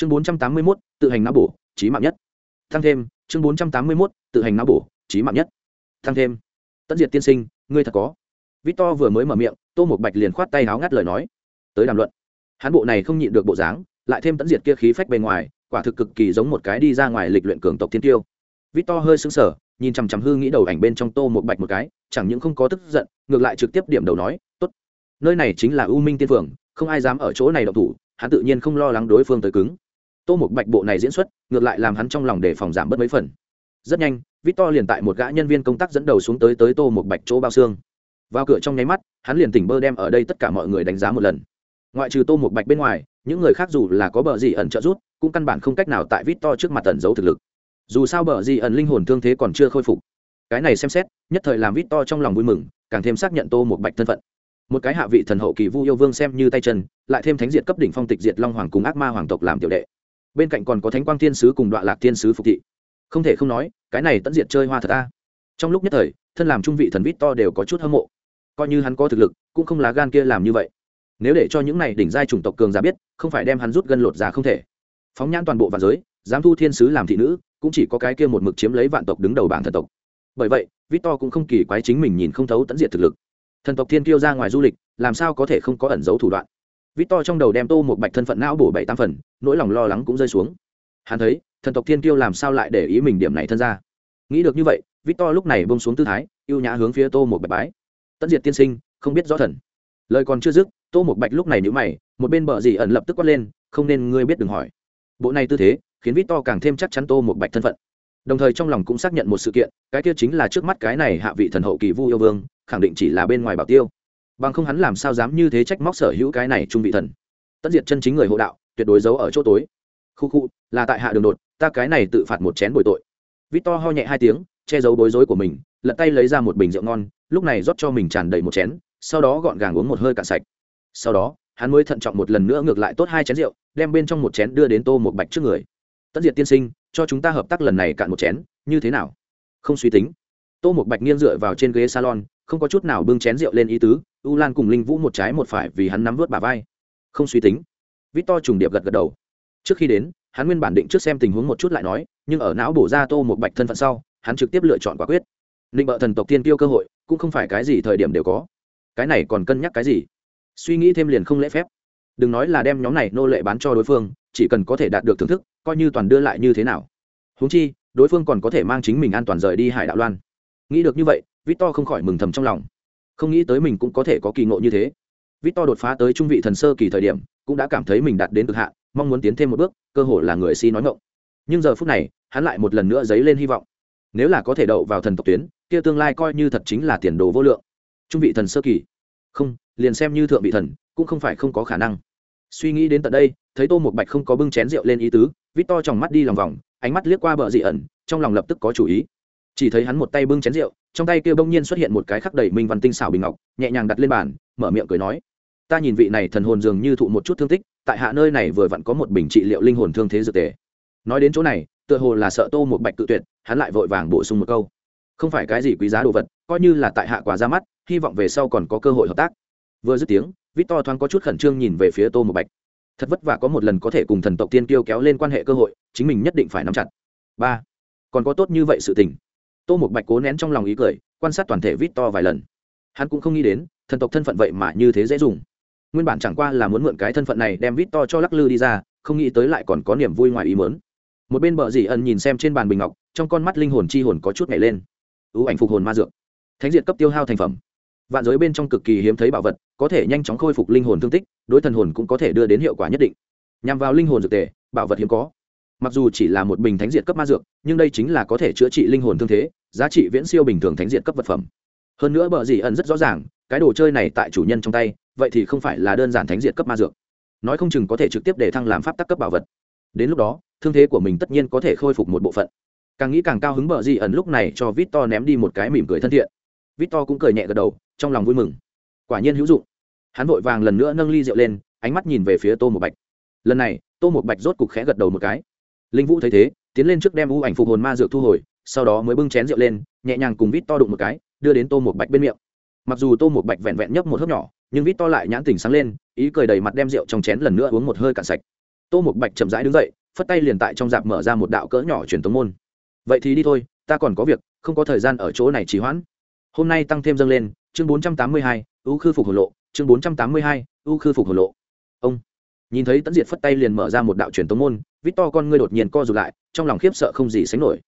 chương bốn trăm tám mươi mốt, tự hành não bổ trí mạng nhất. Thăng thêm, chương bốn trăm tám mươi mốt, tự hành não bổ trí mạng nhất. Thăng thêm. Tất diệt tiên sinh, ngươi thật có. Victor vừa mới mở miệng, tô một bạch liền khoát tay háo ngắt lời nói. Tới đàm luận. Hắn bộ này không nhịn được bộ dáng, lại thêm tận diệt kia khí phách bề ngoài, quả thực cực kỳ giống một cái đi ra ngoài lịch luyện cường tộc thiên tiêu. Victor hơi sững sờ, nhìn chằm chằm hư nghĩ đầu ảnh bên trong tô một bạch một cái, chẳng những không có tức giận, ngược lại trực tiếp điểm đầu nói, tốt. Nơi này chính là u minh tiên phường, không ai dám ở chỗ này động thủ, hắn tự nhiên không lo lắng đối phương tới cứng tô một bạch bộ này diễn xuất, ngược lại làm hắn trong lòng đề phòng giảm bớt mấy phần. Rất nhanh, victor liền tại một gã nhân viên công tác dẫn đầu xuống tới tới tô một bạch chỗ bao xương. Vào cửa trong nháy mắt, hắn liền tỉnh bơ đem ở đây tất cả mọi người đánh giá một lần. Ngoại trừ tô một bạch bên ngoài, những người khác dù là có bờ gì ẩn trợ rút cũng căn bản không cách nào tại vít to trước mặt tẩn giấu thực lực. Dù sao bờ gì ẩn linh hồn thương thế còn chưa khôi phục. Cái này xem xét, nhất thời làm vít to trong lòng vui mừng, càng thêm xác nhận tô một bạch thân phận. Một cái hạ vị thần hậu kỳ vu yêu vương xem như tay chân, lại thêm thánh diệt cấp đỉnh phong tịch diệt long hoàng cùng ác ma hoàng tộc làm tiểu đệ bên cạnh còn có thánh quang thiên sứ cùng đoạn lạc thiên sứ phục thị. Không thể không nói, cái này tận diệt chơi hoa thật ta trong lúc nhất thời, thân làm trung vị thần vít to đều có chút hâm mộ. Coi như hắn có thực lực, cũng không lá gan kia làm như vậy. Nếu để cho những này đỉnh giai chủng tộc cường giả biết, không phải đem hắn rút gân lột ra không thể. Phóng nhãn toàn bộ vạn giới, dám thu thiên sứ làm thị nữ, cũng chỉ có cái kia một mực chiếm lấy vạn tộc đứng đầu bảng thần tộc. Bởi vậy, vít to cũng không kỳ quái chính mình nhìn không thấu tận diệt thực lực. Thần tộc thiên kiêu ra ngoài du lịch, làm sao có thể không có ẩn dấu thủ đoạn? Victor trong đầu đem tô một bạch thân phận não bổ bảy tam phần, nỗi lòng lo lắng cũng rơi xuống. Hắn thấy, thần tộc thiên kiêu làm sao lại để ý mình điểm này thân ra? Nghĩ được như vậy victor lúc này bông xuống tư thái yêu nhã hướng phía tô một bạch bái. Tấn diệt tiên sinh, không biết rõ thần. Lời còn chưa dứt, tô một bạch lúc này nhữ mày, một bên bờ dì ẩn lập tức quát lên, không nên ngươi biết đừng hỏi. Bộ này tư thế, khiến vít to càng thêm chắc chắn tô một bạch thân phận. Đồng thời trong lòng cũng xác nhận một sự kiện, cái kia chính là trước mắt cái này hạ vị thần hậu kỳ vu yêu vương, khẳng định chỉ là bên ngoài bảo tiêu bằng không hắn làm sao dám như thế trách móc sở hữu cái này trung vị thần. Tất diệt chân chính người hộ đạo, tuyệt đối giấu ở chỗ tối. Khu khu, là tại hạ đường đột, ta cái này tự phạt một chén bồi tội. Vít to ho nhẹ hai tiếng, che giấu bối rối của mình, lật tay lấy ra một bình rượu ngon, lúc này rót cho mình tràn đầy một chén, sau đó gọn gàng uống một hơi cạn sạch. Sau đó, hắn mới thận trọng một lần nữa ngược lại tốt hai chén rượu, đem bên trong một chén đưa đến tô một bạch trước người. Tất diệt tiên sinh, cho chúng ta hợp tác lần này cạn một chén, như thế nào? Không suy tính tô một bạch nghiêng dựa vào trên ghế salon, không có chút nào bưng chén rượu lên ý tứ, u lan cùng linh vũ một trái một phải vì hắn nắm vớt bà vai. Không suy tính. Vít to trùng điệp gật gật đầu. Trước khi đến, hắn nguyên bản định trước xem tình huống một chút lại nói, nhưng ở não bổ ra tô một bạch thân phận sau, hắn trực tiếp lựa chọn quả quyết. Định bợ thần tộc tiên tiêu cơ hội, cũng không phải cái gì thời điểm đều có. Cái này còn cân nhắc cái gì? Suy nghĩ thêm liền không lễ phép. Đừng nói là đem nhóm này nô lệ bán cho đối phương, chỉ cần có thể đạt được thưởng thức, coi như toàn đưa lại như thế nào. Húng chi, đối phương còn có thể mang chính mình an toàn rời đi hải đạo loan nghĩ được như vậy, victor không khỏi mừng thầm trong lòng. Không nghĩ tới mình cũng có thể có kỳ ngộ như thế. Victor đột phá tới trung vị thần sơ kỳ thời điểm, cũng đã cảm thấy mình đạt đến cực hạn, mong muốn tiến thêm một bước, cơ hội là người si nói ngộng nhưng giờ phút này, hắn lại một lần nữa dấy lên hy vọng. Nếu là có thể đậu vào thần tộc tuyến, kia tương lai coi như thật chính là tiền đồ vô lượng. Trung vị thần sơ kỳ. Không, liền xem như thượng vị thần, cũng không phải không có khả năng. Suy nghĩ đến tận đây, thấy tô một bạch không có bưng chén rượu lên ý tứ vít to trong mắt đi lòng vòng, ánh mắt liếc qua bờ dị ẩn, trong lòng lập tức có chủ ý chỉ thấy hắn một tay bưng chén rượu, trong tay kia bỗng nhiên xuất hiện một cái khắc đầy minh văn tinh xảo bình ngọc, nhẹ nhàng đặt lên bàn, mở miệng cười nói, ta nhìn vị này thần hồn dường như thụ một chút thương tích, tại hạ nơi này vừa vặn có một bình trị liệu linh hồn thương thế dược tề. Nói đến chỗ này, tựa hồ là sợ tô một bạch tự tuyệt, hắn lại vội vàng bổ sung một câu, không phải cái gì quý giá đồ vật, coi như là tại hạ quả ra mắt, hy vọng về sau còn có cơ hội hợp tác. Vừa dứt tiếng vít to thoáng có chút khẩn trương nhìn về phía tô một bạch. Thật vất vả có một lần có thể cùng thần tộc tiên kiêu kéo lên quan hệ cơ hội, chính mình nhất định phải nắm chặt. Ba, còn có tốt như vậy sự tình tô một bạch cố nén trong lòng ý cười, quan sát toàn thể vít to vài lần. Hắn cũng không nghĩ đến, thần tộc thân phận vậy mà như thế dễ dùng. Nguyên bản chẳng qua là muốn mượn cái thân phận này đem vít to cho lắc lư đi ra, không nghĩ tới lại còn có niềm vui ngoài ý mớn một bên bờ dì ẩn nhìn xem trên bàn bình ngọc, trong con mắt linh hồn chi hồn có chút nhảy lên. Ưu ảnh phục hồn ma dược. Thánh diệt cấp tiêu hao thành phẩm. Vạn giới bên trong cực kỳ hiếm thấy bảo vật, có thể nhanh chóng khôi phục linh hồn thương tích, đối thần hồn cũng có thể đưa đến hiệu quả nhất định. Nhằm vào linh hồn dược tề, bảo vật hiếm có mặc dù chỉ là một bình thánh diệt cấp ma dược, nhưng đây chính là có thể chữa trị linh hồn thương thế, giá trị viễn siêu bình thường thánh diệt cấp vật phẩm. Hơn nữa bờ dị ẩn rất rõ ràng, cái đồ chơi này tại chủ nhân trong tay, vậy thì không phải là đơn giản thánh diệt cấp ma dược. Nói không chừng có thể trực tiếp để thăng làm pháp tắc cấp bảo vật. Đến lúc đó, thương thế của mình tất nhiên có thể khôi phục một bộ phận. Càng nghĩ càng cao hứng bờ dị ẩn lúc này cho vít to ném đi một cái mỉm cười thân thiện. Vít to cũng cười nhẹ gật đầu, trong lòng vui mừng. Quả nhiên hữu dụng. Hắn vội vàng lần nữa nâng ly rượu lên, ánh mắt nhìn về phía tô một bạch. Lần này, tô một bạch rốt cục khẽ gật đầu một cái linh vũ thấy thế, tiến lên trước đem u ảnh phục hồn ma dược thu hồi, sau đó mới bưng chén rượu lên, nhẹ nhàng cùng vít to đụng một cái, đưa đến tô một bạch bên miệng. Mặc dù tô một bạch vẹn vẹn nhấp một hớp nhỏ, nhưng vít to lại nhãn tình sáng lên, ý cười đầy mặt đem rượu trong chén lần nữa uống một hơi cạn sạch. Tô một bạch chậm rãi đứng dậy, phất tay liền tại trong dạp mở ra một đạo cỡ nhỏ truyền tống môn. Vậy thì đi thôi, ta còn có việc, không có thời gian ở chỗ này trì hoãn. Hôm nay tăng thêm dâng lên, chương bốn trăm tám mươi hai, ưu khư phục hồn lộ, chương bốn trăm tám mươi hai, ưu khư phục hồn lộ. Ông nhìn thấy tấn diệt phất tay liền mở ra một đạo truyền tống môn vít to con ngươi đột nhiên co rụt lại, trong lòng khiếp sợ không gì sánh nổi.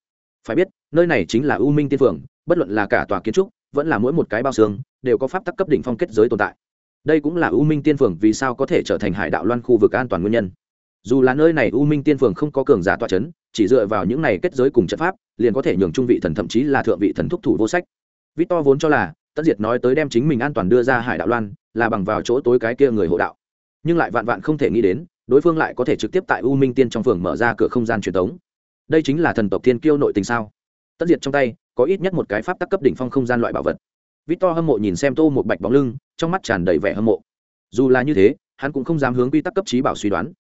Phải biết, nơi này chính là u minh tiên phường bất luận là cả tòa kiến trúc, vẫn là mỗi một cái bao xương, đều có pháp tắc cấp đỉnh phong kết giới tồn tại. Đây cũng là u minh tiên phường vì sao có thể trở thành hải đạo loan khu vực an toàn nguyên nhân. Dù là nơi này u minh tiên phường không có cường giả tọa c h ấ n chỉ dựa vào những này kết giới cùng trận pháp, liền có thể nhường trung vị thần thậm chí là thượng vị thần thúc thủ vô sách. Vít to vốn cho là tất diệt nói tới đem chính mình an toàn đưa ra hải đạo loan, là bằng vào chỗ tối cái kia người hộ đạo nhưng lại vạn vạn không thể nghĩ đến, đối phương lại có thể trực tiếp tại u minh tiên trong phường mở ra cửa không gian truyền thống. Đây chính là thần tộc thiên kiêu nội tình sao? Tất diệt trong tay, có ít nhất một cái pháp tắc cấp đỉnh phong không gian loại bảo vật. Vít to hâm mộ nhìn xem tô một bạch bóng lưng, trong mắt tràn đầy vẻ hâm mộ. Dù là như thế, hắn cũng không dám hướng quy tắc cấp trí bảo suy đoán.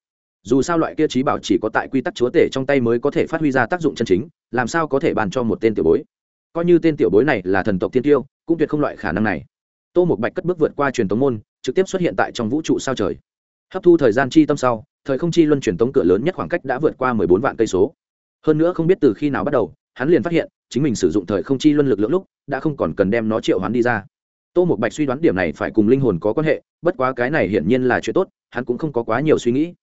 Dù sao loại kia trí bảo chỉ có tại quy tắc chúa tể trong tay mới có thể phát huy ra tác dụng chân chính, làm sao có thể bàn cho một tên tiểu bối? Coi như tên tiểu bối này là thần tộc thiên tiêu cũng tuyệt không loại khả năng này. Tô một bạch cất bước vượt qua truyền tống môn, trực tiếp xuất hiện tại trong vũ trụ sao trời hấp thu thời gian chi tâm sau, thời không chi luân chuyển tống cửa lớn nhất khoảng cách đã vượt qua mười bốn vạn cây số. Hơn nữa không biết từ khi nào bắt đầu, hắn liền phát hiện, chính mình sử dụng thời không chi luân lực lượng lúc, đã không còn cần đem nó triệu hắn đi ra. Tô một bạch suy đoán điểm này phải cùng linh hồn có quan hệ, bất quá cái này hiển nhiên là chuyện tốt, hắn cũng không có quá nhiều suy nghĩ.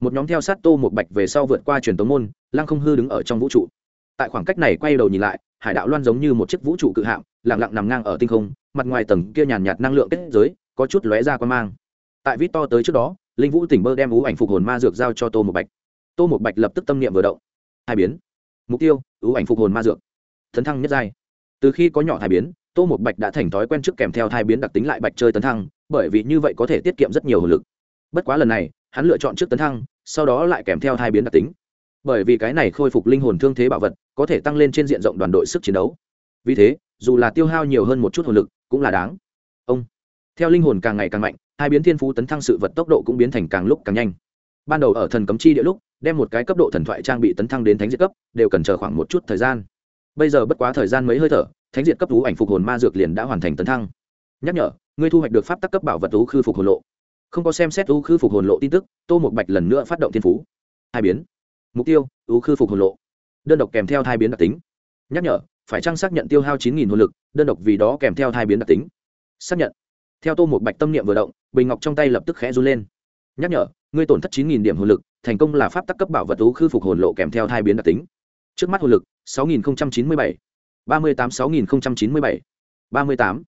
Một nhóm theo sát tô một bạch về sau vượt qua truyền tống môn, lăng không hư đứng ở trong vũ trụ. Tại khoảng cách này quay đầu nhìn lại, hải đạo loan giống như một chiếc vũ trụ cự hạm lẳng lặng nằm ngang ở tinh không, mặt ngoài tầng kia nhàn nhạt năng lượng kết giới, có chút lóe ra quan mang. Tại vít to tới trước đó linh vũ tỉnh bơ đem ú ảnh phục hồn ma dược giao cho tô một bạch tô một bạch lập tức tâm niệm vừa động hai biến mục tiêu ú ảnh phục hồn ma dược tấn thăng nhất giai từ khi có nhỏ thai biến tô một bạch đã thành thói quen trước kèm theo thai biến đặc tính lại bạch chơi tấn thăng bởi vì như vậy có thể tiết kiệm rất nhiều hồn lực bất quá lần này hắn lựa chọn trước tấn thăng sau đó lại kèm theo thai biến đặc tính bởi vì cái này khôi phục linh hồn thương thế bảo vật có thể tăng lên trên diện rộng đoàn đội sức chiến đấu vì thế dù là tiêu hao nhiều hơn một chút hồn lực cũng là đáng ông theo linh hồn càng ngày càng mạnh, hai biến thiên phú tấn thăng sự vật tốc độ cũng biến thành càng lúc càng nhanh. Ban đầu ở thần cấm chi địa lúc, đem một cái cấp độ thần thoại trang bị tấn thăng đến thánh diệt cấp, đều cần chờ khoảng một chút thời gian. Bây giờ bất quá thời gian mấy hơi thở, thánh diệt cấp thú ảnh phục hồn ma dược liền đã hoàn thành tấn thăng. Nhắc nhở, ngươi thu hoạch được pháp tắc cấp bảo vật thú khư phục hồn lộ. Không có xem xét thú khư phục hồn lộ tin tức, tô một bạch lần nữa phát động thiên phú. Hai biến. Mục tiêu, thú khư phục hồn lộ. Đơn độc kèm theo hai biến đặc tính. Nhắc nhở, phải trang xác nhận tiêu hao chín nghìn hồn lực, đơn độc vì đó kèm theo hai biến đặc tính. Xác nhận theo tô một bạch tâm niệm vừa động, bình ngọc trong tay lập tức khẽ run lên. Nhắc nhở, ngươi tổn thất chín nghìn điểm hồn lực, thành công là pháp tắc cấp bảo vật tú khư phục hồn lộ kèm theo hai biến đặc tính. Trước mắt hồn lực, sáu nghìn chín mươi bảy, ba mươi tám, sáu nghìn chín mươi bảy, ba mươi tám.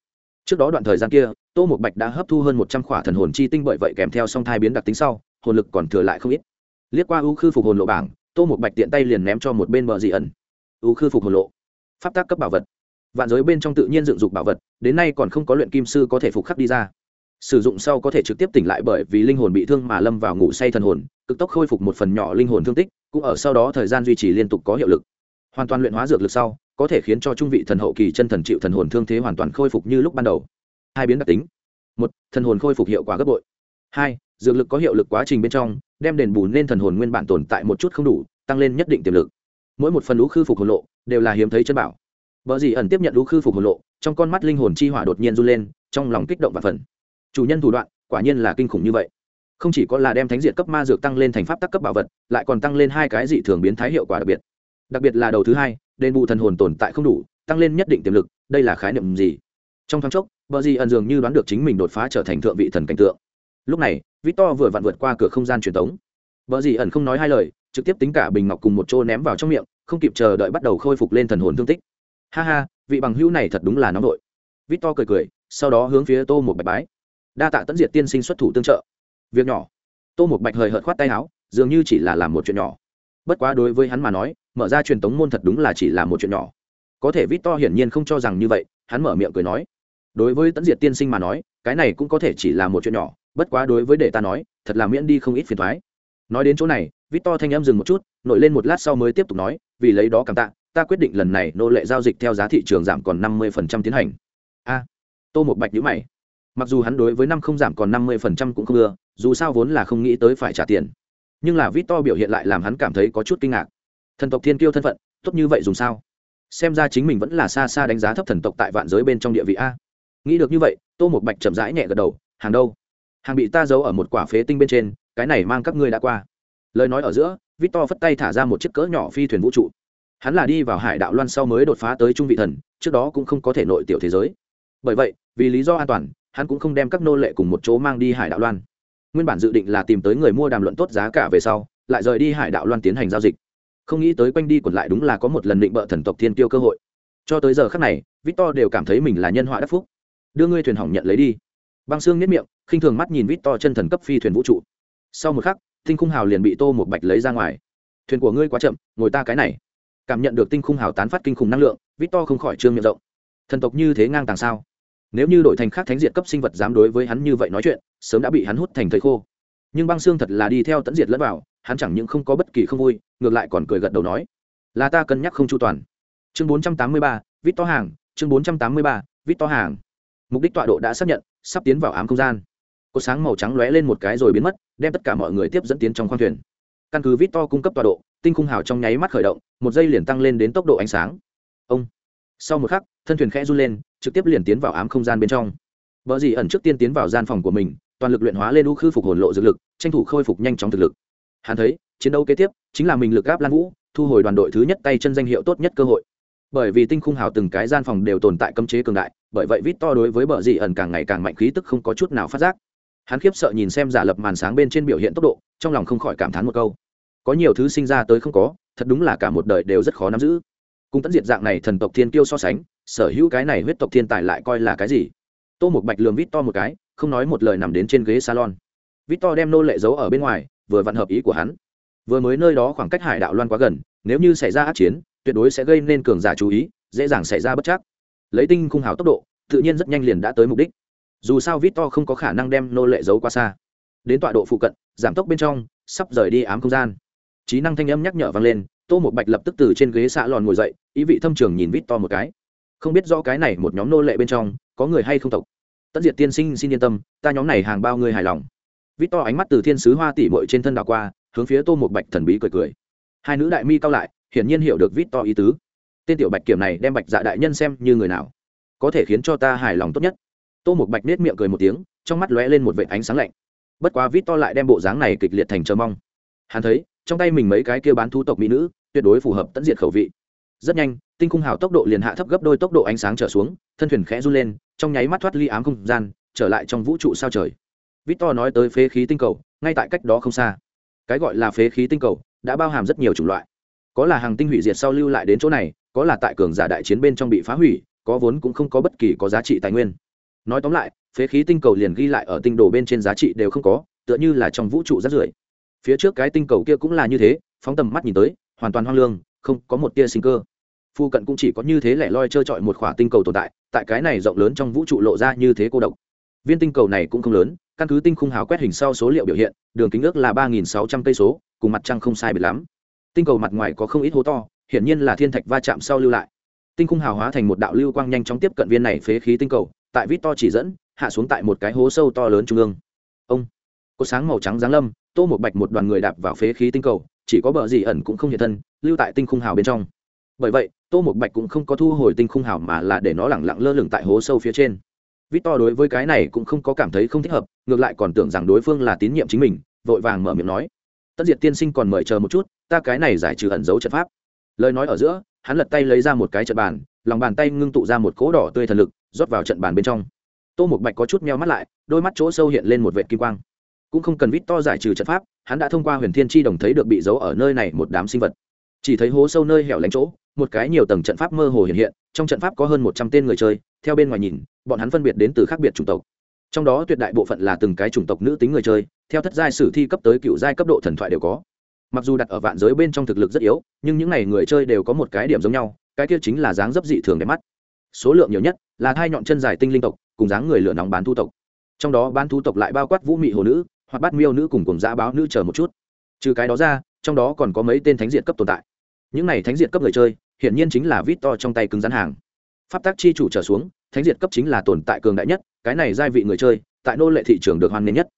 Trước đó đoạn thời gian kia, tô một bạch đã hấp thu hơn một trăm khỏa thần hồn chi tinh bởi vậy kèm theo song thai biến đặc tính sau, hồn lực còn thừa lại không ít. Liếc qua ưu khư phục hồn lộ bảng, tô một bạch tiện tay liền ném cho một bên bờ dị ẩn. Ưu khư phục hồn lộ, pháp tác cấp bảo vật vạn giới bên trong tự nhiên dựng dục bảo vật, đến nay còn không có luyện kim sư có thể phục khắc đi ra. Sử dụng sau có thể trực tiếp tỉnh lại bởi vì linh hồn bị thương mà lâm vào ngủ say thần hồn, cực tốc khôi phục một phần nhỏ linh hồn thương tích, cũng ở sau đó thời gian duy trì liên tục có hiệu lực. Hoàn toàn luyện hóa dược lực sau, có thể khiến cho trung vị thần hậu kỳ chân thần chịu thần hồn thương thế hoàn toàn khôi phục như lúc ban đầu. Hai biến đặc tính. Một, thần hồn khôi phục hiệu quả gấp bội. Hai, dược lực có hiệu lực quá trình bên trong, đem đền bù nên thần hồn nguyên bản tồn tại một chút không đủ, tăng lên nhất định tiềm lực. Mỗi một phần lũ khư phục hồn lộ, đều là hiếm thấy chân bảo. Bờ dì ẩn tiếp nhận lũ khư phục hồn lộ, trong con mắt linh hồn chi hỏa đột nhiên run lên, trong lòng kích động và phần chủ nhân thủ đoạn, quả nhiên là kinh khủng như vậy. Không chỉ có là đem thánh diệt cấp ma dược tăng lên thành pháp tắc cấp bảo vật, lại còn tăng lên hai cái dị thường biến thái hiệu quả đặc biệt. Đặc biệt là đầu thứ hai, đền bù thần hồn tồn tại không đủ, tăng lên nhất định tiềm lực, đây là khái niệm gì? Trong thoáng chốc, bờ dì ẩn dường như đoán được chính mình đột phá trở thành thượng vị thần cảnh tượng. Lúc này, victor vừa vặn vượt qua cửa không gian truyền thống bờ dì ẩn không nói hai lời, trực tiếp tính cả bình ngọc cùng một chỗ ném vào trong miệng, không kịp chờ đợi bắt đầu khôi phục lên thần hồn thương tích ha ha, vị bằng hữu này thật đúng là nóng đội To cười cười, sau đó hướng phía tô một bạch bái. Đa tạ tẫn diệt tiên sinh xuất thủ tương trợ. Việc nhỏ. Tô một bạch hời hợt khoát tay áo, dường như chỉ là làm một chuyện nhỏ. Bất quá đối với hắn mà nói, mở ra truyền tống môn thật đúng là chỉ là một chuyện nhỏ. Có thể vít to hiển nhiên không cho rằng như vậy, hắn mở miệng cười nói. Đối với tẫn diệt tiên sinh mà nói, cái này cũng có thể chỉ là một chuyện nhỏ, bất quá đối với để ta nói, thật là miễn đi không ít phiền thoái nói đến chỗ này vít to thanh em dừng một chút, nổi lên một lát sau mới tiếp tục nói, vì lấy đó cảm tạ ta quyết định lần này nô lệ giao dịch theo giá thị trường giảm còn năm mươi tiến hành. A, tô một bạch nhữ mày. Mặc dù hắn đối với năm không giảm còn năm mươi cũng không ưa, dù sao vốn là không nghĩ tới phải trả tiền. Nhưng là vít to biểu hiện lại làm hắn cảm thấy có chút kinh ngạc. Thần tộc thiên kiêu thân phận, tốt như vậy dùng sao? Xem ra chính mình vẫn là xa xa đánh giá thấp thần tộc tại vạn giới bên trong địa vị a. Nghĩ được như vậy, tô một bạch chậm rãi nhẹ gật đầu. Hàng đâu? Hàng bị ta giấu ở một quả phế tinh bên trên, cái này mang các ngươi đã qua. Lời nói ở giữa, victor phất tay thả ra một chiếc cỡ nhỏ phi thuyền vũ trụ hắn là đi vào hải đạo loan sau mới đột phá tới trung vị thần, trước đó cũng không có thể nội tiểu thế giới. Bởi vậy, vì lý do an toàn, hắn cũng không đem các nô lệ cùng một chỗ mang đi hải đạo loan. Nguyên bản dự định là tìm tới người mua đàm luận tốt giá cả về sau, lại rời đi hải đạo loan tiến hành giao dịch. Không nghĩ tới quanh đi còn lại đúng là có một lần định bợ thần tộc thiên tiêu cơ hội. Cho tới giờ khác này, victor đều cảm thấy mình là nhân họa đắc phúc. Đưa ngươi thuyền hỏng nhận lấy đi. Băng xương nếp miệng, khinh thường mắt nhìn victor chân thần cấp phi thuyền vũ trụ. Sau một khắc tinh khung hào liền bị tô một bạch lấy ra ngoài. Thuyền của ngươi quá chậm, ngồi ta cái này cảm nhận được tinh khung hào tán phát kinh khủng năng lượng, victor không khỏi trương miệng rộng. Thần tộc như thế ngang tàng sao? Nếu như đội thành khác thánh diệt cấp sinh vật dám đối với hắn như vậy nói chuyện, sớm đã bị hắn hút thành thầy khô. Nhưng băng xương thật là đi theo tẫn diệt lẫn vào, hắn chẳng những không có bất kỳ không vui, ngược lại còn cười gật đầu nói. Là ta cân nhắc không chu toàn. Chương bốn trăm tám mươi ba vít to hàng, chương bốn trăm tám mươi ba vít to hàng. Mục đích tọa độ đã xác nhận, sắp tiến vào ám không gian. Có sáng màu trắng lóe lên một cái rồi biến mất, đem tất cả mọi người tiếp dẫn tiến trong khoang thuyền. Căn cứ vít to cung cấp tọa độ tinh khung hào trong nháy mắt khởi động, một giây liền tăng lên đến tốc độ ánh sáng. Ông. Sau một khắc, thân thuyền khẽ run lên, trực tiếp liền tiến vào ám không gian bên trong. Vợ dì ẩn trước tiên tiến vào gian phòng của mình, toàn lực luyện hóa lên u khư phục hồn lộ dược lực, tranh thủ khôi phục nhanh chóng thực lực. Hắn thấy, chiến đấu kế tiếp, chính là mình lực gáp lan vũ, thu hồi đoàn đội thứ nhất tay chân danh hiệu tốt nhất cơ hội. Bởi vì tinh khung hào từng cái gian phòng đều tồn tại cấm chế cường đại, bởi vậy vít to đối với bờ dị ẩn càng ngày càng mạnh khí tức không có chút nào phát giác. Hắn khiếp sợ nhìn xem giả lập màn sáng bên trên biểu hiện tốc độ, trong lòng không khỏi cảm thán một câu có nhiều thứ sinh ra tới không có, thật đúng là cả một đời đều rất khó nắm giữ. Cùng tận diệt dạng này thần tộc thiên kiêu so sánh, sở hữu cái này huyết tộc thiên tài lại coi là cái gì? Tô một bạch lường vít to một cái, không nói một lời nằm đến trên ghế salon. Vít to đem nô lệ giấu ở bên ngoài, vừa vặn hợp ý của hắn. Vừa mới nơi đó khoảng cách hải đạo loan quá gần, nếu như xảy ra át chiến, tuyệt đối sẽ gây nên cường giả chú ý, dễ dàng xảy ra bất chắc. Lấy tinh khung hào tốc độ, tự nhiên rất nhanh liền đã tới mục đích. Dù sao vít to không có khả năng đem nô lệ giấu qua xa. Đến tọa độ phụ cận, giảm tốc bên trong, sắp rời đi ám không gian trí năng thanh âm nhắc nhở vang lên, tô một bạch lập tức từ trên ghế xạ lòn ngồi dậy, ý vị thâm trường nhìn vít to một cái. Không biết do cái này một nhóm nô lệ bên trong, có người hay không tộc. Tất diệt tiên sinh xin yên tâm, ta nhóm này hàng bao người hài lòng. Vít to ánh mắt từ thiên sứ hoa tỉ bội trên thân đảo qua, hướng phía tô một bạch thần bí cười cười. Hai nữ đại mi cao lại, hiển nhiên hiểu được vít to ý tứ. Tên tiểu bạch kiểm này đem bạch dạ đại nhân xem như người nào, có thể khiến cho ta hài lòng tốt nhất. Tô một bạch nết miệng cười một tiếng, trong mắt lóe lên một vệ ánh sáng lạnh. Bất quá vít to lại đem bộ dáng này kịch liệt thành chờ mong. Hắn thấy trong tay mình mấy cái kia bán thu tộc mỹ nữ, tuyệt đối phù hợp tận diệt khẩu vị. Rất nhanh, tinh khung hào tốc độ liền hạ thấp gấp đôi tốc độ ánh sáng trở xuống, thân thuyền khẽ run lên, trong nháy mắt thoát ly ám không gian, trở lại trong vũ trụ sao trời. Victor nói tới phế khí tinh cầu, ngay tại cách đó không xa. Cái gọi là phế khí tinh cầu, đã bao hàm rất nhiều chủng loại. Có là hàng tinh hủy diệt sau lưu lại đến chỗ này, có là tại cường giả đại chiến bên trong bị phá hủy, có vốn cũng không có bất kỳ có giá trị tài nguyên. Nói tóm lại, phế khí tinh cầu liền ghi lại ở tinh đồ bên trên giá trị đều không có, tựa như là trong vũ trụ rất rưởi phía trước cái tinh cầu kia cũng là như thế, phóng tầm mắt nhìn tới, hoàn toàn hoang lương, không có một tia sinh cơ. Phu cận cũng chỉ có như thế lẻ loi trơ trọi một khỏa tinh cầu tồn tại tại cái này rộng lớn trong vũ trụ lộ ra như thế cô độc. Viên tinh cầu này cũng không lớn, căn cứ tinh khung hào quét hình sau số liệu biểu hiện, đường kính ước là ba nghìn sáu trăm cây số, cùng mặt trăng không sai biệt lắm. Tinh cầu mặt ngoài có không ít hố to, hiển nhiên là thiên thạch va chạm sau lưu lại. Tinh khung hào hóa thành một đạo lưu quang nhanh chóng tiếp cận viên này phế khí tinh cầu, tại vít to chỉ dẫn, hạ xuống tại một cái hố sâu to lớn trung ương. Ông, có sáng màu trắng giáng lâm tô một bạch một đoàn người đạp vào phế khí tinh cầu, chỉ có bờ gì ẩn cũng không hiện thân, lưu tại tinh khung hào bên trong. Bởi vậy, tô một bạch cũng không có thu hồi tinh khung hào mà là để nó lẳng lặng lơ lửng tại hố sâu phía trên. Vít to đối với cái này cũng không có cảm thấy không thích hợp, ngược lại còn tưởng rằng đối phương là tín nhiệm chính mình, vội vàng mở miệng nói. Tất diệt tiên sinh còn mời chờ một chút, ta cái này giải trừ ẩn dấu trận pháp. Lời nói ở giữa, hắn lật tay lấy ra một cái trận bàn, lòng bàn tay ngưng tụ ra một cỗ đỏ tươi thần lực, rót vào trận bàn bên trong. Tô một bạch có chút meo mắt lại, đôi mắt chỗ sâu hiện lên một vệ kim quang cũng không cần vít to giải trừ trận pháp, hắn đã thông qua huyền thiên tri đồng thấy được bị giấu ở nơi này một đám sinh vật. Chỉ thấy hố sâu nơi hẻo lánh chỗ, một cái nhiều tầng trận pháp mơ hồ hiện hiện, trong trận pháp có hơn một trăm tên người chơi, theo bên ngoài nhìn, bọn hắn phân biệt đến từ khác biệt chủng tộc. Trong đó tuyệt đại bộ phận là từng cái chủng tộc nữ tính người chơi, theo thất giai sử thi cấp tới cựu giai cấp độ thần thoại đều có. Mặc dù đặt ở vạn giới bên trong thực lực rất yếu, nhưng những n à y người chơi đều có một cái điểm giống nhau, cái kia chính là dáng dấp dị thường đẹp mắt. Số lượng nhiều nhất là hai nhọn chân dài tinh linh tộc, cùng dáng người lửa nóng bán thu tộc. Trong đó bán thu tộc lại bao quát vũ mị hồ nữ hoặc bát miêu nữ cùng cùng giã báo nữ chờ một chút. Trừ cái đó ra, trong đó còn có mấy tên thánh diện cấp tồn tại. Những này thánh diện cấp người chơi, hiển nhiên chính là vít to trong tay cứng rắn hàng. Pháp tác chi chủ trở xuống, thánh diệt cấp chính là tồn tại cường đại nhất, cái này giai vị người chơi, tại nô lệ thị trường được hoan nghênh nhất.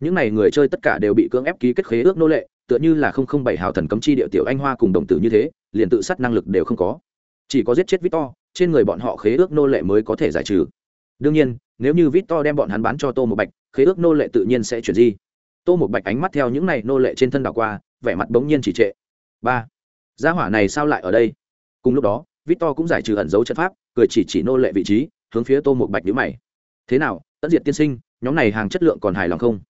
Những này người chơi tất cả đều bị cưỡng ép ký kết khế ước nô lệ, tựa như là không không bảy hào thần cấm chi địa tiểu anh hoa cùng đồng tử như thế, liền tự sát năng lực đều không có. Chỉ có giết chết victor trên người bọn họ khế ước nô lệ mới có thể giải trừ đương nhiên, nếu như victor đem bọn hắn bán cho tô một bạch, khế ước nô lệ tự nhiên sẽ chuyển di. Tô một bạch ánh mắt theo những này nô lệ trên thân đảo qua, vẻ mặt bỗng nhiên chỉ trệ. Ba, gia hỏa này sao lại ở đây? Cùng lúc đó victor cũng giải trừ ẩn dấu trận pháp, cười chỉ chỉ nô lệ vị trí, hướng phía tô một bạch nhữ mày. Thế nào tất diệt tiên sinh, nhóm này hàng chất lượng còn hài lòng không?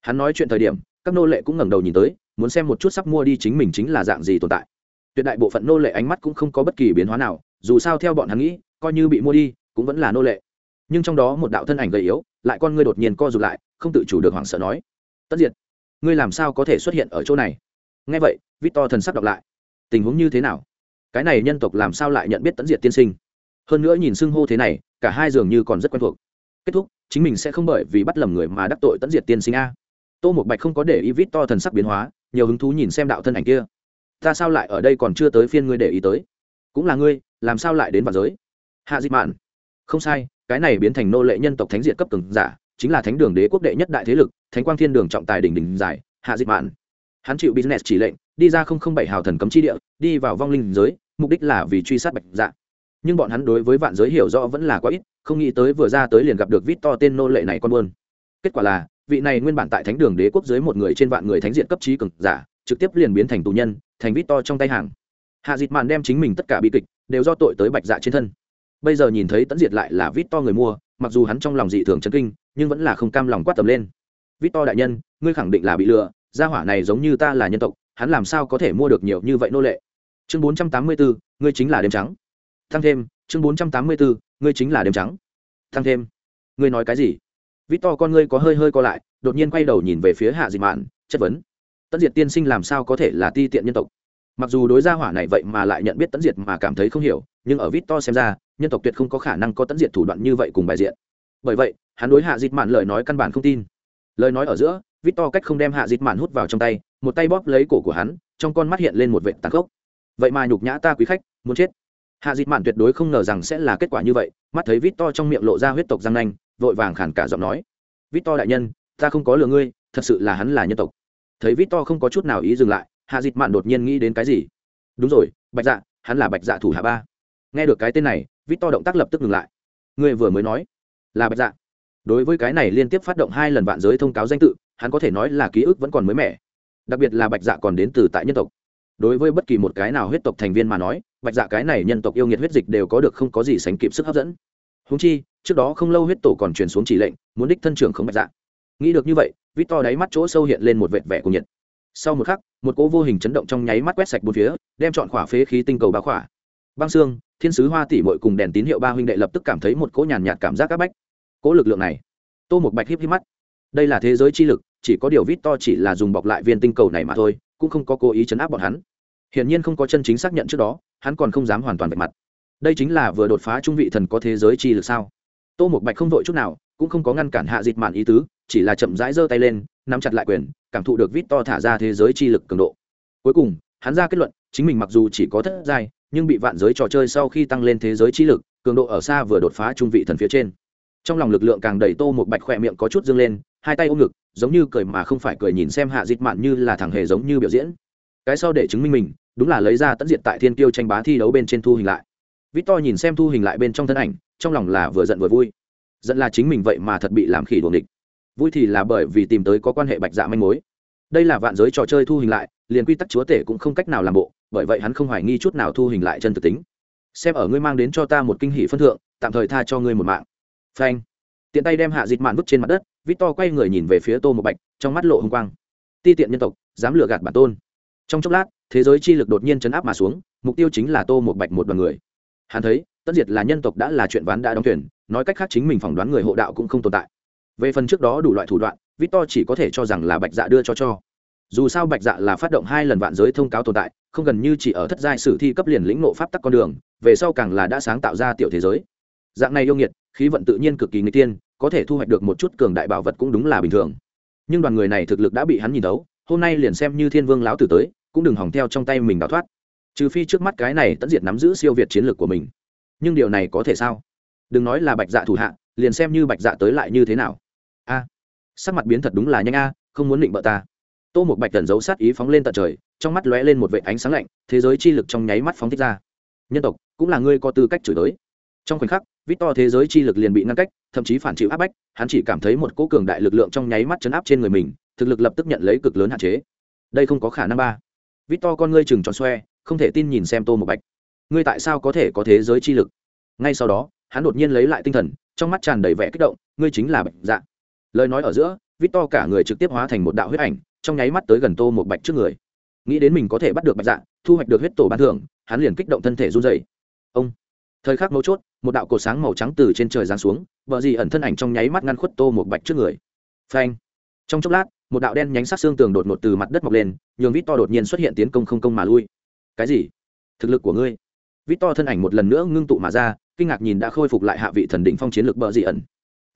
Hắn nói chuyện thời điểm, các nô lệ cũng ngẩng đầu nhìn tới, muốn xem một chút sắp mua đi chính mình chính là dạng gì tồn tại. Tuyệt đại bộ phận nô lệ ánh mắt cũng không có bất kỳ biến hóa nào, dù sao theo bọn hắn nghĩ, coi như bị mua đi, cũng vẫn là nô lệ nhưng trong đó một đạo thân ảnh gầy yếu, lại con ngươi đột nhiên co rụt lại, không tự chủ được hoảng sợ nói, tất diệt, ngươi làm sao có thể xuất hiện ở chỗ này? Ngay vậy, victor thần sắc đọc lại. Tình huống như thế nào? Cái này nhân tộc làm sao lại nhận biết tẫn diệt tiên sinh? Hơn nữa nhìn xưng hô thế này, cả hai dường như còn rất quen thuộc. Kết thúc, chính mình sẽ không bởi vì bắt lầm người mà đắc tội tẫn diệt tiên sinh a. Tô một bạch không có để ý vít to thần sắc biến hóa, nhiều hứng thú nhìn xem đạo thân ảnh kia. Ta sao lại ở đây còn chưa tới phiên ngươi để ý tới? Cũng là ngươi, làm sao lại đến vào giới? Hạ dịch mạn. Không sai cái này biến thành nô lệ nhân tộc thánh diện cấp cường giả, chính là thánh đường đế quốc đệ nhất đại thế lực, thánh quang thiên đường trọng tài đỉnh đỉnh giải, hạ dịch mạn. Hắn chịu business chỉ lệnh, đi ra không không bảy hào thần cấm chi địa, đi vào vong linh giới, mục đích là vì truy sát bạch dạ. Nhưng bọn hắn đối với vạn giới hiểu rõ vẫn là quá ít, không nghĩ tới vừa ra tới liền gặp được vít to tên nô lệ này con buôn. Kết quả là, vị này nguyên bản tại thánh đường đế quốc dưới một người trên vạn người thánh diện cấp trí cực giả, trực tiếp liền biến thành tù nhân, thành vít to trong tay hàng. Hạ dịt mạn đem chính mình tất cả bi kịch, đều do tội tới bạch dạ trên thân bây giờ nhìn thấy tẫn diệt lại là vít to người mua, mặc dù hắn trong lòng dị thường chấn kinh, nhưng vẫn là không cam lòng quát tầm lên. Vít to đại nhân, ngươi khẳng định là bị lừa, gia hỏa này giống như ta là nhân tộc, hắn làm sao có thể mua được nhiều như vậy nô lệ? Chương bốn trăm tám mươi bốn ngươi chính là đêm trắng. Thăng thêm, chương bốn trăm tám mươi bốn ngươi chính là đêm trắng. Thăng thêm. Ngươi nói cái gì? Vít to con ngươi có hơi hơi co lại, đột nhiên quay đầu nhìn về phía hạ dị mạn, chất vấn. Tấn diệt tiên sinh làm sao có thể là ti tiện nhân tộc? Mặc dù đối gia hỏa này vậy mà lại nhận biết tấn diệt mà cảm thấy không hiểu nhưng ở vít to xem ra, nhân tộc tuyệt không có khả năng có tận diệt thủ đoạn như vậy cùng bài diện. Bởi vậy, hắn đối hạ dịt mạn lời nói căn bản không tin. Lời nói ở giữa, vít to cách không đem hạ dịt mạn hút vào trong tay, một tay bóp lấy cổ của hắn, trong con mắt hiện lên một vệ tàn khốc. Vậy mà nhục nhã ta quý khách, muốn chết. Hạ dịt mạn tuyệt đối không ngờ rằng sẽ là kết quả như vậy, mắt thấy vít to trong miệng lộ ra huyết tộc răng nanh, vội vàng khản cả giọng nói. Vít to đại nhân, ta không có lừa ngươi, thật sự là hắn là nhân tộc. Thấy vít to không có chút nào ý dừng lại, hạ dịt mạn đột nhiên nghĩ đến cái gì? Đúng rồi, bạch dạ hắn là bạch dạ thủ hạ ba nghe được cái tên này vít to động tác lập tức ngừng lại. Người vừa mới nói là bạch dạ. Đối với cái này liên tiếp phát động hai lần vạn giới thông cáo danh tự, hắn có thể nói là ký ức vẫn còn mới mẻ. Đặc biệt là bạch dạ còn đến từ tại nhân tộc. Đối với bất kỳ một cái nào huyết tộc thành viên mà nói, bạch dạ cái này nhân tộc yêu nghiệt huyết dịch đều có được không có gì sánh kịp sức hấp dẫn. Húng chi, trước đó không lâu huyết tổ còn truyền xuống chỉ lệnh, muốn đích thân trưởng không bạch dạ. Nghĩ được như vậy vít to đáy mắt chỗ sâu hiện lên một vệt vẻ của nhiệt. Sau một khắc, một cỗ vô hình chấn động trong nháy mắt quét sạch bốn phía, đem chọn khỏa phế khí tinh cầu bá khỏa băng xương thiên sứ hoa tỷ mội cùng đèn tín hiệu ba huynh đệ lập tức cảm thấy một cỗ nhàn nhạt cảm giác áp bách. Cỗ lực lượng này, tô một bạch híp híp mắt. Đây là thế giới chi lực, chỉ có điều vít to chỉ là dùng bọc lại viên tinh cầu này mà thôi, cũng không có cố ý chấn áp bọn hắn. Hiển nhiên không có chân chính xác nhận trước đó, hắn còn không dám hoàn toàn vạch mặt. Đây chính là vừa đột phá trung vị thần có thế giới chi lực sao? Tô một bạch không vội chút nào, cũng không có ngăn cản hạ dịt mạn ý tứ, chỉ là chậm rãi giơ tay lên, nắm chặt lại quyền, cảm thụ được vít to thả ra thế giới chi lực cường độ. Cuối cùng, hắn ra kết luận, chính mình mặc dù chỉ có thất giai nhưng bị vạn giới trò chơi sau khi tăng lên thế giới trí lực, cường độ ở xa vừa đột phá trung vị thần phía trên. Trong lòng lực lượng càng đầy tô một bạch khỏe miệng có chút dâng lên, hai tay ôm ngực, giống như cười mà không phải cười nhìn xem hạ dịch mạn như là thằng hề giống như biểu diễn. Cái sau để chứng minh mình, đúng là lấy ra tận diện tại thiên tiêu tranh bá thi đấu bên trên thu hình lại. Vít to nhìn xem thu hình lại bên trong thân ảnh, trong lòng là vừa giận vừa vui. Giận là chính mình vậy mà thật bị làm khỉ đuồng địch vui thì là bởi vì tìm tới có quan hệ bạch dạ manh mối. Đây là vạn giới trò chơi thu hình lại, liền quy tắc chúa tể cũng không cách nào làm bộ bởi vậy hắn không hoài nghi chút nào thu hình lại chân thực tính. Xem ở ngươi mang đến cho ta một kinh hỷ phân thượng, tạm thời tha cho ngươi một mạng. Phanh. Tiện tay đem hạ dịch mạn vứt trên mặt đất vít to quay người nhìn về phía tô một bạch, trong mắt lộ h ư n g quang. Ti tiện nhân tộc, dám lừa gạt bản tôn. Trong chốc lát, thế giới chi lực đột nhiên chấn áp mà xuống, mục tiêu chính là tô một bạch một đ o n người. Hắn thấy, tất diệt là nhân tộc đã là chuyện ván đã đóng thuyền, nói cách khác chính mình phỏng đoán người hộ đạo cũng không tồn tại. Về phần trước đó đủ loại thủ đoạn vít to chỉ có thể cho rằng là bạch dạ đưa cho cho. Dù sao bạch dạ là phát động hai lần vạn giới thông cáo tồn tại không gần như chỉ ở thất giai sử thi cấp liền lĩnh nộ pháp tắc con đường, về sau càng là đã sáng tạo ra tiểu thế giới. Dạng này yêu nghiệt, khí vận tự nhiên cực kỳ người tiên có thể thu hoạch được một chút cường đại bảo vật cũng đúng là bình thường. Nhưng đoàn người này thực lực đã bị hắn nhìn thấu, hôm nay liền xem như thiên vương lão tử tới, cũng đừng hỏng theo trong tay mình đào thoát. Trừ phi trước mắt cái này tận diệt nắm giữ siêu việt chiến lược của mình. Nhưng điều này có thể sao? Đừng nói là bạch dạ thủ hạ, liền xem như bạch dạ tới lại như thế nào. A, sắc mặt biến thật đúng là nhanh a, không muốn định bợ ta tô một bạch tần giấu sát ý phóng lên tận trời trong mắt lóe lên một vệ ánh sáng lạnh thế giới chi lực trong nháy mắt phóng thích ra. Nhân tộc cũng là ngươi có tư cách chửi tới trong khoảnh khắc Victor thế giới chi lực liền bị ngăn cách, thậm chí phản chịu áp bách, hắn chỉ cảm thấy một cỗ cường đại lực lượng trong nháy mắt chấn áp trên người mình, thực lực lập tức nhận lấy cực lớn hạn chế. đây không có khả năng ba. Vít to con ngươi chừng tròn xoe không thể tin nhìn xem tô một bạch. Ngươi tại sao có thể có thế giới chi lực? Ngay sau đó hắn đột nhiên lấy lại tinh thần trong mắt tràn đầy vẻ kích động ngươi chính là bạch dạ. Lời nói ở giữa vít to cả người trực tiếp hóa thành một đạo huyết ảnh trong nháy mắt tới gần tô một bạch trước người. Nghĩ đến mình có thể bắt được bạch dạ thu hoạch được huyết tổ ban thưởng, hắn liền kích động thân thể run dày ông! Thời khắc mấu chốt, một đạo cổ sáng màu trắng từ trên trời giáng xuống vợ gì ẩn thân ảnh trong nháy mắt ngăn khuất tô một bạch trước người. Phanh! Trong chốc lát, một đạo đen nhánh sắc xương tường đột ngột từ mặt đất mọc lên, nhường vít to đột nhiên xuất hiện tiến công không công mà lui. Cái gì? Thực lực của ngươi? Vít to thân ảnh một lần nữa ngưng tụ mà ra, kinh ngạc nhìn đã khôi phục lại hạ vị thần đỉnh phong chiến lược bờ dị ẩn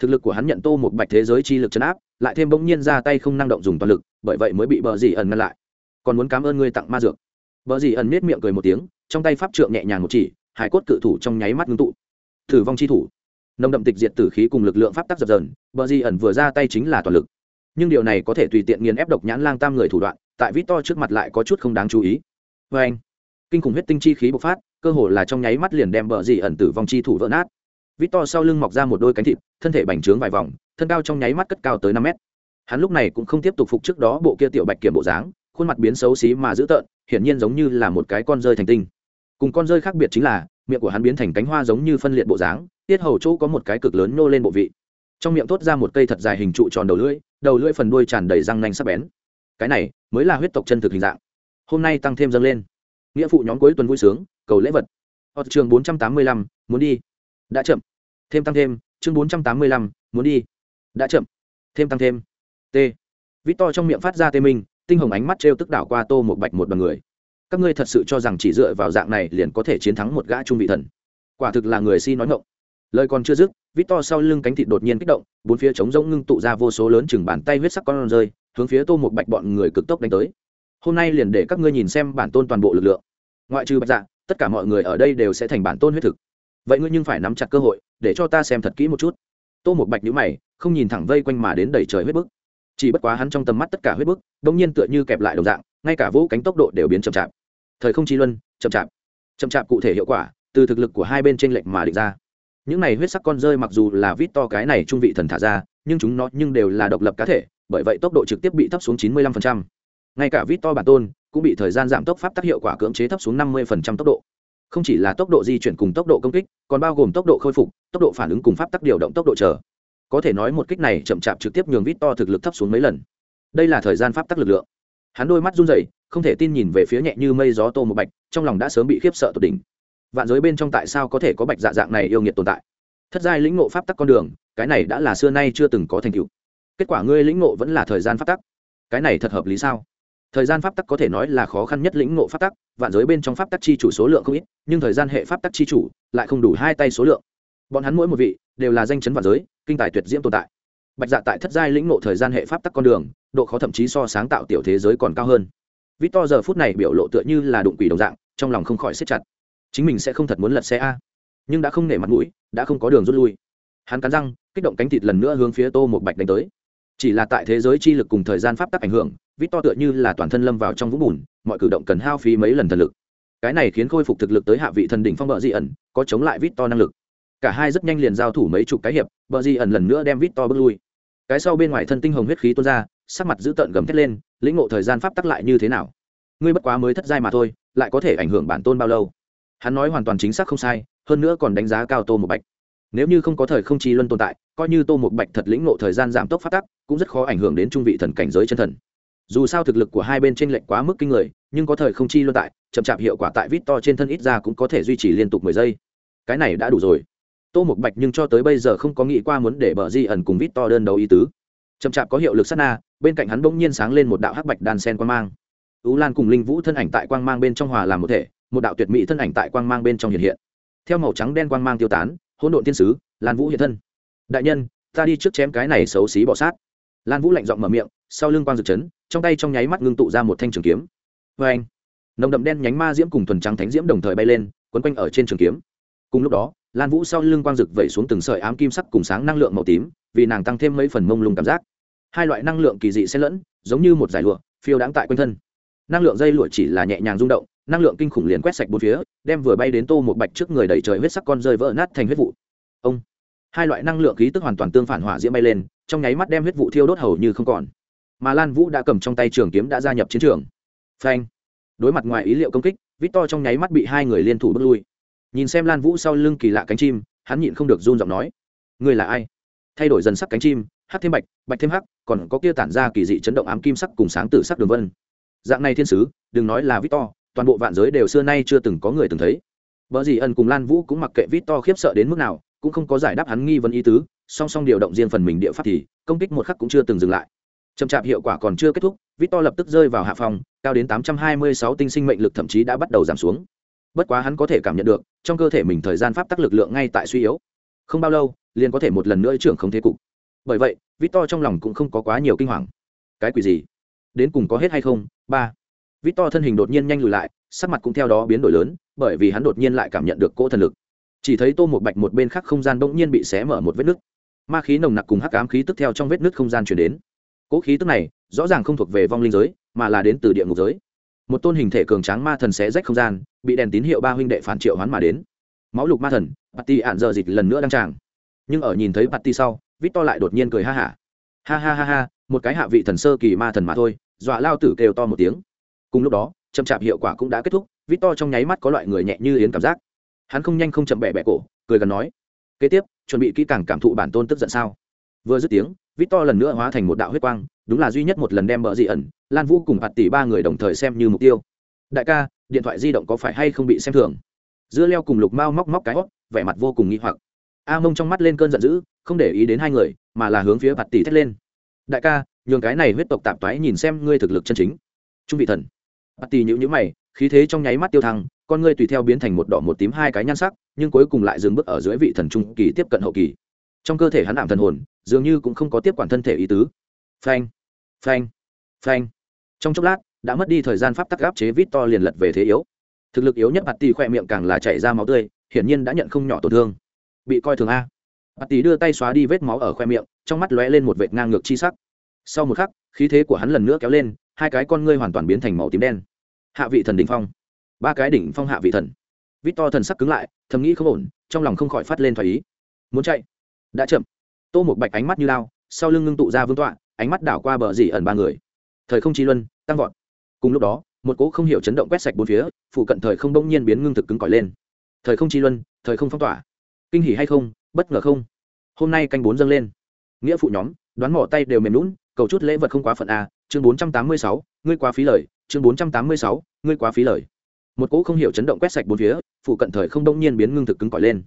thực lực của hắn nhận tô một bạch thế giới chi lực chấn áp, lại thêm bỗng nhiên ra tay không năng động dùng toàn lực, bởi vậy mới bị bờ Dì ẩn ngăn lại. Còn muốn cảm ơn ngươi tặng ma dược. Bờ Dì ẩn nết miệng cười một tiếng, trong tay pháp trượng nhẹ nhàng một chỉ, hải cốt cự thủ trong nháy mắt ngưng tụ. Thử vong chi thủ. Nồng đậm tịch diệt tử khí cùng lực lượng pháp tắc dập dần bờ Dì ẩn vừa ra tay chính là toàn lực. Nhưng điều này có thể tùy tiện nghiền ép độc nhãn lang tam người thủ đoạn, tại vít to trước mặt lại có chút không đáng chú ý. Vê anh kinh khủng huyết tinh chi khí bộc phát, cơ hồ là trong nháy mắt liền đem bờ Dì ẩn tử vong chi thủ vỡ nát vít to sau lưng mọc ra một đôi cánh thịt, thân thể bành trướng vài vòng, thân cao trong nháy mắt cất cao tới năm mét. Hắn lúc này cũng không tiếp tục phục trước đó bộ kia tiểu bạch kiểm bộ dáng, khuôn mặt biến xấu xí mà dữ tợn, hiển nhiên giống như là một cái con rơi thành tinh. Cùng con rơi khác biệt chính là, miệng của hắn biến thành cánh hoa giống như phân liệt bộ dáng, tiết hầu chỗ có một cái cực lớn nô lên bộ vị. Trong miệng thốt ra một cây thật dài hình trụ tròn đầu lưỡi đầu lưỡi phần đuôi tràn đầy răng nanh sắc bén. Cái này mới là huyết tộc chân thực hình dạng. Hôm nay tăng thêm dâng lên. Nghĩa phụ nhóm cuối tuần vui sướng, cầu lễ vật. Ở trường bốn trăm tám mươi lăm, muốn đi. Đã chậm thêm tăng thêm, chương bốn trăm tám mươi lăm, muốn đi. Đã chậm. Thêm tăng thêm. T. Vít to trong miệng phát ra tê minh, tinh hồng ánh mắt t r e o tức đảo qua tô một bạch một đ o n người. Các ngươi thật sự cho rằng chỉ dựa vào dạng này liền có thể chiến thắng một gã trung vị thần? Quả thực là người si nói ngộng lời còn chưa dứt vít to sau lưng cánh thịt đột nhiên kích động, bốn phía trống rỗng ngưng tụ ra vô số lớn chừng bàn tay huyết sắc con rơi, hướng phía tô một bạch bọn người cực tốc đánh tới. Hôm nay liền để các ngươi nhìn xem bản tôn toàn bộ lực lượng. Ngoại trừ bạch dạ tất cả mọi người ở đây đều sẽ thành bản tôn huyết thực vậy ngươi nhưng phải nắm chặt cơ hội, để cho ta xem thật kỹ một chút. Tô một bạch nhữ mày, không nhìn thẳng vây quanh mà đến đầy trời huyết bức. Chỉ bất quá hắn trong tầm mắt tất cả huyết bức đông nhiên tựa như kẹp lại đồng dạng, ngay cả vỗ cánh tốc độ đều biến chậm chạp. Thời không chi luân, chậm chạp. Chậm chạp cụ thể hiệu quả, từ thực lực của hai bên trên lệnh mà định ra. Những này huyết sắc con rơi mặc dù là vít to cái này trung vị thần thả ra, nhưng chúng nó nhưng đều là độc lập cá thể, bởi vậy tốc độ trực tiếp bị thấp xuống 95%. ngay cả vít to bản tôn cũng bị thời gian giảm tốc pháp tác hiệu quả cưỡng chế thấp xuống 50% tốc độ không chỉ là tốc độ di chuyển cùng tốc độ công kích, còn bao gồm tốc độ khôi phục, tốc độ phản ứng cùng pháp tắc điều động tốc độ chờ. Có thể nói một kích này chậm chạp trực tiếp nhường vít to thực lực thấp xuống mấy lần. Đây là thời gian pháp tắc lực lượng. Hắn đôi mắt run rẩy, không thể tin nhìn về phía nhẹ như mây gió tô một bạch, trong lòng đã sớm bị khiếp sợ tột đỉnh. Vạn giới bên trong tại sao có thể có bạch dạ dạng này yêu nghiệt tồn tại? Thất giai lĩnh ngộ pháp tắc con đường, cái này đã là xưa nay chưa từng có thành tựu. Kết quả ngươi lĩnh ngộ vẫn là thời gian pháp tắc. Cái này thật hợp lý sao? Thời gian pháp tắc có thể nói là khó khăn nhất lĩnh ngộ pháp tắc, vạn giới bên trong pháp tắc chi chủ số lượng không ít, nhưng thời gian hệ pháp tắc chi chủ lại không đủ hai tay số lượng. Bọn hắn mỗi một vị đều là danh chấn vạn giới, kinh tài tuyệt diễm tồn tại. Bạch dạ tại thất giai lĩnh ngộ thời gian hệ pháp tắc con đường, độ khó thậm chí so sáng tạo tiểu thế giới còn cao hơn. Vít to giờ phút này biểu lộ tựa như là đụng quỷ đồng dạng, trong lòng không khỏi xếp chặt. Chính mình sẽ không thật muốn lật xe a. Nhưng đã không nể mặt mũi, đã không có đường rút lui. Hắn cắn răng, kích động cánh thịt lần nữa hướng phía tô một bạch đánh tới chỉ là tại thế giới chi lực cùng thời gian pháp tắc ảnh hưởng, vít to tựa như là toàn thân lâm vào trong vũng bùn, mọi cử động cần hao phí mấy lần thần lực. Cái này khiến khôi phục thực lực tới hạ vị thần đỉnh phong bờ di ẩn, có chống lại vít to năng lực. Cả hai rất nhanh liền giao thủ mấy chục cái hiệp bờ di ẩn lần nữa đem vít to bước lui. Cái sau bên ngoài thân tinh hồng huyết khí tuôn ra, sắc mặt giữ tợn gầm thét lên, lĩnh ngộ thời gian pháp tắc lại như thế nào? Ngươi bất quá mới thất giai mà thôi, lại có thể ảnh hưởng bản tôn bao lâu? Hắn nói hoàn toàn chính xác không sai, hơn nữa còn đánh giá cao tô một bạch. Nếu như không có thời không chi luân tồn tại coi như tô một bạch thật lĩnh ngộ thời gian giảm tốc phát tắc, cũng rất khó ảnh hưởng đến trung vị thần cảnh giới chân thần. Dù sao thực lực của hai bên t r ê n lệch quá mức kinh người, nhưng có thời không chi luôn tại, chậm chạp hiệu quả tại vít to trên thân ít ra cũng có thể duy trì liên tục mười giây. Cái này đã đủ rồi. Tô một bạch nhưng cho tới bây giờ không có nghĩ qua muốn để bờ di ẩn cùng vít to đơn đấu ý tứ. Chậm chạp có hiệu lực sát na, bên cạnh hắn bỗng nhiên sáng lên một đạo hắc bạch đan sen quang mang. Tú lan cùng linh vũ thân ảnh tại quang mang bên trong hòa làm một thể, một đạo tuyệt mỹ thân ảnh tại quang mang bên trong hiện hiện. Theo màu trắng đen quang mang tiêu tán, hỗn độn thiên sứ, lan vũ hiện thân đại nhân, ta đi trước chém cái này xấu xí bỏ sát. Lan vũ lạnh giọng mở miệng, sau lưng quang dược chấn, trong tay trong nháy mắt ngưng tụ ra một thanh trường kiếm. Vê anh, nồng đậm đen nhánh ma diễm cùng thuần trắng thánh diễm đồng thời bay lên, quấn quanh ở trên trường kiếm. Cùng lúc đó, lan vũ sau lưng quang dực vẩy xuống từng sợi ám kim sắc cùng sáng năng lượng màu tím, vì nàng tăng thêm mấy phần mông lung cảm giác. Hai loại năng lượng kỳ dị xen lẫn, giống như một giải lụa, phiêu đáng tại quanh thân. Năng lượng dây lụa chỉ là nhẹ nhàng rung động, năng lượng kinh khủng liền quét sạch bốn phía, đem vừa bay đến tô một bạch trước người đẩy trời huyết sắc con rơi vỡ nát thành huyết vụ. Ông hai loại năng lượng khí tức hoàn toàn tương phản hỏa diễm bay lên trong nháy mắt đem huyết vụ thiêu đốt hầu như không còn. Mà lan vũ đã cầm trong tay trường kiếm đã gia nhập chiến trường. Phanh! Đối mặt ngoài ý liệu công kích victor trong nháy mắt bị hai người liên thủ bước lui. Nhìn xem lan vũ sau lưng kỳ lạ cánh chim hắn nhịn không được run giọng nói người là ai? Thay đổi dần sắc cánh chim hát thêm bạch bạch thêm hắc còn có kia tản ra kỳ dị chấn động ám kim sắc cùng sáng tử sắc đường vân. Dạng này thiên sứ đừng nói là victor toàn bộ vạn giới đều xưa nay chưa từng có người từng thấy. Bở gì ân cùng Lan Vũ cũng mặc kệ Victor khiếp sợ đến mức nào, cũng không có giải đáp hắn nghi vấn ý tứ, song song điều động riêng phần mình địa pháp thì, công kích một khắc cũng chưa từng dừng lại. Chậm chạp hiệu quả còn chưa kết thúc, Victor lập tức rơi vào hạ phòng, cao đến 826 tinh sinh mệnh lực thậm chí đã bắt đầu giảm xuống. Bất quá hắn có thể cảm nhận được, trong cơ thể mình thời gian pháp tắc lực lượng ngay tại suy yếu. Không bao lâu, liền có thể một lần nữa trưởng không thế cục. Bởi vậy, Victor trong lòng cũng không có quá nhiều kinh hoàng. Cái quỷ gì? Đến cùng có hết hay không? Ba. Victor thân hình đột nhiên nhanh lùi lại, sắc mặt cũng theo đó biến đổi lớn, bởi vì hắn đột nhiên lại cảm nhận được cỗ thần lực. Chỉ thấy Tô một Bạch một bên khác không gian bỗng nhiên bị xé mở một vết nứt. Ma khí nồng nặc cùng hắc ám khí tức theo trong vết nứt không gian truyền đến. Cỗ khí tức này, rõ ràng không thuộc về vong linh giới, mà là đến từ địa ngục giới. Một tôn hình thể cường tráng ma thần xé rách không gian, bị đèn tín hiệu ba huynh đệ phản triệu hoán mà đến. Máu lục ma thần, Patty ạn giờ dịch lần nữa đang tràng. Nhưng ở nhìn thấy Patty sau, Victor lại đột nhiên cười ha hả. Ha ha ha ha, một cái hạ vị thần sơ kỳ ma thần mà thôi, dọa lao tử kêu to một tiếng. Cùng lúc đó, chậm chạp hiệu quả cũng đã kết thúc victor trong nháy mắt có loại người nhẹ như yến cảm giác hắn không nhanh không chậm bẹ bẹ cổ, cười gần nói, kế tiếp, chuẩn bị kỹ càng cảm thụ bản tôn tức giận sao? Vừa dứt tiếng vít to lần nữa hóa thành một đạo huyết quang, đúng là duy nhất một lần đem bờ dị ẩn, lan vũ cùng hạt tỷ ba người đồng thời xem như mục tiêu. Đại ca, điện thoại di động có phải hay không bị xem thường? Dưa leo cùng lục mau móc móc cái hót vẻ mặt vô cùng nghi hoặc. A mông trong mắt lên cơn giận dữ, không để ý đến hai người, mà là hướng phía hạt tỷ thét lên. Đại ca, nhường cái này huyết tộc tạp toái nhìn xem ngươi thực lực chân chính. Trung vị thần. Hạt tỷ nhữ nhữ mày khí thế trong nháy mắt tiêu thăng, con ngươi tùy theo biến thành một đỏ một tím hai cái nhan sắc, nhưng cuối cùng lại dừng bước ở dưới vị thần trung kỳ tiếp cận hậu kỳ. Trong cơ thể hắn ảm thần hồn, dường như cũng không có tiếp quản thân thể ý tứ. Phanh phanh phanh. Trong chốc lát, đã mất đi thời gian pháp tắc áp chế vít to liền lật về thế yếu. Thực lực yếu nhất mặt tỷ khoe miệng càng là chảy ra máu tươi, hiển nhiên đã nhận không nhỏ tổn thương. Bị coi thường a. Mặt tỷ đưa tay xóa đi vết máu ở khoe miệng, trong mắt lóe lên một vệt ngang ngược chi sắc. Sau một khắc, khí thế của hắn lần nữa kéo lên, hai cái con ngươi hoàn toàn biến thành màu tím đen hạ vị thần đỉnh phong. Ba cái đỉnh phong hạ vị thần. Vít to thần sắc cứng lại, thầm nghĩ không ổn, trong lòng không khỏi phát lên thoải ý. Muốn chạy? Đã chậm. Tô một bạch ánh mắt như lao, sau lưng ngưng tụ ra vương tọa, ánh mắt đảo qua bờ dỉ ẩn ba người. Thời không chi luân, tăng vọt. Cùng lúc đó, một cỗ không hiểu chấn động quét sạch bốn phía, phụ cận thời không bỗng nhiên biến ngưng thực cứng cỏi lên. Thời không chi luân, thời không phong tỏa. Kinh hỉ hay không, bất ngờ không? Hôm nay canh bốn dâng lên. Nghĩa phụ nhóm, đoán mỏ tay đều mềm lún cầu chút lễ vật không quá phận a, chương bốn trăm tám mươi sáu, ngươi quá phí lời chương bốn trăm tám mươi sáu, ngươi quá phí lời. Một cỗ không hiểu chấn động quét sạch bốn phía, phụ cận thời không đông nhiên biến ngưng thực cứng cỏi lên.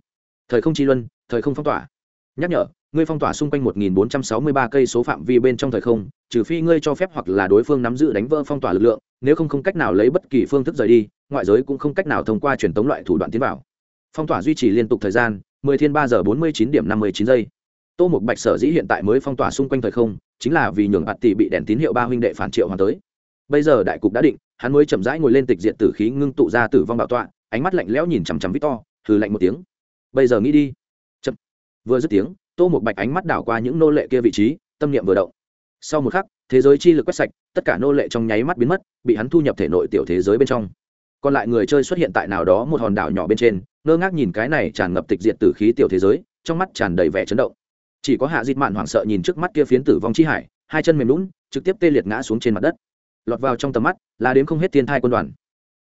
Thời không chi luân, thời không phong tỏa. Nhắc nhở, ngươi phong tỏa xung quanh một nghìn bốn trăm sáu mươi ba cây số phạm vi bên trong thời không, trừ phi ngươi cho phép hoặc là đối phương nắm giữ đánh vỡ phong tỏa lực lượng, nếu không không cách nào lấy bất kỳ phương thức rời đi, ngoại giới cũng không cách nào thông qua truyền tống loại thủ đoạn tiến vào. Phong tỏa duy trì liên tục thời gian, mười thiên ba giờ bốn mươi chín điểm năm mươi chín giây. Tô một bạch sở dĩ hiện tại mới phong tỏa xung quanh thời không, chính là vì nhường bạt tỷ bị đèn tín hiệu ba huynh đệ phản triệu hoàn tới bây giờ đại cục đã định, hắn mới chậm rãi ngồi lên tịch diện tử khí ngưng tụ ra tử vong bảo tọa, ánh mắt lạnh lẽo nhìn chằm chằm victor thử lạnh một tiếng. Bây giờ nghĩ đi. Chậm. Vừa dứt tiếng, tô một bạch ánh mắt đảo qua những nô lệ kia vị trí, tâm niệm vừa động. Sau một khắc, thế giới chi lực quét sạch, tất cả nô lệ trong nháy mắt biến mất, bị hắn thu nhập thể nội tiểu thế giới bên trong. Còn lại người chơi xuất hiện tại nào đó một hòn đảo nhỏ bên trên, ngơ ngác nhìn cái này tràn ngập tịch diện tử khí tiểu thế giới, trong mắt tràn đầy vẻ chấn động. Chỉ có hạ dịt mạn hoảng sợ nhìn trước mắt kia phiến tử vong chi hải, hai chân mềm lún trực tiếp tê liệt ngã xuống trên mặt đất lọt vào trong tầm mắt, là đến không hết thiên thai quân đoàn.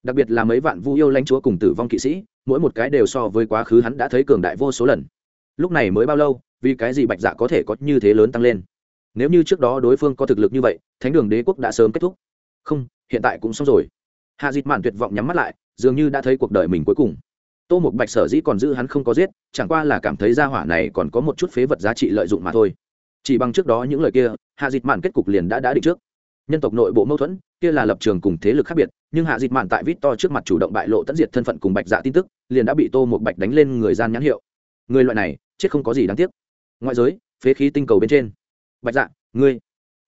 Đặc biệt là mấy vạn vu yêu lãnh chúa cùng tử vong kỵ sĩ, mỗi một cái đều so với quá khứ hắn đã thấy cường đại vô số lần. Lúc này mới bao lâu, vì cái gì bạch dạ có thể có như thế lớn tăng lên? Nếu như trước đó đối phương có thực lực như vậy, thánh đường đế quốc đã sớm kết thúc. Không, hiện tại cũng xong rồi. Hạ dịt mạn tuyệt vọng nhắm mắt lại, dường như đã thấy cuộc đời mình cuối cùng. Tô một bạch sở dĩ còn giữ hắn không có giết, chẳng qua là cảm thấy gia hỏa này còn có một chút phế vật giá trị lợi dụng mà thôi. Chỉ bằng trước đó những lời kia, hạ dịt mạn kết cục liền đã đã định trước nhân tộc nội bộ mâu thuẫn, kia là lập trường cùng thế lực khác biệt, nhưng hạ dịt mạn tại vít to trước mặt chủ động bại lộ tận diệt thân phận cùng bạch dạ tin tức, liền đã bị tô một bạch đánh lên người gian nhãn hiệu. Người loại này, chết không có gì đáng tiếc. Ngoại giới, phế khí tinh cầu bên trên. Bạch dạ ngươi.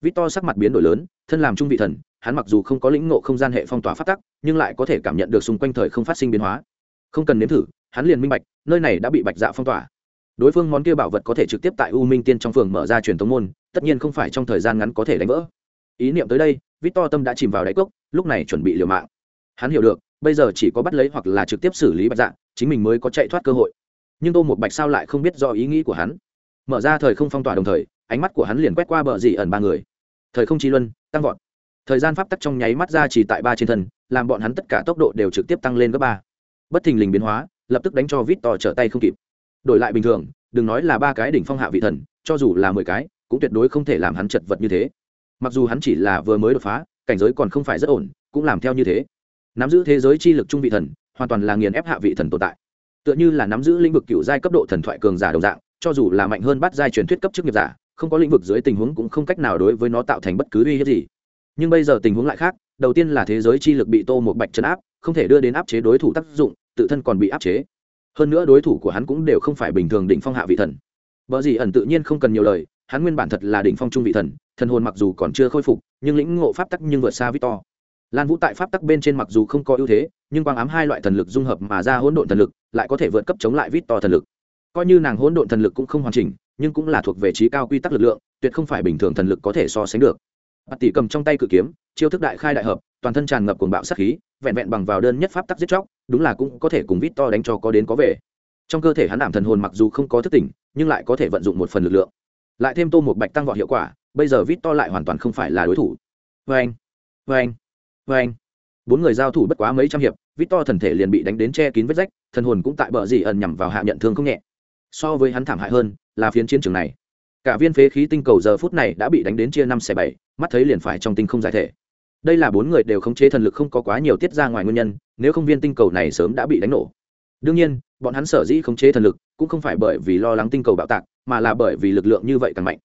Vít to sắc mặt biến đổi lớn, thân làm trung vị thần, hắn mặc dù không có lĩnh ngộ không gian hệ phong tỏa phát tắc, nhưng lại có thể cảm nhận được xung quanh thời không phát sinh biến hóa. Không cần nếm thử, hắn liền minh bạch, nơi này đã bị bạch dạ phong tỏa. Đối phương món kia bảo vật có thể trực tiếp tại u minh tiên trong phường mở ra truyền thống môn, tất nhiên không phải trong thời gian ngắn có thể đánh vỡ ý niệm tới đây, victor tâm đã chìm vào đáy cốc, lúc này chuẩn bị liều mạng. Hắn hiểu được, bây giờ chỉ có bắt lấy hoặc là trực tiếp xử lý bạch dạ chính mình mới có chạy thoát cơ hội. Nhưng tô một bạch sao lại không biết do ý nghĩ của hắn? Mở ra thời không phong tỏa đồng thời, ánh mắt của hắn liền quét qua bờ dị ẩn ba người. Thời không chi luân, tăng vọt. Thời gian pháp tắc trong nháy mắt ra chỉ tại ba trên thân, làm bọn hắn tất cả tốc độ đều trực tiếp tăng lên gấp ba. Bất thình lình biến hóa, lập tức đánh cho vít to trở tay không kịp. Đổi lại bình thường, đừng nói là ba cái đỉnh phong hạ vị thần, cho dù là mười cái, cũng tuyệt đối không thể làm hắn chật vật như thế mặc dù hắn chỉ là vừa mới đột phá, cảnh giới còn không phải rất ổn, cũng làm theo như thế. Nắm giữ thế giới chi lực trung vị thần, hoàn toàn là nghiền ép hạ vị thần tồn tại. Tựa như là nắm giữ lĩnh vực cựu giai cấp độ thần thoại cường giả đồng dạng, cho dù là mạnh hơn bắt giai truyền thuyết cấp chức nghiệp giả, không có lĩnh vực dưới tình huống cũng không cách nào đối với nó tạo thành bất cứ uy hiếp gì. Nhưng bây giờ tình huống lại khác, đầu tiên là thế giới chi lực bị tô một bạch chấn áp, không thể đưa đến áp chế đối thủ tác dụng, tự thân còn bị áp chế. Hơn nữa đối thủ của hắn cũng đều không phải bình thường đỉnh phong hạ vị thần. Vợ gì ẩn tự nhiên không cần nhiều lời hắn nguyên bản thật là đỉnh phong trung vị thần thần hồn mặc dù còn chưa khôi phục, nhưng lĩnh ngộ pháp tắc nhưng vượt xa victor. Lan vũ tại pháp tắc bên trên mặc dù không có ưu thế, nhưng quang ám hai loại thần lực dung hợp mà ra hỗn độn thần lực, lại có thể vượt cấp chống lại victor thần lực. Coi như nàng hỗn độn thần lực cũng không hoàn chỉnh, nhưng cũng là thuộc về trí cao quy tắc lực lượng, tuyệt không phải bình thường thần lực có thể so sánh được. Bạt tỷ cầm trong tay cự kiếm, chiêu thức đại khai đại hợp, toàn thân tràn ngập cuồng bạo sát khí, vẹn vẹn bằng vào đơn nhất pháp tắc giết chóc, đúng là cũng có thể cùng vít to đánh cho có đến có về. Trong cơ thể hắn đảm thần hồn mặc dù không có thức tỉnh, nhưng lại có thể vận dụng một phần lực lượng lại thêm tô một bạch tăng vọt hiệu quả, bây giờ vít to lại hoàn toàn không phải là đối thủ. Vê anh vê anh vê anh. Bốn người giao thủ bất quá mấy trăm hiệp, vít to thần thể liền bị đánh đến che kín vết rách, thần hồn cũng tại bờ dì ẩn nhằm vào hạ nhận thương không nhẹ. So với hắn thảm hại hơn là phiến chiến trường này. Cả viên phế khí tinh cầu giờ phút này đã bị đánh đến chia năm xẻ bảy, mắt thấy liền phải trong tinh không giải thể. Đây là bốn người đều khống chế thần lực không có quá nhiều tiết ra ngoài nguyên nhân, nếu không viên tinh cầu này sớm đã bị đánh nổ. Đương nhiên, bọn hắn sở dĩ khống chế thần lực cũng không phải bởi vì lo lắng tinh cầu bạo tạc mà là bởi vì lực lượng như vậy càng mạnh.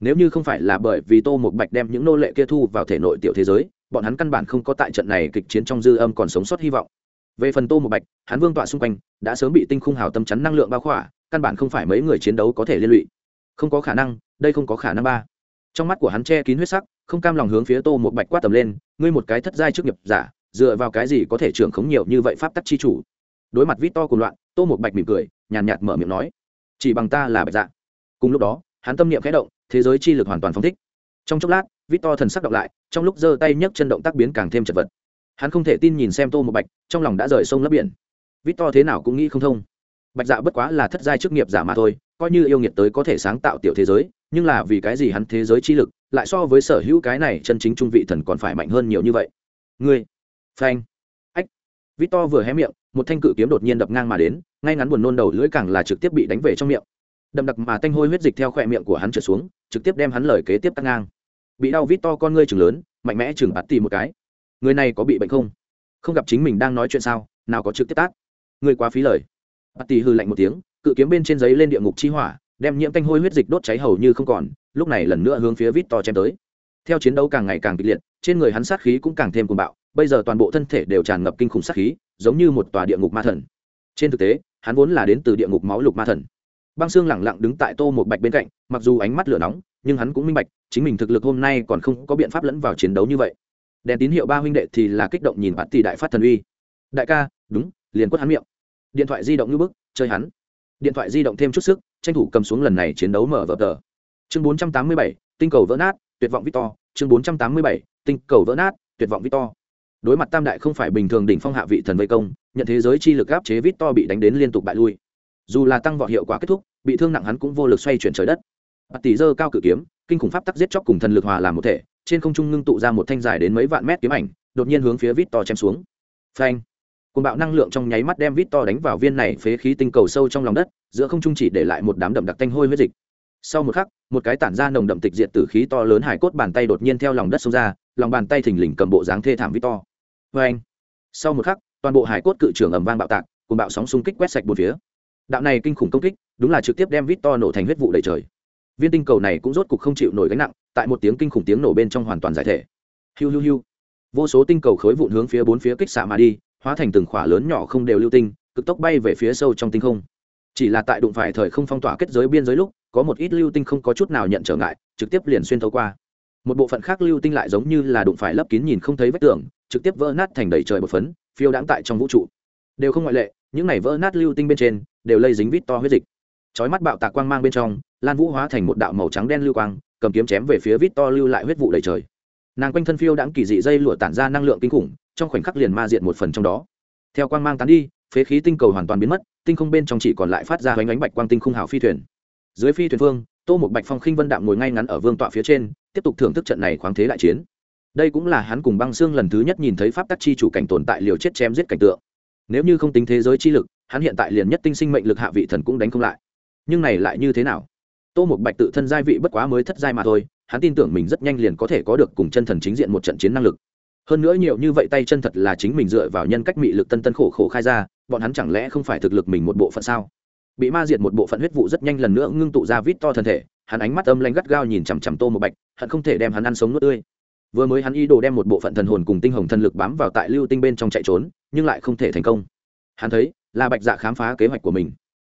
Nếu như không phải là bởi vì tô một bạch đem những nô lệ kia thu vào thể nội tiểu thế giới, bọn hắn căn bản không có tại trận này kịch chiến trong dư âm còn sống sót hy vọng. Về phần tô một bạch, hắn vương tọa xung quanh, đã sớm bị tinh khung hào tâm chắn năng lượng bao khỏa, căn bản không phải mấy người chiến đấu có thể liên lụy. Không có khả năng, đây không có khả năng ba. Trong mắt của hắn che kín huyết sắc, không cam lòng hướng phía tô một bạch quát tầm lên, ngươi một cái thất giai trước nghiệp giả, dựa vào cái gì có thể trưởng khống nhiều như vậy pháp tắc chi chủ? Đối mặt vít to cùng loạn, tô một bạch mỉm cười, nhàn nhạt mở miệng nói, chỉ bằng ta là bạch dạ cùng lúc đó, hắn tâm niệm khẽ động, thế giới chi lực hoàn toàn phóng thích. Trong chốc lát vít to thần sắc động lại, trong lúc giơ tay nhấc chân động tác biến càng thêm chật vật. Hắn không thể tin nhìn xem tô một bạch, trong lòng đã rời sông lấp biển. Vít to thế nào cũng nghĩ không thông. Bạch dạ bất quá là thất giai chức nghiệp giả mà thôi, coi như yêu nghiệt tới có thể sáng tạo tiểu thế giới, nhưng là vì cái gì hắn thế giới chi lực, lại so với sở hữu cái này chân chính trung vị thần còn phải mạnh hơn nhiều như vậy? Ngươi, phanh. Ách. Victor vừa hé miệng, một thanh cự kiếm đột nhiên đập ngang mà đến, ngay ngắn buồn nôn đầu lưỡi càng là trực tiếp bị đánh về trong miệng đậm đặc mà tanh hôi huyết dịch theo khỏe miệng của hắn trở xuống, trực tiếp đem hắn lời kế tiếp tắt ngang. Bị đau vít to con ngươi chừng lớn, mạnh mẽ chừng bạt tì một cái. Người này có bị bệnh không? Không gặp chính mình đang nói chuyện sao, nào có trực tiếp tát. Người quá phí lời. Bạt tì hư lạnh một tiếng, cự kiếm bên trên giấy lên địa ngục chi hỏa, đem nhiễm tanh hôi huyết dịch đốt cháy hầu như không còn, lúc này lần nữa hướng phía vít to chém tới. Theo chiến đấu càng ngày càng kịch liệt, trên người hắn sát khí cũng càng thêm cuồng bạo, bây giờ toàn bộ thân thể đều tràn ngập kinh khủng sát khí, giống như một tòa địa ngục ma thần. Trên thực tế, hắn vốn là đến từ địa ngục máu lục ma thần băng xương lẳng lặng đứng tại tô một bạch bên cạnh mặc dù ánh mắt lửa nóng nhưng hắn cũng minh bạch chính mình thực lực hôm nay còn không có biện pháp lẫn vào chiến đấu như vậy. Đèn tín hiệu ba huynh đệ thì là kích động nhìn bạn tỷ đại phát thần uy. Đại ca đúng liền quất hắn miệng. Điện thoại di động như bức chơi hắn. Điện thoại di động thêm chút sức tranh thủ cầm xuống lần này chiến đấu mở vở tờ. Chương 487, tinh cầu vỡ nát tuyệt vọng victor. Chương 487, tinh cầu vỡ nát tuyệt vọng victor. Đối mặt tam đại không phải bình thường đỉnh phong hạ vị thần vây công nhận thế giới chi lực áp chế victor bị đánh đến liên tục bại lui. Dù là tăng vọt hiệu quả kết thúc bị thương nặng hắn cũng vô lực xoay chuyển trời đất. Bạt tỷ dơ cao cự kiếm, kinh khủng pháp tắc giết chóc cùng thần lực hòa làm một thể, trên không trung ngưng tụ ra một thanh dài đến mấy vạn mét kiếm ảnh, đột nhiên hướng phía victor chém xuống. Phanh! Côn bạo năng lượng trong nháy mắt đem victor đánh vào viên này phế khí tinh cầu sâu trong lòng đất, giữa không trung chỉ để lại một đám đậm đặc tanh hôi huyết dịch. Sau một khắc, một cái tản ra nồng đậm tịch diệt tử khí to lớn hải cốt bàn tay đột nhiên theo lòng đất xông ra, lòng bàn tay thình lình cầm bộ dáng thê thảm victor vê sau một khắc, toàn bộ hải cốt cự trưởng ầm vang bạo tạc cùng bạo sóng xung kích quét sạch bốn phía. Đạo này kinh khủng công kích đúng là trực tiếp đem victor nổ thành huyết vụ đầy trời. Viên tinh cầu này cũng rốt cục không chịu nổi gánh nặng, tại một tiếng kinh khủng tiếng nổ bên trong hoàn toàn giải thể. Hiu hiu hiu. Vô số tinh cầu khối vụn hướng phía bốn phía kích xạ mà đi, hóa thành từng khỏa lớn nhỏ không đều lưu tinh, cực tốc bay về phía sâu trong tinh không. Chỉ là tại đụng phải thời không phong tỏa kết giới biên giới lúc, có một ít lưu tinh không có chút nào nhận trở ngại, trực tiếp liền xuyên thấu qua. Một bộ phận khác lưu tinh lại giống như là đụng phải lấp kín nhìn không thấy vết tường, trực tiếp vỡ nát thành đầy trời bột phấn, phiêu đãng tại trong vũ trụ. Đều không ngoại lệ, những này vỡ nát lưu tinh bên trên, đều lây dính vít to huyết dịch chói mắt bạo tạc quang mang bên trong, lan vũ hóa thành một đạo màu trắng đen lưu quang, cầm kiếm chém về phía vít to lưu lại huyết vụ đầy trời. Nàng quanh thân phiêu đãng kỳ dị dây lụa tản ra năng lượng kinh khủng, trong khoảnh khắc liền ma diện một phần trong đó. Theo quang mang tán đi, phế khí tinh cầu hoàn toàn biến mất, tinh không bên trong chỉ còn lại phát ra hoành ánh bạch quang tinh khung hào phi thuyền. Dưới phi thuyền phương, tô một bạch phong khinh vân đạm ngồi ngay ngắn ở vương tọa phía trên, tiếp tục thưởng thức trận này khoáng thế đại chiến. Đây cũng là hắn cùng băng xương lần thứ nhất nhìn thấy pháp tắc chi chủ cảnh tồn tại liều chết chém giết cảnh tượng. Nếu như không tính thế giới chi lực, hắn hiện tại liền nhất tinh sinh mệnh lực hạ vị thần cũng đánh không lại nhưng này lại như thế nào? Tô một bạch tự thân giai vị bất quá mới thất giai mà thôi, hắn tin tưởng mình rất nhanh liền có thể có được cùng chân thần chính diện một trận chiến năng lực. Hơn nữa nhiều như vậy tay chân thật là chính mình dựa vào nhân cách mị lực tân tân khổ khổ khai ra, bọn hắn chẳng lẽ không phải thực lực mình một bộ phận sao? Bị ma diệt một bộ phận huyết vụ rất nhanh lần nữa ngưng tụ ra vít to thân thể, hắn ánh mắt âm lanh gắt gao nhìn chằm chằm tô một bạch hắn không thể đem hắn ăn sống nước tươi. Vừa mới hắn ý đồ đem một bộ phận thần hồn cùng tinh hồng thần lực bám vào tại lưu tinh bên trong chạy trốn, nhưng lại không thể thành công. Hắn thấy, là bạch dạ khám phá kế hoạch của mình.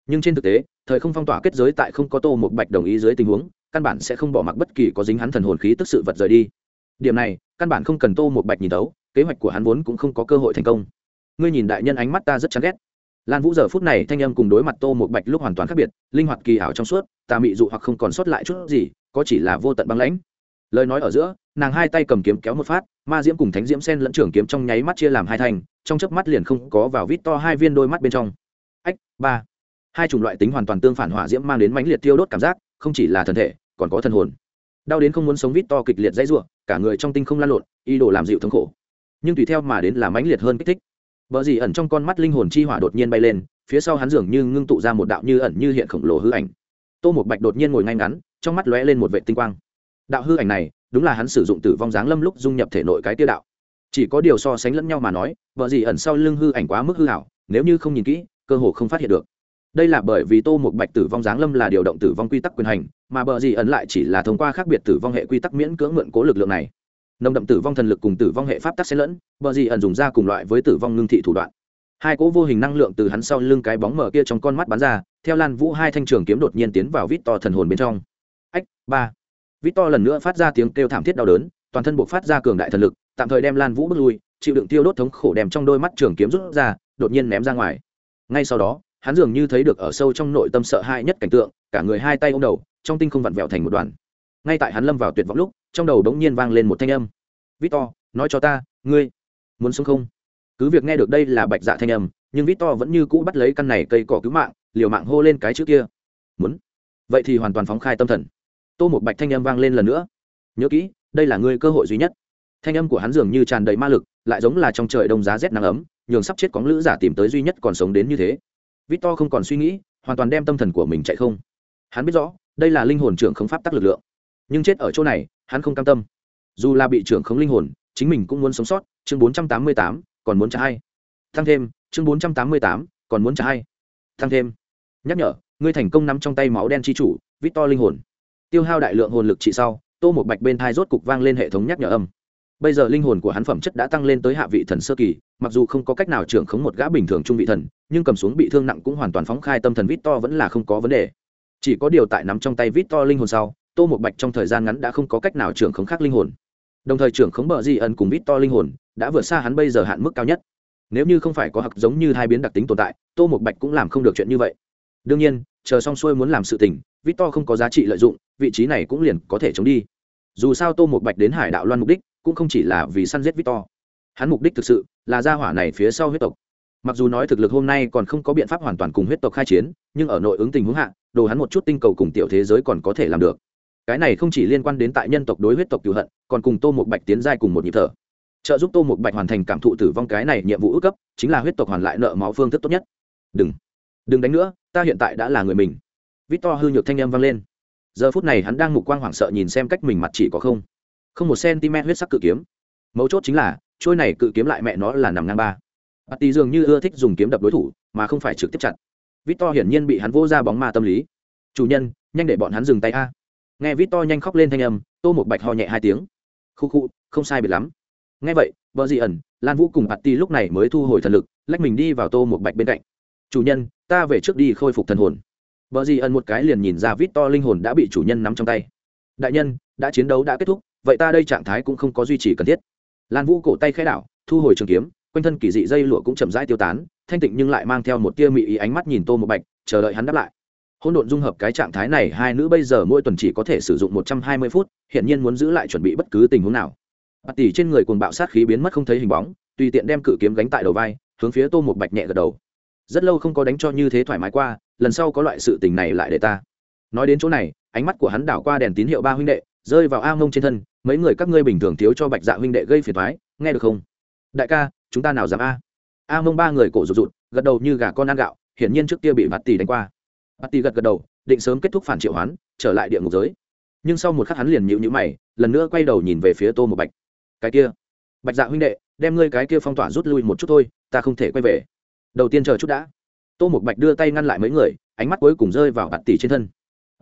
Nhưng trên thực tế thời không phong tỏa kết giới tại không có tô một bạch đồng ý dưới tình huống, căn bản sẽ không bỏ mặc bất kỳ có dính hắn thần hồn khí tức sự vật rời đi. Điểm này, căn bản không cần tô một bạch nhìn tấu, kế hoạch của hắn vốn cũng không có cơ hội thành công. Ngươi nhìn đại nhân ánh mắt ta rất chán ghét. Lan vũ giờ phút này thanh âm cùng đối mặt tô một bạch lúc hoàn toàn khác biệt, linh hoạt kỳ ảo trong suốt ta mị dụ hoặc không còn sót lại chút gì, có chỉ là vô tận băng lãnh. Lời nói ở giữa, nàng hai tay cầm kiếm kéo một phát, ma diễm cùng thánh diễm sen lẫn trưởng kiếm trong nháy mắt chia làm hai thành, trong chớp mắt liền không có vào vít to hai viên đôi mắt bên trong. Ách, ba hai chủng loại tính hoàn toàn tương phản hỏa diễm mang đến mãnh liệt tiêu đốt cảm giác không chỉ là thân thể còn có thân hồn. Đau đến không muốn sống vít to kịch liệt dãy ruộng cả người trong tinh không lan lộn ý đồ làm dịu thống khổ. Nhưng tùy theo mà đến là mãnh liệt hơn kích thích. Vợ gì ẩn trong con mắt linh hồn chi hỏa đột nhiên bay lên phía sau hắn dường như ngưng tụ ra một đạo như ẩn như hiện khổng lồ hư ảnh. Tô một bạch đột nhiên ngồi ngay ngắn trong mắt lóe lên một vệ tinh quang. Đạo hư ảnh này đúng là hắn sử dụng tử vong dáng lâm lúc dung nhập thể nội cái tiêu đạo. Chỉ có điều so sánh lẫn nhau mà nói vợ gì ẩn sau lưng hư ảnh quá mức hư ảo, nếu như không nhìn kỹ cơ hồ không phát hiện được đây là bởi vì tô một bạch tử vong giáng lâm là điều động tử vong quy tắc quyền hành, mà bờ gì ẩn lại chỉ là thông qua khác biệt tử vong hệ quy tắc miễn cưỡng mượn cố lực lượng này. Nồng đậm tử vong thần lực cùng tử vong hệ pháp tắc xen lẫn, bờ gì ẩn dùng ra cùng loại với tử vong ngưng thị thủ đoạn. Hai cỗ vô hình năng lượng từ hắn sau lưng cái bóng mở kia trong con mắt bắn ra, theo lan vũ hai thanh trường kiếm đột nhiên tiến vào vít to thần hồn bên trong. Ách, ba. Vít to lần nữa phát ra tiếng kêu thảm thiết đau đớn, toàn thân buộc phát ra cường đại thần lực, tạm thời đem lan vũ bước lui, chịu đựng tiêu đốt thống khổ đem trong đôi mắt trường kiếm rút ra, đột nhiên ném ra ngoài. Ngay sau đó hắn dường như thấy được ở sâu trong nội tâm sợ hãi nhất cảnh tượng, cả người hai tay ôm đầu, trong tinh không vặn vẹo thành một đoàn. Ngay tại hắn lâm vào tuyệt vọng lúc, trong đầu đống nhiên vang lên một thanh âm. Victor, nói cho ta, ngươi muốn sống không? Cứ việc nghe được đây là bạch dạ thanh âm, nhưng victor vẫn như cũ bắt lấy căn này cây cỏ cứu mạng, liều mạng hô lên cái trước kia. Muốn. Vậy thì hoàn toàn phóng khai tâm thần. Tô một bạch thanh âm vang lên lần nữa. Nhớ kỹ, đây là ngươi cơ hội duy nhất. Thanh âm của hắn dường như tràn đầy ma lực, lại giống là trong trời đông giá rét nắng ấm, nhường sắp chết cóng lữ giả tìm tới duy nhất còn sống đến như thế. Victor không còn suy nghĩ, hoàn toàn đem tâm thần của mình chạy không. Hắn biết rõ, đây là linh hồn trưởng không pháp tắc lực lượng. Nhưng chết ở chỗ này, hắn không cam tâm. Dù là bị trưởng không linh hồn, chính mình cũng muốn sống sót, chương 488, còn muốn trả hay. Thăng thêm, chương 488, còn muốn trả hay. Thăng thêm. Nhắc nhở, ngươi thành công nắm trong tay máu đen chi chủ, Victor linh hồn. Tiêu hao đại lượng hồn lực trị sau, Tô một Bạch bên thai rốt cục vang lên hệ thống nhắc nhở âm bây giờ linh hồn của hắn phẩm chất đã tăng lên tới hạ vị thần sơ kỳ, mặc dù không có cách nào trưởng khống một gã bình thường trung vị thần, nhưng cầm xuống bị thương nặng cũng hoàn toàn phóng khai tâm thần vít to vẫn là không có vấn đề. Chỉ có điều tại nắm trong tay vít to linh hồn sau, tô một bạch trong thời gian ngắn đã không có cách nào trưởng khống khác linh hồn. Đồng thời trưởng khống bờ di ẩn cùng vít to linh hồn đã vượt xa hắn bây giờ hạn mức cao nhất. Nếu như không phải có hặc giống như hai biến đặc tính tồn tại, tô một bạch cũng làm không được chuyện như vậy. Đương nhiên, chờ xong xuôi muốn làm sự tình, vít to không có giá trị lợi dụng, vị trí này cũng liền có thể chống đi dù sao tô một bạch đến hải đạo loan mục đích cũng không chỉ là vì săn giết victor. Hắn mục đích thực sự là gia hỏa này phía sau huyết tộc. Mặc dù nói thực lực hôm nay còn không có biện pháp hoàn toàn cùng huyết tộc khai chiến, nhưng ở nội ứng tình huống hạ, đồ hắn một chút tinh cầu cùng tiểu thế giới còn có thể làm được. Cái này không chỉ liên quan đến tại nhân tộc đối huyết tộc cựu hận, còn cùng tô một bạch tiến giai cùng một nhịp thở. Trợ giúp tô một bạch hoàn thành cảm thụ tử vong cái này nhiệm vụ ước cấp, chính là huyết tộc hoàn lại nợ máu phương thức tốt nhất. Đừng. Đừng đánh nữa, ta hiện tại đã là người mình. Victor hư nhược thanh â m vang lên giờ phút này hắn đang mục quang hoảng sợ nhìn xem cách mình mặt chỉ có không. Không một cm huyết sắc cự kiếm. Mấu chốt chính là, trôi này cự kiếm lại mẹ nó là nằm ngang ba. Bà tì dường như ưa thích dùng kiếm đập đối thủ, mà không phải trực tiếp chặt. Victor hiển nhiên bị hắn vô ra bóng ma tâm lý. Chủ nhân, nhanh để bọn hắn dừng tay a. Nghe victor nhanh khóc lên thanh âm, tô một bạch ho nhẹ hai tiếng. Khu khu, không sai biệt lắm. Nghe vậy vợ dị ẩn, lan vũ cùng bạt ti lúc này mới thu hồi thần lực, lách mình đi vào tô một bạch bên cạnh. Chủ nhân, ta về trước đi khôi phục thần hồn vợ dị ẩn một cái liền nhìn ra vít to linh hồn đã bị chủ nhân nắm trong tay. Đại nhân, đã chiến đấu đã kết thúc, vậy ta đây trạng thái cũng không có duy trì cần thiết. Lan vũ cổ tay khẽ đảo, thu hồi trường kiếm, quanh thân kỳ dị dây lụa cũng chậm rãi tiêu tán, thanh tịnh nhưng lại mang theo một tia mị ý ánh mắt nhìn tô một bạch, chờ đợi hắn đáp lại. Hỗn độn dung hợp cái trạng thái này, hai nữ bây giờ mỗi tuần chỉ có thể sử dụng một trăm hai mươi phút hiện nhiên muốn giữ lại chuẩn bị bất cứ tình huống nào. Bạt tỷ trên người cuồng bạo sát khí biến mất không thấy hình bóng, tùy tiện đem cự kiếm gánh tại đầu vai, hướng phía tô một bạch nhẹ gật đầu. Rất lâu không có đánh cho như thế thoải mái qua lần sau có loại sự tình này lại để ta. Nói đến chỗ này, ánh mắt của hắn đảo qua đèn tín hiệu ba huynh đệ, rơi vào a mông trên thân, mấy người các ngươi bình thường thiếu cho bạch dạ huynh đệ gây phiền thoái nghe được không? Đại ca, chúng ta nào dám a? A mông ba người cổ rụt rụt, gật đầu như gà con ăn gạo, hiển nhiên trước kia bị mặt tỷ đánh qua. Mặt tỷ gật gật đầu, định sớm kết thúc phản triệu hoán, trở lại địa ngục giới. Nhưng sau một khắc hắn liền nhịu nhữ mày, lần nữa quay đầu nhìn về phía tô một bạch. Cái kia, bạch dạ huynh đệ, đem ngươi cái kia phong tỏa rút lui một chút thôi, ta không thể quay về. Đầu tiên chờ chút đã tô một bạch đưa tay ngăn lại mấy người, ánh mắt cuối cùng rơi vào bạt tỷ trên thân.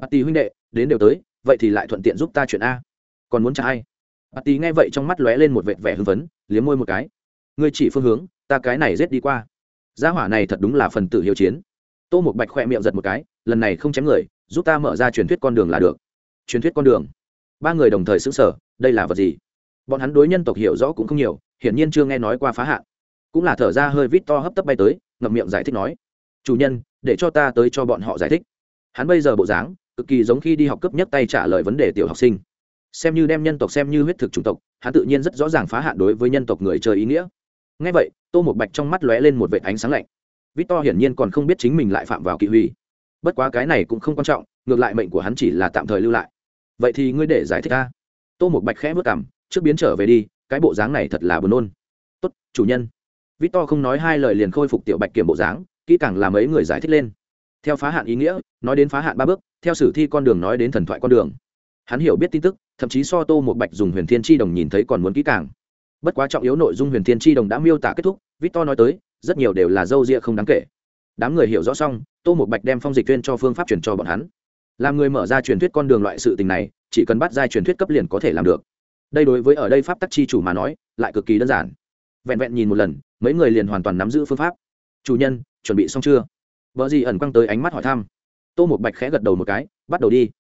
Bạt tỷ huynh đệ, đến đều tới, vậy thì lại thuận tiện giúp ta chuyện a. Còn muốn trả ai? Bạt tỷ nghe vậy trong mắt lóe lên một vệt vẻ hưng phấn, liếm môi một cái. Ngươi chỉ phương hướng, ta cái này rết đi qua. Gia hỏa này thật đúng là phần tử hiếu chiến. Tô một bạch khoe miệng giật một cái, lần này không chém người, giúp ta mở ra truyền thuyết con đường là được. Truyền thuyết con đường. Ba người đồng thời xứng sở đây là vật gì? Bọn hắn đối nhân tộc hiểu rõ cũng không nhiều, hiển nhiên chưa nghe nói qua phá hạn. Cũng là thở ra hơi vít to hấp tấp bay tới, ngậm miệng giải thích nói chủ nhân, để cho ta tới cho bọn họ giải thích. Hắn bây giờ bộ dáng cực kỳ giống khi đi học cấp nhất tay trả lời vấn đề tiểu học sinh. Xem như đem nhân tộc xem như huyết thực chủng tộc, hắn tự nhiên rất rõ ràng phá hạn đối với nhân tộc người chơi ý nghĩa. Ngay vậy, tô một bạch trong mắt lóe lên một vệ ánh sáng lạnh. Victor hiển nhiên còn không biết chính mình lại phạm vào kỵ huy. bất quá cái này cũng không quan trọng, ngược lại mệnh của hắn chỉ là tạm thời lưu lại. Vậy thì ngươi để giải thích ta. Tô một bạch khẽ vất cảm trước biến trở về đi, cái bộ dáng này thật là buồn nôn. Tốt, chủ nhân. Victor không nói hai lời liền khôi phục tiểu bạch kiểm bộ dáng kỹ càng làm ấy người giải thích lên. Theo phá hạn ý nghĩa, nói đến phá hạn ba bước, theo sử thi con đường nói đến thần thoại con đường. Hắn hiểu biết tin tức, thậm chí so tô một bạch dùng huyền thiên tri đồng nhìn thấy còn muốn kỹ càng. Bất quá trọng yếu nội dung huyền thiên tri đồng đã miêu tả kết thúc, victor nói tới, rất nhiều đều là dâu ria không đáng kể. Đám người hiểu rõ xong, tô một bạch đem phong dịch tuyên cho phương pháp truyền cho bọn hắn. Làm người mở ra truyền thuyết con đường loại sự tình này, chỉ cần bắt giai truyền thuyết cấp liền có thể làm được. Đây đối với ở đây pháp tắc chi chủ mà nói, lại cực kỳ đơn giản. Vẹn vẹn nhìn một lần, mấy người liền hoàn toàn nắm giữ phương pháp chủ nhân, chuẩn bị xong chưa? Vợ gì ẩn quăng tới ánh mắt hỏi thăm. Tô một bạch khẽ gật đầu một cái, bắt đầu đi.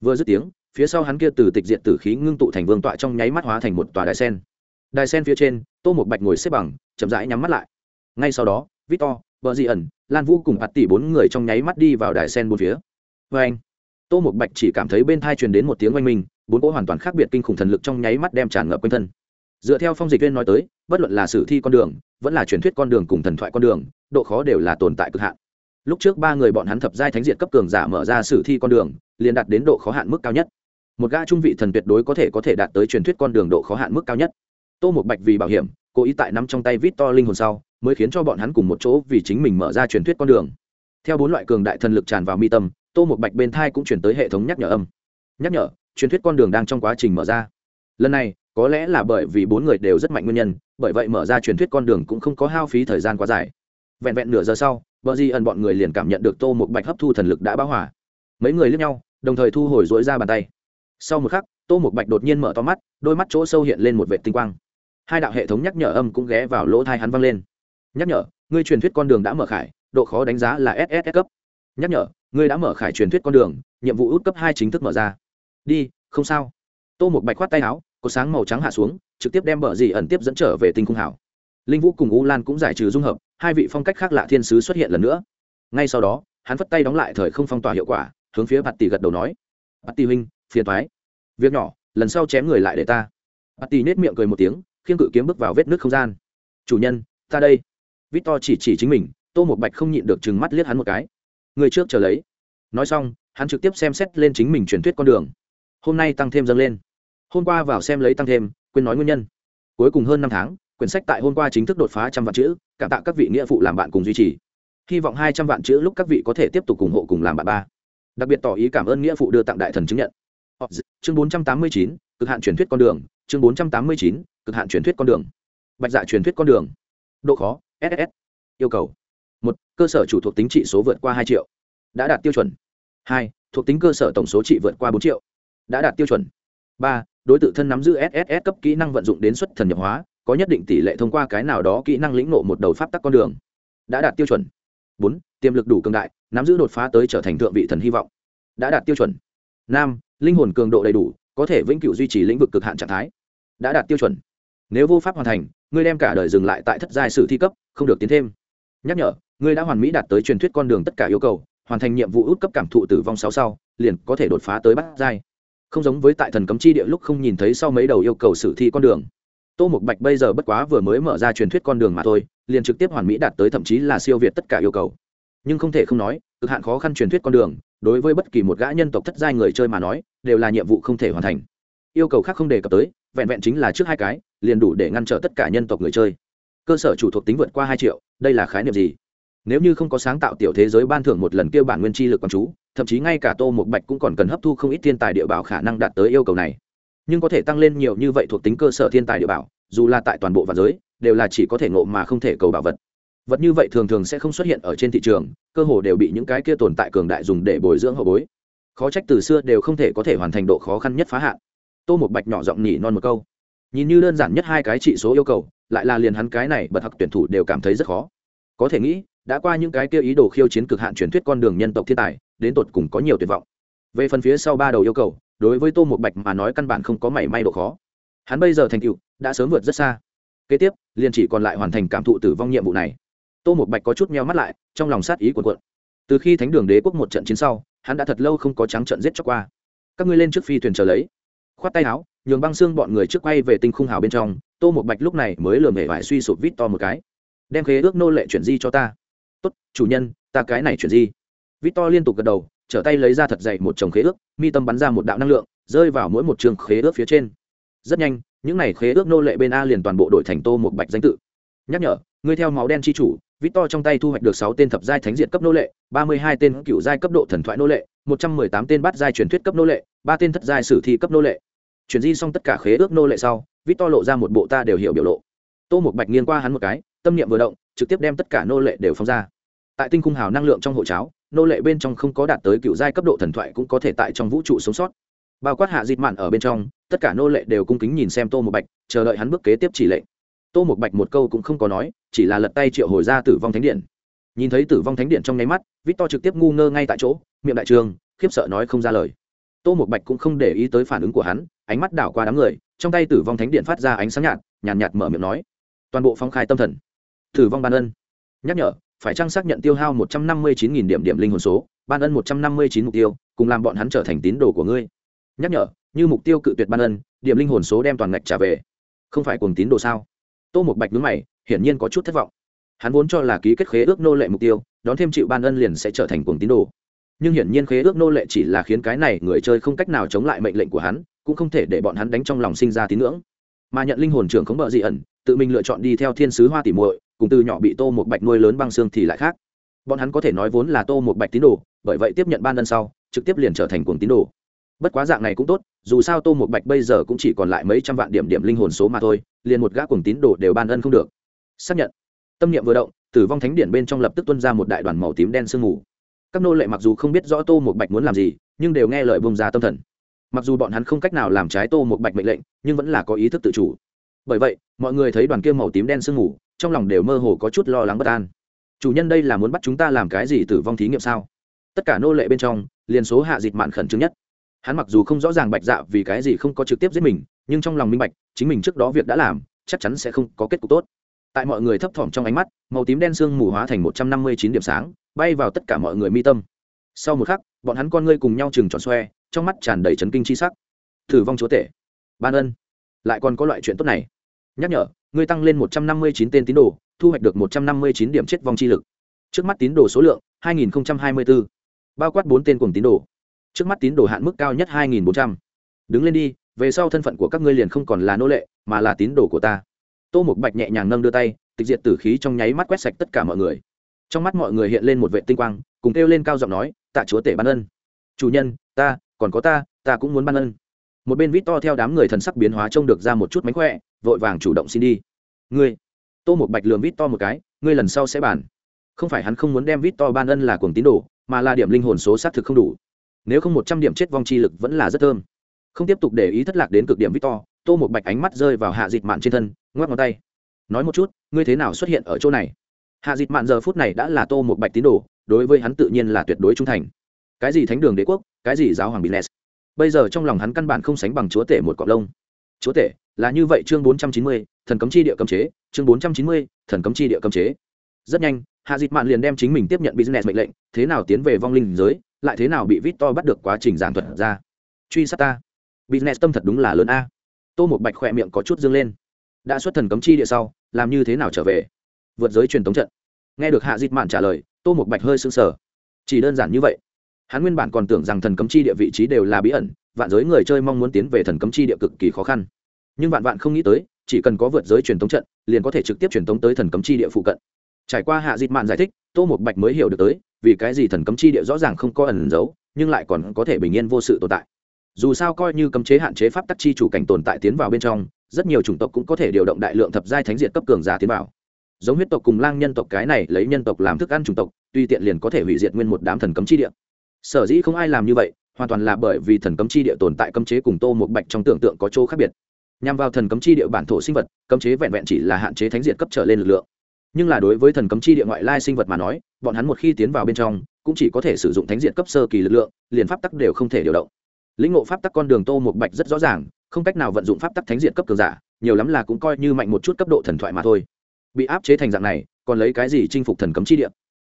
Vừa dứt tiếng, phía sau hắn kia từ tịch diện tử khí ngưng tụ thành vương tọa trong nháy mắt hóa thành một tòa đài sen. Đài sen phía trên, tô một bạch ngồi xếp bằng, chậm rãi nhắm mắt lại. Ngay sau đó, victor, vợ dị ẩn, lan vũ cùng ạt tỷ bốn người trong nháy mắt đi vào đài sen bốn phía. Vê anh, tô một bạch chỉ cảm thấy bên thai truyền đến một tiếng oanh minh, bốn cỗ hoàn toàn khác biệt kinh khủng thần lực trong nháy mắt đem tràn ngập quanh thân dựa theo phong dịch viên nói tới, bất luận là sử thi con đường, vẫn là truyền thuyết con đường cùng thần thoại con đường, độ khó đều là tồn tại cực hạn. Lúc trước ba người bọn hắn thập giai thánh diện cấp cường giả mở ra sử thi con đường, liền đạt đến độ khó hạn mức cao nhất. Một gã trung vị thần tuyệt đối có thể có thể đạt tới truyền thuyết con đường độ khó hạn mức cao nhất. Tô một bạch vì bảo hiểm, cố ý tại nắm trong tay vít to linh hồn sau, mới khiến cho bọn hắn cùng một chỗ vì chính mình mở ra truyền thuyết con đường. Theo bốn loại cường đại thần lực tràn vào mi tâm, tô một bạch bên thai cũng chuyển tới hệ thống nhắc nhở âm. Nhắc nhở, truyền thuyết con đường đang trong quá trình mở ra. Lần này có lẽ là bởi vì bốn người đều rất mạnh nguyên nhân, bởi vậy mở ra truyền thuyết con đường cũng không có hao phí thời gian quá dài. Vẹn vẹn nửa giờ sau, bờ di ẩn bọn người liền cảm nhận được tô một bạch hấp thu thần lực đã báo hỏa mấy người lướt nhau, đồng thời thu hồi dỗi ra bàn tay. Sau một khắc, tô một bạch đột nhiên mở to mắt, đôi mắt chỗ sâu hiện lên một vệ tinh quang. Hai đạo hệ thống nhắc nhở âm cũng ghé vào lỗ thai hắn vang lên. Nhắc nhở, ngươi truyền thuyết con đường đã mở khải, độ khó đánh giá là ss cấp. Nhắc nhở, ngươi đã mở khải truyền thuyết con đường, nhiệm vụ út cấp hai chính thức mở ra. Đi, không sao. Tô một bạch khoát tay áo có sáng màu trắng hạ xuống, trực tiếp đem bờ dì ẩn tiếp dẫn trở về tinh cung hảo. Linh vũ cùng u lan cũng giải trừ dung hợp, hai vị phong cách khác lạ thiên sứ xuất hiện lần nữa. Ngay sau đó, hắn phất tay đóng lại thời không phong tỏa hiệu quả, hướng phía bạt tỷ gật đầu nói, bạt tỷ huynh, phiền thoái việc nhỏ, lần sau chém người lại để ta. Bạt tỷ nết miệng cười một tiếng, khiêng cự kiếm bước vào vết nước không gian. Chủ nhân, ta đây. Vít To chỉ chỉ chính mình, tô một bạch không nhịn được chừng mắt liếc hắn một cái. Người trước chờ lấy. Nói xong, hắn trực tiếp xem xét lên chính mình truyền thuyết con đường. Hôm nay tăng thêm dâng lên hôm qua vào xem lấy tăng thêm, quên nói nguyên nhân. Cuối cùng hơn năm tháng, quyển sách tại hôm qua chính thức đột phá trăm vạn chữ, cảm tạ các vị nghĩa phụ làm bạn cùng duy trì. Hy vọng hai trăm vạn chữ lúc các vị có thể tiếp tục ủng hộ cùng làm bạn ba. Đặc biệt tỏ ý cảm ơn nghĩa phụ đưa tặng đại thần chứng nhận. Chương bốn trăm tám mươi chín, cực hạn truyền thuyết con đường, chương bốn trăm tám mươi chín, cực hạn truyền thuyết con đường. Bạch dạ truyền thuyết con đường. Độ khó ss yêu cầu. Một, cơ sở chủ thuộc tính trị số vượt qua hai triệu. Đã đạt tiêu chuẩn. Hai, thuộc tính cơ sở tổng số trị vượt qua bốn triệu. Đã đạt tiêu chuẩn. Ba đối tượng thân nắm giữ sss cấp kỹ năng vận dụng đến xuất thần nhập hóa, có nhất định tỷ lệ thông qua cái nào đó kỹ năng lĩnh nộ một đầu pháp tắc con đường. Đã đạt tiêu chuẩn. Bốn, tiềm lực đủ cường đại, nắm giữ đột phá tới trở thành thượng vị thần hy vọng. Đã đạt tiêu chuẩn. Năm, linh hồn cường độ đầy đủ, có thể vĩnh cửu duy trì lĩnh vực cực hạn trạng thái. Đã đạt tiêu chuẩn. Nếu vô pháp hoàn thành, ngươi đem cả đời dừng lại tại thất giai sử thi cấp, không được tiến thêm. Nhắc nhở, ngươi đã hoàn mỹ đạt tới truyền thuyết con đường tất cả yêu cầu, hoàn thành nhiệm vụ út cấp cảm thụ tử vong sáu sau, liền có thể đột phá tới bát giai không giống với tại thần cấm chi địa lúc không nhìn thấy sau mấy đầu yêu cầu sử thi con đường. Tô mục bạch bây giờ bất quá vừa mới mở ra truyền thuyết con đường mà thôi, liền trực tiếp hoàn mỹ đạt tới thậm chí là siêu việt tất cả yêu cầu. Nhưng không thể không nói, cực hạn khó khăn truyền thuyết con đường, đối với bất kỳ một gã nhân tộc thất giai người chơi mà nói, đều là nhiệm vụ không thể hoàn thành. Yêu cầu khác không đề cập tới, vẹn vẹn chính là trước hai cái, liền đủ để ngăn trở tất cả nhân tộc người chơi. Cơ sở chủ thuộc tính vượt qua hai triệu, đây là khái niệm gì? Nếu như không có sáng tạo tiểu thế giới ban thưởng một lần kêu bản nguyên chi lực quán chú thậm chí ngay cả tô một bạch cũng còn cần hấp thu không ít thiên tài địa bảo khả năng đạt tới yêu cầu này. Nhưng có thể tăng lên nhiều như vậy thuộc tính cơ sở thiên tài địa bảo, dù là tại toàn bộ và giới, đều là chỉ có thể ngộ mà không thể cầu bảo vật. Vật như vậy thường thường sẽ không xuất hiện ở trên thị trường, cơ hồ đều bị những cái kia tồn tại cường đại dùng để bồi dưỡng hậu bối. Khó trách từ xưa đều không thể có thể hoàn thành độ khó khăn nhất phá hạn. Tô một bạch nhỏ giọng nhỉ non một câu. Nhìn như đơn giản nhất hai cái trị số yêu cầu, lại là liền hắn cái này bật học tuyển thủ đều cảm thấy rất khó. Có thể nghĩ, đã qua những cái kia ý đồ khiêu chiến cực hạn truyền thuyết con đường nhân tộc thiên tài đến tột cùng có nhiều tuyệt vọng. Về phần phía sau ba đầu yêu cầu, đối với tô một bạch mà nói căn bản không có mảy may độ khó. Hắn bây giờ thành tựu, đã sớm vượt rất xa. Kế tiếp, liền chỉ còn lại hoàn thành cảm thụ tử vong nhiệm vụ này. Tô một bạch có chút meo mắt lại, trong lòng sát ý của quận. từ khi thánh đường đế quốc một trận chiến sau, hắn đã thật lâu không có trắng trận giết cho qua. Các ngươi lên trước phi thuyền chờ lấy. Khoát tay áo, nhường băng xương bọn người trước quay về tinh khung hào bên trong, tô một bạch lúc này mới lừa mề vải suy sụp vít to một cái. Đem khế ước nô lệ chuyển di cho ta. Tốt, chủ nhân, ta cái này chuyển di. Victor liên tục gật đầu, trở tay lấy ra thật dày một chồng khế ước, mi tâm bắn ra một đạo năng lượng, rơi vào mỗi một trường khế ước phía trên. Rất nhanh, những này khế ước nô lệ bên a liền toàn bộ đổi thành tô một bạch danh tự. Nhắc nhở, ngươi theo máu đen chi chủ, Victor trong tay thu hoạch được sáu tên thập giai thánh diện cấp nô lệ, ba mươi hai tên cựu giai cấp độ thần thoại nô lệ, một trăm mười tám tên bát giai truyền thuyết cấp nô lệ, ba tên thất giai sử thi cấp nô lệ. Chuyển di xong tất cả khế ước nô lệ sau, Victor lộ ra một bộ ta đều hiểu biểu lộ. Tô một bạch nghiêng qua hắn một cái, tâm niệm vừa động, trực tiếp đem tất cả nô lệ đều phóng ra. Tại tinh cung hào năng lượng trong hộ cháo nô lệ bên trong không có đạt tới cựu giai cấp độ thần thoại cũng có thể tại trong vũ trụ sống sót. Bao quát hạ dịt mạn ở bên trong tất cả nô lệ đều cung kính nhìn xem tô một bạch chờ đợi hắn bước kế tiếp chỉ lệnh. Tô một bạch một câu cũng không có nói chỉ là lật tay triệu hồi ra tử vong thánh điện. Nhìn thấy tử vong thánh điện trong nháy mắt vít to trực tiếp ngu ngơ ngay tại chỗ miệng đại trường khiếp sợ nói không ra lời. Tô một bạch cũng không để ý tới phản ứng của hắn ánh mắt đảo qua đám người trong tay tử vong thánh điện phát ra ánh sáng nhạt nhàn nhạt, nhạt mở miệng nói. Toàn bộ phong khai tâm thần. Tử vong ban ân. Nhắc nhở phải trang xác nhận tiêu hao một trăm năm mươi chín nghìn điểm điểm linh hồn số, ban ân một trăm năm mươi chín mục tiêu, cùng làm bọn hắn trở thành tín đồ của ngươi. Nhắc nhở, như mục tiêu cự tuyệt ban ân, điểm linh hồn số đem toàn ngạch trả về. Không phải cùng tín đồ sao? Tô một bạch nhướng mày, hiển nhiên có chút thất vọng. Hắn vốn cho là ký kết khế ước nô lệ mục tiêu, đón thêm chịu ban ân liền sẽ trở thành cuồng tín đồ. Nhưng hiển nhiên khế ước nô lệ chỉ là khiến cái này người chơi không cách nào chống lại mệnh lệnh của hắn, cũng không thể để bọn hắn đánh trong lòng sinh ra tín ngưỡng. Mà nhận linh hồn trưởng không bợ dị ẩn, tự mình lựa chọn đi theo thiên sứ hoa tỉ muội cùng từ nhỏ bị tô một bạch nuôi lớn băng xương thì lại khác. Bọn hắn có thể nói vốn là tô một bạch tín đồ, bởi vậy tiếp nhận ban ân sau, trực tiếp liền trở thành cuồng tín đồ. Bất quá dạng này cũng tốt, dù sao tô một bạch bây giờ cũng chỉ còn lại mấy trăm vạn điểm điểm linh hồn số mà thôi, liền một gã cuồng tín đồ đều ban ân không được. Xác nhận. Tâm niệm vừa động, tử vong thánh điện bên trong lập tức tuân ra một đại đoàn màu tím đen sương mù. Các nô lệ mặc dù không biết rõ tô một bạch muốn làm gì, nhưng đều nghe lời bông ra tâm thần. Mặc dù bọn hắn không cách nào làm trái tô một bạch mệnh lệnh, nhưng vẫn là có ý thức tự chủ. Bởi vậy, mọi người thấy đoàn kia màu tím đen sương mù trong lòng đều mơ hồ có chút lo lắng bất an. Chủ nhân đây là muốn bắt chúng ta làm cái gì tử vong thí nghiệm sao? Tất cả nô lệ bên trong, liền số hạ dịt mạn khẩn trương nhất. Hắn mặc dù không rõ ràng bạch dạ vì cái gì không có trực tiếp giết mình, nhưng trong lòng minh bạch, chính mình trước đó việc đã làm, chắc chắn sẽ không có kết cục tốt. Tại mọi người thấp thỏm trong ánh mắt, màu tím đen sương mù hóa thành một trăm năm mươi chín điểm sáng, bay vào tất cả mọi người mi tâm. Sau một khắc, bọn hắn con ngươi cùng nhau chừng tròn xoe, trong mắt tràn đầy trấn kinh chi sắc. Thử vong chúa tể. Ban ân. Lại còn có loại chuyện tốt này nhắc nhở, ngươi tăng lên một trăm năm mươi chín tên tín đồ, thu hoạch được một trăm năm mươi chín điểm chết vong chi lực. Trước mắt tín đồ số lượng, hai nghìn hai mươi bốn bao quát bốn tên cùng tín đồ. Trước mắt tín đồ hạn mức cao nhất hai nghìn bốn trăm. Đứng lên đi, về sau thân phận của các ngươi liền không còn là nô lệ, mà là tín đồ của ta. Tô một bạch nhẹ nhàng nâng đưa tay, tịch diệt tử khí trong nháy mắt quét sạch tất cả mọi người. Trong mắt mọi người hiện lên một vệ tinh quang, cùng kêu lên cao giọng nói, tạ chúa tể ban ân. Chủ nhân, ta, còn có ta ta cũng muốn ban ân một bên vít to theo đám người thần sắc biến hóa trông được ra một chút mánh khỏe, vội vàng chủ động xin đi. Ngươi, tô một bạch lường vít to một cái, ngươi lần sau sẽ bàn. Không phải hắn không muốn đem vít to ban ân là cuồng tín đồ, mà là điểm linh hồn số xác thực không đủ. Nếu không một trăm điểm chết vong chi lực vẫn là rất thơm. Không tiếp tục để ý thất lạc đến cực điểm vít to, tô một bạch ánh mắt rơi vào hạ dịt mạn trên thân, ngoắc ngón tay. Nói một chút, ngươi thế nào xuất hiện ở chỗ này? Hạ dịt mạn giờ phút này đã là tô một bạch tín đồ, đối với hắn tự nhiên là tuyệt đối trung thành. Cái gì thánh đường đế quốc, cái gì giáo hoàng bines bây giờ trong lòng hắn căn bản không sánh bằng chúa tể một cọp lông. Chúa tể, là như vậy chương bốn trăm chín mươi, thần cấm chi địa cấm chế, chương bốn trăm chín mươi, thần cấm chi địa cấm chế. Rất nhanh, hạ dịt mạn liền đem chính mình tiếp nhận business mệnh lệnh, thế nào tiến về vong linh giới, lại thế nào bị vít to bắt được quá trình giảng thuật ra. Truy sát ta. Business tâm thật đúng là lớn a. Tô một bạch khỏe miệng có chút dương lên. Đã xuất thần cấm chi địa sau, làm như thế nào trở về? Vượt giới truyền tống trận. Nghe được hạ dịt mạn trả lời, tô một bạch hơi sưng sờ. Chỉ đơn giản như vậy hắn nguyên bản còn tưởng rằng thần cấm chi địa vị trí đều là bí ẩn, vạn giới người chơi mong muốn tiến về thần cấm chi địa cực kỳ khó khăn. Nhưng vạn vạn không nghĩ tới, chỉ cần có vượt giới truyền tống trận, liền có thể trực tiếp truyền tống tới thần cấm chi địa phụ cận. Trải qua hạ dịt mạn giải thích, tô một bạch mới hiểu được tới, vì cái gì thần cấm chi địa rõ ràng không có ẩn giấu nhưng lại còn có thể bình yên vô sự tồn tại. Dù sao coi như cấm chế hạn chế pháp tắc chi chủ cảnh tồn tại tiến vào bên trong, rất nhiều chủng tộc cũng có thể điều động đại lượng thập giai thánh diệt cấp cường giả tiến vào. Giống huyết tộc cùng lang nhân tộc cái này lấy nhân tộc làm thức ăn chủng tộc, tuy tiện liền có thể hủy diệt nguyên một đám thần cấm chi địa sở dĩ không ai làm như vậy, hoàn toàn là bởi vì thần cấm chi địa tồn tại cấm chế cùng tô một bạch trong tưởng tượng có chỗ khác biệt. Nhằm vào thần cấm chi địa bản thổ sinh vật, cấm chế vẹn vẹn chỉ là hạn chế thánh diệt cấp trở lên lực lượng. Nhưng là đối với thần cấm chi địa ngoại lai sinh vật mà nói, bọn hắn một khi tiến vào bên trong, cũng chỉ có thể sử dụng thánh diệt cấp sơ kỳ lực lượng, liền pháp tắc đều không thể điều động. Lĩnh ngộ pháp tắc con đường tô một bạch rất rõ ràng, không cách nào vận dụng pháp tắc thánh diệt cấp cường giả, nhiều lắm là cũng coi như mạnh một chút cấp độ thần thoại mà thôi. Bị áp chế thành dạng này, còn lấy cái gì chinh phục thần cấm chi địa?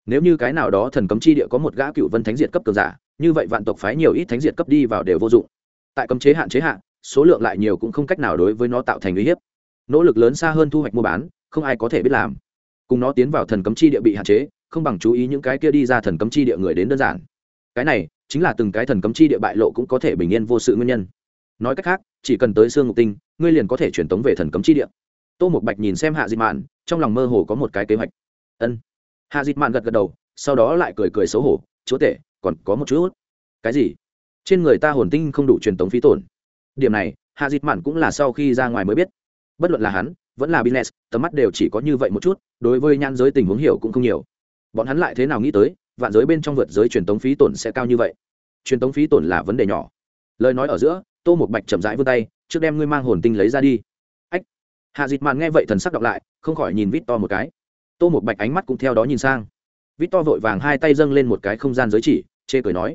Nếu như cái nào đó thần cấm chi địa có một gã cựu vân thánh diệt cấp cường giả, như vậy vạn tộc phái nhiều ít thánh diệt cấp đi vào đều vô dụng. Tại cấm chế hạn chế hạn số lượng lại nhiều cũng không cách nào đối với nó tạo thành uy hiếp. Nỗ lực lớn xa hơn thu hoạch mua bán, không ai có thể biết làm. Cùng nó tiến vào thần cấm chi địa bị hạn chế, không bằng chú ý những cái kia đi ra thần cấm chi địa người đến đơn giản. Cái này, chính là từng cái thần cấm chi địa bại lộ cũng có thể bình yên vô sự nguyên nhân. Nói cách khác, chỉ cần tới xương ngục tinh, ngươi liền có thể truyền tống về thần cấm chi địa. Tô một bạch nhìn xem hạ dịch mạn, trong lòng mơ hồ có một cái kế hoạch. Ân hạ dịt mạn gật gật đầu, sau đó lại cười cười xấu hổ, chúa tể, còn có một chút. Cái gì? Trên người ta hồn tinh không đủ truyền tống phí tổn. Điểm này, hạ dịt mạn cũng là sau khi ra ngoài mới biết. Bất luận là hắn, vẫn là business tầm mắt đều chỉ có như vậy một chút, đối với nhan giới tình huống hiểu cũng không nhiều. Bọn hắn lại thế nào nghĩ tới, vạn giới bên trong vượt giới truyền tống phí tổn sẽ cao như vậy? Truyền tống phí tổn là vấn đề nhỏ. Lời nói ở giữa, tô một bạch chậm rãi vươn tay, trước đem ngươi mang hồn tinh lấy ra đi. Ách! Hạ dịt mạn nghe vậy thần sắc đọc lại, không khỏi nhìn vít to một cái tô một bạch ánh mắt cũng theo đó nhìn sang. Vít to vội vàng hai tay dâng lên một cái không gian giới chỉ, chê cười nói,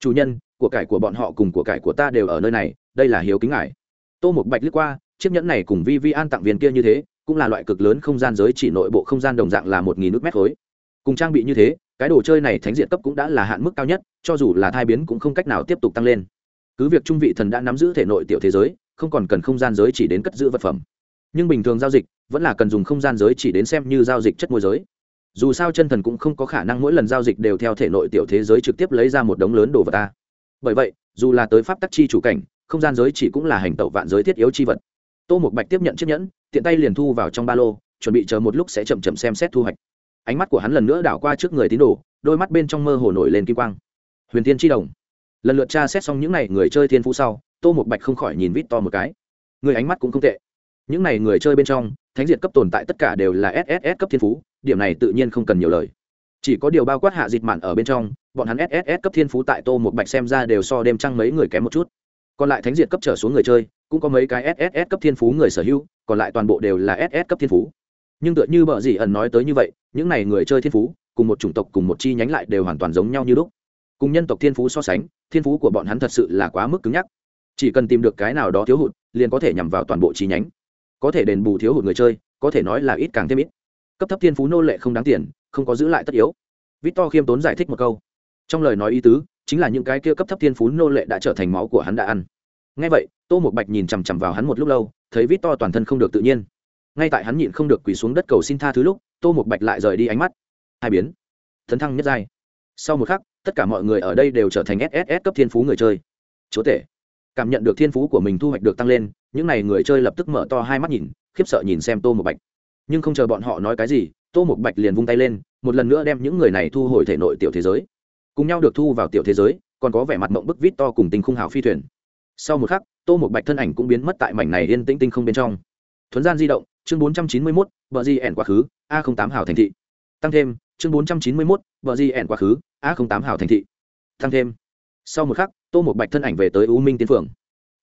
chủ nhân, của cải của bọn họ cùng của cải của ta đều ở nơi này, đây là hiếu kính ngài. Tô một bạch lướt qua, chiếc nhẫn này cùng vi vi an tặng viên kia như thế, cũng là loại cực lớn không gian giới chỉ nội bộ không gian đồng dạng là một nghìn nước mét khối. Cùng trang bị như thế, cái đồ chơi này thánh diện cấp cũng đã là hạn mức cao nhất, cho dù là thai biến cũng không cách nào tiếp tục tăng lên. Cứ việc trung vị thần đã nắm giữ thể nội tiểu thế giới, không còn cần không gian giới chỉ đến cất giữ vật phẩm nhưng bình thường giao dịch vẫn là cần dùng không gian giới chỉ đến xem như giao dịch chất môi giới. Dù sao chân thần cũng không có khả năng mỗi lần giao dịch đều theo thể nội tiểu thế giới trực tiếp lấy ra một đống lớn đồ vật ta. Bởi vậy, dù là tới pháp tắc chi chủ cảnh, không gian giới chỉ cũng là hành tẩu vạn giới thiết yếu chi vật. Tô một bạch tiếp nhận chiếc nhẫn, tiện tay liền thu vào trong ba lô, chuẩn bị chờ một lúc sẽ chậm chậm xem xét thu hoạch. Ánh mắt của hắn lần nữa đảo qua trước người tín đồ, đôi mắt bên trong mơ hồ nổi lên kim quang. Huyền tiên tri đồng. Lần lượt tra xét xong những n à y người chơi thiên phú sau, tô một bạch không khỏi nhìn vít to một cái. Người ánh mắt cũng không tệ những này người chơi bên trong, thánh diệt cấp tồn tại tất cả đều là sss cấp thiên phú, điểm này tự nhiên không cần nhiều lời. Chỉ có điều bao quát hạ dịt mạn ở bên trong, bọn hắn sss cấp thiên phú tại tô một bạch xem ra đều so đêm trăng mấy người kém một chút. Còn lại thánh diệt cấp trở xuống người chơi, cũng có mấy cái sss cấp thiên phú người sở hữu, còn lại toàn bộ đều là ss cấp thiên phú. Nhưng tựa như bợ dĩ ẩn nói tới như vậy, những này người chơi thiên phú, cùng một chủng tộc cùng một chi nhánh lại đều hoàn toàn giống nhau như lúc. Cùng nhân tộc thiên phú so sánh, thiên phú của bọn hắn thật sự là quá mức cứng nhắc. Chỉ cần tìm được cái nào đó thiếu hụt, liền có thể nhằm vào toàn bộ chi nhánh có thể đền bù thiếu hụt người chơi, có thể nói là ít càng thêm ít. Cấp thấp thiên phú nô lệ không đáng tiền, không có giữ lại tất yếu. Victor khiêm tốn giải thích một câu. Trong lời nói ý tứ, chính là những cái kia cấp thấp thiên phú nô lệ đã trở thành máu của hắn đã ăn. Ngay vậy, tô một bạch nhìn chằm chằm vào hắn một lúc lâu, thấy victor toàn thân không được tự nhiên. Ngay tại hắn nhịn không được quỳ xuống đất cầu xin tha thứ lúc, tô một bạch lại rời đi ánh mắt. Hai biến. Thấn thăng nhất giai. Sau một khắc, tất cả mọi người ở đây đều trở thành sss cấp thiên phú người chơi. Chúa tể cảm nhận được thiên phú của mình thu hoạch được tăng lên, những n à y người chơi lập tức mở to hai mắt nhìn, khiếp sợ nhìn xem tô một bạch. Nhưng không chờ bọn họ nói cái gì, tô một bạch liền vung tay lên, một lần nữa đem những người này thu hồi thể nội tiểu thế giới. Cùng nhau được thu vào tiểu thế giới, còn có vẻ mặt mộng bức vít to cùng tình khung hào phi thuyền. Sau một khắc, tô một bạch thân ảnh cũng biến mất tại mảnh này yên tĩnh tinh không bên trong. Thuấn gian di động, chương bốn trăm chín mươi mốt vợ di ẻn quá khứ, a tám hào thành thị. Tăng thêm, chương bốn trăm chín mươi mốt vợ di ẻn quá khứ, a tám hào thành thị. Tăng thêm sau một khắc, tô một bạch thân ảnh về tới u minh tiến phường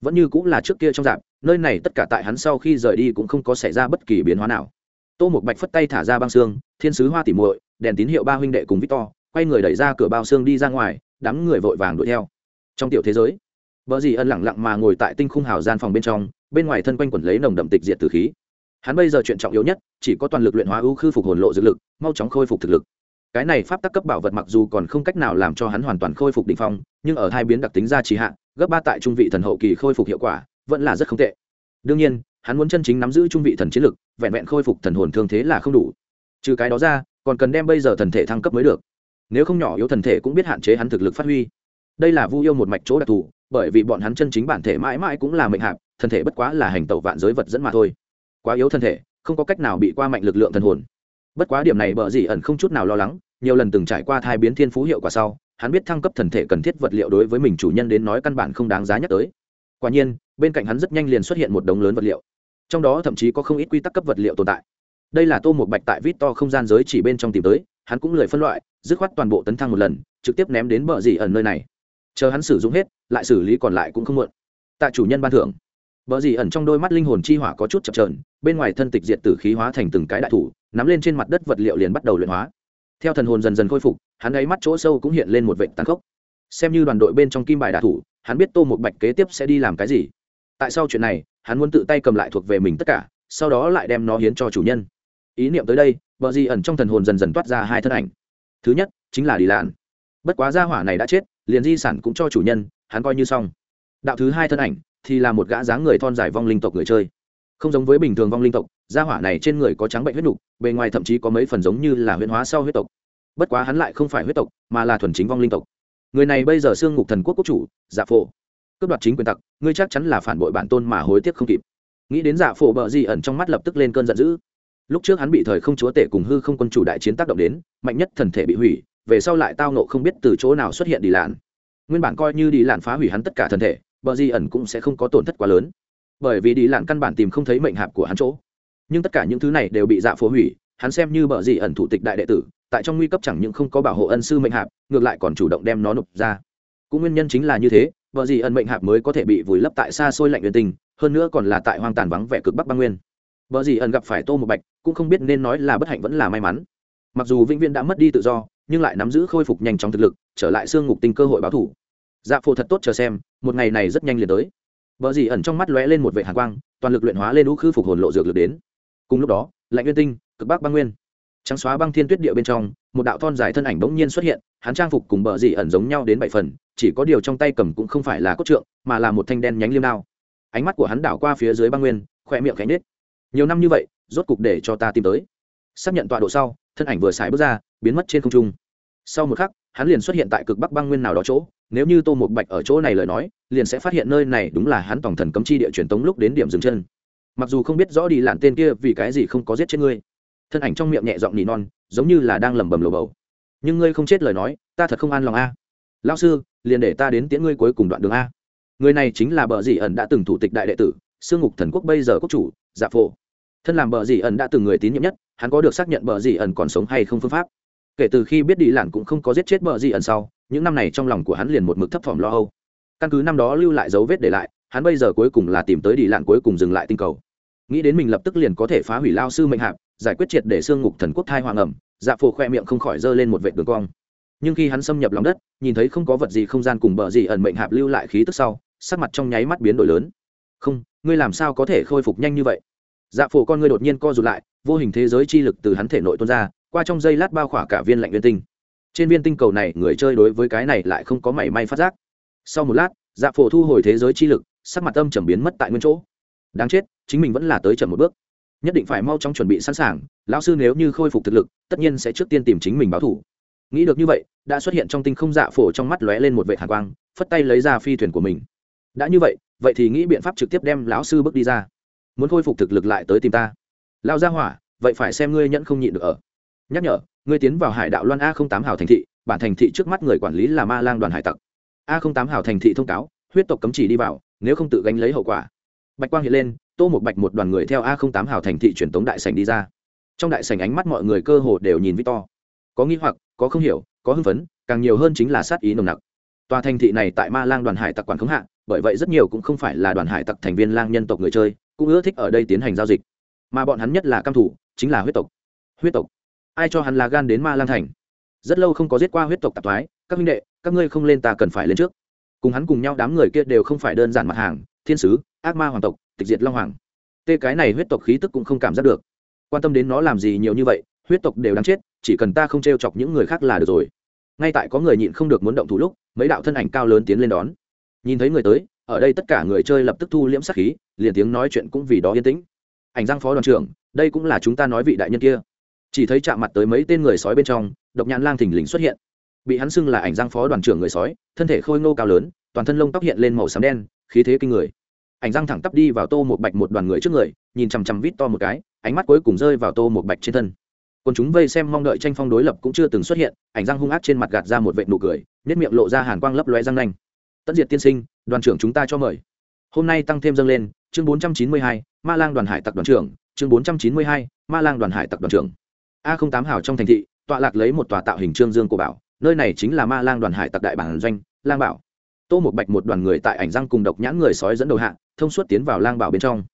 vẫn như cũng là trước kia trong dạp, nơi này tất cả tại hắn sau khi rời đi cũng không có xảy ra bất kỳ biến hóa nào. Tô một bạch phất tay thả ra băng xương, thiên sứ hoa tỉ muội, đèn tín hiệu ba huynh đệ cùng victor, quay người đẩy ra cửa bao xương đi ra ngoài, đám người vội vàng đuổi theo. Trong tiểu thế giới vợ dì ân lẳng lặng mà ngồi tại tinh khung hào gian phòng bên trong, bên ngoài thân quanh quẩn lấy nồng đậm tịch diệt từ khí. Hắn bây giờ chuyện trọng yếu nhất, chỉ có toàn lực luyện hóa ưu khư phục hồn lộ dược lực, mau chóng khôi phục thực lực cái này pháp tắc cấp bảo vật mặc dù còn không cách nào làm cho hắn hoàn toàn khôi phục đỉnh phong, nhưng ở hai biến đặc tính ra trì hạn gấp ba tại trung vị thần hậu kỳ khôi phục hiệu quả, vẫn là rất không tệ. Đương nhiên, hắn muốn chân chính nắm giữ trung vị thần chiến lực, vẹn vẹn khôi phục thần hồn thương thế là không đủ. Trừ cái đó ra, còn cần đem bây giờ thần thể thăng cấp mới được. Nếu không nhỏ yếu thần thể cũng biết hạn chế hắn thực lực phát huy. Đây là vu yêu một mạch chỗ đặc thù, bởi vì bọn hắn chân chính bản thể mãi mãi cũng là mệnh hạp, thần thể bất quá là hành tẩu vạn giới vật dẫn mà thôi. Quá yếu thân thể, không có cách nào bị qua mạnh lực lượng thần hồn. Bất quá điểm này bờ dị ẩn không chút nào lo lắng nhiều lần từng trải qua thai biến thiên phú hiệu quả sau, hắn biết thăng cấp thần thể cần thiết vật liệu đối với mình chủ nhân đến nói căn bản không đáng giá nhắc tới. Quả nhiên, bên cạnh hắn rất nhanh liền xuất hiện một đống lớn vật liệu. Trong đó thậm chí có không ít quy tắc cấp vật liệu tồn tại. Đây là tô một bạch tại vít to không gian giới chỉ bên trong tìm tới, hắn cũng lười phân loại, dứt khoát toàn bộ tấn thăng một lần, trực tiếp ném đến bờ dì ẩn nơi này. Chờ hắn sử dụng hết, lại xử lý còn lại cũng không muộn. Tại chủ nhân ban thưởng. Bờ dì ẩn trong đôi mắt linh hồn chi hỏa có chút chập trờn bên ngoài thân tịch diệt tử khí hóa thành từng cái đại thủ, nắm lên trên mặt đất vật liệu liền bắt đầu luyện hóa theo thần hồn dần dần khôi phục, hắn ấy mắt chỗ sâu cũng hiện lên một vệ tàn khốc. Xem như đoàn đội bên trong kim bài đạ thủ, hắn biết tô một bạch kế tiếp sẽ đi làm cái gì. Tại sao chuyện này, hắn muốn tự tay cầm lại thuộc về mình tất cả, sau đó lại đem nó hiến cho chủ nhân. Ý niệm tới đây vợ di ẩn trong thần hồn dần dần toát ra hai thân ảnh. Thứ nhất, chính là đi lạn. Bất quá gia hỏa này đã chết, liền di sản cũng cho chủ nhân, hắn coi như xong. Đạo thứ hai thân ảnh thì là một gã dáng người thon dài vong linh tộc người chơi không giống với bình thường vong linh tộc, gia hỏa này trên người có trắng bệnh huyết nục, bề ngoài thậm chí có mấy phần giống như là huyễn hóa sau huyết tộc. Bất quá hắn lại không phải huyết tộc, mà là thuần chính vong linh tộc. Người này bây giờ xương ngục thần quốc quốc chủ dạ phổ. Cướp đoạt chính quyền tặc, ngươi chắc chắn là phản bội bản tôn mà hối tiếc không kịp. Nghĩ đến dạ phổ bợ di ẩn trong mắt lập tức lên cơn giận dữ. Lúc trước hắn bị thời không chúa tể cùng hư không quân chủ đại chiến tác động đến, mạnh nhất thần thể bị hủy, về sau lại tao nộ không biết từ chỗ nào xuất hiện đi lạn. Nguyên bản coi như đi lạn phá hủy hắn tất cả thần thể bờ di ẩn cũng sẽ không có tổn thất quá lớn bởi vì đi lặn căn bản tìm không thấy mệnh hạp của hắn chỗ. Nhưng tất cả những thứ này đều bị dạ phố hủy, hắn xem như bờ gì ẩn thủ tịch đại đệ tử, tại trong nguy cấp chẳng những không có bảo hộ ân sư mệnh hạp, ngược lại còn chủ động đem nó nộp ra. Cũng nguyên nhân chính là như thế vợ gì ẩn mệnh hạp mới có thể bị vùi lấp tại xa xôi lạnh huyền tình hơn nữa còn là tại hoang tàn vắng vẻ cực bắc băng nguyên. Vợ gì ẩn gặp phải tô một bạch, cũng không biết nên nói là bất hạnh vẫn là may mắn. Mặc dù vĩnh viễn đã mất đi tự do, nhưng lại nắm giữ khôi phục nhanh chóng thực lực, trở lại xương ngục tinh cơ hội báo thủ. Dạ phổ thật tốt chờ xem, một ngày này rất nhanh liền tới vợ dì ẩn trong mắt lóe lên một vệ hàn quang, toàn lực luyện hóa lên lũ khư phục hồn lộ dược lực đến. Cùng lúc đó, lạnh nguyên tinh, cực bắc băng nguyên, trắng xóa băng thiên tuyết địa bên trong, một đạo thon dài thân ảnh bỗng nhiên xuất hiện, hắn trang phục cùng bờ dì ẩn giống nhau đến bảy phần, chỉ có điều trong tay cầm cũng không phải là cốt trượng, mà là một thanh đen nhánh liêm đao. Ánh mắt của hắn đảo qua phía dưới băng nguyên khoe miệng cánh nết nhiều năm như vậy, rốt cục để cho ta tìm tới. Xác nhận tọa độ sau, thân ảnh vừa xài bước ra, biến mất trên không trung. Sau một khắc hắn liền xuất hiện tại cực bắc băng nguyên nào đó chỗ, nếu như tô một bạch ở chỗ này lời nói, liền sẽ phát hiện nơi này đúng là hắn tổng thần cấm chi địa truyền tống lúc đến điểm dừng chân. Mặc dù không biết rõ đi lặn tên kia vì cái gì không có giết chết ngươi, thân ảnh trong miệng nhẹ giọng nỉ non, giống như là đang lẩm bẩm lồ bầu. Nhưng ngươi không chết lời nói, ta thật không an lòng a. Lao sư, liền để ta đến tiễn ngươi cuối cùng đoạn đường a. Người này chính là bờ dì ẩn đã từng thủ tịch đại đệ tử sương ngục thần quốc bây giờ quốc chủ dạ phổ. Thân làm bờ dì ẩn đã từng người tín nhiệm nhất, hắn có được xác nhận bờ dì ẩn còn sống hay không phương pháp kể từ khi biết đi lặn cũng không có giết chết bờ gì ẩn sau, những năm này trong lòng của hắn liền một mực thấp thỏm lo âu. Căn cứ năm đó lưu lại dấu vết để lại, hắn bây giờ cuối cùng là tìm tới đi lạn cuối cùng dừng lại tinh cầu. Nghĩ đến mình lập tức liền có thể phá hủy lao sư mệnh hạp, giải quyết triệt để xương ngục thần quốc thai hoàng ẩm dạ phổ khoe miệng không khỏi giơ lên một vệ đường cong. Nhưng khi hắn xâm nhập lòng đất, nhìn thấy không có vật gì không gian cùng bờ gì ẩn mệnh hạp lưu lại khí tức sau, sắc mặt trong nháy mắt biến đổi lớn. Không, ngươi làm sao có thể khôi phục nhanh như vậy? Dạ phổ con ngươi đột nhiên co rụt lại, vô hình thế giới chi lực từ hắn thể nội tuôn ra qua trong dây lát bao khỏa cả viên lạnh viên tinh. Trên viên tinh cầu này, người chơi đối với cái này lại không có mảy may phát giác. Sau một lát dạ phổ thu hồi thế giới chi lực, sắc mặt âm trầm biến mất tại nguyên chỗ. Đáng chết, chính mình vẫn là tới chậm một bước. Nhất định phải mau chóng chuẩn bị sẵn sàng, lão sư nếu như khôi phục thực lực, tất nhiên sẽ trước tiên tìm chính mình báo thủ. Nghĩ được như vậy, đã xuất hiện trong tinh không dạ phổ trong mắt lóe lên một vệ hạ quang, phất tay lấy ra phi thuyền của mình. Đã như vậy vậy thì nghĩ biện pháp trực tiếp đem lão sư bước đi ra. Muốn khôi phục thực lực lại tới tìm ta. Lao ra hỏa, vậy phải xem ngươi nhẫn không nhịn được ở nhắc nhở, ngươi tiến vào hải đạo loan a tám hào thành thị, bản thành thị trước mắt người quản lý là ma lang đoàn hải tặc. A tám hào thành thị thông cáo, huyết tộc cấm chỉ đi vào, nếu không tự gánh lấy hậu quả. Bạch quang hiện lên, tô một bạch một đoàn người theo a tám hào thành thị truyền tống đại sành đi ra. Trong đại sành ánh mắt mọi người cơ hồ đều nhìn victor. Có nghi hoặc, có không hiểu, có hưng phấn, càng nhiều hơn chính là sát ý nồng nặc. Tòa thành thị này tại ma lang đoàn hải tặc quản khống hạ, bởi vậy rất nhiều cũng không phải là đoàn hải tặc thành viên lang nhân tộc người chơi, cũng ưa thích ở đây tiến hành giao dịch. Mà bọn hắn nhất là cam thủ, chính là huyết tộc. Huyết tộc ai cho hắn là gan đến ma lang thành? Rất lâu không có giết qua huyết tộc tạp thoái, các minh đệ, các ngươi không lên ta cần phải lên trước. Cùng hắn cùng nhau đám người kia đều không phải đơn giản mặt hàng, thiên sứ, ác ma hoàng tộc, tịch diệt long hoàng. Tê cái này huyết tộc khí tức cũng không cảm giác được. Quan tâm đến nó làm gì nhiều như vậy, huyết tộc đều đáng chết, chỉ cần ta không t r e o chọc những người khác là được rồi. Ngay tại có người nhịn không được muốn động thủ lúc, mấy đạo thân ảnh cao lớn tiến lên đón. Nhìn thấy người tới, ở đây tất cả người chơi lập tức thu liễm sắc khí, liền tiếng nói chuyện cũng vì đó yên tĩnh. Ảnh giang phó đoàn trưởng, đây cũng là chúng ta nói vị đại nhân kia chỉ thấy chạm mặt tới mấy tên người sói bên trong, độc nhãn lang thình lình xuất hiện. Bị hắn xưng là ảnh giang phó đoàn trưởng người sói, thân thể khôi ngô cao lớn, toàn thân lông tóc hiện lên màu xám đen, khí thế kinh người. Ảnh giang thẳng tắp đi vào tô một bạch một đoàn người trước người, nhìn chằm chằm vít to một cái, ánh mắt cuối cùng rơi vào tô một bạch trên thân. Còn chúng vây xem mong đợi tranh phong đối lập cũng chưa từng xuất hiện, ảnh giang hung ác trên mặt gạt ra một vệ nụ cười nếp miệng lộ ra hàn quang lấp loe răng nanh. Tận diệt tiên sinh, đoàn trưởng chúng ta cho mời. Hôm nay tăng thêm dâng lên, chương bốn trăm chín mươi hai, ma lang đoàn hải tặc đoàn trưởng, chương bốn trăm chín mươi hai, ma lang đoàn hải tặc đoàn trưởng a tám hào trong thành thị, tọa lạc lấy một tòa tạo hình trương dương của bảo, nơi này chính là ma lang đoàn hải tặc đại bản doanh, lang bảo. Tô một bạch một đoàn người tại ảnh răng cùng độc nhãn người sói dẫn đầu hạ, thông suốt tiến vào lang bảo bên trong.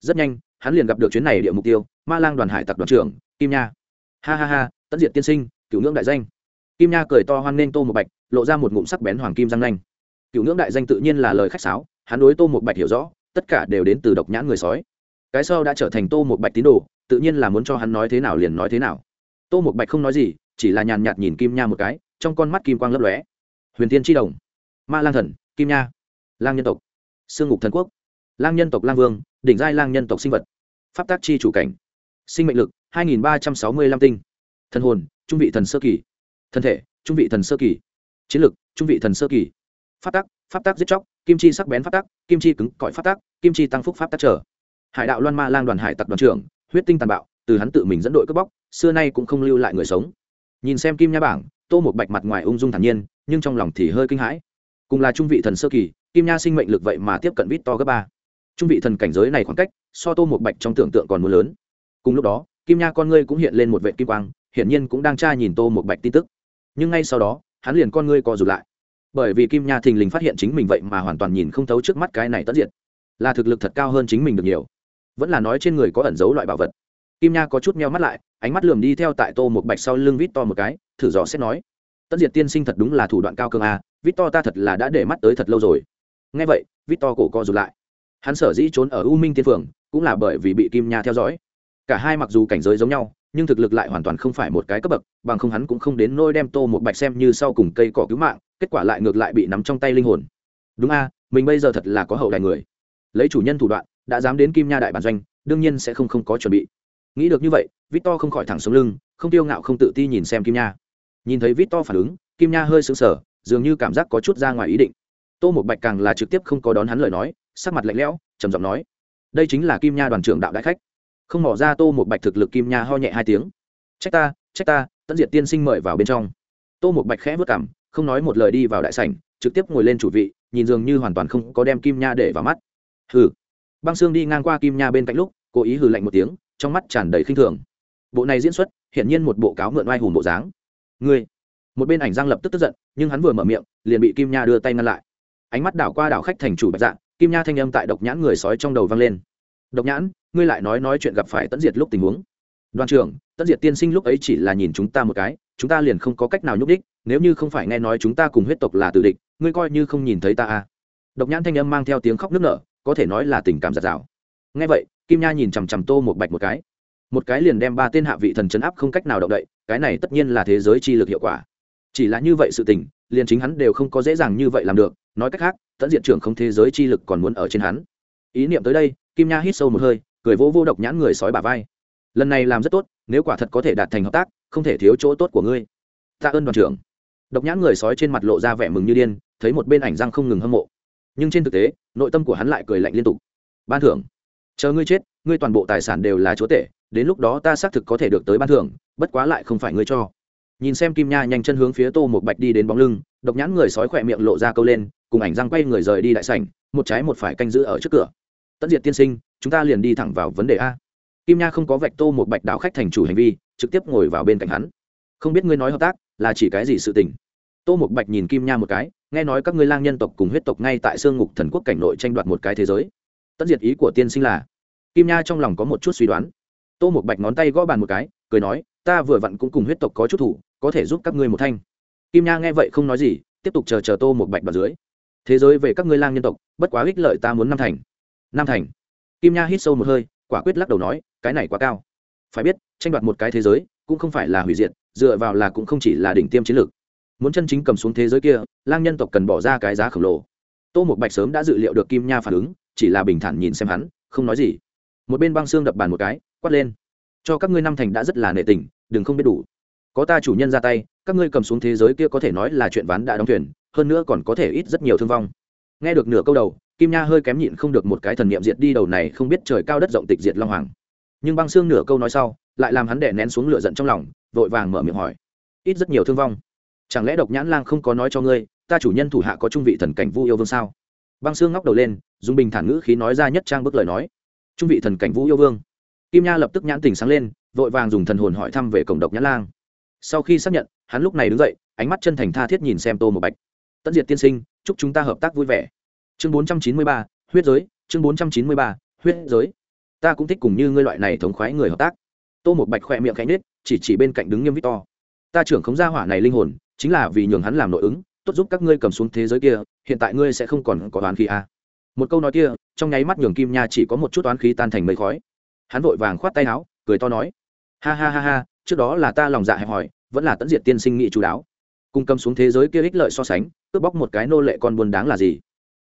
Rất nhanh, hắn liền gặp được chuyến này địa mục tiêu, ma lang đoàn hải tặc đoàn trưởng, kim nha. Ha ha ha tận diệt tiên sinh cựu ngưỡng đại danh. Kim nha cười to hoan nghênh tô một bạch, lộ ra một ngụm sắc bén hoàng kim răng nanh. Cựu ngưỡng đại danh tự nhiên là lời khách sáo, hắn đối tô một bạch hiểu rõ, tất cả đều đến từ độc nhãn người sói. Cái sau đã trở thành tô một bạch tín đồ tự nhiên là muốn cho hắn nói thế nào liền nói thế nào. Tô một bạch không nói gì, chỉ là nhàn nhạt nhìn kim nha một cái, trong con mắt kim quang lấp lóe. Huyền tiên tri đồng, ma lang thần, kim nha, lang nhân tộc, sương ngục thần quốc, lang nhân tộc lang vương, đỉnh giai lang nhân tộc sinh vật, pháp tác chi chủ cảnh, sinh mệnh lực 2365 tinh thân hồn, trung vị thần sơ kỳ thân thể, trung vị thần sơ kỳ, chiến lực, trung vị thần sơ kỳ. Pháp tắc pháp tắc giết chóc, kim chi sắc bén pháp tắc kim chi cứng cỏi pháp tắc kim chi tăng phúc pháp tắc trở. Hải đạo loan ma lang đoàn hải tặc đoàn trưởng huyết tinh tàn bạo, từ hắn tự mình dẫn đội cướp bóc, xưa nay cũng không lưu lại người sống. Nhìn xem kim nha bảng, tô một bạch mặt ngoài ung dung thản nhiên, nhưng trong lòng thì hơi kinh hãi. Cùng là trung vị thần sơ kỳ, kim nha sinh mệnh lực vậy mà tiếp cận vít to gấp ba. Trung vị thần cảnh giới này khoảng cách, so tô một bạch trong tưởng tượng còn mưa lớn. Cùng lúc đó, kim nha con ngươi cũng hiện lên một vệ kim quang, hiển nhiên cũng đang tra nhìn tô một bạch tin tức. Nhưng ngay sau đó, hắn liền con ngươi co rụt lại. Bởi vì kim nha thình lình phát hiện chính mình vậy mà hoàn toàn nhìn không thấu trước mắt cái này tất diện là thực lực thật cao hơn chính mình được nhiều vẫn là nói trên người có ẩn giấu loại bảo vật. Kim nha có chút meo mắt lại, ánh mắt lườm đi theo tại tô một bạch sau lưng vít to một cái, thử dò xét nói, tất diệt tiên sinh thật đúng là thủ đoạn cao cường à, a vít to ta thật là đã để mắt tới thật lâu rồi. Ngay vậy vít to cổ co rụt lại. Hắn sở dĩ trốn ở u minh tiên phường cũng là bởi vì bị kim nha theo dõi. Cả hai mặc dù cảnh giới giống nhau, nhưng thực lực lại hoàn toàn không phải một cái cấp bậc, bằng không hắn cũng không đến nôi đem tô một bạch xem như sau cùng cây cỏ cứu mạng, kết quả lại ngược lại bị nắm trong tay linh hồn. Đúng a, mình bây giờ thật là có hậu đại người. Lấy chủ nhân thủ đoạn đã dám đến kim nha đại bản doanh, đương nhiên sẽ không không có chuẩn bị. Nghĩ được như vậy, victor không khỏi thẳng xuống lưng, không tiêu ngạo không tự ti nhìn xem kim nha. Nhìn thấy victor phản ứng, kim nha hơi sững sờ, dường như cảm giác có chút ra ngoài ý định. Tô một bạch càng là trực tiếp không có đón hắn lời nói, sắc mặt lạnh lẽo, trầm giọng nói, đây chính là kim nha đoàn trưởng đạo đại khách. Không mỏ ra tô một bạch thực lực kim nha ho nhẹ hai tiếng. Trách ta trách ta tận diệt tiên sinh mời vào bên trong. Tô một bạch khẽ vất cảm không nói một lời đi vào đại sảnh, trực tiếp ngồi lên chủ vị, nhìn dường như hoàn toàn không có đem kim nha để vào mắt. Hừ băng xương đi ngang qua kim nha bên cạnh lúc, cố ý hừ lạnh một tiếng, trong mắt tràn đầy khinh thường. Bộ này diễn xuất, hiển nhiên một bộ cáo mượn oai hùng bộ dáng. Ngươi. Một bên ảnh giang lập tức tức giận, nhưng hắn vừa mở miệng, liền bị kim nha đưa tay ngăn lại. Ánh mắt đảo qua đảo khách thành chủ bạch dạng kim nha thanh âm tại độc nhãn người sói trong đầu vang lên. Độc nhãn, ngươi lại nói nói chuyện gặp phải tận diệt lúc tình huống. Đoàn trưởng tận diệt tiên sinh lúc ấy chỉ là nhìn chúng ta một cái, chúng ta liền không có cách nào nhúc đích nếu như không phải nghe nói chúng ta cùng huyết tộc là tử địch, ngươi coi như không nhìn thấy ta à. Độc nhãn thanh âm mang theo tiếng khóc nức nở có thể nói là tình cảm giạt rào. Nghe vậy, kim nha nhìn chằm chằm tô một bạch một cái. Một cái liền đem ba tên hạ vị thần chấn áp không cách nào động đậy, cái này tất nhiên là thế giới chi lực hiệu quả. Chỉ là như vậy sự tình, liền chính hắn đều không có dễ dàng như vậy làm được, nói cách khác tận diện trưởng không thế giới chi lực còn muốn ở trên hắn. Ý niệm tới đây, kim nha hít sâu một hơi, cười vô vô độc nhãn người sói bà vai. Lần này làm rất tốt, nếu quả thật có thể đạt thành hợp tác, không thể thiếu chỗ tốt của ngươi. Tạ ơn đoàn trưởng. Độc nhãn người sói trên mặt lộ ra vẻ mừng như điên, thấy một bên ảnh răng không ngừng hâm mộ nhưng trên thực tế, nội tâm của hắn lại cười lạnh liên tục. Ban thưởng. Chờ ngươi chết, ngươi toàn bộ tài sản đều là chúa tể, đến lúc đó ta xác thực có thể được tới ban thưởng, bất quá lại không phải ngươi cho. Nhìn xem kim nha nhanh chân hướng phía tô một bạch đi đến bóng lưng, độc nhãn người sói khỏe miệng lộ ra câu lên, cùng ảnh răng quay người rời đi đại sảnh, một trái một phải canh giữ ở trước cửa. Tất diệt tiên sinh, chúng ta liền đi thẳng vào vấn đề a. Kim nha không có vạch tô một bạch đạo khách thành chủ hành vi, trực tiếp ngồi vào bên cạnh hắn. Không biết ngươi nói hợp tác, là chỉ cái gì sự tình? Tô một bạch nhìn kim nha một cái nghe nói các ngươi lang nhân tộc cùng huyết tộc ngay tại sương ngục thần quốc cảnh nội tranh đoạt một cái thế giới. Tất diệt ý của tiên sinh là? Kim nha trong lòng có một chút suy đoán. Tô một bạch ngón tay gõ bàn một cái, cười nói, ta vừa vặn cũng cùng huyết tộc có chút thủ, có thể giúp các ngươi một thanh. Kim nha nghe vậy không nói gì, tiếp tục chờ chờ tô một bạch vào dưới. Thế giới về các ngươi lang nhân tộc, bất quá ích lợi ta muốn năm thành. Năm thành? Kim nha hít sâu một hơi, quả quyết lắc đầu nói, cái này quá cao. Phải biết, tranh đoạt một cái thế giới cũng không phải là hủy diệt, dựa vào là cũng không chỉ là đỉnh tiêm chiến lược muốn chân chính cầm xuống thế giới kia, lang nhân tộc cần bỏ ra cái giá khổng lồ. Tô một bạch sớm đã dự liệu được kim nha phản ứng, chỉ là bình thản nhìn xem hắn, không nói gì. Một bên băng xương đập bàn một cái, quát lên. Cho các ngươi năm thành đã rất là nệ tình, đừng không biết đủ. Có ta chủ nhân ra tay, các ngươi cầm xuống thế giới kia có thể nói là chuyện ván đã đóng thuyền, hơn nữa còn có thể ít rất nhiều thương vong. Nghe được nửa câu đầu, kim nha hơi kém nhịn không được một cái thần niệm diệt đi đầu này không biết trời cao đất rộng tịch diệt long hoàng. Nhưng băng xương nửa câu nói sau, lại làm hắn đè nén xuống lửa giận trong lòng, vội vàng mở miệng hỏi. Ít rất nhiều thương vong chẳng lẽ độc nhãn lang không có nói cho ngươi, ta chủ nhân thủ hạ có trung vị thần cảnh vu yêu vương sao? Băng xương ngóc đầu lên, dùng bình thản ngữ khí nói ra nhất trang bức lời nói. Trung vị thần cảnh vũ yêu vương. Kim nha lập tức nhãn tình sáng lên, vội vàng dùng thần hồn hỏi thăm về cổng độc nhãn lang. Sau khi xác nhận, hắn lúc này đứng dậy, ánh mắt chân thành tha thiết nhìn xem tô một bạch. Tất diệt tiên sinh, chúc chúng ta hợp tác vui vẻ. Chương bốn trăm chín mươi ba, huyết giới, chương bốn trăm chín mươi ba, huyết giới. Ta cũng thích cùng như ngươi loại này thống khoái người hợp tác. Tô một bạch khoe miệng khẽ nết chỉ chỉ bên cạnh đứng nghiêm victor ta trưởng khống gia hỏa này linh hồn chính là vì nhường hắn làm nội ứng, tốt giúp các ngươi cầm xuống thế giới kia, hiện tại ngươi sẽ không còn có toán khí à. một câu nói kia, trong nháy mắt nhường kim nha chỉ có một chút toán khí tan thành mây khói. Hắn vội vàng khoát tay áo, cười to nói, ha ha ha ha, trước đó là ta lòng dạ hẹp hòi, vẫn là tận diệt tiên sinh nghị chú đáo. Cùng cầm xuống thế giới kia ích lợi so sánh, cướp bóc một cái nô lệ con buôn đáng là gì?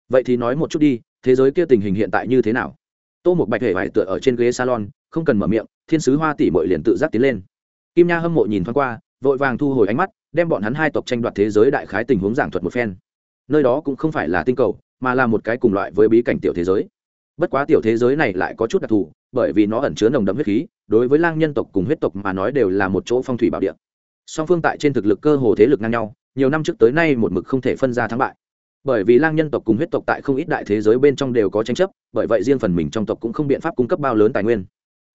Vậy thì nói một chút đi, thế giới kia tình hình hiện tại như thế nào? Tô một bạch hề vải tựa ở trên ghế salon, không cần mở miệng, thiên sứ hoa tỷ mội liền tự giác tiến lên. Kim nha hâm mộ nhìn thoáng qua, vội vàng thu hồi ánh mắt đem bọn hắn hai tộc tranh đoạt thế giới đại khái tình huống giảng thuật một phen. Nơi đó cũng không phải là tinh cầu, mà là một cái cùng loại với bí cảnh tiểu thế giới. Bất quá tiểu thế giới này lại có chút đặc thù, bởi vì nó ẩn chứa nồng đậm huyết khí, đối với lang nhân tộc cùng huyết tộc mà nói đều là một chỗ phong thủy bảo địa. Song phương tại trên thực lực cơ hồ thế lực ngang nhau, nhiều năm trước tới nay một mực không thể phân ra thắng bại. Bởi vì lang nhân tộc cùng huyết tộc tại không ít đại thế giới bên trong đều có tranh chấp, bởi vậy riêng phần mình trong tộc cũng không biện pháp cung cấp bao lớn tài nguyên.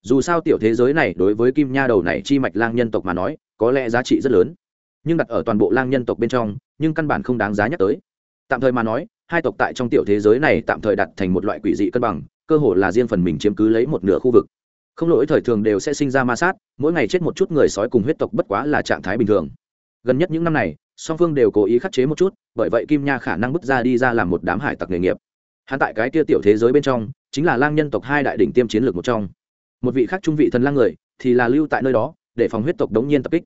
Dù sao tiểu thế giới này đối với kim nha đầu này chi mạch lang nhân tộc mà nói, có lẽ giá trị rất lớn nhưng đặt ở toàn bộ lang nhân tộc bên trong, nhưng căn bản không đáng giá nhắc tới. Tạm thời mà nói, hai tộc tại trong tiểu thế giới này tạm thời đặt thành một loại quỷ dị cân bằng, cơ hồ là riêng phần mình chiếm cứ lấy một nửa khu vực. Không lỗi, thời thường đều sẽ sinh ra ma sát, mỗi ngày chết một chút người sói cùng huyết tộc bất quá là trạng thái bình thường. Gần nhất những năm này, song phương đều cố ý khắc chế một chút, bởi vậy kim nha khả năng bước ra đi ra làm một đám hải tặc nghề nghiệp. Hắn tại cái tia tiểu thế giới bên trong, chính là lang nhân tộc hai đại đỉnh tiêm chiến lược một trong. Một vị khác trung vị thần lang người, thì là lưu tại nơi đó, để phòng huyết tộc đống nhiên tập kích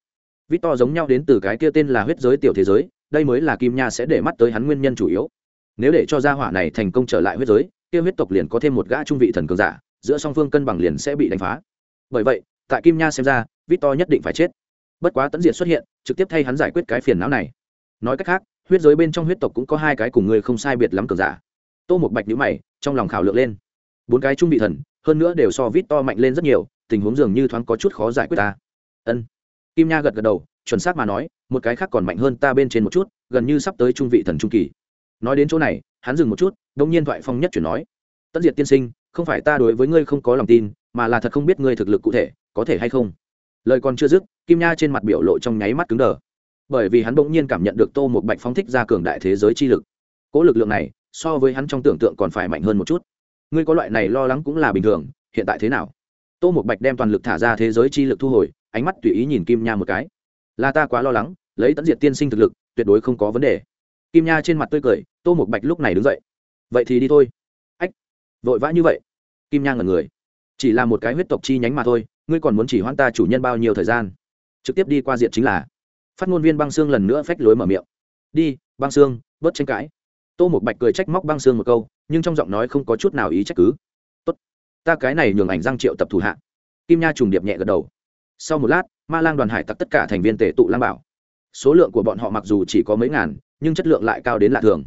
vít to giống nhau đến từ cái kia tên là huyết giới tiểu thế giới, đây mới là kim nha sẽ để mắt tới hắn nguyên nhân chủ yếu. Nếu để cho gia hỏa này thành công trở lại huyết giới, kia huyết tộc liền có thêm một gã trung vị thần cường giả, giữa song phương cân bằng liền sẽ bị đánh phá. Bởi vậy, tại kim nha xem ra, vít to nhất định phải chết. Bất quá tẫn diệt xuất hiện, trực tiếp thay hắn giải quyết cái phiền não này. Nói cách khác, huyết giới bên trong huyết tộc cũng có hai cái cùng người không sai biệt lắm cường giả. Tô một bạch nhữ mày, trong lòng khảo lượng lên. Bốn cái trung vị thần, hơn nữa đều so vít to mạnh lên rất nhiều, tình huống dường như thoáng có chút khó giải quyết ta. Ân kim nha gật gật đầu, chuẩn xác mà nói, một cái khác còn mạnh hơn ta bên trên một chút, gần như sắp tới trung vị thần trung kỳ. Nói đến chỗ này, hắn dừng một chút, đông nhiên thoại phong nhất chuyển nói tất diệt tiên sinh, không phải ta đối với ngươi không có lòng tin, mà là thật không biết ngươi thực lực cụ thể, có thể hay không? Lời còn chưa dứt, kim nha trên mặt biểu lộ trong nháy mắt cứng đờ. Bởi vì hắn bỗng nhiên cảm nhận được tô một bạch phóng thích ra cường đại thế giới chi lực. Cỗ lực lượng này, so với hắn trong tưởng tượng còn phải mạnh hơn một chút. Ngươi có loại này lo lắng cũng là bình thường, hiện tại thế nào? Tô một bạch đem toàn lực thả ra thế giới chi lực thu hồi ánh mắt tùy ý nhìn kim nha một cái. Là ta quá lo lắng, lấy tận diệt tiên sinh thực lực, tuyệt đối không có vấn đề. Kim nha trên mặt tươi cười, tô một bạch lúc này đứng dậy. Vậy thì đi thôi. Ách, vội vã như vậy. Kim nha ngẩn người. Chỉ là một cái huyết tộc chi nhánh mà thôi, ngươi còn muốn chỉ hoãn ta chủ nhân bao nhiêu thời gian? Trực tiếp đi qua diện chính là. Phát ngôn viên băng xương lần nữa phách lối mở miệng. Đi, băng xương, bớt tranh cãi. Tô một bạch cười trách móc băng xương một câu, nhưng trong giọng nói không có chút nào ý trách cứ. Tốt, ta cái này nhường ảnh răng triệu tập thủ hạ. Kim nha trùng điệp nhẹ gật đầu sau một lát, ma lang đoàn hải tặc tất cả thành viên tể tụ lang bảo. Số lượng của bọn họ mặc dù chỉ có mấy ngàn, nhưng chất lượng lại cao đến lạ thường.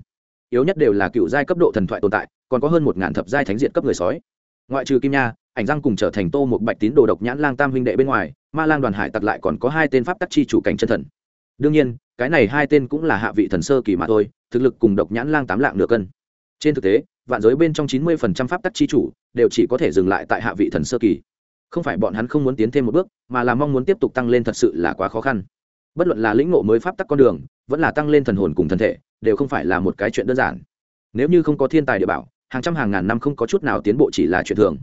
Yếu nhất đều là cựu giai cấp độ thần thoại tồn tại, còn có hơn một ngàn thập giai thánh diện cấp người sói. Ngoại trừ kim nha, ảnh răng cùng trở thành tô một bạch tín đồ độc nhãn lang tam huynh đệ bên ngoài, ma lang đoàn hải tặc lại còn có hai tên pháp tắc chi chủ cảnh chân thần. Đương nhiên, cái này hai tên cũng là hạ vị thần sơ kỳ mà thôi, thực lực cùng độc nhãn lang tám lạng nửa cân. Trên thực tế, vạn giới bên trong chín mươi phần trăm pháp tắc chi chủ đều chỉ có thể dừng lại tại hạ vị thần sơ kỳ không phải bọn hắn không muốn tiến thêm một bước, mà là mong muốn tiếp tục tăng lên thật sự là quá khó khăn. Bất luận là lĩnh ngộ mới pháp tắc con đường, vẫn là tăng lên thần hồn cùng thân thể, đều không phải là một cái chuyện đơn giản. Nếu như không có thiên tài địa bảo, hàng trăm hàng ngàn năm không có chút nào tiến bộ chỉ là chuyện thường.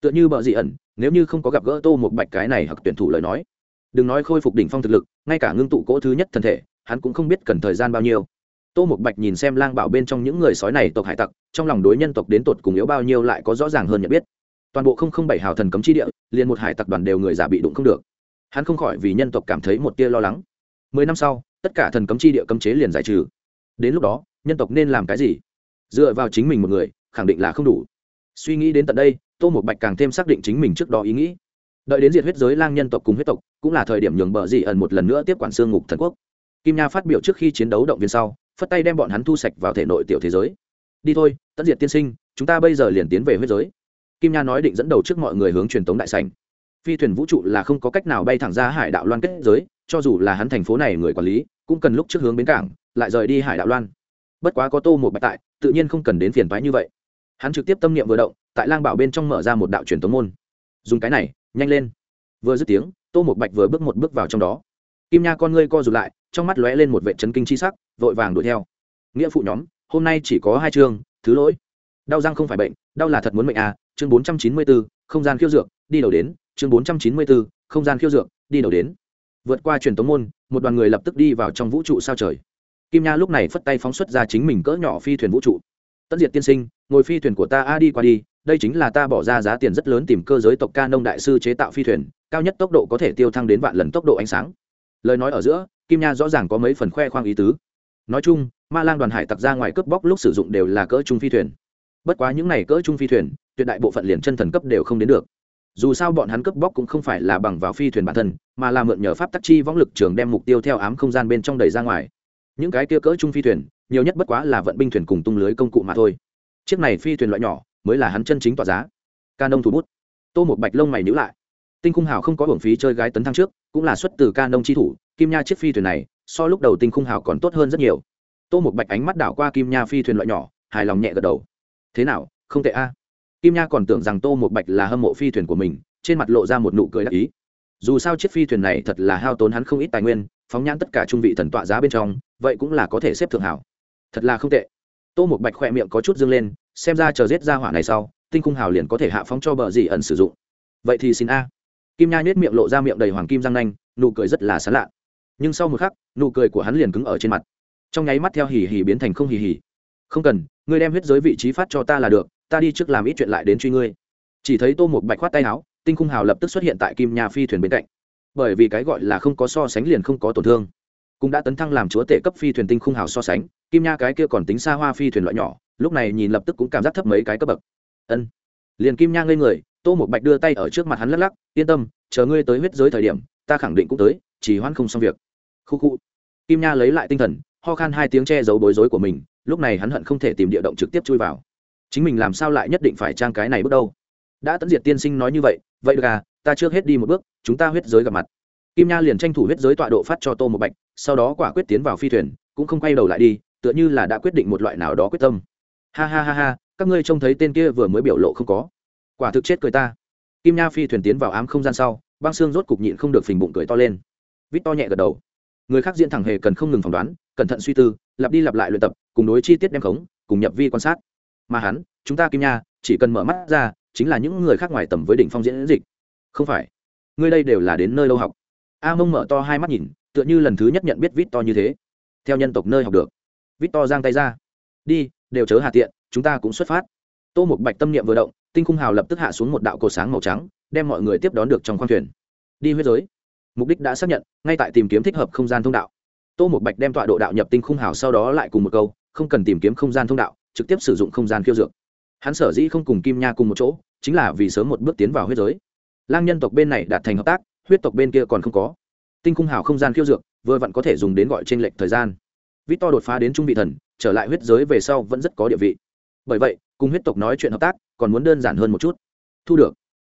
Tựa như bợ dị ẩn, nếu như không có gặp gỡ tô một bạch cái này hoặc tuyển thủ lời nói. Đừng nói khôi phục đỉnh phong thực lực, ngay cả ngưng tụ cỗ thứ nhất thân thể, hắn cũng không biết cần thời gian bao nhiêu. Tô một bạch nhìn xem lang bảo bên trong những người sói này tộc hải tặc, trong lòng đối nhân tộc đến tột cùng yếu bao nhiêu lại có rõ ràng hơn nhận biết toàn bộ không không bảy hào thần cấm chi địa, liền một hải tặc đoàn đều người giả bị đụng không được. Hắn không khỏi vì nhân tộc cảm thấy một tia lo lắng. Mười năm sau, tất cả thần cấm chi địa cấm chế liền giải trừ. Đến lúc đó, nhân tộc nên làm cái gì? Dựa vào chính mình một người, khẳng định là không đủ. Suy nghĩ đến tận đây, tô một bạch càng thêm xác định chính mình trước đó ý nghĩ. Đợi đến diệt huyết giới lang nhân tộc cùng huyết tộc, cũng là thời điểm nhường bờ dị ẩn một lần nữa tiếp quản xương ngục thần quốc. Kim nha phát biểu trước khi chiến đấu động viên sau, phất tay đem bọn hắn thu sạch vào thể nội tiểu thế giới. Đi thôi tất diệt tiên sinh, chúng ta bây giờ liền tiến về huyết giới kim nha nói định dẫn đầu trước mọi người hướng truyền tống đại sành phi thuyền vũ trụ là không có cách nào bay thẳng ra hải đạo loan kết giới, cho dù là hắn thành phố này người quản lý, cũng cần lúc trước hướng bến cảng, lại rời đi hải đạo loan. Bất quá có tô một bạch tại, tự nhiên không cần đến phiền thoái như vậy. Hắn trực tiếp tâm niệm vừa động, tại lang bảo bên trong mở ra một đạo truyền tống môn. Dùng cái này, nhanh lên. Vừa dứt tiếng, tô một bạch vừa bước một bước vào trong đó. Kim nha con ngươi co rụt lại, trong mắt lóe lên một vệ chấn kinh chi sắc, vội vàng đuổi theo. Nghĩa phụ nhóm, hôm nay chỉ có hai chương, thứ lỗi. Đau răng không phải bệnh, đau là thật muốn mệnh à chương bốn trăm chín mươi bốn không gian khiêu dược, đi đầu đến, chương bốn trăm chín mươi bốn không gian khiêu dược, đi đầu đến. Vượt qua truyền tống môn, một đoàn người lập tức đi vào trong vũ trụ sao trời. Kim nha lúc này phất tay phóng xuất ra chính mình cỡ nhỏ phi thuyền vũ trụ. Tất diệt tiên sinh, ngồi phi thuyền của ta a đi qua đi, đây chính là ta bỏ ra giá tiền rất lớn tìm cơ giới tộc ca nông đại sư chế tạo phi thuyền, cao nhất tốc độ có thể tiêu thăng đến vạn lần tốc độ ánh sáng. Lời nói ở giữa, kim nha rõ ràng có mấy phần khoe khoang ý tứ. Nói chung, ma lang đoàn hải tặc ra ngoài cướp bóc lúc sử dụng đều là cỡ trung phi thuyền. Bất quá những này cỡ trung phi thuyền tuyệt đại bộ phận liền chân thần cấp đều không đến được. Dù sao bọn hắn cướp bóc cũng không phải là bằng vào phi thuyền bản thân, mà là mượn nhờ pháp tắc chi võng lực trường đem mục tiêu theo ám không gian bên trong đầy ra ngoài. Những cái kia cỡ trung phi thuyền, nhiều nhất bất quá là vận binh thuyền cùng tung lưới công cụ mà thôi. Chiếc này phi thuyền loại nhỏ, mới là hắn chân chính tỏa giá. Ca nông thủ bút. Tô một bạch lông mày nhữ lại. Tinh khung hào không có hưởng phí chơi gái tấn thăng trước, cũng là xuất từ ca nông chi thủ, kim nha chiếc phi thuyền này, so lúc đầu tinh khung hào còn tốt hơn rất nhiều. Tô một bạch ánh mắt đảo qua kim nha phi thuyền loại nhỏ, hài lòng nhẹ gật đầu. Thế nào, không tệ a kim nha còn tưởng rằng tô một bạch là hâm mộ phi thuyền của mình, trên mặt lộ ra một nụ cười đắc ý. Dù sao chiếc phi thuyền này thật là hao tốn hắn không ít tài nguyên, phóng nhãn tất cả trung vị thần tọa giá bên trong, vậy cũng là có thể xếp thượng hảo. Thật là không tệ. Tô một bạch khoe miệng có chút dâng lên, xem ra chờ giết ra hỏa này sau, tinh khung hào liền có thể hạ phóng cho bờ dị ẩn sử dụng. Vậy thì xin a. Kim nha nhét miệng lộ ra miệng đầy hoàng kim răng nanh, nụ cười rất là sán lạ. Nhưng sau một khắc, nụ cười của hắn liền cứng ở trên mặt. Trong nháy mắt theo hì hì biến thành không hì hì. Không cần, ngươi đem huyết giới vị trí phát cho ta là được ta đi trước làm ít chuyện lại đến truy ngươi. Chỉ thấy tô một bạch khoát tay áo, tinh khung hào lập tức xuất hiện tại kim nha phi thuyền bên cạnh. Bởi vì cái gọi là không có so sánh liền không có tổn thương. Cũng đã tấn thăng làm chúa tể cấp phi thuyền tinh khung hào so sánh, kim nha cái kia còn tính xa hoa phi thuyền loại nhỏ, lúc này nhìn lập tức cũng cảm giác thấp mấy cái cấp bậc. Ân. Liền kim nha ngây người, tô một bạch đưa tay ở trước mặt hắn lắc lắc, yên tâm, chờ ngươi tới huyết giới thời điểm, ta khẳng định cũng tới, chỉ hoan không xong việc. Khu khu. Kim nha lấy lại tinh thần, ho khan hai tiếng che giấu bối rối của mình, lúc này hắn hận không thể tìm địa động trực tiếp chui vào chính mình làm sao lại nhất định phải trang cái này bước đâu? Đã tận diệt tiên sinh nói như vậy vậy được à ta trước hết đi một bước, chúng ta huyết giới gặp mặt. Kim nha liền tranh thủ huyết giới tọa độ phát cho tô một bạch, sau đó quả quyết tiến vào phi thuyền, cũng không quay đầu lại đi, tựa như là đã quyết định một loại nào đó quyết tâm. Ha ha ha ha, các ngươi trông thấy tên kia vừa mới biểu lộ không có. Quả thực chết cười ta. Kim nha phi thuyền tiến vào ám không gian sau, băng xương rốt cục nhịn không được phình bụng cười to lên. Vít to nhẹ gật đầu. Người khác diễn thẳng hề cần không ngừng phỏng đoán, cẩn thận suy tư, lặp đi lặp lại luyện tập, cùng đối chi tiết đem khống, cùng nhập vi quan sát mà hắn, chúng ta kim nha, chỉ cần mở mắt ra, chính là những người khác ngoài tầm với đỉnh phong diễn dịch. Không phải. Ngươi đây đều là đến nơi lâu học. A mông mở to hai mắt nhìn, tựa như lần thứ nhất nhận biết vít to như thế. Theo nhân tộc nơi học được. Vít to giang tay ra. Đi, đều chớ hạ tiện, chúng ta cũng xuất phát. Tô một bạch tâm niệm vừa động, tinh khung hào lập tức hạ xuống một đạo cột sáng màu trắng, đem mọi người tiếp đón được trong khoang thuyền. Đi huyết giới. Mục đích đã xác nhận, ngay tại tìm kiếm thích hợp không gian thông đạo. Tô một bạch đem tọa độ đạo nhập tinh khung hào sau đó lại cùng một câu, không cần tìm kiếm không gian thông đạo trực tiếp sử dụng không gian khiêu dược. Hắn sở dĩ không cùng kim nha cùng một chỗ, chính là vì sớm một bước tiến vào huyết giới. Lang nhân tộc bên này đạt thành hợp tác, huyết tộc bên kia còn không có. Tinh khung hào không gian khiêu dược, vừa vặn có thể dùng đến gọi trên lệnh thời gian. Vít to đột phá đến trung vị thần, trở lại huyết giới về sau vẫn rất có địa vị. Bởi vậy, cùng huyết tộc nói chuyện hợp tác, còn muốn đơn giản hơn một chút. Thu được.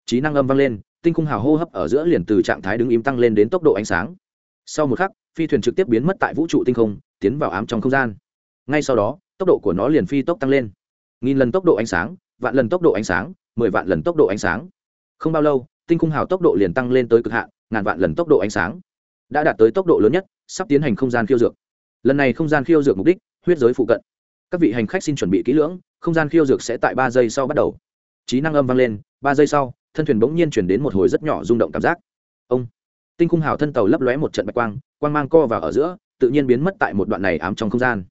Trí năng âm vang lên, tinh khung hào hô hấp ở giữa liền từ trạng thái đứng im tăng lên đến tốc độ ánh sáng. Sau một khắc, phi thuyền trực tiếp biến mất tại vũ trụ tinh không, tiến vào ám trong không gian. Ngay sau đó tốc độ của nó liền phi tốc tăng lên. Nghìn lần tốc độ ánh sáng, vạn lần tốc độ ánh sáng, mười vạn lần tốc độ ánh sáng. Không bao lâu, tinh khung hào tốc độ liền tăng lên tới cực hạn, ngàn vạn lần tốc độ ánh sáng. Đã đạt tới tốc độ lớn nhất, sắp tiến hành không gian khiêu dược. Lần này không gian khiêu dược mục đích, huyết giới phụ cận. Các vị hành khách xin chuẩn bị kỹ lưỡng, không gian khiêu dược sẽ tại ba giây sau bắt đầu. Trí năng âm vang lên, ba giây sau, thân thuyền bỗng nhiên chuyển đến một hồi rất nhỏ rung động cảm giác. Ông! Tinh khung hào thân tàu lấp lóe một trận bạch quang quang mang co vào ở giữa, tự nhiên biến mất tại một đoạn này ám trong không gian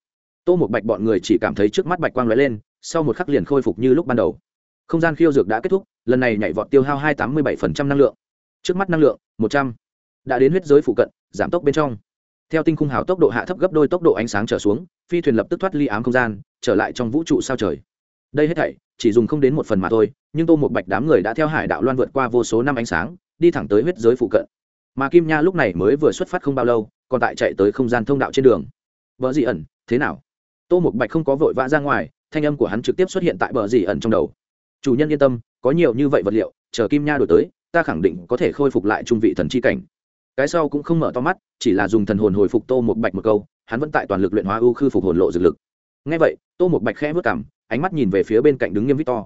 tô một bạch bọn người chỉ cảm thấy trước mắt bạch quang lóe lên, sau một khắc liền khôi phục như lúc ban đầu. Không gian khiêu dược đã kết thúc, lần này nhảy vọt tiêu hao hai tám mươi bảy năng lượng. Trước mắt năng lượng, một trăm. Đã đến huyết giới phụ cận, giảm tốc bên trong. Theo tinh khung hào tốc độ hạ thấp gấp đôi tốc độ ánh sáng trở xuống, phi thuyền lập tức thoát ly ám không gian, trở lại trong vũ trụ sao trời. Đây hết thảy, chỉ dùng không đến một phần mà thôi, nhưng tô một bạch đám người đã theo hải đạo loan vượt qua vô số năm ánh sáng, đi thẳng tới huyết giới phụ cận. Mà kim nha lúc này mới vừa xuất phát không bao lâu, còn tại chạy tới không gian thông đạo trên đường. Vợ dị ẩn, thế nào? Tô Mục bạch không có vội vã ra ngoài, thanh âm của hắn trực tiếp xuất hiện tại bờ dì ẩn trong đầu. Chủ nhân yên tâm, có nhiều như vậy vật liệu, chờ kim nha đổi tới, ta khẳng định có thể khôi phục lại trung vị thần chi cảnh. Cái sau cũng không mở to mắt, chỉ là dùng thần hồn hồi phục tô một bạch một câu, hắn vẫn tại toàn lực luyện hóa ưu khư phục hồn lộ dược lực. Ngay vậy, tô một bạch khẽ vất cảm ánh mắt nhìn về phía bên cạnh đứng nghiêm victor.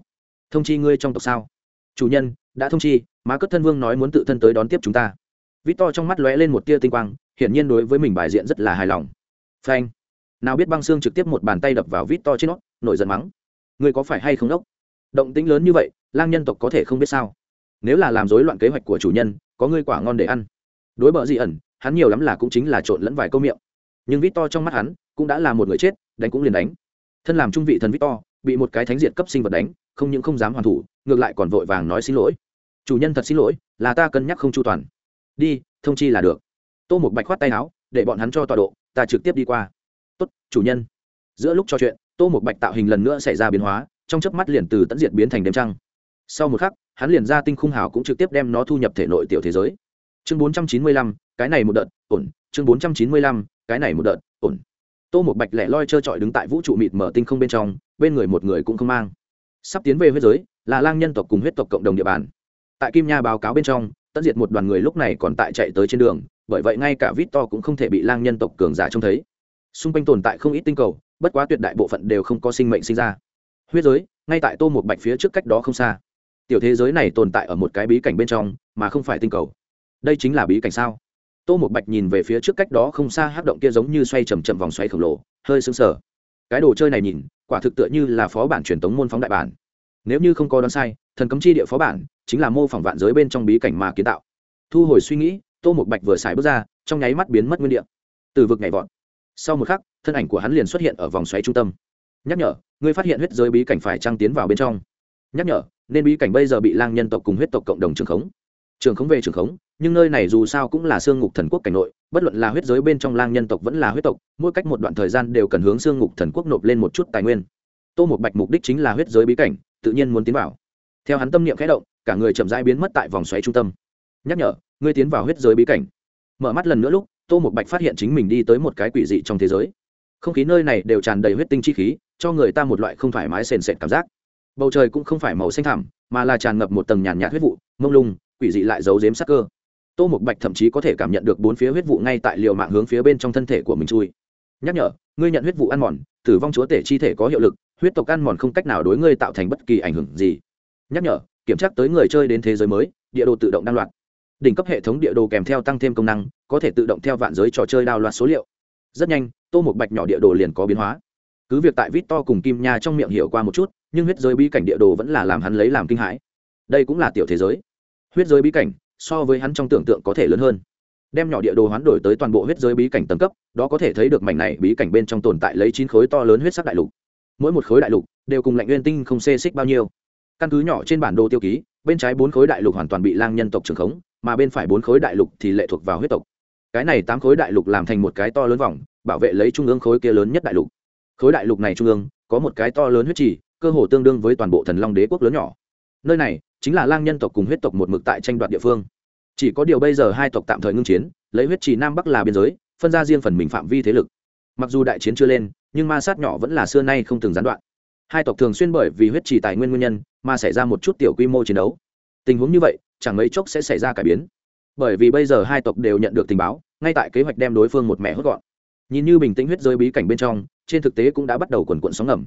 Thông chi ngươi trong tộc sao? Chủ nhân, đã thông chi, má cất thân vương nói muốn tự thân tới đón tiếp chúng ta. Victor trong mắt lóe lên một tia tinh quang, hiển nhiên đối với mình bài diện rất là hài lòng. Phanh nào biết băng xương trực tiếp một bàn tay đập vào vít to trên nó, nổi giận mắng. Ngươi có phải hay không đốc? Động tĩnh lớn như vậy, lang nhân tộc có thể không biết sao? Nếu là làm rối loạn kế hoạch của chủ nhân, có ngươi quả ngon để ăn. Đối bờ dị ẩn, hắn nhiều lắm là cũng chính là trộn lẫn vài câu miệng. Nhưng vít to trong mắt hắn, cũng đã là một người chết, đánh cũng liền đánh. Thân làm trung vị thần vít to, bị một cái thánh diệt cấp sinh vật đánh, không những không dám hoàn thủ, ngược lại còn vội vàng nói xin lỗi. Chủ nhân thật xin lỗi, là ta cân nhắc không chu toàn. Đi, thông chi là được. Tô một bạch khoát tay áo, để bọn hắn cho tọa độ, ta trực tiếp đi qua tốt, chủ nhân. Giữa lúc trò chuyện, tô một bạch tạo hình lần nữa xảy ra biến hóa, trong chớp mắt liền từ tận diệt biến thành đêm trăng. Sau một khắc, hắn liền ra tinh khung hào cũng trực tiếp đem nó thu nhập thể nội tiểu thế giới. Chương bốn trăm chín mươi lăm, cái này một đợt, ổn. Chương bốn trăm chín mươi lăm, cái này một đợt, ổn. Tô một bạch lẻ loi trơ trọi đứng tại vũ trụ mịt mở tinh không bên trong, bên người một người cũng không mang. Sắp tiến về huyết giới, là lang nhân tộc cùng huyết tộc cộng đồng địa bàn. Tại kim nha báo cáo bên trong tất diệt một đoàn người lúc này còn tại chạy tới trên đường, bởi vậy ngay cả vít to cũng không thể bị lang nhân tộc cường giả trông thấy xung quanh tồn tại không ít tinh cầu, bất quá tuyệt đại bộ phận đều không có sinh mệnh sinh ra. Huyết giới, ngay tại tô một bạch phía trước cách đó không xa. Tiểu thế giới này tồn tại ở một cái bí cảnh bên trong, mà không phải tinh cầu. Đây chính là bí cảnh sao? Tô một bạch nhìn về phía trước cách đó không xa hát động kia giống như xoay chầm chậm vòng xoay khổng lồ, hơi sững sờ. Cái đồ chơi này nhìn, quả thực tựa như là phó bản truyền tống môn phóng đại bản. Nếu như không có đoán sai, thần cấm chi địa phó bản chính là mô phỏng vạn giới bên trong bí cảnh mà kiến tạo. Thu hồi suy nghĩ, tô một bạch vừa xài bước ra, trong nháy mắt biến mất nguyên địa. Từ vực nhảy vọt sau một khắc, thân ảnh của hắn liền xuất hiện ở vòng xoáy trung tâm. Nhắc nhở, ngươi phát hiện huyết giới bí cảnh phải trăng tiến vào bên trong. Nhắc nhở, nên bí cảnh bây giờ bị lang nhân tộc cùng huyết tộc cộng đồng trường khống. Trường khống về trường khống, nhưng nơi này dù sao cũng là xương ngục thần quốc cảnh nội, bất luận là huyết giới bên trong lang nhân tộc vẫn là huyết tộc, mỗi cách một đoạn thời gian đều cần hướng xương ngục thần quốc nộp lên một chút tài nguyên. Tô một bạch mục đích chính là huyết giới bí cảnh, tự nhiên muốn tiến vào. Theo hắn tâm niệm khẽ động, cả người chậm rãi biến mất tại vòng xoáy trung tâm. Nhắc nhở, ngươi tiến vào huyết giới bí cảnh. Mở mắt lần nữa lúc tô một bạch phát hiện chính mình đi tới một cái quỷ dị trong thế giới. Không khí nơi này đều tràn đầy huyết tinh chi khí, cho người ta một loại không thoải mái sền sệt cảm giác. Bầu trời cũng không phải màu xanh thẳm, mà là tràn ngập một tầng nhàn nhạt huyết vụ, mông lung, quỷ dị lại giấu giếm sắc cơ. Tô một bạch thậm chí có thể cảm nhận được bốn phía huyết vụ ngay tại liều mạng hướng phía bên trong thân thể của mình chui. Nhắc nhở, ngươi nhận huyết vụ ăn mòn, tử vong chúa tể chi thể có hiệu lực, huyết tộc ăn mòn không cách nào đối ngươi tạo thành bất kỳ ảnh hưởng gì. Nhắc nhở, kiểm tra tới người chơi đến thế giới mới, địa đồ tự động đan loạt đỉnh cấp hệ thống địa đồ kèm theo tăng thêm công năng, có thể tự động theo vạn giới trò chơi đào loạt số liệu. Rất nhanh, tô một bạch nhỏ địa đồ liền có biến hóa. Cứ việc tại vít to cùng kim nha trong miệng hiểu qua một chút, nhưng huyết giới bí cảnh địa đồ vẫn là làm hắn lấy làm kinh hãi. Đây cũng là tiểu thế giới. Huyết giới bí cảnh, so với hắn trong tưởng tượng có thể lớn hơn. Đem nhỏ địa đồ hoán đổi tới toàn bộ huyết giới bí cảnh tầng cấp, đó có thể thấy được mảnh này bí cảnh bên trong tồn tại lấy chín khối to lớn huyết sắc đại lục. Mỗi một khối đại lục đều cùng lạnh nguyên tinh không xê xích bao nhiêu. Căn cứ nhỏ trên bản đồ tiêu ký bên trái bốn khối đại lục hoàn toàn bị lang nhân tộc trường khống, mà bên phải bốn khối đại lục thì lệ thuộc vào huyết tộc. Cái này tám khối đại lục làm thành một cái to lớn vòng, bảo vệ lấy trung ương khối kia lớn nhất đại lục. Khối đại lục này trung ương, có một cái to lớn huyết trì, cơ hồ tương đương với toàn bộ thần long đế quốc lớn nhỏ. Nơi này, chính là lang nhân tộc cùng huyết tộc một mực tại tranh đoạt địa phương. Chỉ có điều bây giờ hai tộc tạm thời ngưng chiến, lấy huyết trì nam bắc là biên giới, phân ra riêng phần mình phạm vi thế lực. Mặc dù đại chiến chưa lên, nhưng ma sát nhỏ vẫn là xưa nay không từng gián đoạn hai tộc thường xuyên bởi vì huyết trì tài nguyên nguyên nhân mà xảy ra một chút tiểu quy mô chiến đấu. Tình huống như vậy, chẳng mấy chốc sẽ xảy ra cải biến. Bởi vì bây giờ hai tộc đều nhận được tình báo, ngay tại kế hoạch đem đối phương một mẹ hốt gọn. Nhìn như bình tĩnh huyết rơi bí cảnh bên trong, trên thực tế cũng đã bắt đầu quần quận sóng ngầm.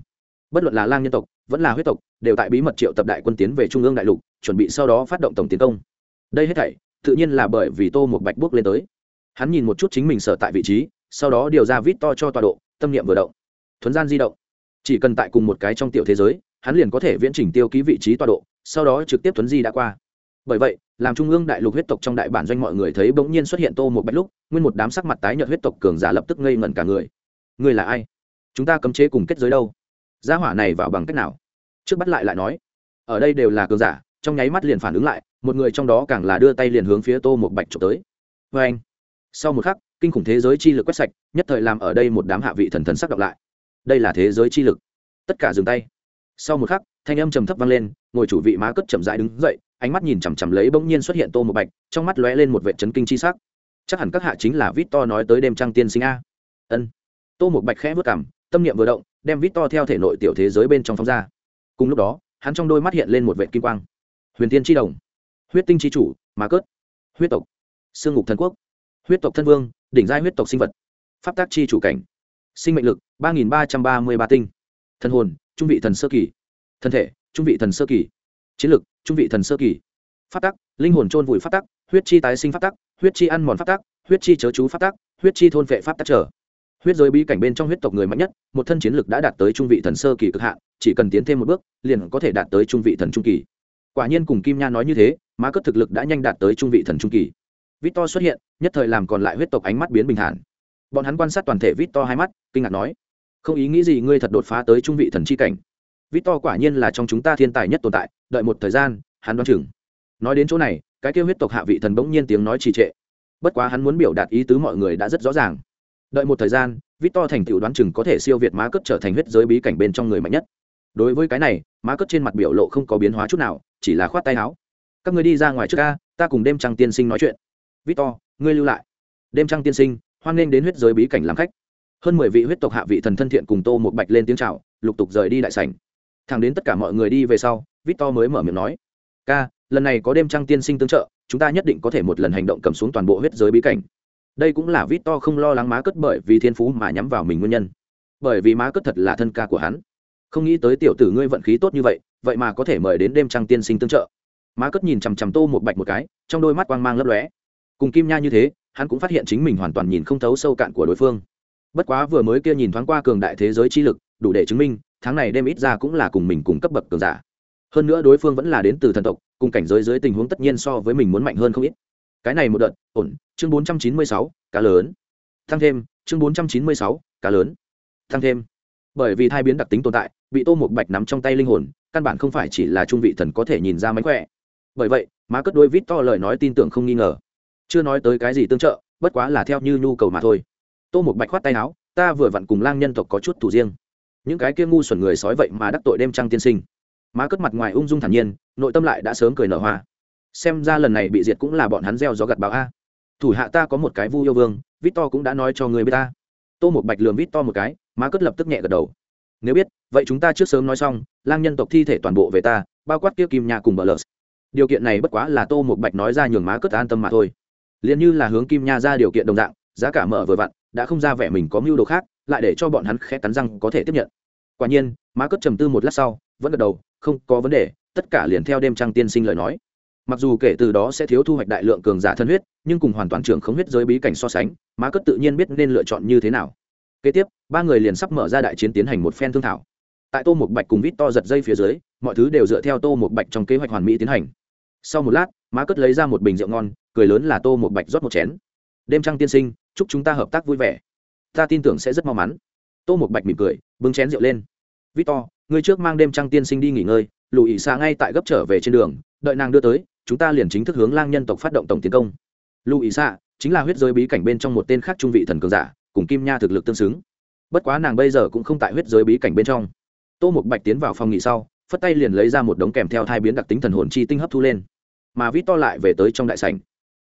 Bất luận là lang nhân tộc, vẫn là huyết tộc, đều tại bí mật triệu tập đại quân tiến về trung ương đại lục, chuẩn bị sau đó phát động tổng tiến công. Đây hết thảy, tự nhiên là bởi vì tô một bạch bước lên tới. Hắn nhìn một chút chính mình sở tại vị trí, sau đó điều ra vít to cho tọa độ, tâm niệm vừa động. Thuấn gian di động chỉ cần tại cùng một cái trong tiểu thế giới, hắn liền có thể viễn chỉnh tiêu ký vị trí tọa độ, sau đó trực tiếp thuấn di đã qua. Bởi vậy, làm trung ương đại lục huyết tộc trong đại bản doanh mọi người thấy bỗng nhiên xuất hiện tô một bạch lúc, nguyên một đám sắc mặt tái nhợt huyết tộc cường giả lập tức ngây ngẩn cả người. Người là ai? Chúng ta cấm chế cùng kết giới đâu? Gia hỏa này vào bằng cách nào? Trước bắt lại lại nói. Ở đây đều là cường giả, trong nháy mắt liền phản ứng lại, một người trong đó càng là đưa tay liền hướng phía tô một bạch trộm tới. Vê anh sau một khắc, kinh khủng thế giới chi lực quét sạch, nhất thời làm ở đây một đám hạ vị thần thần sắc đọc lại đây là thế giới chi lực. Tất cả dừng tay. Sau một khắc, thanh âm trầm thấp vang lên, ngồi chủ vị má cất chậm rãi đứng dậy, ánh mắt nhìn chằm chằm lấy bỗng nhiên xuất hiện tô một bạch, trong mắt lóe lên một vệ chấn kinh chi sắc. Chắc hẳn các hạ chính là vít to nói tới đêm trăng tiên sinh a. Ân. Tô một bạch khẽ vất cảm tâm niệm vừa động, đem vít to theo thể nội tiểu thế giới bên trong phóng ra. Cùng lúc đó, hắn trong đôi mắt hiện lên một vệ kim quang. Huyền tiên tri đồng. Huyết tinh tri chủ má cớt. Huyết tộc. Sương ngục thần quốc. Huyết tộc thân vương, đỉnh giai huyết tộc sinh vật. Pháp tác chi chủ cảnh sinh mệnh lực, ba nghìn ba trăm ba mươi ba tinh. Thân hồn, trung vị thần sơ kỳ. Thân thể, trung vị thần sơ kỳ. Chiến lực, trung vị thần sơ kỳ. Phát tắc, linh hồn trôn vùi phát tắc, huyết chi tái sinh phát tắc, huyết chi ăn mòn phát tắc, huyết chi chớ chú phát tắc, huyết chi thôn vệ pháp tắc trở. Huyết giới bí cảnh bên trong huyết tộc người mạnh nhất, một thân chiến lực đã đạt tới trung vị thần sơ kỳ cực hạn, chỉ cần tiến thêm một bước, liền có thể đạt tới trung vị thần trung kỳ. Quả nhiên cùng kim nha nói như thế má cất thực lực đã nhanh đạt tới trung vị thần trung kỳ. Victor xuất hiện, nhất thời làm còn lại huyết tộc ánh mắt biến bình thản bọn hắn quan sát toàn thể victor hai mắt, kinh ngạc nói, không ý nghĩ gì ngươi thật đột phá tới trung vị thần chi cảnh. Victor quả nhiên là trong chúng ta thiên tài nhất tồn tại, đợi một thời gian, hắn đoán chừng. Nói đến chỗ này, cái kêu huyết tộc hạ vị thần bỗng nhiên tiếng nói trì trệ. Bất quá hắn muốn biểu đạt ý tứ mọi người đã rất rõ ràng. Đợi một thời gian, victor thành tựu đoán chừng có thể siêu việt má cất trở thành huyết giới bí cảnh bên trong người mạnh nhất. Đối với cái này, má cất trên mặt biểu lộ không có biến hóa chút nào, chỉ là khoát tay áo. Các người đi ra ngoài trước ca ta cùng đêm trăng tiên sinh nói chuyện. Victor, ngươi lưu lại. Đêm trăng tiên sinh hoan nghênh đến huyết giới bí cảnh làm khách. Hơn mười vị huyết tộc hạ vị thần thân thiện cùng tô một bạch lên tiếng c h à o lục tục rời đi đại sảnh. Thẳng đến tất cả mọi người đi về sau, victor mới mở miệng nói, ca, lần này có đêm trăng tiên sinh tương trợ, chúng ta nhất định có thể một lần hành động cầm xuống toàn bộ huyết giới bí cảnh. Đây cũng là victor không lo lắng má cất bởi vì thiên phú mà nhắm vào mình nguyên nhân. Bởi vì má cất thật là thân ca của hắn. Không nghĩ tới tiểu tử ngươi vận khí tốt như vậy vậy mà có thể mời đến đêm trăng tiên sinh tương trợ. Má cất nhìn chằm chằm tô một bạch một cái, trong đôi mắt quang mang lấp lóe. Cùng kim nha như thế hắn cũng phát hiện chính mình hoàn toàn nhìn không thấu sâu cạn của đối phương. Bất quá vừa mới kia nhìn thoáng qua cường đại thế giới chi lực, đủ để chứng minh, tháng này đem ít ra cũng là cùng mình cùng cấp bậc cường giả. Hơn nữa đối phương vẫn là đến từ thần tộc, cùng cảnh giới dưới tình huống tất nhiên so với mình muốn mạnh hơn không ít. Cái này một đợt, ổn, chương bốn trăm chín mươi sáu, cá lớn. Tăng thêm, chương bốn trăm chín mươi sáu, cá lớn. Tăng thêm. Bởi vì thai biến đặc tính tồn tại, bị tô một bạch nắm trong tay linh hồn, căn bản không phải chỉ là trung vị thần có thể nhìn ra mánh khỏe. Bởi vậy, má cất đôi vít to lời nói tin tưởng không nghi ngờ chưa nói tới cái gì tương trợ, bất quá là theo như nhu cầu mà thôi. Tô một bạch khoát tay áo, ta vừa vặn cùng lang nhân tộc có chút thủ riêng. Những cái kia ngu xuẩn người sói vậy mà đắc tội đêm trăng tiên sinh. Má cất mặt ngoài ung dung thản nhiên, nội tâm lại đã sớm cười nở hoa. Xem ra lần này bị diệt cũng là bọn hắn gieo gió gặt báo a. Thủ hạ ta có một cái vu yêu vương vít to cũng đã nói cho người b ta. Tô một bạch lường vít to một cái, má cất lập tức nhẹ gật đầu. Nếu biết, vậy chúng ta trước sớm nói xong, lang nhân tộc thi thể toàn bộ về ta, bao quát kia kim nhà cùng bờ lờ điều kiện này bất quá là tô một bạch nói ra nhường má cất an tâm mà thôi liền như là hướng kim nha ra điều kiện đồng dạng, giá cả mở vừa vặn, đã không ra vẻ mình có mưu đồ khác, lại để cho bọn hắn khẽ cắn răng có thể tiếp nhận. Quả nhiên, má cất trầm tư một lát sau, vẫn gật đầu, không có vấn đề, tất cả liền theo đêm trăng tiên sinh lời nói. Mặc dù kể từ đó sẽ thiếu thu hoạch đại lượng cường giả thân huyết, nhưng cùng hoàn toàn trưởng không huyết giới bí cảnh so sánh, má cất tự nhiên biết nên lựa chọn như thế nào. Kế tiếp, ba người liền sắp mở ra đại chiến tiến hành một phen thương thảo. Tại tô một bạch cùng vít to giật dây phía dưới, mọi thứ đều dựa theo tô một bạch trong kế hoạch hoàn mỹ tiến hành. Sau một lát, má cất lấy ra một bình rượu ngon cười lớn là tô một bạch rót một chén. Đêm trăng tiên sinh, chúc chúng ta hợp tác vui vẻ. Ta tin tưởng sẽ rất mau mắn. Tô một bạch mỉm cười, bưng chén rượu lên. Victor, ngươi trước mang đêm trăng tiên sinh đi nghỉ ngơi lùi ỉ xa ngay tại gấp trở về trên đường, đợi nàng đưa tới, chúng ta liền chính thức hướng lang nhân tộc phát động tổng tiến công. Lùi ỉ xa, chính là huyết giới bí cảnh bên trong một tên khác trung vị thần cường giả, cùng kim nha thực lực tương xứng. Bất quá nàng bây giờ cũng không tại huyết giới bí cảnh bên trong. Tô một bạch tiến vào phòng nghỉ sau, phất tay liền lấy ra một đống kèm theo thai biến đặc tính thần hồn chi tinh hấp thu lên. Mà vít to lại về tới trong đại sảnh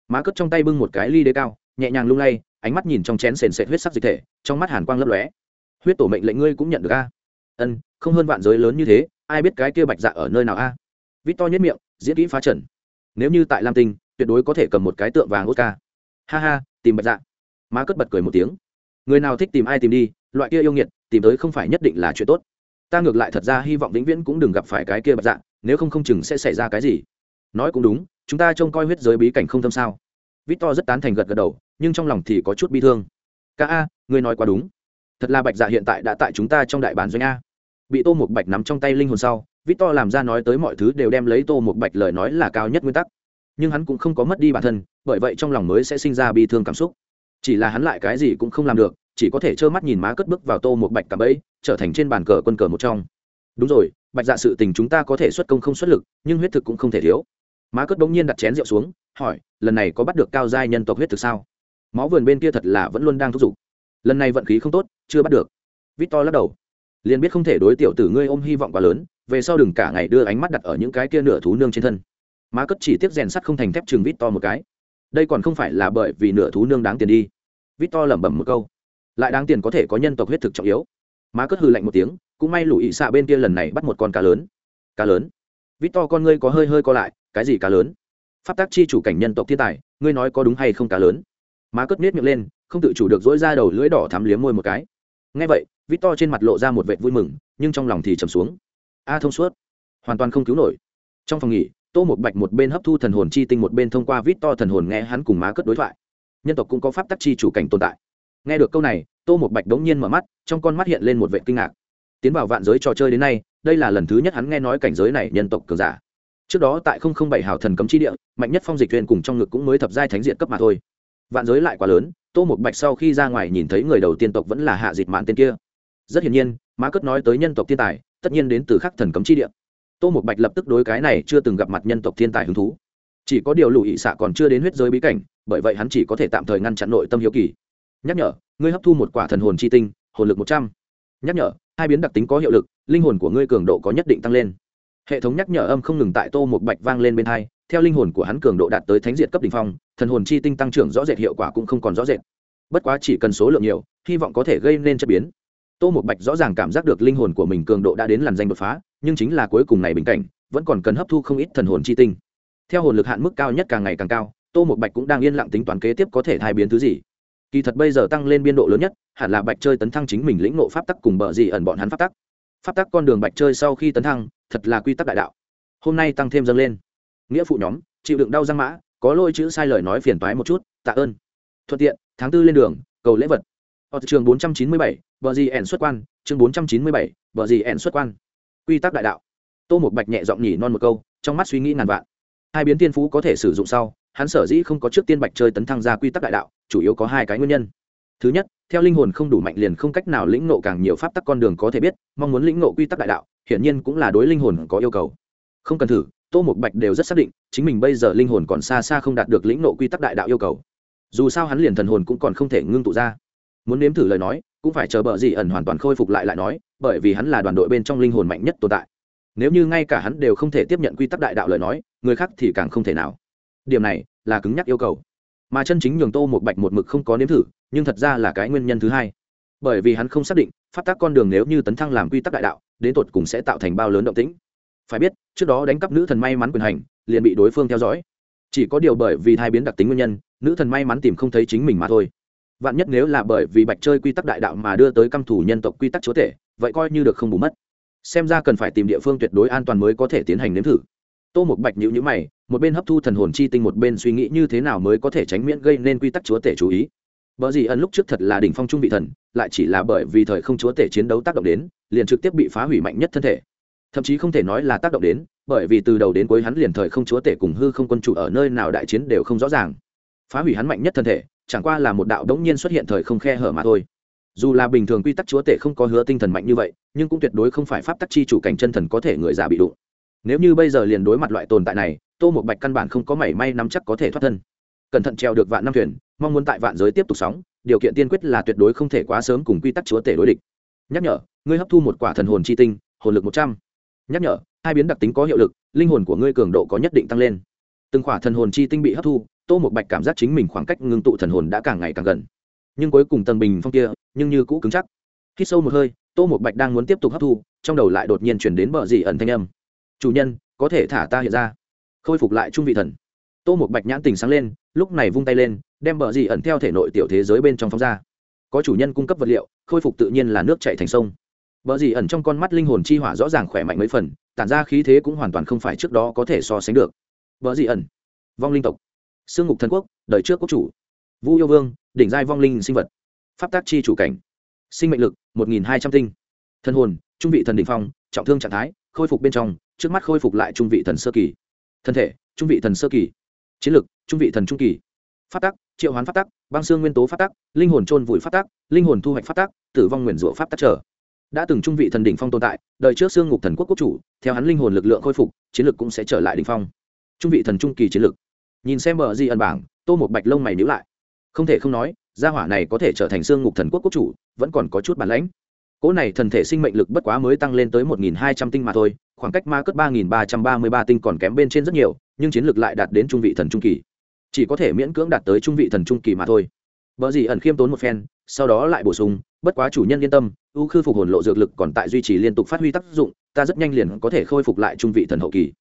má cất trong tay bưng một cái ly đế cao, nhẹ nhàng lung lay, ánh mắt nhìn trong chén sền sệt huyết sắc dịch thể, trong mắt hàn quang lấp lóe. Huyết tổ mệnh lệnh ngươi cũng nhận được a. Ân, không hơn vạn giới lớn như thế, ai biết cái kia bạch dạ ở nơi nào a? Vít to nhất miệng, diễn kỹ phá trần nếu như tại lam tinh, tuyệt đối có thể cầm một cái tượng vàng oscar. Ha ha, tìm bạch dạ. Má cất bật cười một tiếng. Người nào thích tìm ai tìm đi, loại kia yêu nghiệt, tìm tới không phải nhất định là chuyện tốt. Ta ngược lại thật ra hy vọng vĩnh viễn cũng đừng gặp phải cái kia bạch dạ nếu không không chừng sẽ xảy ra cái gì. Nói cũng đúng chúng ta trông coi huyết giới bí cảnh không thâm sao? Victor rất tán thành gật gật đầu, nhưng trong lòng thì có chút bi thương. Ca a, ngươi nói quá đúng. Thật là bạch dạ hiện tại đã tại chúng ta trong đại bản doanh a. Bị tô một bạch nắm trong tay linh hồn sau, victor làm ra nói tới mọi thứ đều đem lấy tô một bạch lời nói là cao nhất nguyên tắc. Nhưng hắn cũng không có mất đi bản thân, bởi vậy trong lòng mới sẽ sinh ra bi thương cảm xúc. Chỉ là hắn lại cái gì cũng không làm được, chỉ có thể trơ mắt nhìn má cất bước vào tô một bạch cả bẫy, trở thành trên bàn cờ quân cờ một trong. Đúng rồi, bạch dạ sự tình chúng ta có thể xuất công không xuất lực, nhưng huyết thực cũng không thể thiếu má cất bỗng nhiên đặt chén rượu xuống, hỏi, lần này có bắt được cao giai nhân tộc huyết thực sao? Máu vườn bên kia thật là vẫn luôn đang thúc giục. Lần này vận khí không tốt, chưa bắt được. Victor lắc đầu. Liền biết không thể đối tiểu tử ngươi ôm hy vọng quá lớn, về sau đừng cả ngày đưa ánh mắt đặt ở những cái kia nửa thú nương trên thân. Má cất chỉ tiếp rèn sắt không thành thép chừng victor một cái. Đây còn không phải là bởi vì nửa thú nương đáng tiền đi. Vít to lẩm bẩm một câu. Lại đáng tiền có thể có nhân tộc huyết thực trọng yếu. Má cất hư lạnh một tiếng, cũng may lũ ị xạ bên kia lần này bắt một con cá lớn. Cá lớn? Vít to con ngươi có hơi hơi co lại cái gì cá lớn? Pháp tác chi chủ cảnh nhân tộc thiên tài, ngươi nói có đúng hay không cá lớn? Má cất miết miệng lên, không tự chủ được dỗi ra đầu lưỡi đỏ thắm liếm môi một cái. Ngay vậy vít to trên mặt lộ ra một vệt vui mừng, nhưng trong lòng thì trầm xuống. A thông suốt. Hoàn toàn không cứu nổi. Trong phòng nghỉ, tô một bạch một bên hấp thu thần hồn chi tinh một bên thông qua vít to thần hồn nghe hắn cùng má cất đối thoại. Nhân tộc cũng có pháp tắc chi chủ cảnh tồn tại. Nghe được câu này, tô một bạch đống nhiên mở mắt, trong con mắt hiện lên một vệ kinh ngạc. Tiến vào vạn giới trò chơi đến nay, đây là lần thứ nhất hắn nghe nói cảnh giới này nhân tộc cường giả trước đó tại không không bảy hào thần cấm chi địa, mạnh nhất phong dịch viên cùng trong ngực cũng mới thập giai thánh diện cấp mà thôi. Vạn giới lại quá lớn, tô một bạch sau khi ra ngoài nhìn thấy người đầu tiên tộc vẫn là hạ dịch mạn tên kia. Rất hiển nhiên má cất nói tới nhân tộc thiên tài, tất nhiên đến từ khắc thần cấm chi địa. Tô một bạch lập tức đối cái này chưa từng gặp mặt nhân tộc thiên tài hứng thú. Chỉ có điều lùi xạ còn chưa đến huyết giới bí cảnh, bởi vậy hắn chỉ có thể tạm thời ngăn chặn nội tâm hiếu kỳ. Nhắc nhở, ngươi hấp thu một quả thần hồn chi tinh, hồn lực một trăm. Nhắc nhở, hai biến đặc tính có hiệu lực, linh hồn của ngươi cường độ có nhất định tăng lên hệ thống nhắc nhở âm không ngừng tại tô một bạch vang lên bên hai, theo linh hồn của hắn cường độ đạt tới thánh diệt cấp đ ỉ n h phong, thần hồn chi tinh tăng trưởng rõ rệt hiệu quả cũng không còn rõ rệt. Bất quá chỉ cần số lượng nhiều, hy vọng có thể gây nên chất biến. Tô một bạch rõ ràng cảm giác được linh hồn của mình cường độ đã đến làn danh đột phá, nhưng chính là cuối cùng này bình cảnh, vẫn còn cần hấp thu không ít thần hồn chi tinh. Theo hồn lực hạn mức cao nhất càng ngày càng cao, tô một bạch cũng đang yên lặng tính toán kế tiếp có thể thai biến thứ gì. Kỳ thật bây giờ tăng lên biên độ lớn nhất, hẳn là bạch chơi tấn thăng chính mình lĩnh nộ pháp tắc cùng bờ gì ẩn bọn hắn pháp tắc. Pháp tắc con đường bạch chơi sau khi tấn thăng thật là quy tắc đại đạo. Hôm nay tăng thêm dâng lên. Nghĩa phụ nhóm, chịu đựng đau răng mã, có lôi chữ sai lời nói phiền toái một chút, tạ ơn. Thuận tiện, tháng tư lên đường, cầu lễ vật. Ở trường bốn trăm chín mươi bảy gì ẻn xuất quan, chương bốn trăm chín mươi bảy gì ẻn xuất quan. Quy tắc đại đạo. Tô một bạch nhẹ giọng nhỉ non một câu, trong mắt suy nghĩ ngàn vạn. Hai biến tiên phú có thể sử dụng sau, hắn sở dĩ không có trước tiên bạch chơi tấn thăng ra quy tắc đại đạo, chủ yếu có hai cái nguyên nhân. Thứ nhất, theo linh hồn không đủ mạnh liền không cách nào lĩnh nộ càng nhiều pháp tắc con đường có thể biết, mong muốn lĩnh nộ quy tắc đại đạo hiển nhiên cũng là đối linh hồn có yêu cầu. Không cần thử, tô một bạch đều rất xác định, chính mình bây giờ linh hồn còn xa xa không đạt được lĩnh nộ quy tắc đại đạo yêu cầu. Dù sao hắn liền thần hồn cũng còn không thể ngưng tụ ra. Muốn nếm thử lời nói, cũng phải chờ bờ gì ẩn hoàn toàn khôi phục lại lại nói, bởi vì hắn là đoàn đội bên trong linh hồn mạnh nhất tồn tại. Nếu như ngay cả hắn đều không thể tiếp nhận quy tắc đại đạo lời nói, người khác thì càng không thể nào. Điểm này là cứng nhắc yêu cầu. Mà chân chính nhường tô một bạch một mực không có nếm thử, nhưng thật ra là cái nguyên nhân thứ hai bởi vì hắn không xác định phát tác con đường nếu như tấn thăng làm quy tắc đại đạo, đến tột cùng sẽ tạo thành bao lớn động tĩnh. Phải biết, trước đó đánh cắp nữ thần may mắn quyền hành, liền bị đối phương theo dõi. Chỉ có điều bởi vì hai biến đặc tính nguyên nhân, nữ thần may mắn tìm không thấy chính mình mà thôi. Vạn nhất nếu là bởi vì bạch chơi quy tắc đại đạo mà đưa tới căm thủ nhân tộc quy tắc chúa thể vậy coi như được không bù mất. Xem ra cần phải tìm địa phương tuyệt đối an toàn mới có thể tiến hành nếm thử. Tô một bạch nhữ nhữ mày, một bên hấp thu thần hồn chi tinh, một bên suy nghĩ như thế nào mới có thể tránh miễn gây nên quy tắc chúa tể chú ý. Bở gì ẩn lúc trước thật là đỉnh phong trung vị thần, lại chỉ là bởi vì thời không chúa tể chiến đấu tác động đến, liền trực tiếp bị phá hủy mạnh nhất thân thể. Thậm chí không thể nói là tác động đến, bởi vì từ đầu đến cuối hắn liền thời không chúa tể cùng hư không quân chủ ở nơi nào đại chiến đều không rõ ràng. Phá hủy hắn mạnh nhất thân thể, chẳng qua là một đạo đống nhiên xuất hiện thời không khe hở mà thôi. Dù là bình thường quy tắc chúa tể không có hứa tinh thần mạnh như vậy, nhưng cũng tuyệt đối không phải pháp tắc chi chủ cảnh chân thần có thể người già bị đụng. Nếu như bây giờ liền đối mặt loại tồn tại này, Tô một Bạch căn bản không có mảy may nắm chắc có thể thoát thân. Cẩn thận treo được vạn năm thuyền, mong muốn tại vạn giới tiếp tục sóng, điều kiện tiên quyết là tuyệt đối không thể quá sớm cùng quy tắc chúa tể đối địch. Nhắc nhở ngươi hấp thu một quả thần hồn chi tinh hồn lực một trăm. Nhắc nhở hai biến đặc tính có hiệu lực linh hồn của ngươi cường độ có nhất định tăng lên. Từng quả thần hồn chi tinh bị hấp thu tô một bạch cảm giác chính mình khoảng cách ngưng tụ thần hồn đã càng ngày càng gần. Nhưng cuối cùng tầng bình phong kia nhưng như cũ cứng chắc. Khi sâu một hơi tô một bạch đang muốn tiếp tục hấp thu trong đầu lại đột nhiên chuyển đến bờ dị ẩn thanh âm. Chủ nhân có thể thả ta hiện ra. Khôi phục lại trung vị thần. Tô một bạch nhãn tình sáng lên lúc này vung tay lên, đem bờ dị ẩn theo thể nội tiểu thế giới bên trong phóng ra. Có chủ nhân cung cấp vật liệu, khôi phục tự nhiên là nước chạy thành sông. Bờ dị ẩn trong con mắt linh hồn chi hỏa rõ ràng khỏe mạnh mấy phần, tản ra khí thế cũng hoàn toàn không phải trước đó có thể so sánh được. Bờ dị ẩn, vong linh tộc. Sương ngục thần quốc, đời trước quốc chủ. Vu yêu vương, đỉnh giai vong linh sinh vật. Pháp tác chi chủ cảnh. Sinh mệnh lực, một nghìn hai trăm tinh. Thân hồn, trung vị thần đ ỉ n h phong, trọng thương trạng thái, khôi phục bên trong, trước mắt khôi phục lại trung vị thần sơ kỳ. Thân thể, trung vị thần sơ kỳ chiến lực trung vị thần trung kỳ. Phát tắc, triệu hoán phát tắc, băng xương nguyên tố phát tắc, linh hồn trôn vùi phát tắc, linh hồn thu hoạch phát tắc, tử vong nguyền rủa phát tắc trở. Đã từng trung vị thần đỉnh phong tồn tại đợi trước xương ngục thần quốc quốc chủ, theo hắn linh hồn lực lượng khôi phục, chiến lực cũng sẽ trở lại đỉnh phong. Trung vị thần trung kỳ chiến lực nhìn xem bờ di ẩn bảng, tô một bạch lông mày níu lại. Không thể không nói, gia hỏa này có thể trở thành xương ngục thần quốc quốc chủ, vẫn còn có chút bản lãnh. Cỗ này thần thể sinh mệnh lực bất quá mới tăng lên tới một nghìn hai trăm tinh mà thôi, khoảng cách ma cất ba nghìn ba trăm ba mươi ba tinh còn kém bên trên rất nhiều nhưng chiến lược lại đạt đến trung vị thần trung kỳ. Chỉ có thể miễn cưỡng đạt tới trung vị thần trung kỳ mà thôi. Vợ gì ẩn khiêm tốn một phen sau đó lại bổ sung bất quá chủ nhân yên tâm u khư phục hồn lộ dược lực còn tại duy trì liên tục phát huy tác dụng ta rất nhanh liền có thể khôi phục lại trung vị thần hậu kỳ.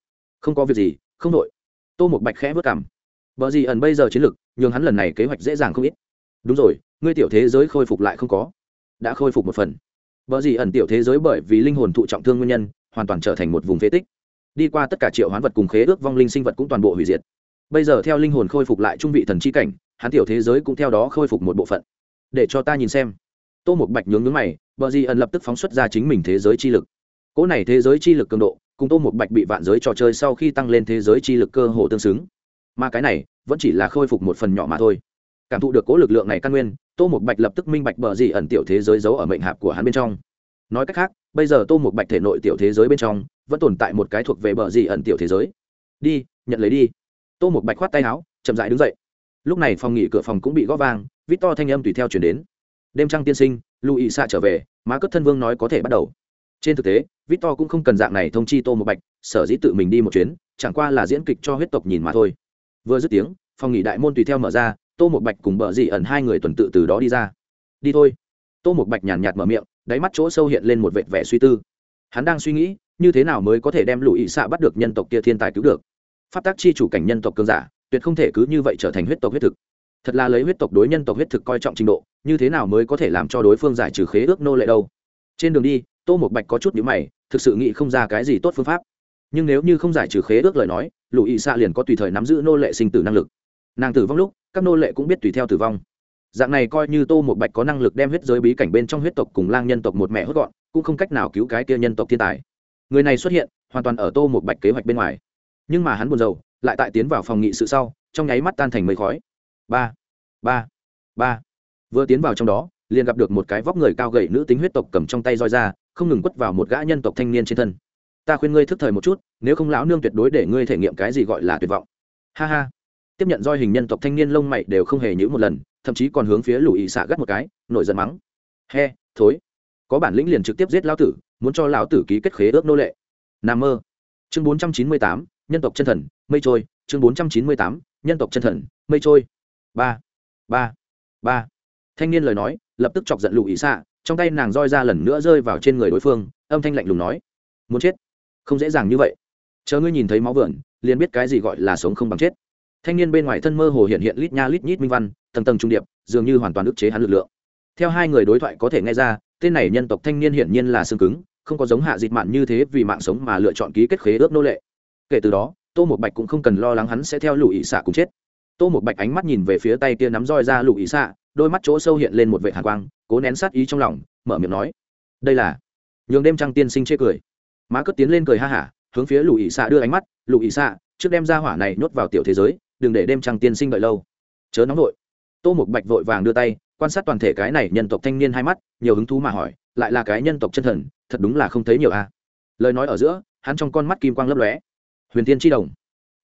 Không có việc gì không đội tô một bạch khẽ vất cảm vợ gì ẩn bây giờ chiến lược, nhường hắn lần này kế hoạch dễ dàng không ít. Đúng rồi ngươi tiểu thế giới khôi phục lại không có. Đã khôi phục một phần. Vợ gì ẩn tiểu thế giới bởi vì linh hồn thụ trọng thương nguyên nhân hoàn toàn trở thành một vùng phế tích đi qua tất cả triệu hoán vật cùng khế ước vong linh sinh vật cũng toàn bộ hủy diệt. Bây giờ theo linh hồn khôi phục lại trung vị thần chi cảnh, hắn tiểu thế giới cũng theo đó khôi phục một bộ phận. Để cho ta nhìn xem. Tô một bạch nhướng nhướng mày vợ di ẩn lập tức phóng xuất ra chính mình thế giới chi lực. Cỗ này thế giới chi lực cường độ, cùng tô một bạch bị vạn giới trò chơi sau khi tăng lên thế giới chi lực cơ hồ tương xứng. Mà cái này, vẫn chỉ là khôi phục một phần nhỏ mà thôi. Cảm thụ được cố lực lượng này căn nguyên, tô một bạch lập tức minh bạch bờ gì ẩn tiểu thế giới giấu ở mệnh hạp của hắn bên trong. Nói cách khác, bây giờ tô một bạch thể nội tiểu thế giới bên trong vẫn tồn tại một cái thuộc về bờ gì ẩn tiểu thế giới. Đi, nhận lấy đi. Tô một bạch khoát tay áo, chậm dại đứng dậy. Lúc này phòng nghỉ cửa phòng cũng bị góp vang vít to thanh âm tùy theo chuyển đến. Đêm trăng tiên sinh lưu ý xạ trở về, má cất thân vương nói có thể bắt đầu. Trên thực tế vít to cũng không cần dạng này thông chi tô một bạch, sở dĩ tự mình đi một chuyến, chẳng qua là diễn kịch cho huyết tộc nhìn mà thôi. Vừa dứt tiếng, phòng nghỉ đại môn tùy theo mở ra, tô một bạch cùng bờ dị ẩn hai người tuần tự từ đó đi ra. Đi thôi. Tô một bạch nhàn nhạt mở miệng, đáy mắt chỗ sâu hiện lên một vệt vẻ suy tư. Hắn đang suy nghĩ như thế nào mới có thể đem lũ ỵ xạ bắt được nhân tộc kia thiên tài cứu được? Pháp tác chi chủ cảnh nhân tộc cường giả, tuyệt không thể cứ như vậy trở thành huyết tộc huyết thực. Thật là lấy huyết tộc đối nhân tộc huyết thực coi trọng trình độ, như thế nào mới có thể làm cho đối phương giải trừ khế ước nô lệ đâu? Trên đường đi, tô một bạch có chút nhữ mày, thực sự nghĩ không ra cái gì tốt phương pháp. Nhưng nếu như không giải trừ khế ước lời nói, lũ ỵ xạ liền có tùy thời nắm giữ nô lệ sinh tử năng lực. Nàng tử vong lúc, các nô lệ cũng biết tùy theo tử vong. Dạng này coi như tô một bạch có năng lực đem huyết giới bí cảnh bên trong huyết tộc cùng lang nhân tộc một mẹ hốt gọn, cũng không cách nào cứu cái kia nhân tộc thiên tài người này xuất hiện, hoàn toàn ở tô một bạch kế hoạch bên ngoài. Nhưng mà hắn buồn rầu, lại tại tiến vào phòng nghị sự sau, trong nháy mắt tan thành mây khói. Ba ba ba. Vừa tiến vào trong đó, liền gặp được một cái vóc người cao gậy nữ tính huyết tộc cầm trong tay roi ra, không ngừng quất vào một gã nhân tộc thanh niên trên thân. Ta khuyên ngươi thức thời một chút, nếu không lão nương tuyệt đối để ngươi thể nghiệm cái gì gọi là tuyệt vọng. Ha ha. Tiếp nhận roi hình nhân tộc thanh niên lông mày đều không hề nhữ một lần, thậm chí còn hướng phía lùi ỵ xạ gắt một cái, nổi giận mắng. He, thối. Có bản lĩnh liền trực tiếp giết lao tử muốn cho lão tử ký kết khế ước nô lệ. Nam mơ. Chương bốn trăm chín mươi tám, nhân tộc chân thần, mây trôi. Chương bốn trăm chín mươi tám, nhân tộc chân thần, mây trôi. Ba. Ba. Ba. Thanh niên lời nói, lập tức chọc giận lụ ý xạ trong tay nàng roi ra lần nữa rơi vào trên người đối phương, âm thanh lạnh lùng nói. Muốn chết? Không dễ dàng như vậy. Chờ ngươi nhìn thấy máu vườn liền biết cái gì gọi là sống không bằng chết. Thanh niên bên ngoài thân mơ hồ hiện hiện lít nha lít nhít minh văn, tầng tầng trung điệp, dường như hoàn toàn ức chế hắn lực lượng. Theo hai người đối thoại có thể nghe ra, tên này nhân tộc thanh niên hiển nhiên là xương cứng không có giống hạ dịt mạn như thế vì mạng sống mà lựa chọn ký kết khế ước nô lệ. Kể từ đó, tô một bạch cũng không cần lo lắng hắn sẽ theo lũ ỵ xạ cùng chết. Tô một bạch ánh mắt nhìn về phía tay kia nắm roi ra lũ ỵ xạ đôi mắt chỗ sâu hiện lên một vệ hạ quang, cố nén sát ý trong lòng, mở miệng nói, đây là nhường đêm trăng tiên sinh chê cười. Má cất tiến lên cười ha hả, hướng phía lũ ỵ xạ đưa ánh mắt, lũ ỵ xạ trước đem ra hỏa này nhốt vào tiểu thế giới, đừng để đêm trăng tiên sinh đợi lâu. Chớ nóng vội. Tô một bạch vội vàng đưa tay, quan sát toàn thể cái này nhân tộc thanh niên hai mắt, nhiều hứng thú mà hỏi lại là cái nhân tộc chân thần, thật đúng là không thấy nhiều a. À. lời nói ở giữa, hắn trong con mắt kim quang lấp lóe. Huyền tiên tri đồng.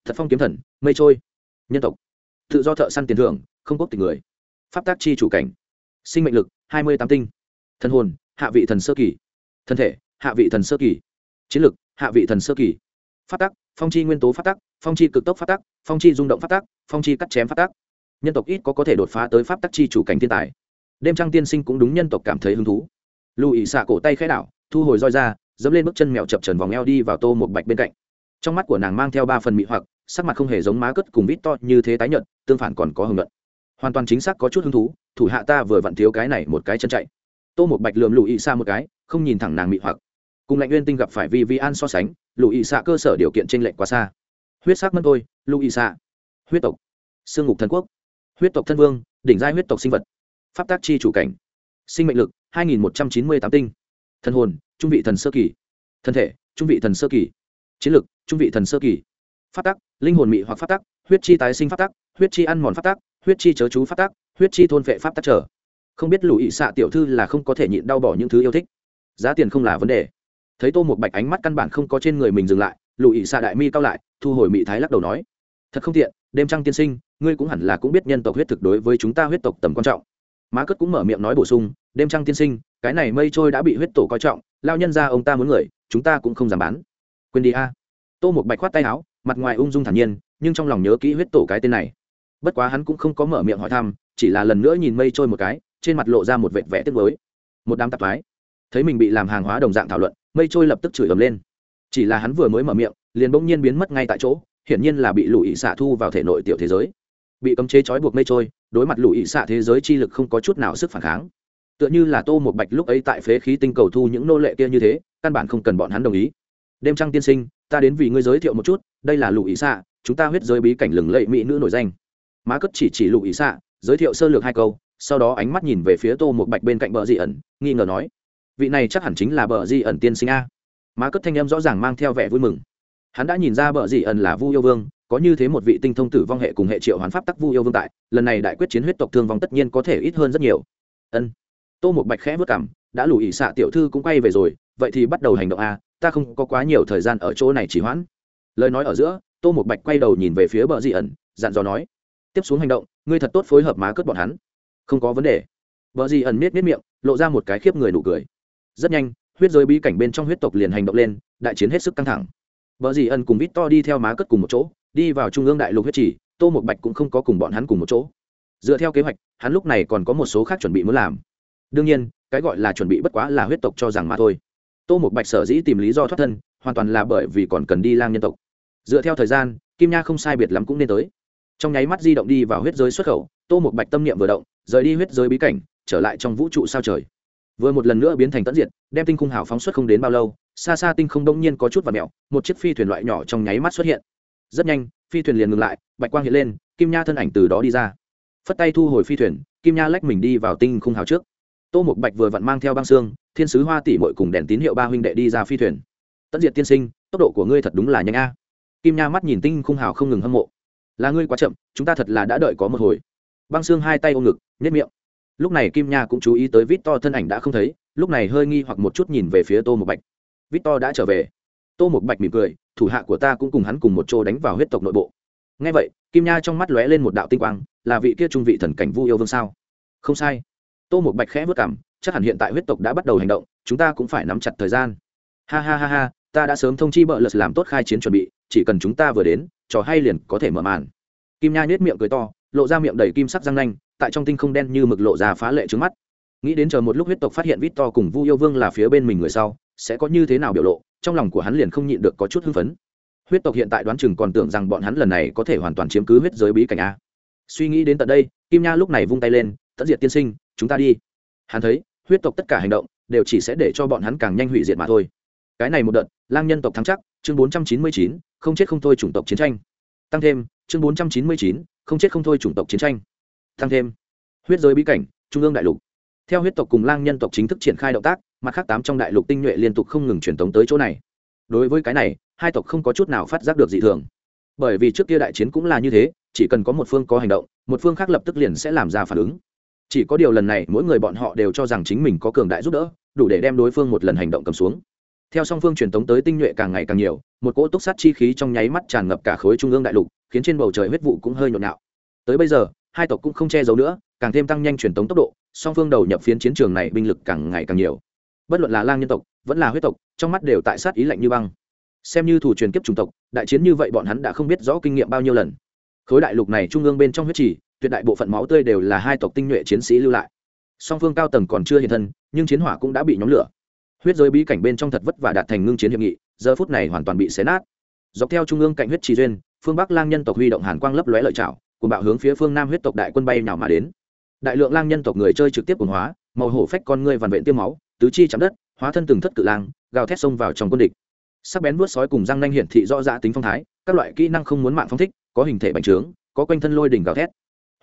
Thật phong kiếm thần, mây trôi. Nhân tộc. Tự do thợ săn tiền thưởng, không quốc tình người. Pháp tác chi chủ cảnh. Sinh mệnh lực, hai mươi tám tinh. Thân hồn, hạ vị thần sơ kỳ. Thân thể, hạ vị thần sơ kỳ. Chiến lực, hạ vị thần sơ kỳ. Phát tắc phong chi nguyên tố phát tắc phong chi cực tốc phát tắc phong chi rung động phát tắc phong chi cắt chém phát tắc nhân tộc ít có có thể đột phá tới pháp tắc chi chủ cảnh thiên tài. Đêm trăng tiên sinh cũng đúng nhân tộc cảm thấy hứng thú lù xạ cổ tay khẽ đảo, thu hồi roi ra, dẫm lên bước chân mèo chập trần vòng eo đi vào tô một bạch bên cạnh. Trong mắt của nàng mang theo ba phần mị hoặc, sắc mặt không hề giống má cất cùng vít to như thế tái nhợt, tương phản còn có hưởng luận. Hoàn toàn chính xác có chút hứng thú, thủ hạ ta vừa vặn thiếu cái này một cái chân chạy. Tô một bạch lườm lù ị xa một cái, không nhìn thẳng nàng mị hoặc. Cùng lạnh nguyên tinh gặp phải vi vi an so sánh lù xạ cơ sở điều kiện t r ê n lệch quá xa. Huyết sắc mất tôi lù xạ huyết tộc. Sương ngục thần quốc. Huyết tộc thân vương, đỉnh giai huyết tộc sinh vật. Pháp tác chi chủ cảnh sinh mệnh lực, hai nghìn một trăm chín mươi tám tinh. Thân hồn, trung vị thần sơ kỳ. Thân thể, trung vị thần sơ kỳ. Chiến lực, trung vị thần sơ kỳ. Phát tắc, linh hồn mị hoặc phát tắc, huyết chi tái sinh phát tắc, huyết chi ăn mòn phát tắc, huyết chi chớ chú phát tắc, huyết chi thôn vệ pháp tắc trở. Không biết lùi xạ tiểu thư là không có thể nhịn đau bỏ những thứ yêu thích. Giá tiền không là vấn đề. Thấy tô một bạch ánh mắt căn bản không có trên người mình dừng lại lùi xạ đại mi cao lại, thu hồi mị thái lắc đầu nói, thật không tiện, đêm trăng tiên sinh, ngươi cũng hẳn là cũng biết nhân tộc huyết thực đối với chúng ta huyết tộc tầm quan trọng. Má cất cũng mở miệng nói bổ sung đêm trăng tiên sinh, cái này mây trôi đã bị huyết tổ coi trọng, lao nhân ra ông ta muốn người, chúng ta cũng không dám bán. Quên đi a. Tô một bạch khoát tay áo, mặt ngoài ung dung thản nhiên, nhưng trong lòng nhớ kỹ huyết tổ cái tên này. Bất quá hắn cũng không có mở miệng hỏi thăm, chỉ là lần nữa nhìn mây trôi một cái, trên mặt lộ ra một vệt vẽ tiếc mới một đám tạp thoái. Thấy mình bị làm hàng hóa đồng dạng thảo luận, mây trôi lập tức chửi ầm lên. Chỉ là hắn vừa mới mở miệng, liền bỗng nhiên biến mất ngay tại chỗ, hiển nhiên là bị lụy xạ thu vào thể nội tiểu thế giới. Bị cấm chế trói buộc mây trôi, đối mặt lụy xạ thế giới chi lực không có chút nào sức phản kháng tựa như là tô một bạch lúc ấy tại phế khí tinh cầu thu những nô lệ kia như thế, căn bản không cần bọn hắn đồng ý. Đêm trăng tiên sinh, ta đến vì ngươi giới thiệu một chút, đây là lụy xạ, chúng ta huyết giới bí cảnh lừng lẫy mỹ nữ nổi danh. Má cất chỉ chỉ lụy xạ, giới thiệu sơ lược hai câu, sau đó ánh mắt nhìn về phía tô một bạch bên cạnh bờ dị ẩn, nghi ngờ nói, vị này chắc hẳn chính là bờ dị ẩn tiên sinh a. Má cất thanh âm rõ ràng mang theo vẻ vui mừng. Hắn đã nhìn ra bờ dị ẩn là vu yêu vương, có như thế một vị tinh thông tử vong hệ cùng hệ triệu hoán pháp tắc vu yêu vương tại, lần này đại quyết chiến huyết tộc thương vong tất nhiên có thể ít hơn rất nhiều. Ân tô một bạch khẽ vất cảm đã lùi ỉ xạ tiểu thư cũng quay về rồi, vậy thì bắt đầu hành động a, ta không có quá nhiều thời gian ở chỗ này chỉ hoãn. Lời nói ở giữa, tô một bạch quay đầu nhìn về phía bờ dị ẩn, dặn dò nói, tiếp xuống hành động, ngươi thật tốt phối hợp má cướp bọn hắn. Không có vấn đề. Bờ dị ẩn miết miết miệng, lộ ra một cái khiếp người nụ cười. Rất nhanh, huyết giới bí cảnh bên trong huyết tộc liền hành động lên, đại chiến hết sức căng thẳng. Bờ dị ẩn cùng vít to đi theo má cất cùng một chỗ, đi vào trung ương đại lục huyết chỉ tô một bạch cũng không có cùng bọn hắn cùng một chỗ. Dựa theo kế hoạch, hắn lúc này còn có một số khác chuẩn bị muốn làm đương nhiên, cái gọi là chuẩn bị bất quá là huyết tộc cho rằng mà thôi. Tô một bạch sở dĩ tìm lý do thoát thân, hoàn toàn là bởi vì còn cần đi lang nhân tộc. Dựa theo thời gian, kim nha không sai biệt lắm cũng nên tới. Trong nháy mắt di động đi vào huyết giới xuất khẩu, tô một bạch tâm niệm vừa động, rời đi huyết giới bí cảnh, trở lại trong vũ trụ sao trời. Vừa một lần nữa biến thành tận diệt, đem tinh khung hào phóng xuất không đến bao lâu, xa xa tinh không đông nhiên có chút và mẹo, một chiếc phi thuyền loại nhỏ trong nháy mắt xuất hiện. Rất nhanh, phi thuyền liền ngừng lại, bạch quang hiện lên, kim nha thân ảnh từ đó đi ra. Phất tay thu hồi phi thuyền, kim nha lách mình đi vào tinh khung hào trước tô một bạch vừa vặn mang theo băng xương, thiên sứ hoa tỷ mội cùng đèn tín hiệu ba huynh đệ đi ra phi thuyền. Tận diệt tiên sinh, tốc độ của ngươi thật đúng là nhanh a. Kim nha mắt nhìn tinh khung hào không ngừng hâm mộ. Là ngươi quá chậm, chúng ta thật là đã đợi có một hồi. Băng xương hai tay ôm ngực nhét miệng. Lúc này kim nha cũng chú ý tới vít to thân ảnh đã không thấy, lúc này hơi nghi hoặc một chút nhìn về phía tô một bạch. Vít to đã trở về. Tô một bạch mỉm cười, thủ hạ của ta cũng cùng hắn cùng một chỗ đánh vào huyết tộc nội bộ. Ngay vậy, kim nha trong mắt lóe lên một đạo tinh quang, là vị kia trung vị thần cảnh vu yêu vương sao? Không sai tô một bạch khẽ vất cảm chắc hẳn hiện tại huyết tộc đã bắt đầu hành động, chúng ta cũng phải nắm chặt thời gian. Ha ha ha ha, ta đã sớm thông chi bợ lật làm tốt khai chiến chuẩn bị, chỉ cần chúng ta vừa đến, trò hay liền có thể mở màn. Kim nha nhếch miệng cười to, lộ ra miệng đầy kim sắc răng nanh, tại trong tinh không đen như mực lộ ra phá lệ trước mắt. Nghĩ đến chờ một lúc huyết tộc phát hiện vít to cùng vu yêu vương là phía bên mình người sau, sẽ có như thế nào biểu lộ, trong lòng của hắn liền không nhịn được có chút hưng phấn. Huyết tộc hiện tại đoán chừng còn tưởng rằng bọn hắn lần này có thể hoàn toàn chiếm cứ huyết giới bí cảnh a. Suy nghĩ đến tận đây, kim nha lúc này vung tay lên tận diệt tiên sinh chúng ta đi. Hắn thấy, huyết tộc tất cả hành động đều chỉ sẽ để cho bọn hắn càng nhanh hủy diệt mà thôi. Cái này một đợt, lang nhân tộc thắng chắc, chương bốn trăm chín mươi chín, không chết không thôi chủng tộc chiến tranh. Tăng thêm, chương bốn trăm chín mươi chín, không chết không thôi chủng tộc chiến tranh. Tăng thêm, huyết giới bí cảnh, trung ương đại lục. Theo huyết tộc cùng lang nhân tộc chính thức triển khai động tác, mặt khác tám trong đại lục tinh nhuệ liên tục không ngừng truyền tống tới chỗ này. Đối với cái này, hai tộc không có chút nào phát giác được dị thường. Bởi vì trước kia đại chiến cũng là như thế, chỉ cần có một phương có hành động, một phương khác lập tức liền sẽ làm ra phản ứng chỉ có điều lần này, mỗi người bọn họ đều cho rằng chính mình có cường đại giúp đỡ, đủ để đem đối phương một lần hành động cầm xuống. Theo song phương truyền tống tới tinh nhuệ càng ngày càng nhiều, một cỗ túc sát chi khí trong nháy mắt tràn ngập cả khối trung ương đại lục, khiến trên bầu trời huyết vụ cũng hơi nhộn nhạo. Tới bây giờ, hai tộc cũng không che giấu nữa, càng thêm tăng nhanh truyền tống tốc độ, song phương đầu nhập phiến chiến trường này binh lực càng ngày càng nhiều. Bất luận là lang nhân tộc, vẫn là huyết tộc, trong mắt đều tại sát ý lạnh như băng. Xem như thủ truyền kiếp chủng tộc, đại chiến như vậy bọn hắn đã không biết rõ kinh nghiệm bao nhiêu lần. Khối đại lục này trung ương bên trong huyết trì tuyệt đại bộ phận máu tươi đều là hai tộc tinh nhuệ chiến sĩ lưu lại. Song phương cao tầng còn chưa hiện thân, nhưng chiến hỏa cũng đã bị nhóm lửa. Huyết giới bí cảnh bên trong thật vất và đạt thành ngưng chiến hiệp nghị, giờ phút này hoàn toàn bị xé nát. Dọc theo trung ương cạnh huyết trì duyên, phương bắc lang nhân tộc huy động hàn quang lấp lóe lợi trào cùng bạo hướng phía phương nam huyết tộc đại quân bay nào mà đến. Đại lượng lang nhân tộc người chơi trực tiếp quần hóa, màu hổ phách con ngươi vằn vện tiêm máu, tứ chi chạm đất, hóa thân từng thất cự lang, gào thét xông vào trong quân địch. Sắc bén vuốt sói cùng răng nanh hiển thị rõ rã tính phong thái, các loại kỹ năng không muốn mạng phong thích, có hình thể bành trướng, có quanh thân lôi đỉnh gào thét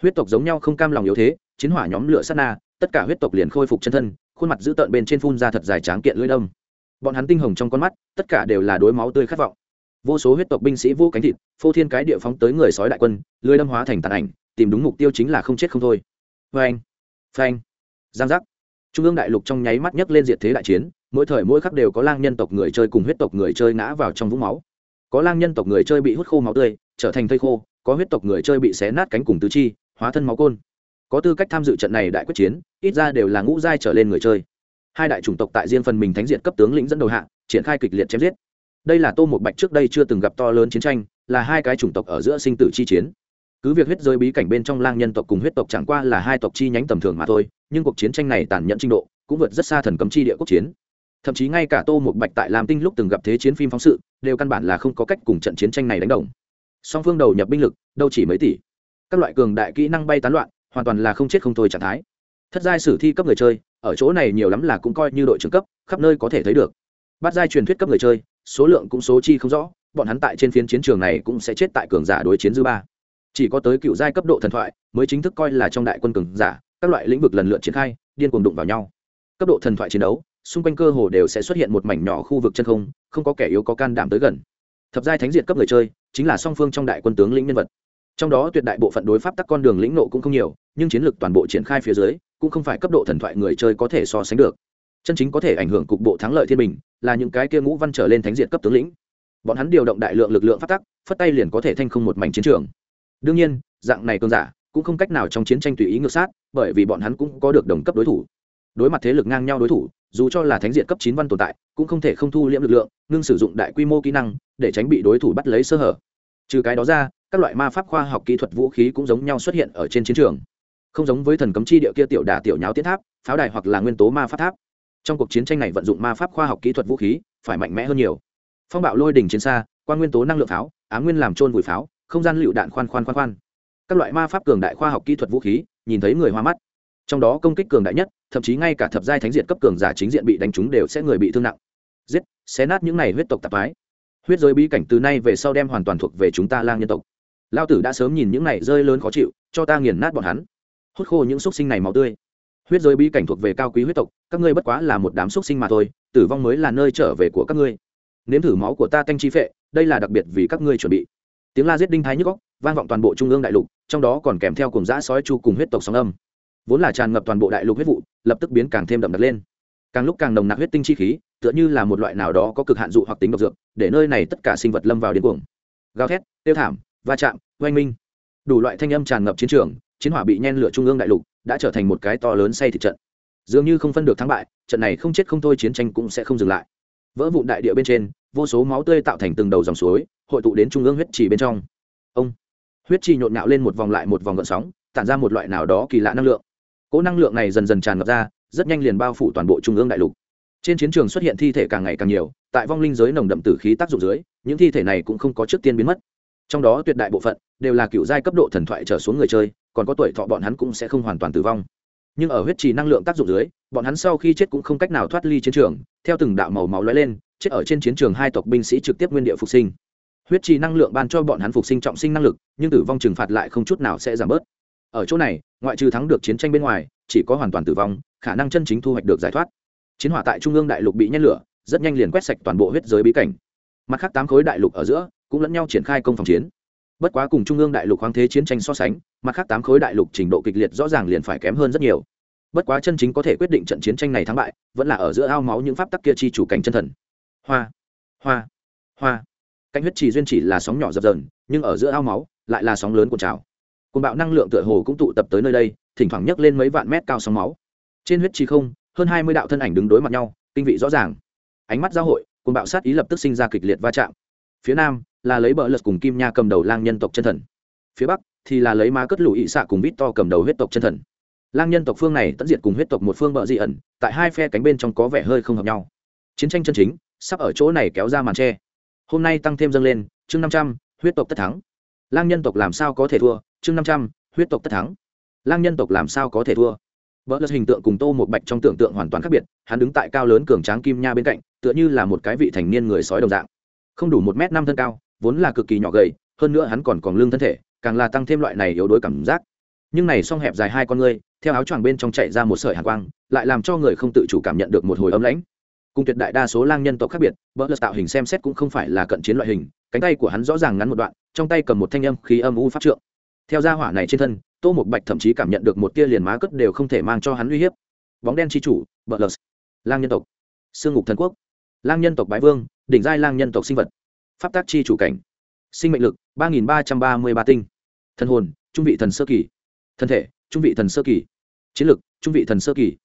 huyết tộc giống nhau không cam lòng yếu thế, chiến hỏa nhóm lửa sát na, tất cả huyết tộc liền khôi phục chân thân, khuôn mặt dữ tợn bên trên phun ra thật dài tráng kiện lưỡi đông bọn hắn tinh hồng trong con mắt, tất cả đều là đối máu tươi khát vọng. Vô số huyết tộc binh sĩ vô cánh thịt, phô thiên cái địa phóng tới người sói đại quân, lưỡi đâm hóa thành tàn ảnh, tìm đúng mục tiêu chính là không chết không thôi. Phanh phanh, giang giác. Trung ương đại lục trong nháy mắt nhấc lên diệt thế đại chiến, mỗi thời mỗi khắc đều có lang nhân tộc người chơi cùng huyết tộc người chơi ngã vào trong vũng máu. Có lang nhân tộc người chơi bị hút khô máu tươi, trở thành thây khô, có huyết tộc người chơi bị xé nát cánh cùng tứ chi hóa thân máu côn. Có tư cách tham dự trận này đại quyết chiến, ít ra đều là ngũ giai trở lên người chơi. Hai đại chủng tộc tại riêng phần mình thánh diện cấp tướng lĩnh dẫn đầu hạ, triển khai kịch liệt chém giết. Đây là tô một bạch trước đây chưa từng gặp to lớn chiến tranh, là hai cái chủng tộc ở giữa sinh tử chi chiến. Cứ việc huyết giới bí cảnh bên trong lang nhân tộc cùng huyết tộc chẳng qua là hai tộc chi nhánh tầm thường mà thôi, nhưng cuộc chiến tranh này tàn nhẫn trình độ cũng vượt rất xa thần cấm chi địa quốc chiến. Thậm chí ngay cả tô một bạch tại lam tinh lúc từng gặp thế chiến phim phóng sự, đều căn bản là không có cách cùng trận chiến tranh này đánh đồng. Song phương đầu nhập binh lực, đâu chỉ mấy tỷ các loại cường đại kỹ năng bay tán loạn, hoàn toàn là không chết không thôi trạng thái. Thất giai sử thi cấp người chơi, ở chỗ này nhiều lắm là cũng coi như đội trưởng cấp, khắp nơi có thể thấy được. Bát giai truyền thuyết cấp người chơi, số lượng cũng số chi không rõ, bọn hắn tại trên phiến chiến trường này cũng sẽ chết tại cường giả đối chiến dư ba. Chỉ có tới cựu giai cấp độ thần thoại, mới chính thức coi là trong đại quân cường giả, các loại lĩnh vực lần lượt triển khai, điên cuồng đụng vào nhau. Cấp độ thần thoại chiến đấu, xung quanh cơ hồ đều sẽ xuất hiện một mảnh nhỏ khu vực chân không không có kẻ yếu có can đảm tới gần. Thập giai thánh diệt cấp người chơi, chính là song phương trong đại quân tướng lĩnh nhân vật trong đó tuyệt đại bộ phận đối pháp tắc con đường lĩnh nộ cũng không nhiều, nhưng chiến lược toàn bộ triển khai phía dưới, cũng không phải cấp độ thần thoại người chơi có thể so sánh được. Chân chính có thể ảnh hưởng cục bộ thắng lợi thiên bình, là những cái kia ngũ văn trở lên thánh diện cấp tướng lĩnh. Bọn hắn điều động đại lượng lực lượng pháp tắc, phất tay liền có thể thanh không một mảnh chiến trường. Đương nhiên, dạng này cơn giả cũng không cách nào trong chiến tranh tùy ý ngược sát, bởi vì bọn hắn cũng có được đồng cấp đối thủ. Đối mặt thế lực ngang nhau đối thủ, dù cho là thánh diện cấp chín văn tồn tại, cũng không thể không thu liễm lực lượng, ngưng sử dụng đại quy mô kỹ năng, để tránh bị đối thủ bắt lấy sơ hở. Trừ cái đó ra các loại ma pháp khoa học kỹ thuật vũ khí cũng giống nhau xuất hiện ở trên chiến trường. Không giống với thần cấm chi địa kia tiểu đà tiểu nháo tiến tháp, pháo đài hoặc là nguyên tố ma pháp tháp. Trong cuộc chiến tranh này vận dụng ma pháp khoa học kỹ thuật vũ khí, phải mạnh mẽ hơn nhiều. Phong bạo lôi đỉnh chiến xa, qua nguyên tố năng lượng pháo, á nguyên làm trôn vùi pháo, không gian lựu đạn khoan khoan khoan khoan. Các loại ma pháp cường đại khoa học kỹ thuật vũ khí, nhìn thấy người hoa mắt. Trong đó công kích cường đại nhất, thậm chí ngay cả thập giai thánh diện cấp cường giả chính diện bị đánh trúng đều sẽ người bị thương nặng. Giết, xé nát những này huyết tộc tạp ái huyết giới bí cảnh từ nay về sau đem hoàn toàn thuộc về chúng ta lang nhân tộc lao tử đã sớm nhìn những này rơi lớn khó chịu, cho ta nghiền nát bọn hắn. Hút khô những xúc sinh này máu tươi. Huyết giới bí cảnh thuộc về cao quý huyết tộc, các ngươi bất quá là một đám xúc sinh mà thôi, tử vong mới là nơi trở về của các ngươi. Nếm thử máu của ta tanh chi phệ, đây là đặc biệt vì các ngươi chuẩn bị. Tiếng la giết đinh thái nhức góc vang vọng toàn bộ trung ương đại lục, trong đó còn kèm theo cùng giã sói chu cùng huyết tộc sóng âm. Vốn là tràn ngập toàn bộ đại lục huyết vụ, lập tức biến càng thêm đậm đặc lên. Càng lúc càng nồng nặc huyết tinh chi khí, tựa như là một loại nào đó có cực hạn dụ hoặc tính độc dược, để nơi này tất cả sinh vật lâm vào điên cuồng. Gào thét, tiêu thảm va chạm, oanh minh. Đủ loại thanh âm tràn ngập chiến trường, chiến hỏa bị nhen lửa trung ương đại lục, đã trở thành một cái to lớn say thịt trận. Dường như không phân được thắng bại, trận này không chết không thôi chiến tranh cũng sẽ không dừng lại. Vỡ vụn đại địa bên trên, vô số máu tươi tạo thành từng đầu dòng suối, hội tụ đến trung ương huyết trì bên trong. Ông, huyết trì nhộn nhạo lên một vòng lại một vòng gợn sóng, tản ra một loại nào đó kỳ lạ năng lượng. Cỗ năng lượng này dần dần tràn ngập ra, rất nhanh liền bao phủ toàn bộ trung ương đại lục. Trên chiến trường xuất hiện thi thể càng ngày càng nhiều, tại vong linh giới nồng đậm tử khí tác dụng dưới, những thi thể này cũng không có trước tiên biến mất trong đó tuyệt đại bộ phận đều là cựu giai cấp độ thần thoại trở xuống người chơi, còn có tuổi thọ bọn hắn cũng sẽ không hoàn toàn tử vong. Nhưng ở huyết trì năng lượng tác dụng dưới, bọn hắn sau khi chết cũng không cách nào thoát ly chiến trường, theo từng đạo màu máu lóe lên, chết ở trên chiến trường hai tộc binh sĩ trực tiếp nguyên địa phục sinh. Huyết trì năng lượng ban cho bọn hắn phục sinh trọng sinh năng lực, nhưng tử vong trừng phạt lại không chút nào sẽ giảm bớt. Ở chỗ này, ngoại trừ thắng được chiến tranh bên ngoài, chỉ có hoàn toàn tử vong, khả năng chân chính thu hoạch được giải thoát. Chiến hỏa tại trung ương đại lục bị nhét lửa, rất nhanh liền quét sạch toàn bộ huyết giới bí cảnh. Mặt khác tám khối đại lục ở giữa cũng lẫn nhau triển khai công phòng chiến. Bất quá cùng trung ương đại lục khoáng thế chiến tranh so sánh, mặt khác tám khối đại lục trình độ kịch liệt rõ ràng liền phải kém hơn rất nhiều. Bất quá chân chính có thể quyết định trận chiến tranh này thắng bại, vẫn là ở giữa ao máu những pháp tắc kia chi chủ cảnh chân thần. Hoa hoa hoa. Cánh huyết trì duyên chỉ là sóng nhỏ dập dờn, nhưng ở giữa ao máu, lại là sóng lớn của trào. Cồn bạo năng lượng tựa hồ cũng tụ tập tới nơi đây, thỉnh thoảng nhấc lên mấy vạn mét cao sóng máu. Trên huyết trì không, hơn hai mươi đạo thân ảnh đứng đối mặt nhau, kinh vị rõ ràng. Ánh mắt giao hội cồn bạo sát ý lập tức sinh ra kịch liệt va chạm. Phía nam là lấy bờ lật cùng kim nha cầm đầu lang nhân tộc chân thần. Phía bắc thì là lấy Ma cất lũ ị xạ cùng vít to cầm đầu huyết tộc chân thần. Lang nhân tộc phương này tận diệt cùng huyết tộc một phương bờ dị ẩn, tại hai phe cánh bên trong có vẻ hơi không hợp nhau. Chiến tranh chân chính, sắp ở chỗ này kéo ra màn tre. Hôm nay tăng thêm dâng lên, chương năm trăm, huyết tộc tất thắng. Lang nhân tộc làm sao có thể thua, chương năm trăm, huyết tộc tất thắng. Lang nhân tộc làm sao có thể thua? Vợ lật hình tượng cùng tô một bạch trong tưởng tượng hoàn toàn khác biệt, hắn đứng tại cao lớn cường tráng kim nha bên cạnh, tựa như là một cái vị thành niên người sói đồng dạng. Không đủ một m năm thân cao vốn là cực kỳ nhỏ gầy, hơn nữa hắn còn còn lương thân thể, càng là tăng thêm loại này yếu đuối cảm giác. Nhưng này song hẹp dài hai con ngươi, theo áo choàng bên trong chạy ra một sợi hàn quang, lại làm cho người không tự chủ cảm nhận được một hồi ấm lãnh. Cùng tuyệt đại đa số lang nhân tộc khác biệt bỡ lật tạo hình xem xét cũng không phải là cận chiến loại hình, cánh tay của hắn rõ ràng ngắn một đoạn, trong tay cầm một thanh âm khí âm u pháp trượng. Theo gia hỏa này trên thân, tô một bạch thậm chí cảm nhận được một tia liền má cất đều không thể mang cho hắn uy hiếp. Bóng đen chi chủ bỡ lật lang nhân tộc. Sương ngục thần quốc. Lang nhân tộc bái vương, đỉnh giai lang nhân tộc sinh vật pháp tác chi chủ cảnh. Sinh mệnh lực, ba nghìn ba trăm ba mươi ba tinh. Thân hồn, trung vị thần sơ kỳ. Thân thể, trung vị thần sơ kỳ. Chiến lực, trung vị thần sơ kỳ.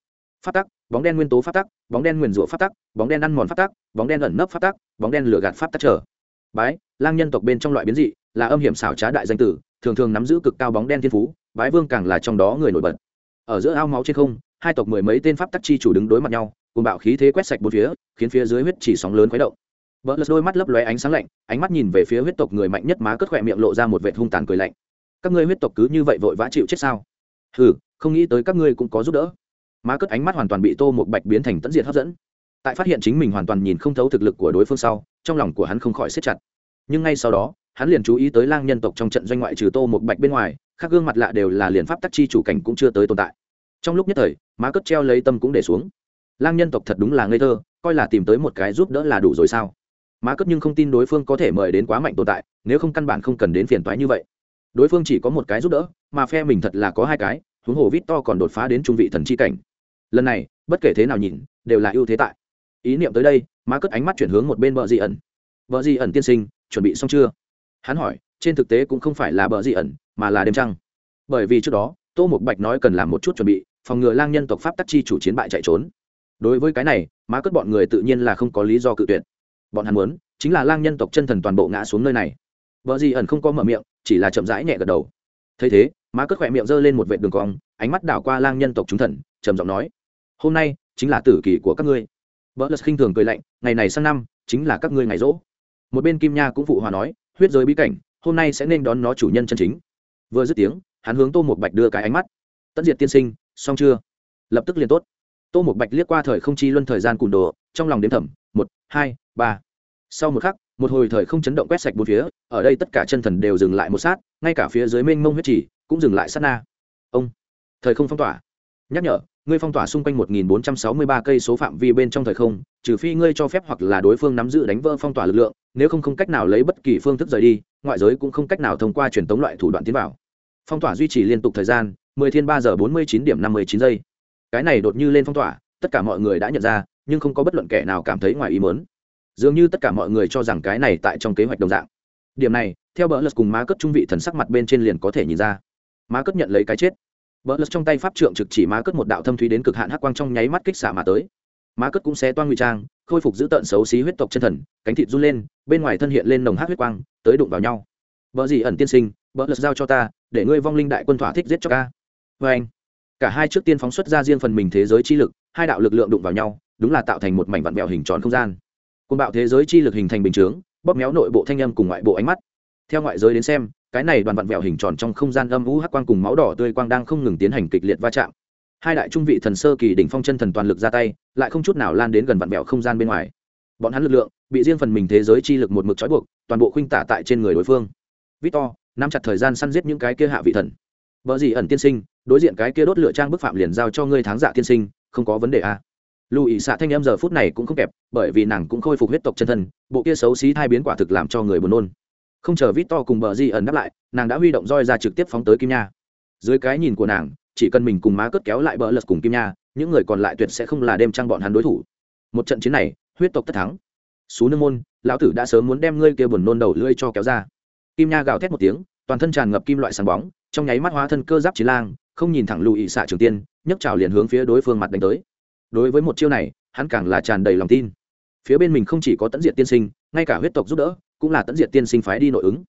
Phát tắc bóng đen nguyên tố phát tắc bóng đen nguyền rủa phát tắc bóng đen ăn mòn phát tắc bóng đen ẩn nấp phát tắc bóng đen lửa gạt phát tắc trở. Bái, lang nhân tộc bên trong loại biến dị, là âm hiểm xảo trá đại danh tử, thường thường nắm giữ cực cao bóng đen thiên phú, bái vương càng là trong đó người nổi bật. Ở giữa ao máu trên không, hai tộc mười mấy tên pháp tắc chi chủ đứng đối mặt nhau, cùng bạo khí thế quét sạch bốn phía, khiến phía dưới huyết chỉ sóng lớn khuấy động vợ lật đôi mắt lấp lóe ánh sáng lạnh, ánh mắt nhìn về phía huyết tộc người mạnh nhất má cất khỏe miệng lộ ra một vệt hung tàn cười lạnh. Các ngươi huyết tộc cứ như vậy vội vã chịu chết sao? Hừ, không nghĩ tới các ngươi cũng có giúp đỡ. Má cất ánh mắt hoàn toàn bị tô một bạch biến thành tận diệt hấp dẫn. Tại phát hiện chính mình hoàn toàn nhìn không thấu thực lực của đối phương sau, trong lòng của hắn không khỏi siết chặt. Nhưng ngay sau đó, hắn liền chú ý tới lang nhân tộc trong trận doanh ngoại trừ tô một bạch bên ngoài các gương mặt lạ đều là liền pháp tắc chi chủ cảnh cũng chưa tới tồn tại. Trong lúc nhất thời, má cất treo lấy tâm cũng để xuống. Lang nhân tộc thật đúng là ngây thơ, coi là tìm tới một cái giúp đỡ là đủ rồi sao? Má cất nhưng không tin đối phương có thể mời đến quá mạnh tồn tại, nếu không căn bản không cần đến phiền toái như vậy. Đối phương chỉ có một cái giúp đỡ, mà phe mình thật là có hai cái, huống hồ vít to còn đột phá đến trung vị thần chi cảnh. Lần này, bất kể thế nào nhìn, đều là ưu thế tại. Ý niệm tới đây, má cất ánh mắt chuyển hướng một bên bờ di ẩn. Bờ di ẩn tiên sinh, chuẩn bị xong chưa? Hắn hỏi, trên thực tế cũng không phải là bờ di ẩn, mà là đêm trăng. Bởi vì trước đó, tô Mục bạch nói cần làm một chút chuẩn bị, phòng ngừa lang nhân tộc pháp tắc chi chủ chiến bại chạy trốn. Đối với cái này, má cất bọn người tự nhiên là không có lý do cự tuyệt bọn hắn muốn, chính là lang nhân tộc chân thần toàn bộ ngã xuống nơi này. Vợ gì ẩn không có mở miệng, chỉ là chậm rãi nhẹ gật đầu. Thấy thế, má cất khỏe miệng giơ lên một vệ đường cong, ánh mắt đảo qua lang nhân tộc chúng thần, trầm giọng nói, hôm nay chính là tử kỳ của các ngươi. Vợ lật khinh thường cười lạnh, ngày này sang năm, chính là các ngươi ngày rỗ. Một bên kim nha cũng phụ hòa nói, huyết giới bí cảnh, hôm nay sẽ nên đón nó chủ nhân chân chính. Vừa dứt tiếng, hắn hướng tô một bạch đưa cái ánh mắt. Tất diệt tiên sinh, xong chưa? Lập tức liền tốt. Tô một bạch liếc qua thời không chi luân thời gian cùn đồ, trong lòng đếm thẩm một, hai ba sau một khắc một hồi thời không chấn động quét sạch bốn phía ở đây tất cả chân thần đều dừng lại một sát ngay cả phía dưới mênh mông huyết chỉ cũng dừng lại sát na ông thời không phong tỏa nhắc nhở ngươi phong tỏa xung quanh 1463 cây số phạm vi bên trong thời không, trừ phi ngươi cho phép hoặc là đối phương nắm giữ đánh vỡ phong tỏa lực lượng, nếu không không cách nào lấy bất kỳ phương thức rời đi, ngoại giới cũng không cách nào thông qua truyền tống loại thủ đoạn tiến vào. Phong tỏa duy trì liên tục thời gian, 10 thiên 3 giờ 49 điểm 59 giây. Cái này đột như lên phong tỏa, tất cả mọi người đã nhận ra, nhưng không có bất luận kẻ nào cảm thấy ngoài ý muốn. Dường như tất cả mọi người cho rằng cái này tại trong kế hoạch đồng dạng. Điểm này, theo bỡ lật cùng má cất trung vị thần sắc mặt bên trên liền có thể nhìn ra. Má cất nhận lấy cái chết Bỡ lật trong tay pháp trượng trực chỉ má cất một đạo thâm thúy đến cực hạn hắc quang trong nháy mắt kích xả mà tới. Má cất cũng xé toan ngụy trang, khôi phục giữ tận xấu xí huyết tộc chân thần, cánh thịt run lên, bên ngoài thân hiện lên nồng hắc huyết quang, tới đụng vào nhau. Bỡ gì ẩn tiên sinh, bỡ lật giao cho ta, để ngươi vong linh đại quân thỏa thích giết cho ca. Và anh, cả hai trước tiên phóng xuất ra riêng phần mình thế giới chi lực, hai đạo lực lượng đụng vào nhau, đúng là tạo thành một mảnh vặn vẹo hình tròn không gian. Côn bạo thế giới chi lực hình thành bình chướng, bóp méo nội bộ thanh âm cùng ngoại bộ ánh mắt. Theo ngoại giới đến xem, cái này đoàn vặn vẹo hình tròn trong không gian âm u hắc quang cùng máu đỏ tươi quang đang không ngừng tiến hành kịch liệt va chạm hai đại trung vị thần sơ kỳ đỉnh phong chân thần toàn lực ra tay lại không chút nào lan đến gần vặn vẹo không gian bên ngoài bọn hắn lực lượng bị riêng phần mình thế giới chi lực một mực trói buộc toàn bộ khuynh tả tại trên người đối phương victor nắm chặt thời gian săn giết những cái kia hạ vị thần vợ gì ẩn tiên sinh đối diện cái kia đốt lửa trang bức phạm liền giao cho ngươi tháng dạ tiên sinh không có vấn đề à lù ỉ xạ thanh em giờ phút này cũng không kẹp, bởi vì nàng cũng khôi phục huyết tộc chân thân, bộ kia xấu xí thai biến quả thực làm cho người buồn nôn. Không chờ vít to cùng bờ di ẩn đáp lại, nàng đã huy động roi ra trực tiếp phóng tới kim nha. Dưới cái nhìn của nàng, chỉ cần mình cùng má cất kéo lại bờ lật cùng kim nha, những người còn lại tuyệt sẽ không là đêm trăng bọn hắn đối thủ. Một trận chiến này, huyết tộc tất thắng. Xú nương môn, lão tử đã sớm muốn đem ngươi kia buồn nôn đầu lưỡi cho kéo ra. Kim nha gào thét một tiếng, toàn thân tràn ngập kim loại sáng bóng, trong nháy mắt hóa thân cơ giáp chiến lang, không nhìn thẳng lùi xạ trường tiên, nhấc trào liền hướng phía đối phương mặt đánh tới đối với một chiêu này, hắn càng là tràn đầy lòng tin. Phía bên mình không chỉ có tận diện tiên sinh, ngay cả huyết tộc giúp đỡ, cũng là tận diệt tiên sinh phái đi nội ứng.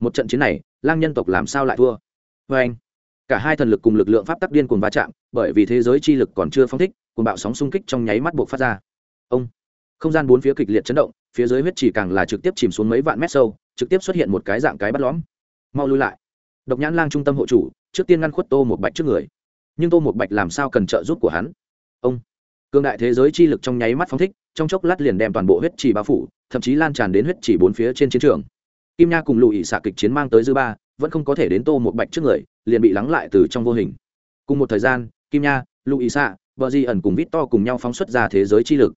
Một trận chiến này, lang nhân tộc làm sao lại thua? Vê anh, cả hai thần lực cùng lực lượng pháp tắc điên cuồng va chạm, bởi vì thế giới chi lực còn chưa phong thích cùng bạo sóng xung kích trong nháy mắt buộc phát ra. Ông, không gian bốn phía kịch liệt chấn động, phía dưới huyết chỉ càng là trực tiếp chìm xuống mấy vạn mét sâu, trực tiếp xuất hiện một cái dạng cái bắt lõm. Mau lui lại. Độc nhãn lang trung tâm hộ chủ, trước tiên ngăn khuất tô một bạch trước người. Nhưng tô một bạch làm sao cần trợ giúp của hắn? Ông cương đại thế giới chi lực trong nháy mắt phóng thích, trong chốc lát liền đem toàn bộ huyết chỉ bao phủ, thậm chí lan tràn đến huyết chỉ bốn phía trên chiến trường. Kim nha cùng lùi xạ kịch chiến mang tới dư ba, vẫn không có thể đến tô một bạch trước người, liền bị lắng lại từ trong vô hình. Cùng một thời gian, kim nha lùi xạ vợ di ẩn cùng vít to cùng nhau phóng xuất ra thế giới chi lực.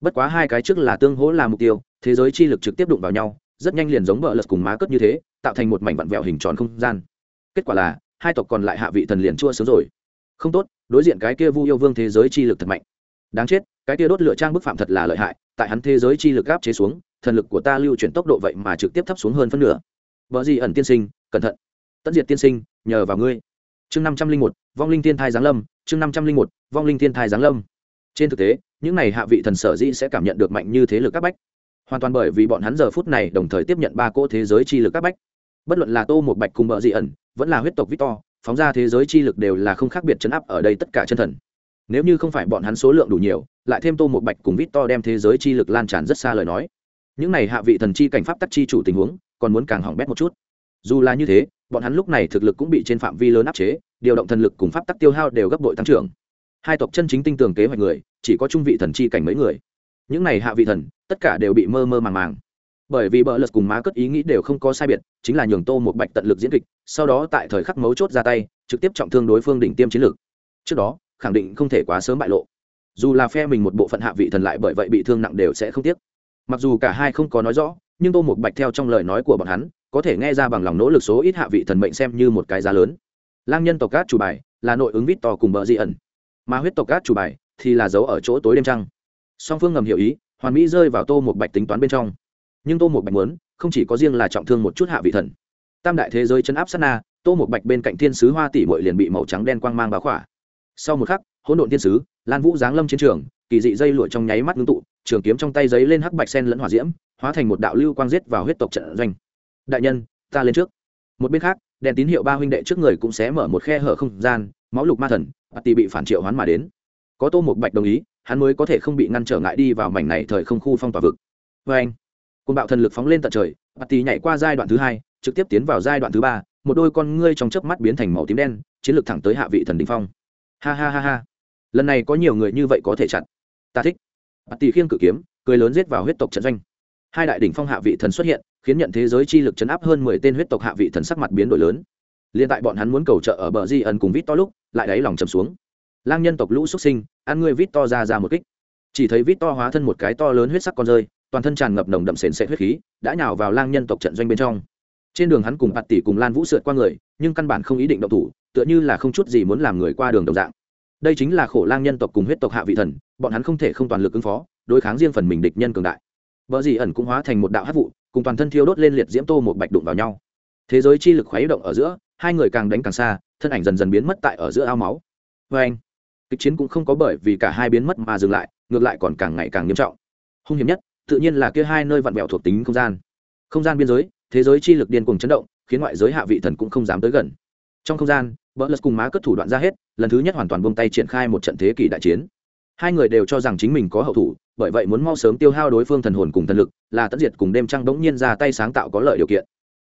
Bất quá hai cái trước là tương hỗ là mục tiêu, thế giới chi lực trực tiếp đụng vào nhau, rất nhanh liền giống vợ lật cùng má cất như thế, tạo thành một mảnh vặn vẹo hình tròn không gian. Kết quả là, hai tộc còn lại hạ vị thần liền chua sớm rồi. Không tốt, đối diện cái kia vu yêu vương thế giới chi lực thật mạnh đáng chết, cái kia đốt lửa trang bức phạm thật là lợi hại, tại hắn thế giới chi lực áp chế xuống, thần lực của ta lưu chuyển tốc độ vậy mà trực tiếp thấp xuống hơn phân nửa. Vợ gì ẩn tiên sinh, cẩn thận. Tất diệt tiên sinh, nhờ vào ngươi. Chương năm trăm linh một, vong linh thiên thai giáng lâm, chương năm trăm linh một, vong linh thiên thai giáng lâm. Trên thực tế, những này hạ vị thần sở dĩ sẽ cảm nhận được mạnh như thế lực các bách. Hoàn toàn bởi vì bọn hắn giờ phút này đồng thời tiếp nhận ba cỗ thế giới chi lực các bách. Bất luận là tô một bạch cùng bờ dị ẩn, vẫn là huyết tộc victor, phóng ra thế giới chi lực đều là không khác biệt chấn áp ở đây tất cả chân thần nếu như không phải bọn hắn số lượng đủ nhiều, lại thêm tô một bạch cùng vít to đem thế giới chi lực lan tràn rất xa lời nói. Những này hạ vị thần chi cảnh pháp tắc chi chủ tình huống, còn muốn càng hỏng bét một chút. Dù là như thế, bọn hắn lúc này thực lực cũng bị trên phạm vi lớn áp chế, điều động thần lực cùng pháp tắc tiêu hao đều gấp bội tăng trưởng. Hai tộc chân chính tinh tường kế hoạch người, chỉ có trung vị thần chi cảnh mấy người. Những này hạ vị thần, tất cả đều bị mơ mơ màng màng. Bởi vì bờ lật cùng má cất ý nghĩ đều không có sai biệt, chính là nhường tô một bạch tận lực diễn kịch, sau đó tại thời khắc mấu chốt ra tay, trực tiếp trọng thương đối phương đỉnh tiêm chiến lược. Trước đó khẳng định không thể quá sớm bại lộ. Dù là phe mình một bộ phận hạ vị thần lại bởi vậy bị thương nặng đều sẽ không tiếc. Mặc dù cả hai không có nói rõ, nhưng tô một bạch theo trong lời nói của bọn hắn, có thể nghe ra bằng lòng nỗ lực số ít hạ vị thần mệnh xem như một cái giá lớn. Lang nhân tộc cát chủ bài là nội ứng vít to cùng bờ di ẩn. Mà huyết tộc cát chủ bài thì là giấu ở chỗ tối đêm trăng. Song phương ngầm hiểu ý, hoàn mỹ rơi vào tô một bạch tính toán bên trong. Nhưng tô một bạch muốn, không chỉ có riêng là trọng thương một chút hạ vị thần. Tam đại thế giới chấn áp sát na, tô một bạch bên cạnh thiên sứ hoa tỷ bội liền bị màu trắng đen quang mang báo khỏa sau một khắc, hỗn độn thiên sứ, lan vũ giáng lâm chiến trường, kỳ dị dây lụa trong nháy mắt ngưng tụ, trường kiếm trong tay giấy lên hắc bạch sen lẫn hỏa diễm, hóa thành một đạo lưu quang giết vào huyết tộc trận doanh. Đại nhân, ta lên trước. Một bên khác, đèn tín hiệu ba huynh đệ trước người cũng sẽ mở một khe hở không gian, máu lục ma thần bà tỷ bị phản triệu hoán mà đến. Có tô một bạch đồng ý, hắn mới có thể không bị ngăn trở ngại đi vào mảnh này thời không khu phong tỏa vực. Vê anh, côn bạo thần lực phóng lên tận trời bà tỷ nhảy qua giai đoạn thứ hai, trực tiếp tiến vào giai đoạn thứ ba, một đôi con ngươi trong chớp mắt biến thành màu tím đen, chiến lược thẳng tới hạ vị thần đình phong ha ha ha ha. Lần này có nhiều người như vậy có thể chặn. Ta thích. Bà tỷ khiêng cử kiếm, cười lớn giết vào huyết tộc trận doanh. Hai đại đỉnh phong hạ vị thần xuất hiện, khiến nhận thế giới chi lực chấn áp hơn mười tên huyết tộc hạ vị thần sắc mặt biến đổi lớn. Liên tại bọn hắn muốn cầu trợ ở bờ di ẩn cùng vít to lúc, lại đáy lòng trầm xuống. Lang nhân tộc lũ xuất sinh, ăn ngươi vít to ra ra một kích. Chỉ thấy vít to hóa thân một cái to lớn huyết sắc con rơi, toàn thân tràn ngập nồng đậm sền sệ huyết khí, đã nhào vào lang nhân tộc trận doanh bên trong trên đường hắn cùng bạt tỷ cùng lan vũ sượt qua người, nhưng căn bản không ý định động thủ, tựa như là không chút gì muốn làm người qua đường đồng dạng. Đây chính là khổ lang nhân tộc cùng huyết tộc hạ vị thần, bọn hắn không thể không toàn lực ứng phó, đối kháng riêng phần mình địch nhân cường đại. Vợ dì ẩn cũng hóa thành một đạo hát vụ, cùng toàn thân thiêu đốt lên liệt diễm tô một bạch đụng vào nhau. Thế giới chi lực khuấy động ở giữa, hai người càng đánh càng xa, thân ảnh dần dần biến mất tại ở giữa ao máu. Vê anh, kịch chiến cũng không có bởi vì cả hai biến mất mà dừng lại, ngược lại còn càng ngày càng nghiêm trọng. Hung hiểm nhất, tự nhiên là kia hai nơi vặn vẹo thuộc tính không gian. Không gian biên giới thế giới chi lực điên cuồng chấn động, khiến ngoại giới hạ vị thần cũng không dám tới gần. Trong không gian vợ lật cùng má cất thủ đoạn ra hết, lần thứ nhất hoàn toàn buông tay triển khai một trận thế kỷ đại chiến. Hai người đều cho rằng chính mình có hậu thủ, bởi vậy muốn mau sớm tiêu hao đối phương thần hồn cùng thần lực, là tất diệt cùng đêm trăng bỗng nhiên ra tay sáng tạo có lợi điều kiện.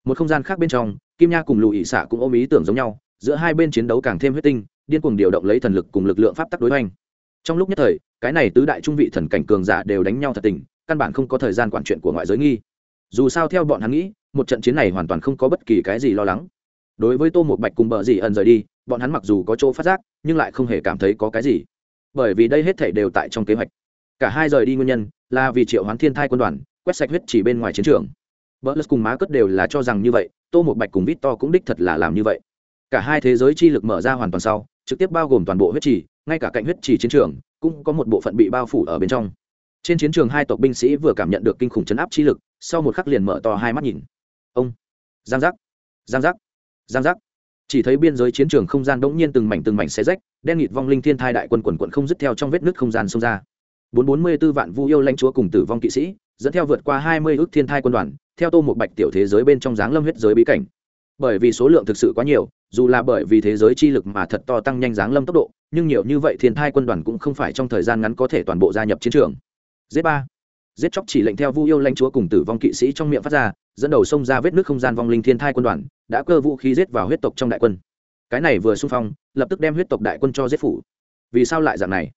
Một không gian khác bên trong, kim nha cùng lù ỵ xạ cũng ôm ý tưởng giống nhau, giữa hai bên chiến đấu càng thêm huyết tinh, điên cuồng điều động lấy thần lực cùng lực lượng pháp tắc đối hoành. Trong lúc nhất thời, cái này tứ đại trung vị thần cảnh cường giả đều đánh nhau thật tình, căn bản không có thời gian quản chuyện của ngoại giới nghi dù sao theo bọn hắn nghĩ, một trận chiến này hoàn toàn không có bất kỳ cái gì lo lắng. Đối với tô một bạch cùng bờ dì ẩn rời đi, bọn hắn mặc dù có chỗ phát giác, nhưng lại không hề cảm thấy có cái gì. Bởi vì đây hết thể đều tại trong kế hoạch. Cả hai rời đi nguyên nhân là vì triệu hoán thiên thai quân đoàn, quét sạch huyết chỉ bên ngoài chiến trường. Bờ lật cùng má cất đều là cho rằng như vậy, tô một bạch cùng vít to cũng đích thật là làm như vậy. Cả hai thế giới chi lực mở ra hoàn toàn sau, trực tiếp bao gồm toàn bộ huyết trì ngay cả cạnh huyết trì chiến trường, cũng có một bộ phận bị bao phủ ở bên trong. Trên chiến trường hai tộc binh sĩ vừa cảm nhận được kinh khủng chấn áp chi lực sau một khắc liền mở to hai mắt nhìn. Ông! Giang giác! Giang giác! Giang giác! Chỉ thấy biên giới chiến trường không gian đống nhiên từng mảnh từng mảnh xé rách, đen nghịt vong linh thiên thai đại quân quần quận không dứt theo trong vết nứt không gian xông ra. Bốn bốn mươi b ố vạn vu yêu lãnh chúa cùng tử vong kỵ sĩ, dẫn theo vượt qua hai mươi ước thiên thai quân đoàn, theo tô một bạch tiểu thế giới bên trong dáng lâm huyết giới bí cảnh. Bởi vì số lượng thực sự quá nhiều, dù là bởi vì thế giới chi lực mà thật to tăng nhanh dáng lâm tốc độ, nhưng nhiều như vậy thiên thai quân đoàn cũng không phải trong thời gian ngắn có thể toàn bộ gia nhập chiến trường. Z ba! Giết chóc chỉ lệnh theo vu yêu lãnh chúa cùng tử vong kỵ sĩ trong miệng phát ra, dẫn đầu xông ra vết nước không gian vong linh thiên thai quân đoàn, đã cơ vũ khí giết vào huyết tộc trong đại quân. Cái này vừa xung phong, lập tức đem huyết tộc đại quân cho giết phủ. Vì sao lại dạng này?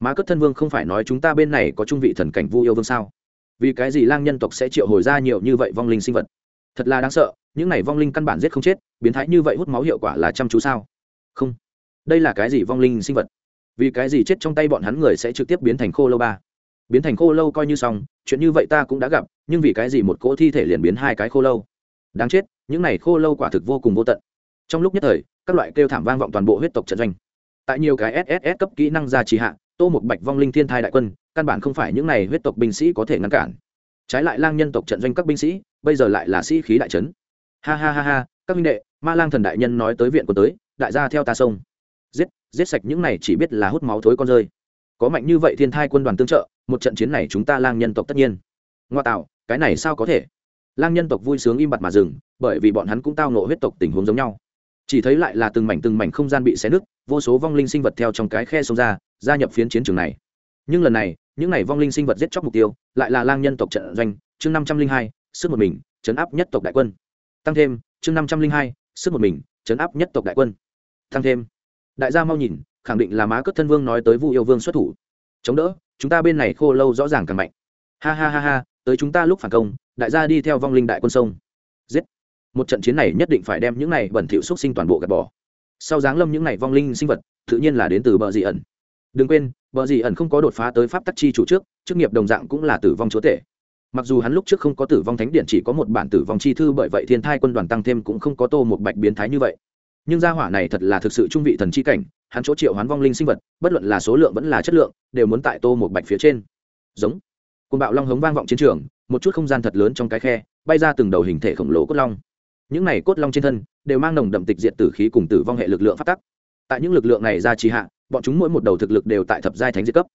Má cất thân vương không phải nói chúng ta bên này có trung vị thần cảnh vu yêu vương sao? Vì cái gì lang nhân tộc sẽ triệu hồi ra nhiều như vậy vong linh sinh vật? Thật là đáng sợ, những này vong linh căn bản giết không chết, biến thái như vậy hút máu hiệu quả là chăm chú sao? Không. Đây là cái gì vong linh sinh vật? Vì cái gì chết trong tay bọn hắn người sẽ trực tiếp biến thành khô lâu ba? Biến thành khô lâu coi như xong, chuyện như vậy ta cũng đã gặp, nhưng vì cái gì một cỗ thi thể liền biến hai cái khô lâu? Đáng chết, những này khô lâu quả thực vô cùng vô tận. Trong lúc nhất thời, các loại kêu thảm vang vọng toàn bộ huyết tộc trận doanh. Tại nhiều cái sss cấp kỹ năng ra trì hạ, tô một bạch vong linh thiên thai đại quân, căn bản không phải những này huyết tộc binh sĩ có thể ngăn cản. Trái lại lang nhân tộc trận doanh các binh sĩ, bây giờ lại là sĩ khí đại trấn. Ha ha ha ha, các minh đệ, ma lang thần đại nhân nói tới viện của tới, đại gia theo ta sông. Giết giết sạch những này chỉ biết là hút máu thối con rơi có mạnh như vậy thiên thai quân đoàn tương trợ, một trận chiến này chúng ta lang nhân tộc tất nhiên. Ngoa tạo, cái này sao có thể? Lang nhân tộc vui sướng im bặt mà dừng, bởi vì bọn hắn cũng tao nộ huyết tộc tình huống giống nhau. Chỉ thấy lại là từng mảnh từng mảnh không gian bị xé nứt, vô số vong linh sinh vật theo trong cái khe sông ra, gia nhập phiến chiến trường này. Nhưng lần này, những n à y vong linh sinh vật giết chóc mục tiêu, lại là lang nhân tộc trận doanh, chương năm trăm linh hai, sức một mình, chấn áp nhất tộc đại quân. Tăng thêm, chương năm trăm linh hai, sức một mình, chấn áp nhất tộc đại quân. Tăng thêm. Đại gia mau nhìn khẳng định là má cất thân vương nói tới vu yêu vương xuất thủ. Chống đỡ, chúng ta bên này khô lâu rõ ràng càng mạnh. Ha ha ha ha, tới chúng ta lúc phản công, đại gia đi theo vong linh đại quân sông. Giết. Một trận chiến này nhất định phải đem những này bẩn thỉu xúc sinh toàn bộ gạt bỏ. Sau giáng lâm những này vong linh sinh vật, tự nhiên là đến từ bờ dị ẩn. Đừng quên, bờ dị ẩn không có đột phá tới pháp tắc chi chủ trước, chức nghiệp đồng dạng cũng là tử vong chúa tể. Mặc dù hắn lúc trước không có tử vong thánh điện chỉ có một bản tử vong chi thư bởi vậy thiên thai quân đoàn tăng thêm cũng không có tô một bạch biến thái như vậy. Nhưng gia hỏa này thật là thực sự trung vị thần chi cảnh hắn chỗ triệu hoán vong linh sinh vật bất luận là số lượng vẫn là chất lượng đều muốn tại tô một bạch phía trên. Giống. Côn bạo long hống vang vọng chiến trường một chút không gian thật lớn trong cái khe bay ra từng đầu hình thể khổng lồ cốt long. Những này cốt long trên thân đều mang nồng đậm tịch diện tử khí cùng tử vong hệ lực lượng phát tắc. Tại những lực lượng này ra trì hạ bọn chúng mỗi một đầu thực lực đều tại thập giai thánh diệt cấp.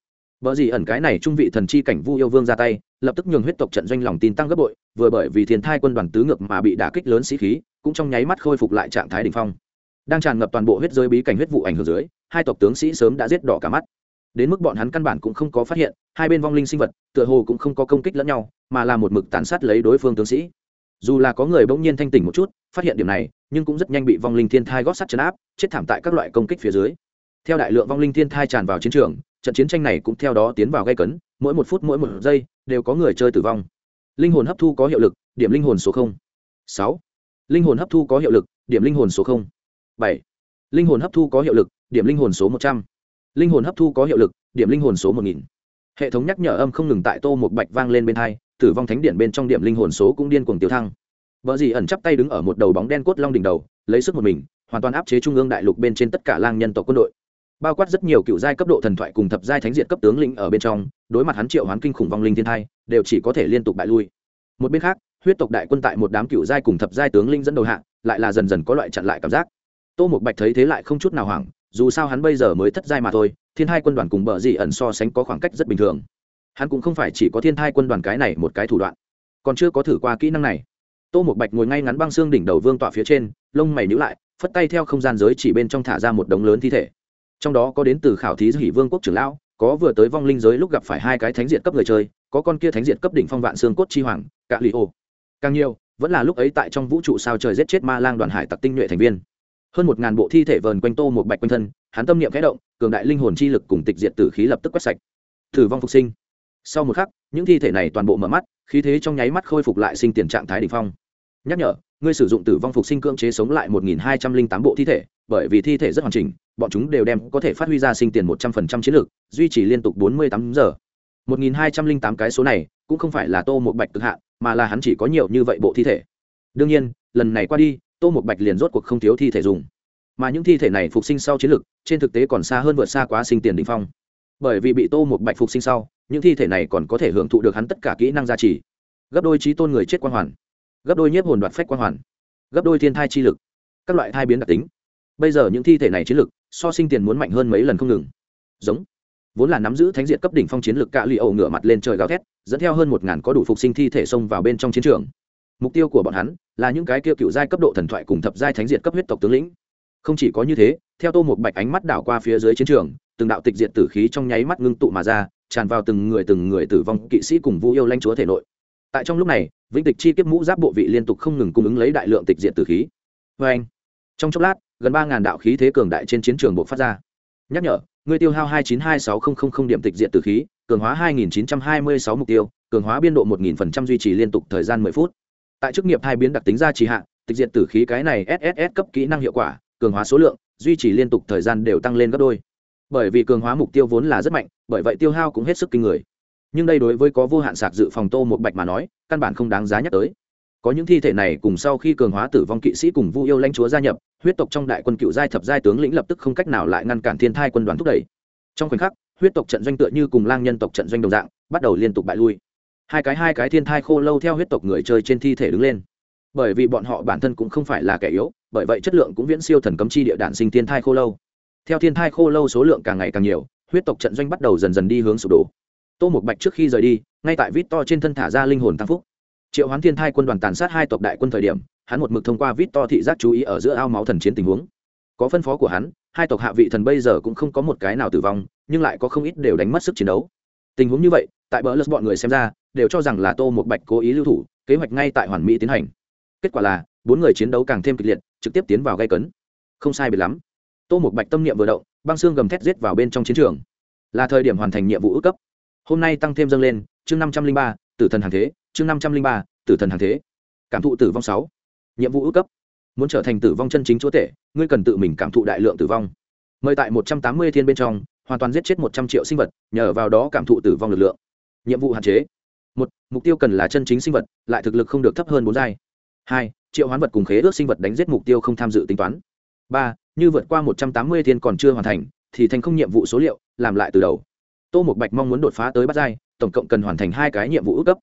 Bở gì ẩn cái này trung vị thần chi cảnh Vu yêu vương ra tay, lập tức nhường huyết tộc trận doanh lòng tin tăng gấp bội, vừa bởi vì thiên thai quân đoàn tứ ngược mà bị đả kích lớn sĩ khí, cũng trong nháy mắt khôi phục lại trạng thái đỉnh phong. Đang tràn ngập toàn bộ huyết giới bí cảnh huyết vụ ảnh hưởng dưới, hai tộc tướng sĩ sớm đã giết đỏ cả mắt. Đến mức bọn hắn căn bản cũng không có phát hiện, hai bên vong linh sinh vật, tựa hồ cũng không có công kích lẫn nhau, mà là một mực tàn sát lấy đối phương tướng sĩ. Dù là có người bỗng nhiên thanh tỉnh một chút, phát hiện điểm này, nhưng cũng rất nhanh bị vong linh thiên thai gót sắt chấn áp, chết thảm tại các loại công kích phía dưới. Theo đại lượng vong linh thiên thai tràn vào chiến trường, trận chiến tranh này cũng theo đó tiến vào gây cấn mỗi một phút mỗi một giây đều có người chơi tử vong linh hồn hấp thu có hiệu lực điểm linh hồn số không sáu linh hồn hấp thu có hiệu lực điểm linh hồn số không bảy. Linh hồn hấp thu có hiệu lực, điểm linh hồn số một trăm. Linh hồn hấp thu có hiệu lực, điểm linh hồn số một nghìn. Hệ thống nhắc nhở âm không ngừng tại tô một bạch vang lên bên hai, tử vong thánh điện bên trong điểm linh hồn số cũng điên cuồng tiêu thăng. Vợ dì ẩn chắp tay đứng ở một đầu bóng đen cốt long đỉnh đầu, lấy sức một mình, hoàn toàn áp chế trung ương đại lục bên trên tất cả lang nhân tộc quân đội. Bao quát rất nhiều cựu giai cấp độ thần thoại cùng thập giai thánh diện cấp tướng lĩnh ở bên trong, đối mặt hắn triệu hoán kinh khủng vong linh thiên thai, đều chỉ có thể liên tục bại lui. Một bên khác, huyết tộc đại quân tại một đám cựu giai cùng thập giai tướng linh dẫn đầu hạng lại là dần dần có loại chặn lại cảm giác tô một bạch thấy thế lại không chút nào hoảng, dù sao hắn bây giờ mới thất giai mà thôi, thiên hai quân đoàn cùng bờ dị ẩn so sánh có khoảng cách rất bình thường. Hắn cũng không phải chỉ có thiên thai quân đoàn cái này một cái thủ đoạn. Còn chưa có thử qua kỹ năng này. Tô một bạch ngồi ngay ngắn băng xương đỉnh đầu vương tọa phía trên, lông mày nhữ lại, phất tay theo không gian giới chỉ bên trong thả ra một đống lớn thi thể. Trong đó có đến từ khảo thí hỷ vương quốc trưởng lão, có vừa tới vong linh giới lúc gặp phải hai cái thánh diện cấp người chơi, có con kia thánh diện cấp đỉnh phong vạn xương cốt chi hoàng, cạ lì ô. Càng nhiều, vẫn là lúc ấy tại trong vũ trụ sao trời giết chết ma lang đoàn hải tặc tinh nhuệ thành viên hơn một ngàn bộ thi thể vờn quanh tô một bạch quanh thân, hắn tâm niệm khẽ động, cường đại linh hồn chi lực cùng tịch diệt tử khí lập tức quét sạch. Thử vong phục sinh. Sau một khắc, những thi thể này toàn bộ mở mắt, khí thế trong nháy mắt khôi phục lại sinh tiền trạng thái đ ỉ n h phong. Nhắc nhở, ngươi sử dụng tử vong phục sinh cưỡng chế sống lại một nghìn hai trăm linh tám bộ thi thể, bởi vì thi thể rất hoàn chỉnh, bọn chúng đều đem có thể phát huy ra sinh tiền một trăm phần trăm chiến lược, duy trì liên tục bốn mươi tám giờ. Một nghìn hai trăm linh tám cái số này, cũng không phải là tô một bạch cực hạn, mà là hắn chỉ có nhiều như vậy bộ thi thể. Đương nhiên, lần này qua đi tô một bạch liền rốt cuộc không thiếu thi thể dùng. Mà những thi thể này phục sinh sau chiến lược trên thực tế còn xa hơn vượt xa quá sinh tiền đ phong. Bởi vì bị tô một bạch phục sinh sau, những thi thể này còn có thể hưởng thụ được hắn tất cả kỹ năng gia trì. Gấp đôi trí tôn người chết quan hoàn. Gấp đôi nhiếp hồn đoạt phách quan hoàn. Gấp đôi thiên thai chi lực. Các loại thai biến đặc tính. Bây giờ những thi thể này chiến lực, so sinh tiền muốn mạnh hơn mấy lần không ngừng. Giống. Vốn là nắm giữ thánh diện cấp đỉnh phong chiến lực cạ lì ẩu ngửa mặt lên trời gào thét, dẫn theo hơn một ngàn có đủ phục sinh thi thể xông vào bên trong chiến trường mục tiêu của bọn hắn là những cái kia cựu giai cấp độ thần thoại cùng thập giai thánh diệt cấp huyết tộc tướng lĩnh. Không chỉ có như thế, theo tô một bạch ánh mắt đảo qua phía dưới chiến trường, từng đạo tịch diệt tử khí trong nháy mắt ngưng tụ mà ra, tràn vào từng người từng người tử vong kỵ sĩ cùng vu yêu lanh chúa thể nội. Tại trong lúc này, vĩnh tịch chi kiếp mũ giáp bộ vị liên tục không ngừng cung ứng lấy đại lượng tịch diệt tử khí. Vê anh, trong chốc lát, gần ba ngàn đạo khí thế cường đại trên chiến trường bộ phát ra. Nhắc nhở người tiêu hao hai chín hai sáu không không không điểm tịch diệt tử khí, cường hóa hai nghìn chín trăm hai mươi sáu mục tiêu, cường hóa biên độ một nghìn phần trăm duy trì liên tục thời gian mười phút tại chức nghiệp hai biến đặc tính ra trì hạn tịch diệt tử khí cái này sss cấp kỹ năng hiệu quả, cường hóa số lượng, duy trì liên tục thời gian đều tăng lên gấp đôi. Bởi vì cường hóa mục tiêu vốn là rất mạnh, bởi vậy tiêu hao cũng hết sức kinh người. Nhưng đây đối với có vô hạn sạc dự phòng tô một bạch mà nói, căn bản không đáng giá nhắc tới. Có những thi thể này cùng sau khi cường hóa tử vong kỵ sĩ cùng vu yêu lãnh chúa gia nhập, huyết tộc trong đại quân cựu giai thập giai tướng lĩnh lập tức không cách nào lại ngăn cản thiên thai quân đoàn thúc đẩy. Trong khoảnh khắc, huyết tộc trận doanh tựa như cùng lang nhân tộc trận doanh đồng dạng, bắt đầu liên tục bại lui hai cái hai cái thiên thai khô lâu theo huyết tộc người chơi trên thi thể đứng lên. Bởi vì bọn họ bản thân cũng không phải là kẻ yếu, bởi vậy chất lượng cũng viễn siêu thần cấm chi địa đản sinh thiên thai khô lâu. Theo thiên thai khô lâu số lượng càng ngày càng nhiều, huyết tộc trận doanh bắt đầu dần dần đi hướng sụp đổ. Tô một bạch trước khi rời đi, ngay tại vít to trên thân thả ra linh hồn tăng phúc. Triệu hoán thiên thai quân đoàn tàn sát hai tộc đại quân thời điểm, hắn một mực thông qua vít to thị giác chú ý ở giữa ao máu thần chiến tình huống. Có phân phó của hắn, hai tộc hạ vị thần bây giờ cũng không có một cái nào tử vong, nhưng lại có không ít đều đánh mất sức chiến đấu. Tình huống như vậy tại bờ lật bọn người xem ra, đều cho rằng là tô một bạch cố ý lưu thủ, kế hoạch ngay tại hoàn mỹ tiến hành. Kết quả là, bốn người chiến đấu càng thêm kịch liệt, trực tiếp tiến vào gây cấn. Không sai biệt lắm. Tô một bạch tâm niệm vừa động, băng xương gầm thét giết vào bên trong chiến trường. Là thời điểm hoàn thành nhiệm vụ ước cấp. Hôm nay tăng thêm dâng lên, chương năm trăm linh ba, tử thần hàng thế, chương năm trăm linh ba, tử thần hàng thế. Cảm thụ tử vong sáu. Nhiệm vụ ước cấp. Muốn trở thành tử vong chân chính chúa tể, ngươi cần tự mình cảm thụ đại lượng tử vong. Mời tại một trăm tám mươi thiên bên trong, hoàn toàn giết chết một trăm triệu sinh vật, nhờ vào đó cảm thụ tử vong lực lượng nhiệm vụ hạn chế. Một, mục tiêu cần là chân chính sinh vật, lại thực lực không được thấp hơn bốn giai. Hai, triệu hoán vật cùng khế ước sinh vật đánh giết mục tiêu không tham dự tính toán. Ba, như vượt qua một trăm tám mươi thiên còn chưa hoàn thành, thì thành không nhiệm vụ số liệu, làm lại từ đầu. Tô một bạch mong muốn đột phá tới bắt giai, tổng cộng cần hoàn thành hai cái nhiệm vụ ước cấp.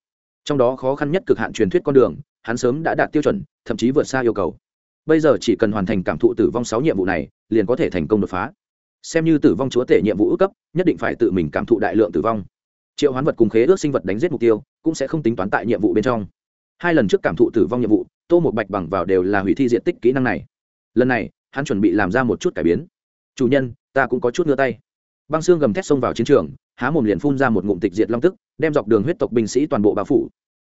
Trong đó khó khăn nhất cực hạn truyền thuyết con đường, hắn sớm đã đạt tiêu chuẩn, thậm chí vượt xa yêu cầu. Bây giờ chỉ cần hoàn thành cảm thụ tử vong sáu nhiệm vụ này, liền có thể thành công đột phá. Xem như tử vong chúa tể nhiệm vụ ước cấp, nhất định phải tự mình cảm thụ đại lượng tử vong triệu hoán vật cùng khế ước sinh vật đánh giết mục tiêu, cũng sẽ không tính toán tại nhiệm vụ bên trong. Hai lần trước cảm thụ tử vong nhiệm vụ, tô một bạch bằng vào đều là hủy thi diện tích kỹ năng này. Lần này, hắn chuẩn bị làm ra một chút cải biến. Chủ nhân, ta cũng có chút ngứa tay. Băng xương gầm thét xông vào chiến trường, há mồm liền phun ra một ngụm tịch diệt long tức, đem dọc đường huyết tộc binh sĩ toàn bộ bao phủ.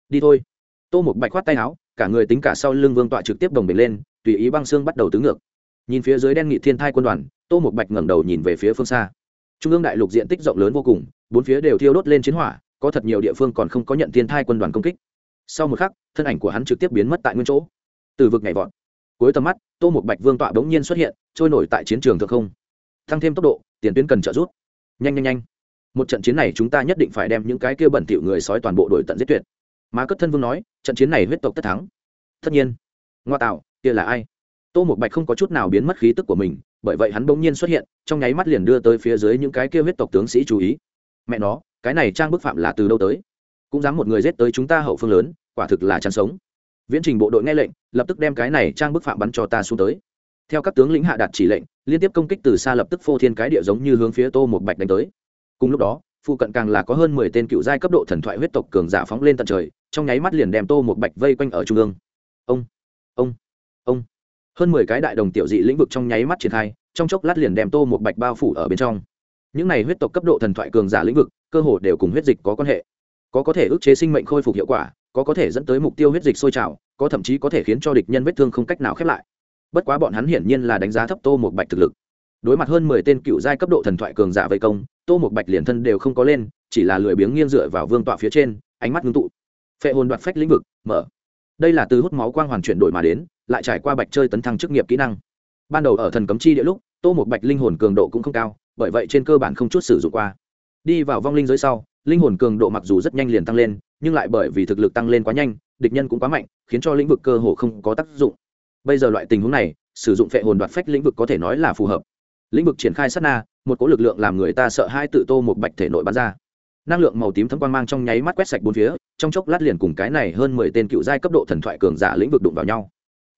Đi thôi. Tô một bạch khoát tay áo, cả người tính cả sau lưng vương tọa trực tiếp đồng bể lên, tùy ý băng xương bắt đầu tứ ngược. Nhìn phía dưới đen nghị thiên thai quân đoàn, tô một bạch ngẩng đầu nhìn về phía phương xa. Trung ương đại lục diện tích rộng lớn vô cùng bốn phía đều thiêu đốt lên chiến hỏa, có thật nhiều địa phương còn không có nhận thiên thai quân đoàn công kích. Sau một khắc, thân ảnh của hắn trực tiếp biến mất tại nguyên chỗ. Từ vực nhảy vọt. Cuối tầm mắt, tô một bạch vương tọa bỗng nhiên xuất hiện, trôi nổi tại chiến trường thượng không. Tăng thêm tốc độ, tiền tuyến cần trợ rút. nhanh nhanh nhanh. Một trận chiến này chúng ta nhất định phải đem những cái kia bẩn thỉu người sói toàn bộ đội tận giết tuyệt. Má cất thân vương nói, trận chiến này huyết tộc tất thắng. Tất nhiên. Ngoa tạo, kia là ai? Tô một bạch không có chút nào biến mất khí tức của mình, bởi vậy hắn bỗng nhiên xuất hiện, trong nháy mắt liền đưa tới phía dưới những cái kia huyết tộc tướng sĩ chú ý mẹ nó, cái này trang bức phạm là từ đâu tới? Cũng dám một người giết tới chúng ta hậu phương lớn, quả thực là chăn sống. Viễn trình bộ đội nghe lệnh, lập tức đem cái này trang bức phạm bắn cho ta xuống tới. Theo các tướng lĩnh hạ đạt chỉ lệnh, liên tiếp công kích từ xa lập tức phô thiên cái địa giống như hướng phía tô một bạch đánh tới. Cùng lúc đó, phụ cận càng là có hơn mười tên cựu giai cấp độ thần thoại huyết tộc cường giả phóng lên tận trời, trong nháy mắt liền đem tô một bạch vây quanh ở trung ương. Ông ông ông. Hơn mười cái đại đồng tiểu dị lĩnh vực trong nháy mắt triển khai, trong chốc lát liền đem tô một bạch bao phủ ở bên trong những này huyết tộc cấp độ thần thoại cường giả lĩnh vực, cơ hồ đều cùng huyết dịch có quan hệ. Có có thể ức chế sinh mệnh khôi phục hiệu quả, có có thể dẫn tới mục tiêu huyết dịch sôi trào, có thậm chí có thể khiến cho địch nhân vết thương không cách nào khép lại. Bất quá bọn hắn hiển nhiên là đánh giá thấp tô một bạch thực lực. Đối mặt hơn mười tên cựu giai cấp độ thần thoại cường giả vây công, tô một bạch liền thân đều không có lên, chỉ là lười biếng nghiêng dựa vào vương tọa phía trên, ánh mắt ngưng tụ. Phệ hồn đoạt phách lĩnh vực, mở. Đây là từ hút máu quang hoàn chuyển đổi mà đến, lại trải qua bạch chơi tấn thăng chức nghiệp kỹ năng. Ban đầu ở thần cấm chi địa lúc, tô một bạch linh hồn cường độ cũng không cao bởi vậy trên cơ bản không chút sử dụng qua. Đi vào vong linh giới sau, linh hồn cường độ mặc dù rất nhanh liền tăng lên, nhưng lại bởi vì thực lực tăng lên quá nhanh, địch nhân cũng quá mạnh, khiến cho lĩnh vực cơ hồ không có tác dụng. Bây giờ loại tình huống này, sử dụng phệ hồn đoạt phách lĩnh vực có thể nói là phù hợp. Lĩnh vực triển khai sát na, một cỗ lực lượng làm người ta sợ hai tự tô một bạch thể nội bắn ra. Năng lượng màu tím thấm quang mang trong nháy mắt quét sạch bốn phía, trong chốc lát liền cùng cái này hơn mười tên cựu giai cấp độ thần thoại cường giả lĩnh vực đụng vào nhau.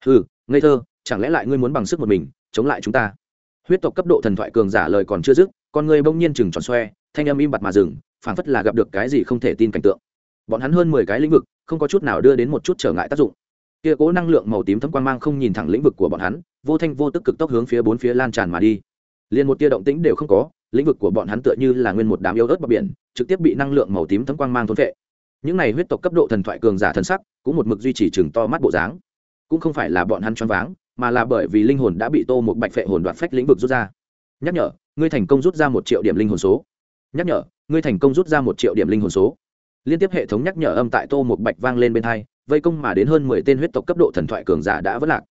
Ừ ngây thơ, chẳng lẽ lại ngươi muốn bằng sức một mình, chống lại chúng ta? Huyết tộc cấp độ thần thoại cường giả lời còn chưa dứt, con người bỗng nhiên chừng tròn xoe, thanh âm im bặt mà dừng, phảng phất là gặp được cái gì không thể tin cảnh tượng. Bọn hắn hơn mười cái lĩnh vực, không có chút nào đưa đến một chút trở ngại tác dụng. Kia cố năng lượng màu tím thấm quang mang không nhìn thẳng lĩnh vực của bọn hắn, vô thanh vô tức cực tốc hướng phía bốn phía lan tràn mà đi. Liền một tia động tĩnh đều không có, lĩnh vực của bọn hắn tựa như là nguyên một đám yêu ớt bờ biển, trực tiếp bị năng lượng màu tím thấm quang mang thôn vệ những này huyết tộc cấp độ thần thoại cường giả thần sắc, cũng một mực duy trì chừng to mắt bộ dáng. Cũng không phải là bọn hắn choáng váng mà là bởi vì linh hồn đã bị tô một bạch phệ hồn đoạt phách lĩnh vực rút ra. Nhắc nhở, ngươi thành công rút ra một triệu điểm linh hồn số. Nhắc nhở, ngươi thành công rút ra một triệu điểm linh hồn số. Liên tiếp hệ thống nhắc nhở âm tại tô một bạch vang lên bên hai, vây công mà đến hơn mười tên huyết tộc cấp độ thần thoại cường giả đã vất lạc.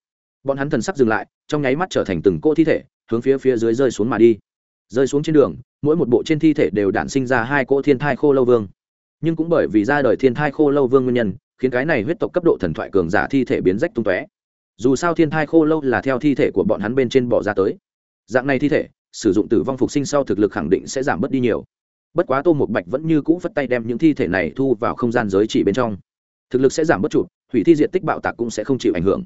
Bọn hắn thần sắc dừng lại, trong nháy mắt trở thành từng cô thi thể, hướng phía phía dưới rơi xuống mà đi. Rơi xuống trên đường, mỗi một bộ trên thi thể đều đản sinh ra hai cỗ thiên thai khô lâu vương. Nhưng cũng bởi vì ra đời thiên thai khô lâu vương nguyên nhân, khiến cái này huyết tộc cấp độ thần thoại cường giả thi thể biến rách tung tóe dù sao thiên thai khô lâu là theo thi thể của bọn hắn bên trên bỏ ra tới. Dạng này thi thể, sử dụng tử vong phục sinh sau thực lực khẳng định sẽ giảm bớt đi nhiều. Bất quá tô một bạch vẫn như cũ phất tay đem những thi thể này thu vào không gian giới chỉ bên trong. Thực lực sẽ giảm bớt chụp, hủy thi diện tích bạo tạc cũng sẽ không chịu ảnh hưởng.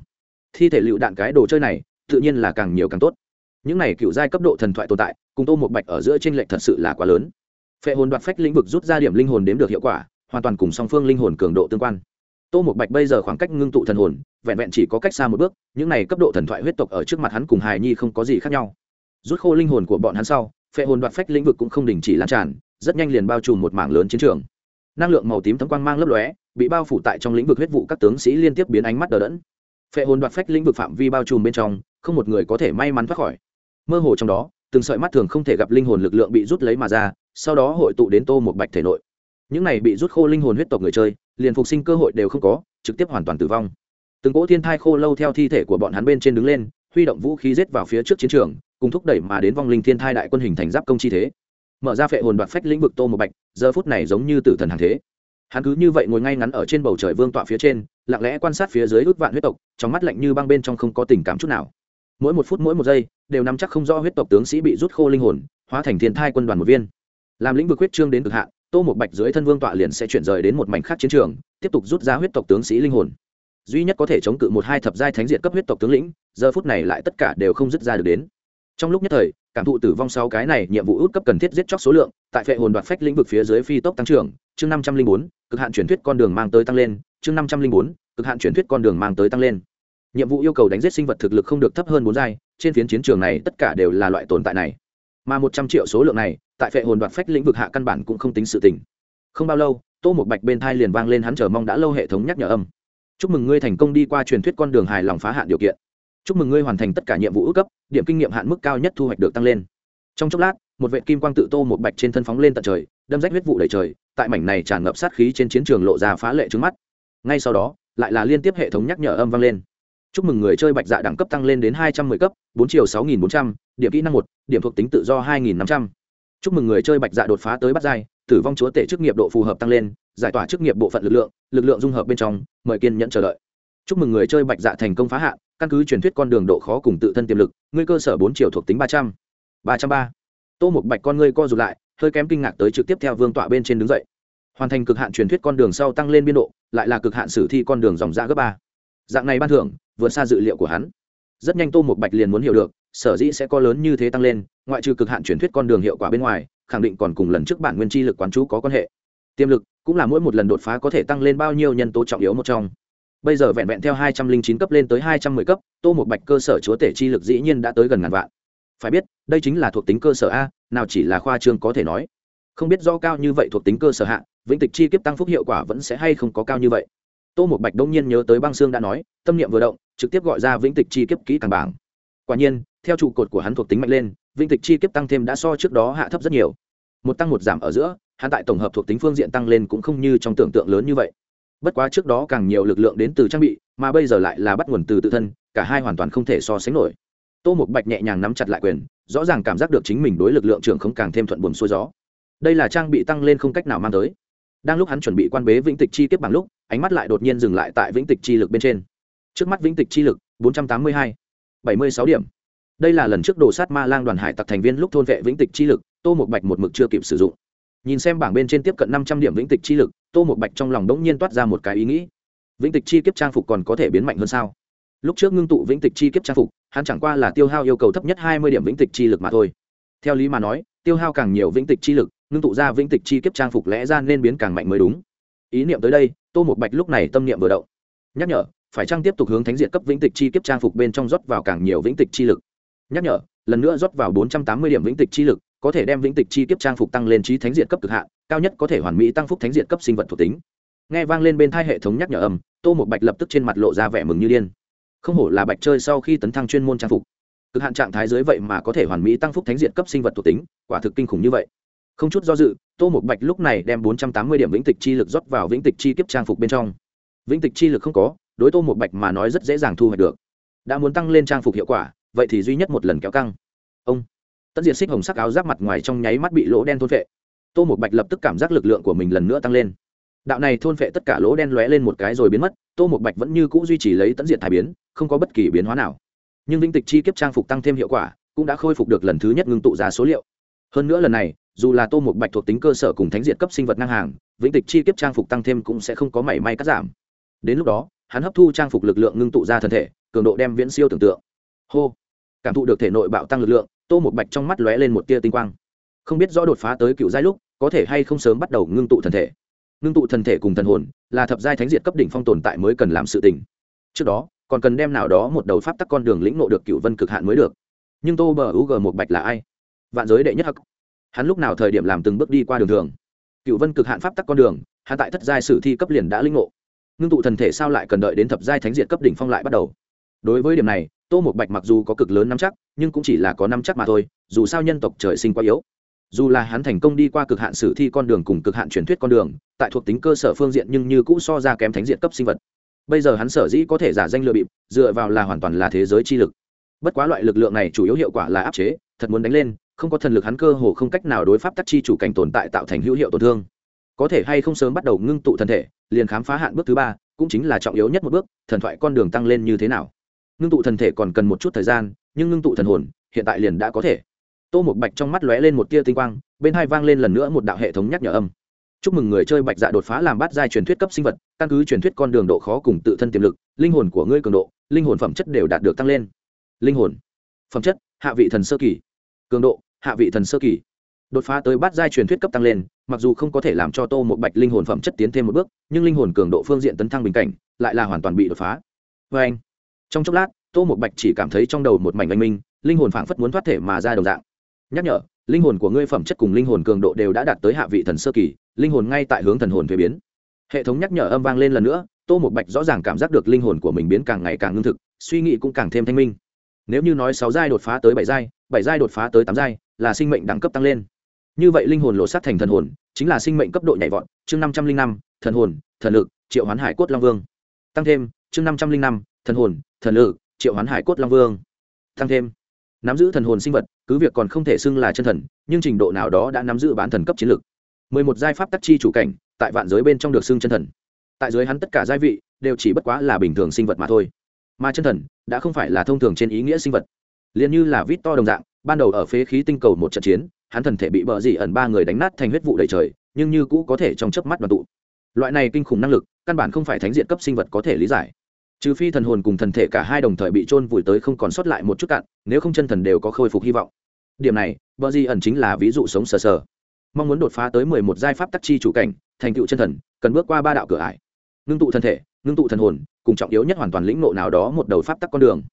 Thi thể lựu đạn cái đồ chơi này, tự nhiên là càng nhiều càng tốt. Những này cựu giai cấp độ thần thoại tồn tại, cùng tô một bạch ở giữa tranh lệch thật sự là quá lớn. Phệ hồn đoạt phách lĩnh vực rút ra điểm linh hồn đếm được hiệu quả, hoàn toàn cùng song phương linh hồn cường độ tương quan tô một bạch bây giờ khoảng cách ngưng tụ thần hồn, vẹn vẹn chỉ có cách xa một bước, những này cấp độ thần thoại huyết tộc ở trước mặt hắn cùng hài nhi không có gì khác nhau. Rút khô linh hồn của bọn hắn sau, phệ hồn đoạt phách lĩnh vực cũng không đình chỉ lan tràn, rất nhanh liền bao trùm một mảng lớn chiến trường. Năng lượng màu tím thấm quang mang lấp lóe, bị bao phủ tại trong lĩnh vực huyết vụ các tướng sĩ liên tiếp biến ánh mắt đờ đẫn. Phệ hồn đoạt phách lĩnh vực phạm vi bao trùm bên trong, không một người có thể may mắn thoát khỏi. Mơ hồ trong đó, từng sợi mắt thường không thể gặp linh hồn lực lượng bị rút lấy mà ra, sau đó hội tụ đến tô một bạch thể nội. Những này bị rút khô linh hồn huyết tộc người chơi liền phục sinh cơ hội đều không có, trực tiếp hoàn toàn tử vong. Từng cỗ thiên thai khô lâu theo thi thể của bọn hắn bên trên đứng lên, huy động vũ khí rết vào phía trước chiến trường, cùng thúc đẩy mà đến vong linh thiên thai đại quân hình thành giáp công chi thế. Mở ra phệ hồn đoạt phách lĩnh vực tô một bạch, giờ phút này giống như tử thần hàng thế. Hắn cứ như vậy ngồi ngay ngắn ở trên bầu trời vương tọa phía trên, lặng lẽ quan sát phía dưới ước vạn huyết tộc, trong mắt lạnh như băng bên trong không có tình cảm chút nào. Mỗi một phút mỗi một giây, đều nắm chắc không rõ huyết tộc tướng sĩ bị rút khô linh hồn, hóa thành thiên thai quân đoàn một viên. Làm lĩnh vực huyết trương đến cực hạn tô một bạch dưới thân vương tọa liền sẽ chuyển rời đến một mảnh khác chiến trường, tiếp tục rút ra huyết tộc tướng sĩ linh hồn. Duy nhất có thể chống cự một hai thập giai thánh diện cấp huyết tộc tướng lĩnh, giờ phút này lại tất cả đều không dứt ra được đến. Trong lúc nhất thời, cảm thụ tử vong sau cái này nhiệm vụ út cấp cần thiết giết chóc số lượng, tại phệ hồn đoạt phách lĩnh vực phía dưới phi tốc tăng trưởng, chương năm trăm linh bốn, cực hạn truyền thuyết con đường mang tới tăng lên, chương năm trăm linh bốn, cực hạn truyền thuyết con đường mang tới tăng lên. Nhiệm vụ yêu cầu đánh giết sinh vật thực lực không được thấp hơn bốn giai, trên phiến chiến trường này tất cả đều là loại tồn tại này mà một trăm triệu số lượng này, tại phệ hồn đoạt phách lĩnh vực hạ căn bản cũng không tính sự tình. Không bao lâu, tô một bạch bên thai liền vang lên hắn chờ mong đã lâu hệ thống nhắc nhở âm. Chúc mừng ngươi thành công đi qua truyền thuyết con đường hài lòng phá hạn điều kiện. Chúc mừng ngươi hoàn thành tất cả nhiệm vụ ước cấp, điểm kinh nghiệm hạn mức cao nhất thu hoạch được tăng lên. Trong chốc lát, một vệ kim quang tự tô một bạch trên thân phóng lên tận trời, đâm rách huyết vụ đầy trời, tại mảnh này tràn ngập sát khí trên chiến trường lộ ra phá lệ trứng mắt. Ngay sau đó, lại là liên tiếp hệ thống nhắc nhở âm vang lên chúc mừng người chơi bạch dạ đẳng cấp tăng lên đến hai trăm mười cấp bốn triệu sáu nghìn bốn trăm điểm kỹ năng một điểm thuộc tính tự do hai nghìn năm trăm. Chúc mừng người chơi bạch dạ đột phá tới bắt giai tử vong chúa tể chức nghiệp độ phù hợp tăng lên giải tỏa chức nghiệp bộ phận lực lượng lực lượng dung hợp bên trong mời kiên nhẫn chờ đợi. Chúc mừng người chơi bạch dạ thành công phá hạ, căn cứ truyền thuyết con đường độ khó cùng tự thân tiềm lực ngươi cơ sở bốn triệu thuộc tính ba trăm. ba trăm ba. Tô một bạch con ngươi co rụt lại hơi kém kinh ngạc tới trực tiếp theo vương tọa bên trên đứng dậy. Hoàn thành cực hạn truyền thuyết con đường sau tăng lên biên độ lại là cực hạn sử thi con đường dòng ra gấp ba. Dạng này ban thưởng vượt xa dự liệu của hắn. Rất nhanh tô một bạch liền muốn hiểu được, sở dĩ sẽ có lớn như thế tăng lên, ngoại trừ cực hạn truyền thuyết con đường hiệu quả bên ngoài, khẳng định còn cùng lần trước bản nguyên chi lực quán chú có quan hệ. Tiềm lực cũng là mỗi một lần đột phá có thể tăng lên bao nhiêu nhân tố trọng yếu một trong. Bây giờ vẹn vẹn theo hai trăm linh chín cấp lên tới hai trăm mười cấp, tô một bạch cơ sở chúa tể chi lực dĩ nhiên đã tới gần ngàn vạn. Phải biết, đây chính là thuộc tính cơ sở a, nào chỉ là khoa trương có thể nói. Không biết do cao như vậy thuộc tính cơ sở hạ, vĩnh tịch chi kiếp tăng phúc hiệu quả vẫn sẽ hay không có cao như vậy. Tô một bạch đông nhiên nhớ tới băng xương đã nói, tâm niệm vừa động trực tiếp gọi ra vĩnh tịch chi kiếp kỹ càng bảng. Quả nhiên, theo trụ cột của hắn thuộc tính mạnh lên, vĩnh tịch chi kiếp tăng thêm đã so trước đó hạ thấp rất nhiều. Một tăng một giảm ở giữa, hắn tại tổng hợp thuộc tính phương diện tăng lên cũng không như trong tưởng tượng lớn như vậy. Bất quá trước đó càng nhiều lực lượng đến từ trang bị, mà bây giờ lại là bắt nguồn từ tự thân, cả hai hoàn toàn không thể so sánh nổi. Tô một bạch nhẹ nhàng nắm chặt lại quyền, rõ ràng cảm giác được chính mình đối lực lượng trưởng không càng thêm thuận buồm xuôi gió. Đây là trang bị tăng lên không cách nào mang tới. Đang lúc hắn chuẩn bị quan bế vĩnh tịch chi kiếp bằng lúc, ánh mắt lại đột nhiên dừng lại tại vĩnh tịch chi lực bên trên trước mắt vĩnh tịch chi lực, bốn trăm tám mươi hai, bảy mươi sáu điểm. Đây là lần trước đồ sát ma lang đoàn hải tặc thành viên lúc thôn vệ vĩnh tịch chi lực, tô một bạch một mực chưa kịp sử dụng. Nhìn xem bảng bên trên tiếp cận năm trăm điểm vĩnh tịch chi lực, tô một bạch trong lòng đ ố n g nhiên toát ra một cái ý nghĩ. Vĩnh tịch chi kiếp trang phục còn có thể biến mạnh hơn sao? Lúc trước ngưng tụ vĩnh tịch chi kiếp trang phục, hắn chẳng qua là tiêu hao yêu cầu thấp nhất hai mươi điểm vĩnh tịch chi lực mà thôi. Theo lý mà nói, tiêu hao càng nhiều vĩnh tịch chi lực, ngưng tụ ra vĩnh tịch chi kiếp trang phục lẽ ra nên biến càng mạnh mới đúng. Ý niệm tới đây, tô một bạch lúc này tâm niệm vừa động. Nhắc nhở phải chăng tiếp tục hướng thánh diện cấp vĩnh tịch chi kiếp trang phục bên trong rót vào càng nhiều vĩnh tịch chi lực? Nhắc nhở, lần nữa rót vào bốn trăm tám mươi điểm vĩnh tịch chi lực, có thể đem vĩnh tịch chi kiếp trang phục tăng lên trí thánh diện cấp cực hạn, cao nhất có thể hoàn mỹ tăng phúc thánh diện cấp sinh vật thuộc tính. Nghe vang lên bên thai hệ thống nhắc nhở âm, tô một bạch lập tức trên mặt lộ ra vẻ mừng như điên. Không hổ là bạch chơi sau khi tấn thăng chuyên môn trang phục. Cực hạn trạng thái dưới vậy mà có thể hoàn mỹ tăng phúc thánh diện cấp sinh vật thuộc tính, quả thực kinh khủng như vậy. Không chút do dự, tô một bạch lúc này đem bốn trăm tám mươi điểm vĩnh tịch chi lực rót vào vĩnh tịch chi kiếp trang phục bên trong. Vĩnh tịch chi lực không có đối tô một bạch mà nói rất dễ dàng thu hoạch được. Đã muốn tăng lên trang phục hiệu quả, vậy thì duy nhất một lần kéo căng. Ông. Tất diện xích hồng sắc áo giáp mặt ngoài trong nháy mắt bị lỗ đen thôn phệ. Tô một bạch lập tức cảm giác lực lượng của mình lần nữa tăng lên. Đạo này thôn phệ tất cả lỗ đen lóe lên một cái rồi biến mất, tô một bạch vẫn như cũ duy trì lấy tận diện thải biến, không có bất kỳ biến hóa nào. Nhưng vinh tịch chi kiếp trang phục tăng thêm hiệu quả, cũng đã khôi phục được lần thứ nhất ngưng tụ ra số liệu. Hơn nữa lần này, dù là tô một bạch thuộc tính cơ sở cùng thánh diện cấp sinh vật ngang hàng, vĩnh tịch chi kiếp trang phục tăng thêm cũng sẽ không có mảy may cắt giảm. Đến lúc đó hắn hấp thu trang phục lực lượng ngưng tụ ra thân thể, cường độ đem viễn siêu tưởng tượng. Hô! Cảm thụ được thể nội bạo tăng lực lượng, tô một bạch trong mắt lóe lên một tia tinh quang. Không biết rõ đột phá tới cựu giai lúc, có thể hay không sớm bắt đầu ngưng tụ thân thể. Ngưng tụ thần thể cùng thần hồn, là thập giai thánh diệt cấp đỉnh phong tồn tại mới cần làm sự tình. Trước đó, còn cần đem nào đó một đầu pháp tắc con đường lĩnh nộ được cựu vân cực hạn mới được. Nhưng tô bờ u g một bạch là ai? Vạn giới đệ nhất hắc. Hắn lúc nào thời điểm làm từng bước đi qua đường thường? Cựu vân cực hạn pháp tắc con đường hạ tại thất giai sử thi cấp liền đã lĩnh ngộ ngưng tụ thần thể sao lại cần đợi đến thập giai thánh diệt cấp đỉnh phong lại bắt đầu. Đối với điểm này, tô một bạch mặc dù có cực lớn nắm chắc, nhưng cũng chỉ là có nắm chắc mà thôi, dù sao nhân tộc trời sinh quá yếu. Dù là hắn thành công đi qua cực hạn sử thi con đường cùng cực hạn truyền thuyết con đường, tại thuộc tính cơ sở phương diện nhưng như cũ so ra kém thánh diện cấp sinh vật. Bây giờ hắn sở dĩ có thể giả danh lừa bịp, dựa vào là hoàn toàn là thế giới chi lực. Bất quá loại lực lượng này chủ yếu hiệu quả là áp chế, thật muốn đánh lên, không có thần lực hắn cơ hồ không cách nào đối pháp tắc chi chủ cảnh tồn tại tạo thành hữu hiệu tổn thương có thể hay không sớm bắt đầu ngưng tụ thân thể, liền khám phá hạn bước thứ ba, cũng chính là trọng yếu nhất một bước, thần thoại con đường tăng lên như thế nào. Ngưng tụ thần thể còn cần một chút thời gian, nhưng ngưng tụ thần hồn, hiện tại liền đã có thể. Tô một bạch trong mắt lóe lên một tia tinh quang, bên hai vang lên lần nữa một đạo hệ thống nhắc nhở âm. Chúc mừng người chơi bạch dạ đột phá làm bát giai truyền thuyết cấp sinh vật, căn cứ truyền thuyết con đường độ khó cùng tự thân tiềm lực, linh hồn của ngươi cường độ, linh hồn phẩm chất đều đạt được tăng lên. Linh hồn. Phẩm chất, hạ vị thần sơ kỳ. Cường độ, hạ vị thần sơ kỳ đột phá tới bát giai truyền thuyết cấp tăng lên, mặc dù không có thể làm cho tô một bạch linh hồn phẩm chất tiến thêm một bước, nhưng linh hồn cường độ phương diện tấn thăng bình cảnh, lại là hoàn toàn bị đột phá. Vê anh, trong chốc lát, tô một bạch chỉ cảm thấy trong đầu một mảnh anh minh, linh hồn phảng phất muốn thoát thể mà ra đồng dạng. Nhắc nhở, linh hồn của ngươi phẩm chất cùng linh hồn cường độ đều đã đạt tới hạ vị thần sơ kỳ, linh hồn ngay tại hướng thần hồn thuế biến. Hệ thống nhắc nhở âm vang lên lần nữa, tô một bạch rõ ràng cảm giác được linh hồn của mình biến càng ngày càng ngưng thực, suy nghĩ cũng càng thêm thanh minh. Nếu như nói sáu giai đột phá tới bảy giai bảy giai đột phá tới tám giai, là sinh mệnh đẳng cấp tăng lên như vậy linh hồn lộ sát thành thần hồn, chính là sinh mệnh cấp độ nhảy vọt, chương năm trăm linh năm, thần hồn, thần lực, triệu hoán hải cốt long vương. Tăng thêm, chương năm trăm linh năm, thần hồn, thần lực, triệu hoán hải cốt long vương. Tăng thêm, nắm giữ thần hồn sinh vật, cứ việc còn không thể xưng là chân thần, nhưng trình độ nào đó đã nắm giữ bán thần cấp chiến lược mười một giai pháp tắc chi chủ cảnh, tại vạn giới bên trong được xưng chân thần. Tại giới hắn tất cả giai vị, đều chỉ bất quá là bình thường sinh vật mà thôi. Mà chân thần, đã không phải là thông thường trên ý nghĩa sinh vật. Liền như là vít to đồng dạng, ban đầu ở phế khí tinh cầu một trận chiến hắn thần thể bị bờ dị ẩn ba người đánh nát thành huyết vụ đầy trời, nhưng như cũ có thể trong chớp mắt đoàn tụ. Loại này kinh khủng năng lực, căn bản không phải thánh diện cấp sinh vật có thể lý giải. Trừ phi thần hồn cùng thần thể cả hai đồng thời bị trôn vùi tới không còn sót lại một chút cạn, nếu không chân thần đều có khôi phục hy vọng. Điểm này, bờ di ẩn chính là ví dụ sống sờ sờ. Mong muốn đột phá tới mười một giai pháp tắc chi chủ cảnh, thành tựu chân thần, cần bước qua ba đạo cửa ải. Ngưng tụ thân thể, ngưng tụ thần hồn, cùng trọng yếu nhất hoàn toàn lĩnh nộ nào đó một đầu pháp tắc con đường.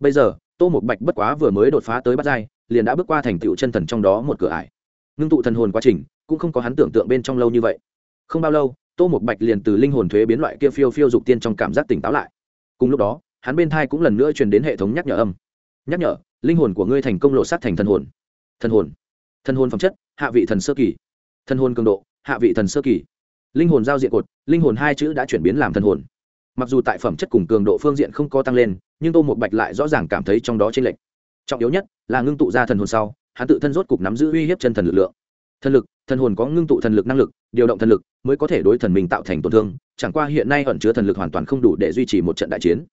Bây giờ, tô một bạch bất quá vừa mới đột phá tới bát giai liền đã bước qua thành tựu chân thần trong đó một cửa ải. Ngưng tụ thần hồn quá trình, cũng không có hắn tưởng tượng bên trong lâu như vậy. Không bao lâu, tô một bạch liền từ linh hồn thuế biến loại kia phiêu phiêu dục tiên trong cảm giác tỉnh táo lại. Cùng lúc đó, hắn bên thai cũng lần nữa truyền đến hệ thống nhắc nhở âm. Nhắc nhở, linh hồn của ngươi thành công lộ sát thành thần hồn. Thần hồn? Thần hồn phẩm chất, hạ vị thần sơ kỳ. Thần hồn cường độ, hạ vị thần sơ kỳ. Linh hồn giao diện cột, linh hồn hai chữ đã chuyển biến làm thần hồn. Mặc dù tại phẩm chất cùng cường độ phương diện không có tăng lên, nhưng tô một bạch lại rõ ràng cảm thấy trong đó t r ê n lệch trọng yếu nhất là ngưng tụ ra thần hồn sau, hắn tự thân rốt cục nắm giữ uy hiếp chân thần lực lượng. Thần lực, thần hồn có ngưng tụ thần lực năng lực, điều động thần lực mới có thể đối thần mình tạo thành tổn thương, chẳng qua hiện nay ẩn chứa thần lực hoàn toàn không đủ để duy trì một trận đại chiến.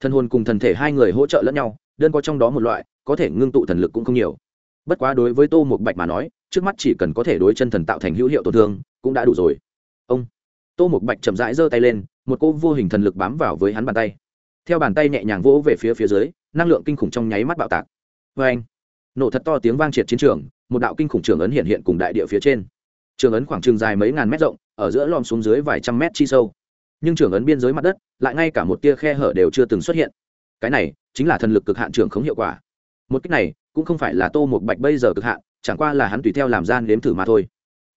Thần hồn cùng thần thể hai người hỗ trợ lẫn nhau, đơn có trong đó một loại, có thể ngưng tụ thần lực cũng không nhiều. Bất quá đối với tô một bạch mà nói, trước mắt chỉ cần có thể đối chân thần tạo thành hữu hiệu tổn thương, cũng đã đủ rồi. Ông, tô một bạch chậm rãi giơ tay lên, một cô vô hình thần lực bám vào với hắn bàn tay. Theo bàn tay nhẹ nhàng vỗ về phía phía dưới, năng lượng kinh khủng trong nháy mắt bạo tạc vê anh. Nổ thật to tiếng vang triệt chiến trường, một đạo kinh khủng trường ấn hiện hiện cùng đại địa phía trên. Trường ấn khoảng trường dài mấy ngàn mét rộng, ở giữa lom xuống dưới vài trăm mét chi sâu. Nhưng trường ấn biên giới mặt đất, lại ngay cả một tia khe hở đều chưa từng xuất hiện. Cái này chính là thần lực cực hạn trường không hiệu quả. Một cách này cũng không phải là tô một bạch bây giờ cực hạn, chẳng qua là hắn tùy theo làm gian nếm thử mà thôi.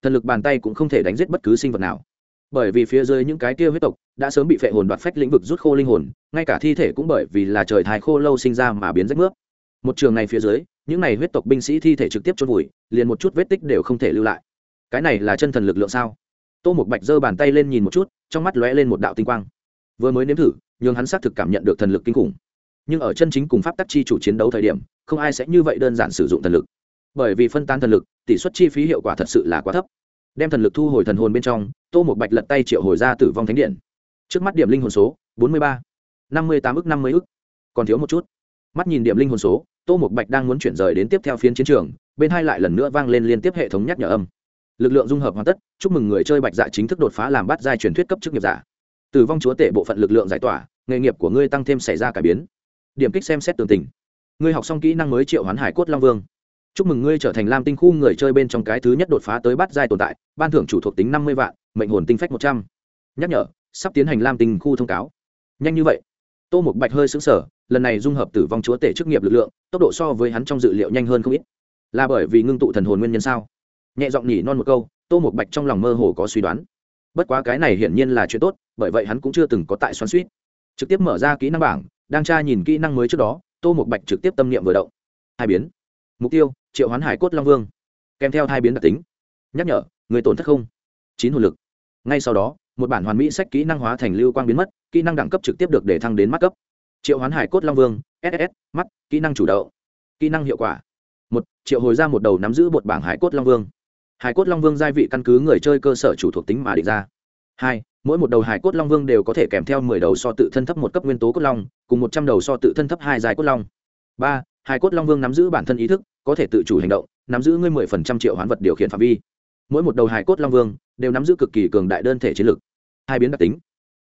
Thần lực bàn tay cũng không thể đánh giết bất cứ sinh vật nào. Bởi vì phía dưới những cái kia huyết tộc đã sớm bị phệ hồn đoạt phách lĩnh vực rút khô linh hồn, ngay cả thi thể cũng bởi vì là trời thái khô lâu sinh ra mà biến rách nước một trường này phía dưới, những này huyết tộc binh sĩ thi thể trực tiếp chôn vùi, liền một chút vết tích đều không thể lưu lại. Cái này là chân thần lực lượng sao? Tô một bạch giơ bàn tay lên nhìn một chút, trong mắt lóe lên một đạo tinh quang. Vừa mới nếm thử nhưng hắn xác thực cảm nhận được thần lực kinh khủng. Nhưng ở chân chính cùng pháp tắc chi chủ chiến đấu thời điểm, không ai sẽ như vậy đơn giản sử dụng thần lực. Bởi vì phân tán thần lực, tỷ suất chi phí hiệu quả thật sự là quá thấp. Đem thần lực thu hồi thần hồn bên trong, tô một bạch lật tay triệu hồi ra tử vong thánh điện. Trước mắt điểm linh hồn số, bốn mươi ba, năm mươi tám ức năm mươi ức. Còn thiếu một chút mắt nhìn điểm linh hồn số, tô một bạch đang muốn chuyển rời đến tiếp theo phiên chiến trường, bên hai lại lần nữa vang lên liên tiếp hệ thống nhắc nhở âm. Lực lượng dung hợp hoàn tất, chúc mừng người chơi bạch dạ chính thức đột phá làm bắt giai truyền thuyết cấp chức nghiệp giả. Tử vong chúa tể bộ phận lực lượng giải tỏa, nghề nghiệp của ngươi tăng thêm xảy ra cải biến. Điểm kích xem xét tường tình. Ngươi học xong kỹ năng mới triệu hoán hải cốt long vương. Chúc mừng ngươi trở thành lam tinh khu người chơi bên trong cái thứ nhất đột phá tới bắt giai tồn tại, ban thưởng chủ thuộc tính năm mươi vạn, mệnh hồn tinh phách một trăm. Nhắc nhở, sắp tiến hành lam tinh khu thông cáo. Nhanh như vậy tô một bạch hơi xứng sở lần này dung hợp tử vong chúa tể chức nghiệp lực lượng, tốc độ so với hắn trong dự liệu nhanh hơn không ít. Là bởi vì ngưng tụ thần hồn nguyên nhân sao? Nhẹ giọng nhỉ non một câu, tô một bạch trong lòng mơ hồ có suy đoán. Bất quá cái này hiển nhiên là chuyện tốt, bởi vậy hắn cũng chưa từng có tại xoắn suýt trực tiếp mở ra kỹ năng bảng, đang tra nhìn kỹ năng mới trước đó, tô một bạch trực tiếp tâm niệm vừa động. Hai biến. Mục tiêu, triệu hoán hải cốt long vương. Kèm theo hai biến đặc tính. Nhắc nhở, người tổn thất không? Chín hồn lực. Ngay sau đó một bản hoàn mỹ sách kỹ năng hóa thành lưu quang biến mất, kỹ năng đẳng cấp trực tiếp được để thăng đến mắt cấp. Triệu hoán hải cốt long vương ss mắt, kỹ năng chủ động kỹ năng hiệu quả. Một, triệu hồi ra một đầu nắm giữ bột bảng hải cốt long vương. Hải cốt long vương gia vị căn cứ người chơi cơ sở chủ thuộc tính mà định ra. Hai, mỗi một đầu hải cốt long vương đều có thể kèm theo mười đầu so tự thân thấp một cấp nguyên tố cốt long, cùng một trăm đầu so tự thân thấp hai dài cốt long. Ba, hải cốt long vương nắm giữ bản thân ý thức, có thể tự chủ hành động, nắm giữ ngươi mười phần trăm triệu hoán vật điều khiển phạm vi. Mỗi một đầu hải cốt long vương đều nắm giữ cực kỳ cường đại đơn thể chiến lực hai biến đặc tính.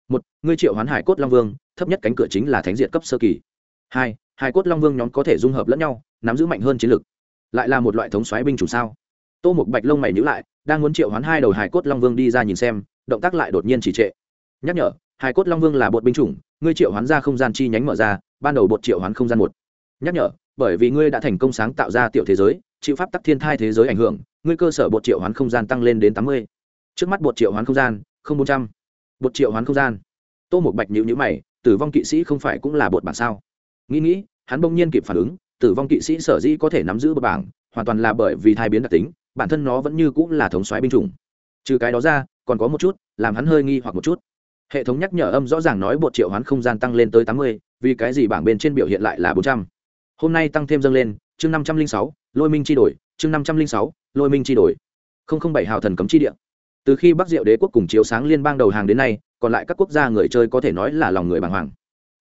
Một, ngươi triệu hoán hải cốt long vương, thấp nhất cánh cửa chính là thánh diệt cấp sơ kỳ. Hai, hải cốt long vương nhóm có thể dung hợp lẫn nhau, nắm giữ mạnh hơn chiến lực lại là một loại thống xoáy binh chủ sao? Tô một bạch lông mày nhữ lại, đang muốn triệu hoán hai đầu hải cốt long vương đi ra nhìn xem, động tác lại đột nhiên chỉ trệ. Nhắc nhở, hải cốt long vương là bột binh chủng, ngươi triệu hoán ra không gian chi nhánh mở ra, ban đầu bột triệu hoán không gian một. Nhắc nhở, bởi vì ngươi đã thành công sáng tạo ra tiểu thế giới, chịu pháp tắc thiên thai thế giới ảnh hưởng, ngươi cơ sở bột triệu hoán không gian tăng lên đến tám mươi trước mắt bột triệu hoán không gian, không bốn trăm. Bột triệu hoán không gian. Tô một bạch nhịu nhữ mày, tử vong kỵ sĩ không phải cũng là bột bảng sao? Nghĩ nghĩ, hắn bỗng nhiên kịp phản ứng, tử vong kỵ sĩ sở dĩ có thể nắm giữ bột bảng, hoàn toàn là bởi vì thai biến đặc tính, bản thân nó vẫn như cũng là thống soái binh chủng. Trừ cái đó ra, còn có một chút, làm hắn hơi nghi hoặc một chút. Hệ thống nhắc nhở âm rõ ràng nói bột triệu hoán không gian tăng lên tới tám mươi, vì cái gì bảng bên trên biểu hiện lại là bốn trăm? Hôm nay tăng thêm dâng lên, chương năm trăm linh sáu, lôi minh chi đổi, chương năm trăm linh sáu, lôi minh chi đổi. Không không bảy hào thần cấm chi địa từ khi bắc diệu đế quốc cùng chiếu sáng liên bang đầu hàng đến nay, còn lại các quốc gia người chơi có thể nói là lòng người bàng hoàng.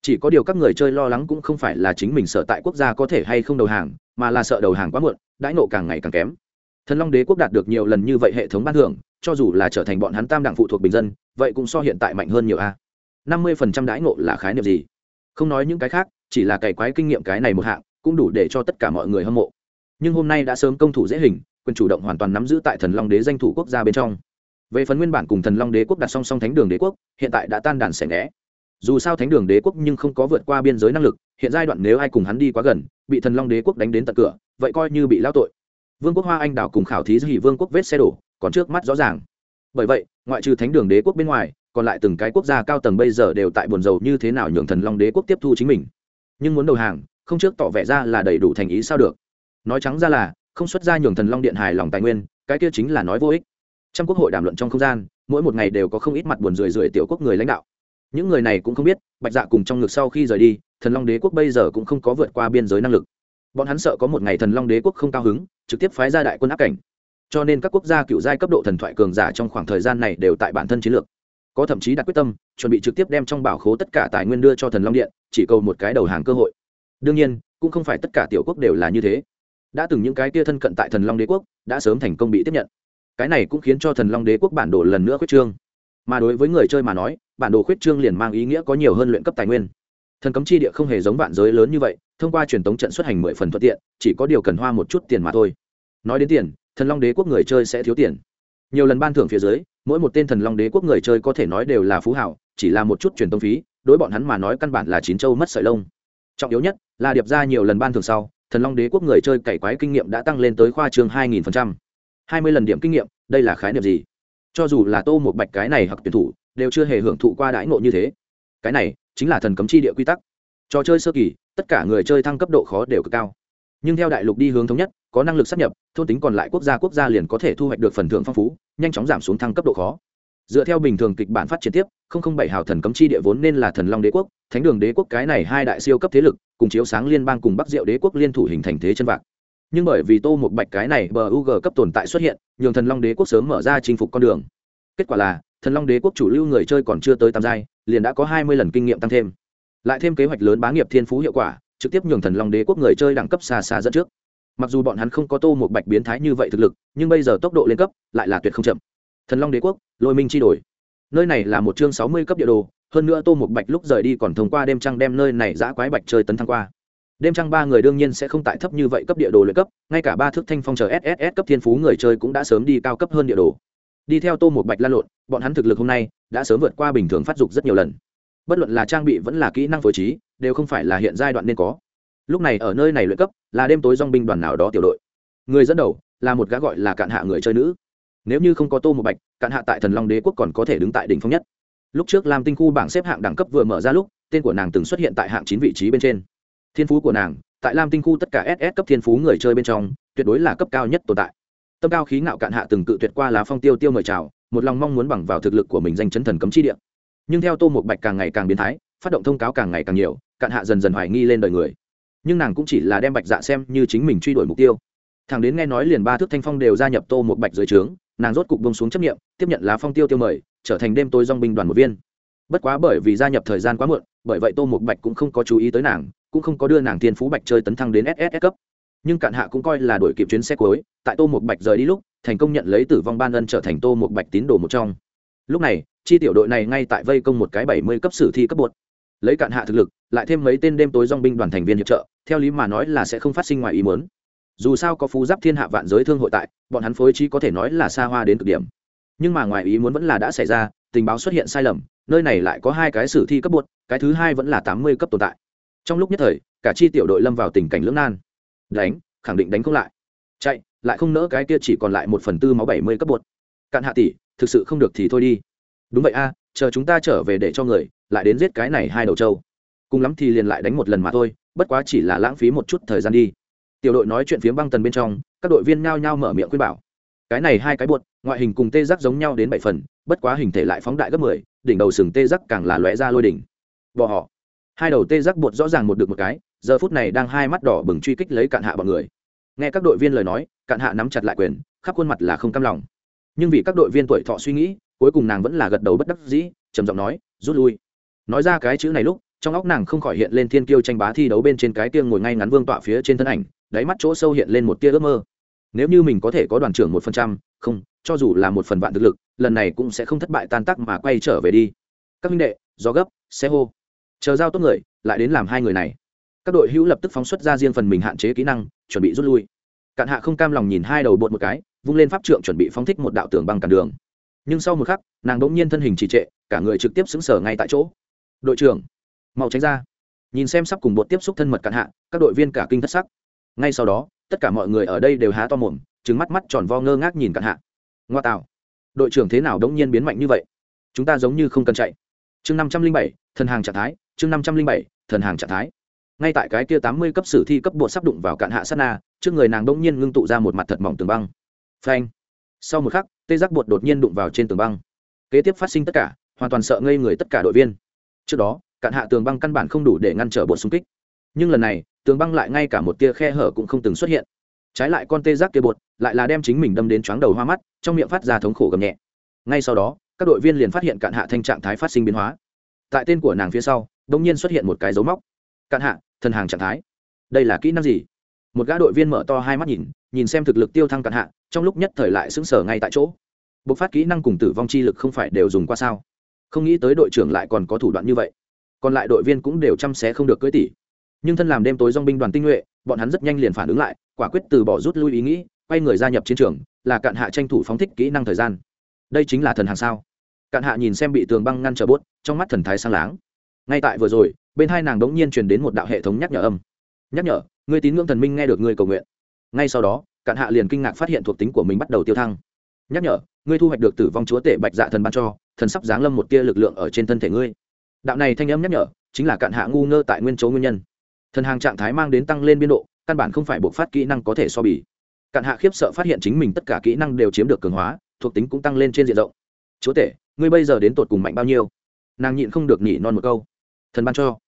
Chỉ có điều các người chơi lo lắng cũng không phải là chính mình sợ tại quốc gia có thể hay không đầu hàng, mà là sợ đầu hàng quá muộn, đãi nộ càng ngày càng kém. Thần long đế quốc đạt được nhiều lần như vậy hệ thống ban thưởng, cho dù là trở thành bọn hắn tam đảng phụ thuộc bình dân, vậy cũng so hiện tại mạnh hơn nhiều a. Năm mươi phần trăm đãi nộ là khái niệm gì? Không nói những cái khác, chỉ là cày quái kinh nghiệm cái này một hạng, cũng đủ để cho tất cả mọi người hâm mộ. Nhưng hôm nay đã sớm công thủ dễ hình, quyền chủ động hoàn toàn nắm giữ tại thần long đế danh thủ quốc gia bên trong về phần nguyên bản cùng thần long đế quốc đặt song song thánh đường đế quốc, hiện tại đã tan đàn xẻ nghẽ. Dù sao thánh đường đế quốc nhưng không có vượt qua biên giới năng lực, hiện giai đoạn nếu ai cùng hắn đi quá gần, bị thần long đế quốc đánh đến tận cửa, vậy coi như bị lao tội. Vương quốc hoa anh đào cùng khảo thí dị vương quốc vết xe đổ, còn trước mắt rõ ràng. Bởi vậy, ngoại trừ thánh đường đế quốc bên ngoài, còn lại từng cái quốc gia cao tầng bây giờ đều tại buồn dầu như thế nào nhường thần long đế quốc tiếp thu chính mình. Nhưng muốn đầu hàng, không trước tỏ vẻ ra là đầy đủ thành ý sao được. Nói trắng ra là, không xuất ra nhường thần long điện hài lòng tài nguyên, cái kia chính là nói vô ích trong quốc hội đàm luận trong không gian, mỗi một ngày đều có không ít mặt buồn rười rượi tiểu quốc người lãnh đạo. Những người này cũng không biết, bạch dạ cùng trong ngực sau khi rời đi, thần long đế quốc bây giờ cũng không có vượt qua biên giới năng lực. Bọn hắn sợ có một ngày thần long đế quốc không cao hứng, trực tiếp phái ra đại quân áp cảnh. Cho nên các quốc gia cựu giai cấp độ thần thoại cường giả trong khoảng thời gian này đều tại bản thân chiến lược. Có thậm chí đặt quyết tâm, chuẩn bị trực tiếp đem trong bảo khố tất cả tài nguyên đưa cho thần long điện, chỉ cầu một cái đầu hàng cơ hội. Đương nhiên, cũng không phải tất cả tiểu quốc đều là như thế. Đã từng những cái tia thân cận tại thần long đế quốc, đã sớm thành công bị tiếp nhận cái này cũng khiến cho thần long đế quốc bản đồ lần nữa khuyết trương. Mà đối với người chơi mà nói, bản đồ khuyết trương liền mang ý nghĩa có nhiều hơn luyện cấp tài nguyên. Thần cấm chi địa không hề giống vạn giới lớn như vậy, thông qua truyền thống trận xuất hành mười phần thuận tiện, chỉ có điều cần hoa một chút tiền mà thôi. Nói đến tiền, thần long đế quốc người chơi sẽ thiếu tiền. Nhiều lần ban thưởng phía dưới, mỗi một tên thần long đế quốc người chơi có thể nói đều là phú hảo, chỉ là một chút truyền tông phí, đối bọn hắn mà nói căn bản là chín châu mất sợi lông. Trọng yếu nhất là điệp ra nhiều lần ban thưởng sau, thần long đế quốc người chơi cày quái kinh nghiệm đã tăng lên tới khoa trường hai nghìn phần trăm hai mươi lần điểm kinh nghiệm, đây là khái niệm gì? Cho dù là tô một bạch cái này hoặc tuyển thủ, đều chưa hề hưởng thụ qua đãi ngộ như thế. Cái này chính là thần cấm chi địa quy tắc. Trò chơi sơ kỳ, tất cả người chơi thăng cấp độ khó đều cực cao. Nhưng theo đại lục đi hướng thống nhất, có năng lực sắp nhập, thôn tính còn lại quốc gia quốc gia liền có thể thu hoạch được phần thưởng phong phú, nhanh chóng giảm xuống thăng cấp độ khó. Dựa theo bình thường kịch bản phát triển tiếp, không không bảy hào thần cấm chi địa vốn nên là thần long đế quốc, thánh đường đế quốc cái này hai đại siêu cấp thế lực, cùng chiếu sáng liên bang cùng bắc diệu đế quốc liên thủ hình thành thế chân vạc nhưng bởi vì tô một bạch cái này bờ u g cấp tồn tại xuất hiện, nhường thần long đế quốc sớm mở ra chinh phục con đường. Kết quả là, thần long đế quốc chủ lưu người chơi còn chưa tới tam giai, liền đã có hai mươi lần kinh nghiệm tăng thêm. Lại thêm kế hoạch lớn bá nghiệp thiên phú hiệu quả, trực tiếp nhường thần long đế quốc người chơi đẳng cấp xa xa dẫn trước. Mặc dù bọn hắn không có tô một bạch biến thái như vậy thực lực, nhưng bây giờ tốc độ lên cấp lại là tuyệt không chậm. Thần long đế quốc, lôi minh chi đổi. Nơi này là một chương sáu mươi cấp địa đồ, hơn nữa tô một bạch lúc rời đi còn thông qua đêm trăng đem nơi này giã quái bạch chơi tấn thăng qua đêm trăng ba người đương nhiên sẽ không tại thấp như vậy cấp địa đồ luyện cấp, ngay cả ba thước thanh phong chờ sss cấp thiên phú người chơi cũng đã sớm đi cao cấp hơn địa đồ. Đi theo tô một bạch lan lộn, bọn hắn thực lực hôm nay đã sớm vượt qua bình thường phát dục rất nhiều lần. Bất luận là trang bị vẫn là kỹ năng phối trí, đều không phải là hiện giai đoạn nên có. Lúc này ở nơi này luyện cấp, là đêm tối dong binh đoàn nào đó tiểu đội. Người dẫn đầu là một gã gọi là cạn hạ người chơi nữ. Nếu như không có tô một bạch, cạn hạ tại thần long đế quốc còn có thể đứng tại đỉnh phong nhất. Lúc trước làm tinh khu bảng xếp hạng đẳng cấp vừa mở ra lúc, tên của nàng từng xuất hiện tại hạng chín vị trí bên trên thiên phú của nàng, tại lam tinh khu tất cả ss cấp thiên phú người chơi bên trong, tuyệt đối là cấp cao nhất tồn tại. Tâm cao khí ngạo cạn hạ từng cự tuyệt qua lá phong tiêu tiêu mời chào, một lòng mong muốn bằng vào thực lực của mình danh chấn thần cấm chi địa. Nhưng theo tô một bạch càng ngày càng biến thái, phát động thông cáo càng ngày càng nhiều, cạn hạ dần dần hoài nghi lên đời người. Nhưng nàng cũng chỉ là đem bạch dạ xem như chính mình truy đuổi mục tiêu. Thằng đến nghe nói liền ba thước thanh phong đều gia nhập tô một bạch dưới trướng, nàng rốt cục bông xuống chấp nghiệm tiếp nhận lá phong tiêu tiêu mời, trở thành đêm tối dong binh đoàn một viên. Bất quá bởi vì gia nhập thời gian quá muộn, bởi vậy tô một bạch cũng không có chú ý tới nàng cũng không có đưa nàng thiên phú bạch chơi tấn thăng đến ss cấp. Nhưng cạn hạ cũng coi là đổi kịp chuyến xe cuối, tại tô một bạch rời đi lúc, thành công nhận lấy tử vong ban ân trở thành tô một bạch tín đồ một trong. Lúc này, chi tiểu đội này ngay tại vây công một cái bảy mươi cấp sử thi cấp bột. Lấy cạn hạ thực lực, lại thêm mấy tên đêm tối dong binh đoàn thành viên hiệp trợ, theo lý mà nói là sẽ không phát sinh ngoài ý muốn. Dù sao có phú giáp thiên hạ vạn giới thương hội tại, bọn hắn phối trí có thể nói là xa hoa đến cực điểm. Nhưng mà ngoài ý muốn vẫn là đã xảy ra, tình báo xuất hiện sai lầm, nơi này lại có hai cái sử thi cấp bột, cái thứ hai vẫn là tám mươi cấp tồn tại trong lúc nhất thời, cả chi tiểu đội lâm vào tình cảnh lưỡng nan. Đánh, khẳng định đánh không lại. Chạy, lại không nỡ cái kia chỉ còn lại một phần tư máu bảy mươi cấp bột. Cạn hạ tỷ, thực sự không được thì thôi đi. Đúng vậy a, chờ chúng ta trở về để cho người, lại đến giết cái này hai đầu trâu. Cùng lắm thì liền lại đánh một lần mà thôi, bất quá chỉ là lãng phí một chút thời gian đi. Tiểu đội nói chuyện phía băng tần bên trong, các đội viên nhao nhao mở miệng khuyên bảo. Cái này hai cái bột, ngoại hình cùng tê giác giống nhau đến bảy phần, bất quá hình thể lại phóng đại gấp mười, đỉnh đầu sừng tê giác càng là lóe ra lôi đỉnh. Bỏ họ hai đầu tê giác bột rõ ràng một được một cái, giờ phút này đang hai mắt đỏ bừng truy kích lấy cạn hạ bọn người. Nghe các đội viên lời nói, cạn hạ nắm chặt lại quyền, khắp khuôn mặt là không cam lòng. Nhưng vì các đội viên tuổi thọ suy nghĩ, cuối cùng nàng vẫn là gật đầu bất đắc dĩ, trầm giọng nói, rút lui. Nói ra cái chữ này lúc, trong óc nàng không khỏi hiện lên thiên kiêu tranh bá thi đấu bên trên cái tiêng ngồi ngay ngắn vương tọa phía trên thân ảnh, đáy mắt chỗ sâu hiện lên một tia ước mơ. Nếu như mình có thể có đoàn trưởng một phần trăm, không, cho dù là một phần vạn thực lực, lần này cũng sẽ không thất bại tan tắc mà quay trở về đi. Các minh đệ do gấp, xe hô chờ giao tốt người, lại đến làm hai người này. Các đội hữu lập tức phóng xuất ra riêng phần mình hạn chế kỹ năng, chuẩn bị rút lui. Cạn hạ không cam lòng nhìn hai đầu bột một cái, vung lên pháp trượng chuẩn bị phóng thích một đạo tường băng cản đường. Nhưng sau một khắc, nàng đ ỗ n g nhiên thân hình trì trệ, cả người trực tiếp xứng sở ngay tại chỗ. Đội trưởng, mau tránh ra. Nhìn xem sắp cùng bột tiếp xúc thân mật cạn hạ, các đội viên cả kinh thất sắc. Ngay sau đó, tất cả mọi người ở đây đều há to mồm trứng mắt mắt tròn vo ngơ ngác nhìn cạn hạ. Ngoa tạo, đội trưởng thế nào đống nhiên biến mạnh như vậy? Chúng ta giống như không cần chạy. Chương năm trăm linh bảy, thần hàng trạng thái chương năm trăm linh bảy, thần hàng trạng thái. Ngay tại cái kia tám mươi cấp sử thi cấp bột sắp đụng vào cạn hạ sát na, trước người nàng đông nhiên ngưng tụ ra một mặt thật mỏng tường băng. Phanh! Sau một khắc, tê giác bột đột nhiên đụng vào trên tường băng. Kế tiếp phát sinh tất cả, hoàn toàn sợ ngây người tất cả đội viên. Trước đó, cạn hạ tường băng căn bản không đủ để ngăn trở bột xung kích. Nhưng lần này, tường băng lại ngay cả một tia khe hở cũng không từng xuất hiện. Trái lại con tê giác kia bột lại là đem chính mình đâm đến chóng đầu hoa mắt, trong miệng phát ra thống khổ gầm nhẹ. Ngay sau đó, các đội viên liền phát hiện cạn hạ thanh trạng thái phát sinh biến hóa. Tại tên của nàng phía sau đ ỗ n g nhiên xuất hiện một cái dấu móc. Cạn hạ, thần hàng trạng thái. Đây là kỹ năng gì? Một gã đội viên mở to hai mắt nhìn nhìn xem thực lực tiêu thăng cạn hạ, trong lúc nhất thời lại xứng sở ngay tại chỗ. Bộc phát kỹ năng cùng tử vong chi lực không phải đều dùng qua sao? Không nghĩ tới đội trưởng lại còn có thủ đoạn như vậy. Còn lại đội viên cũng đều chăm xé không được cưỡi tỷ nhưng thân làm đêm tối dong binh đoàn tinh nhuệ, bọn hắn rất nhanh liền phản ứng lại, quả quyết từ bỏ rút lui ý nghĩ, quay người gia nhập chiến trường, là cạn hạ tranh thủ phóng thích kỹ năng thời gian. Đây chính là thần hàng sao? Cạn hạ nhìn xem bị tường băng ngăn trở bốt trong mắt thần thái sang láng ngay tại vừa rồi, bên hai nàng đống nhiên truyền đến một đạo hệ thống nhắc nhở âm. Nhắc nhở người tín ngưỡng thần minh nghe được người cầu nguyện. Ngay sau đó, cạn hạ liền kinh ngạc phát hiện thuộc tính của mình bắt đầu tiêu thăng. Nhắc nhở, ngươi thu hoạch được tử vong chúa tể bạch dạ thần ban cho, thần sắp giáng lâm một tia lực lượng ở trên thân thể ngươi. Đạo này thanh âm nhắc nhở, chính là cạn hạ ngu ngơ tại nguyên chỗ nguyên nhân. Thần hàng trạng thái mang đến tăng lên biên độ, căn bản không phải buộc phát kỹ năng có thể so bì. Cạn hạ khiếp sợ phát hiện chính mình tất cả kỹ năng đều chiếm được cường hóa, thuộc tính cũng tăng lên trên diện rộng. Chúa tể, ngươi bây giờ đến tột cùng mạnh bao nhiêu? Nàng nhịn không được nhỉ non một câu thần ban cho.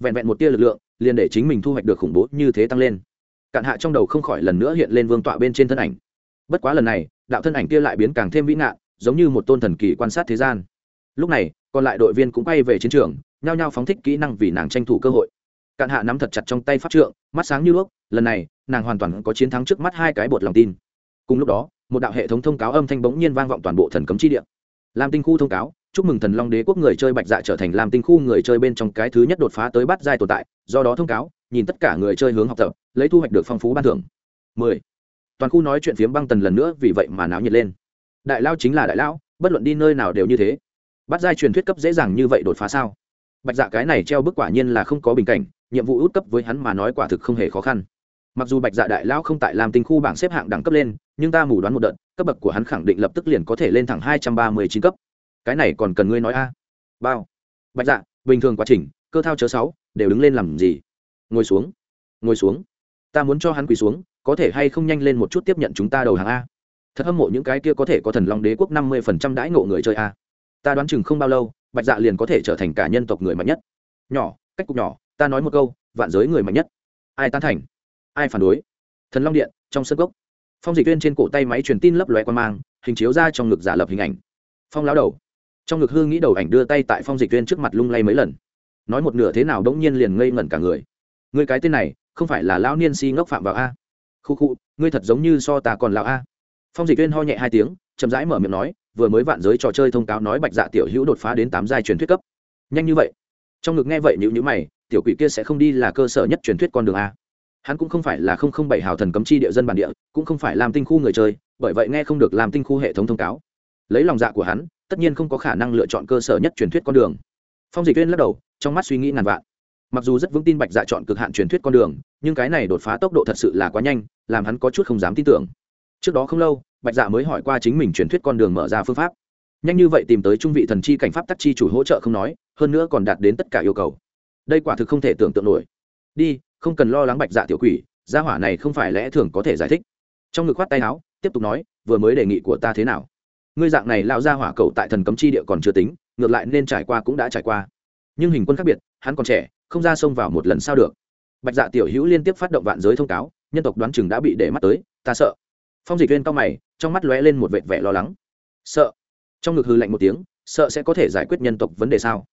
Vẹn vẹn một tia lực lượng, liền để chính mình thu hoạch được khủng bố như thế tăng lên. Cạn hạ trong đầu không khỏi lần nữa hiện lên vương tọa bên trên thân ảnh. Bất quá lần này, đạo thân ảnh kia lại biến càng thêm vĩ ngạn, giống như một tôn thần kỳ quan sát thế gian. Lúc này, còn lại đội viên cũng quay về chiến trường, nhao nhao phóng thích kỹ năng vì nàng tranh thủ cơ hội. Cạn hạ nắm thật chặt trong tay pháp trượng, mắt sáng như đuốc, lần này, nàng hoàn toàn có chiến thắng trước mắt hai cái bột lòng tin. Cùng lúc đó, một đạo hệ thống thông cáo âm thanh bỗng nhiên vang vọng toàn bộ thần cấm chi địa. Lam tinh khu thông cáo chúc mừng thần long đế quốc người chơi bạch dạ trở thành lam tinh khu người chơi bên trong cái thứ nhất đột phá tới bắt giai tồn tại, do đó thông cáo, nhìn tất cả người chơi hướng học tập, lấy thu hoạch được phong phú ban thưởng. Mười. Toàn khu nói chuyện phiếm băng tần lần nữa, vì vậy mà náo nhiệt lên. Đại lao chính là đại lão bất luận đi nơi nào đều như thế. Bắt giai truyền thuyết cấp dễ dàng như vậy đột phá sao? Bạch dạ cái này treo bức quả nhiên là không có bình cảnh, nhiệm vụ út cấp với hắn mà nói quả thực không hề khó khăn. Mặc dù bạch dạ đại lão không tại làm tinh khu bảng xếp hạng đẳng cấp lên, nhưng ta mù đoán một đợt, cấp bậc của hắn khẳng định lập tức liền có thể lên thẳng hai trăm ba mươi chín cấp cái này còn cần ngươi nói a. Bao. Bạch dạ bình thường quá trình, cơ thao chớ sáu, đều đứng lên làm gì? Ngồi xuống. Ngồi xuống. Ta muốn cho hắn quỳ xuống, có thể hay không nhanh lên một chút tiếp nhận chúng ta đầu hàng a. Thật hâm mộ những cái kia có thể có thần long đế quốc năm mươi phần trăm đãi ngộ người chơi a. Ta đoán chừng không bao lâu, bạch dạ liền có thể trở thành cả nhân tộc người mạnh nhất. Nhỏ, cách cục nhỏ, ta nói một câu, vạn giới người mạnh nhất. Ai tán thành? Ai phản đối? Thần long điện, trong sân gốc. Phong dịch viên trên cổ tay máy truyền tin lấp lóe quan mang, hình chiếu ra trong ngực giả lập hình ảnh. Phong lao đầu trong ngực hương nghĩ đầu ảnh đưa tay tại phong dịch viên trước mặt lung lay mấy lần. Nói một nửa thế nào đống nhiên liền ngây ngẩn cả người. Người cái tên này, không phải là lão niên si ngốc phạm vào a. Khu khu, ngươi thật giống như so ta còn lão a. Phong dịch viên ho nhẹ hai tiếng, chậm rãi mở miệng nói, vừa mới vạn giới trò chơi thông cáo nói bạch dạ tiểu hữu đột phá đến tám giai truyền thuyết cấp. Nhanh như vậy. Trong ngực nghe vậy nhữ nhữ mày, tiểu quỷ kia sẽ không đi là cơ sở nhất truyền thuyết con đường a. Hắn cũng không phải là không không bảy hào thần cấm chi địa dân bản địa, cũng không phải làm tinh khu người chơi, bởi vậy nghe không được làm tinh khu hệ thống thông cáo. Lấy lòng dạ của hắn tất nhiên không có khả năng lựa chọn cơ sở nhất truyền thuyết con đường. Phong dịch viên lắc đầu, trong mắt suy nghĩ ngàn vạn. Mặc dù rất vững tin bạch dạ chọn cực hạn truyền thuyết con đường, nhưng cái này đột phá tốc độ thật sự là quá nhanh, làm hắn có chút không dám tin tưởng. Trước đó không lâu, bạch dạ mới hỏi qua chính mình truyền thuyết con đường mở ra phương pháp. Nhanh như vậy tìm tới trung vị thần chi cảnh pháp tắc chi chủ hỗ trợ không nói, hơn nữa còn đạt đến tất cả yêu cầu. Đây quả thực không thể tưởng tượng nổi. Đi, không cần lo lắng bạch dạ tiểu quỷ, gia hỏa này không phải lẽ thường có thể giải thích. Trong ngực khoát tay áo, tiếp tục nói, vừa mới đề nghị của ta thế nào? Ngươi dạng này lao ra hỏa cậu tại thần cấm chi địa còn chưa tính, ngược lại nên trải qua cũng đã trải qua. Nhưng hình quân khác biệt, hắn còn trẻ, không ra sông vào một lần sao được. Bạch dạ tiểu hữu liên tiếp phát động vạn giới thông cáo, nhân tộc đoán chừng đã bị để mắt tới, ta sợ. Phong dịch viên cao mày, trong mắt lóe lên một vệt vẻ lo lắng. Sợ. Trong ngực hư lạnh một tiếng, sợ sẽ có thể giải quyết nhân tộc vấn đề sao?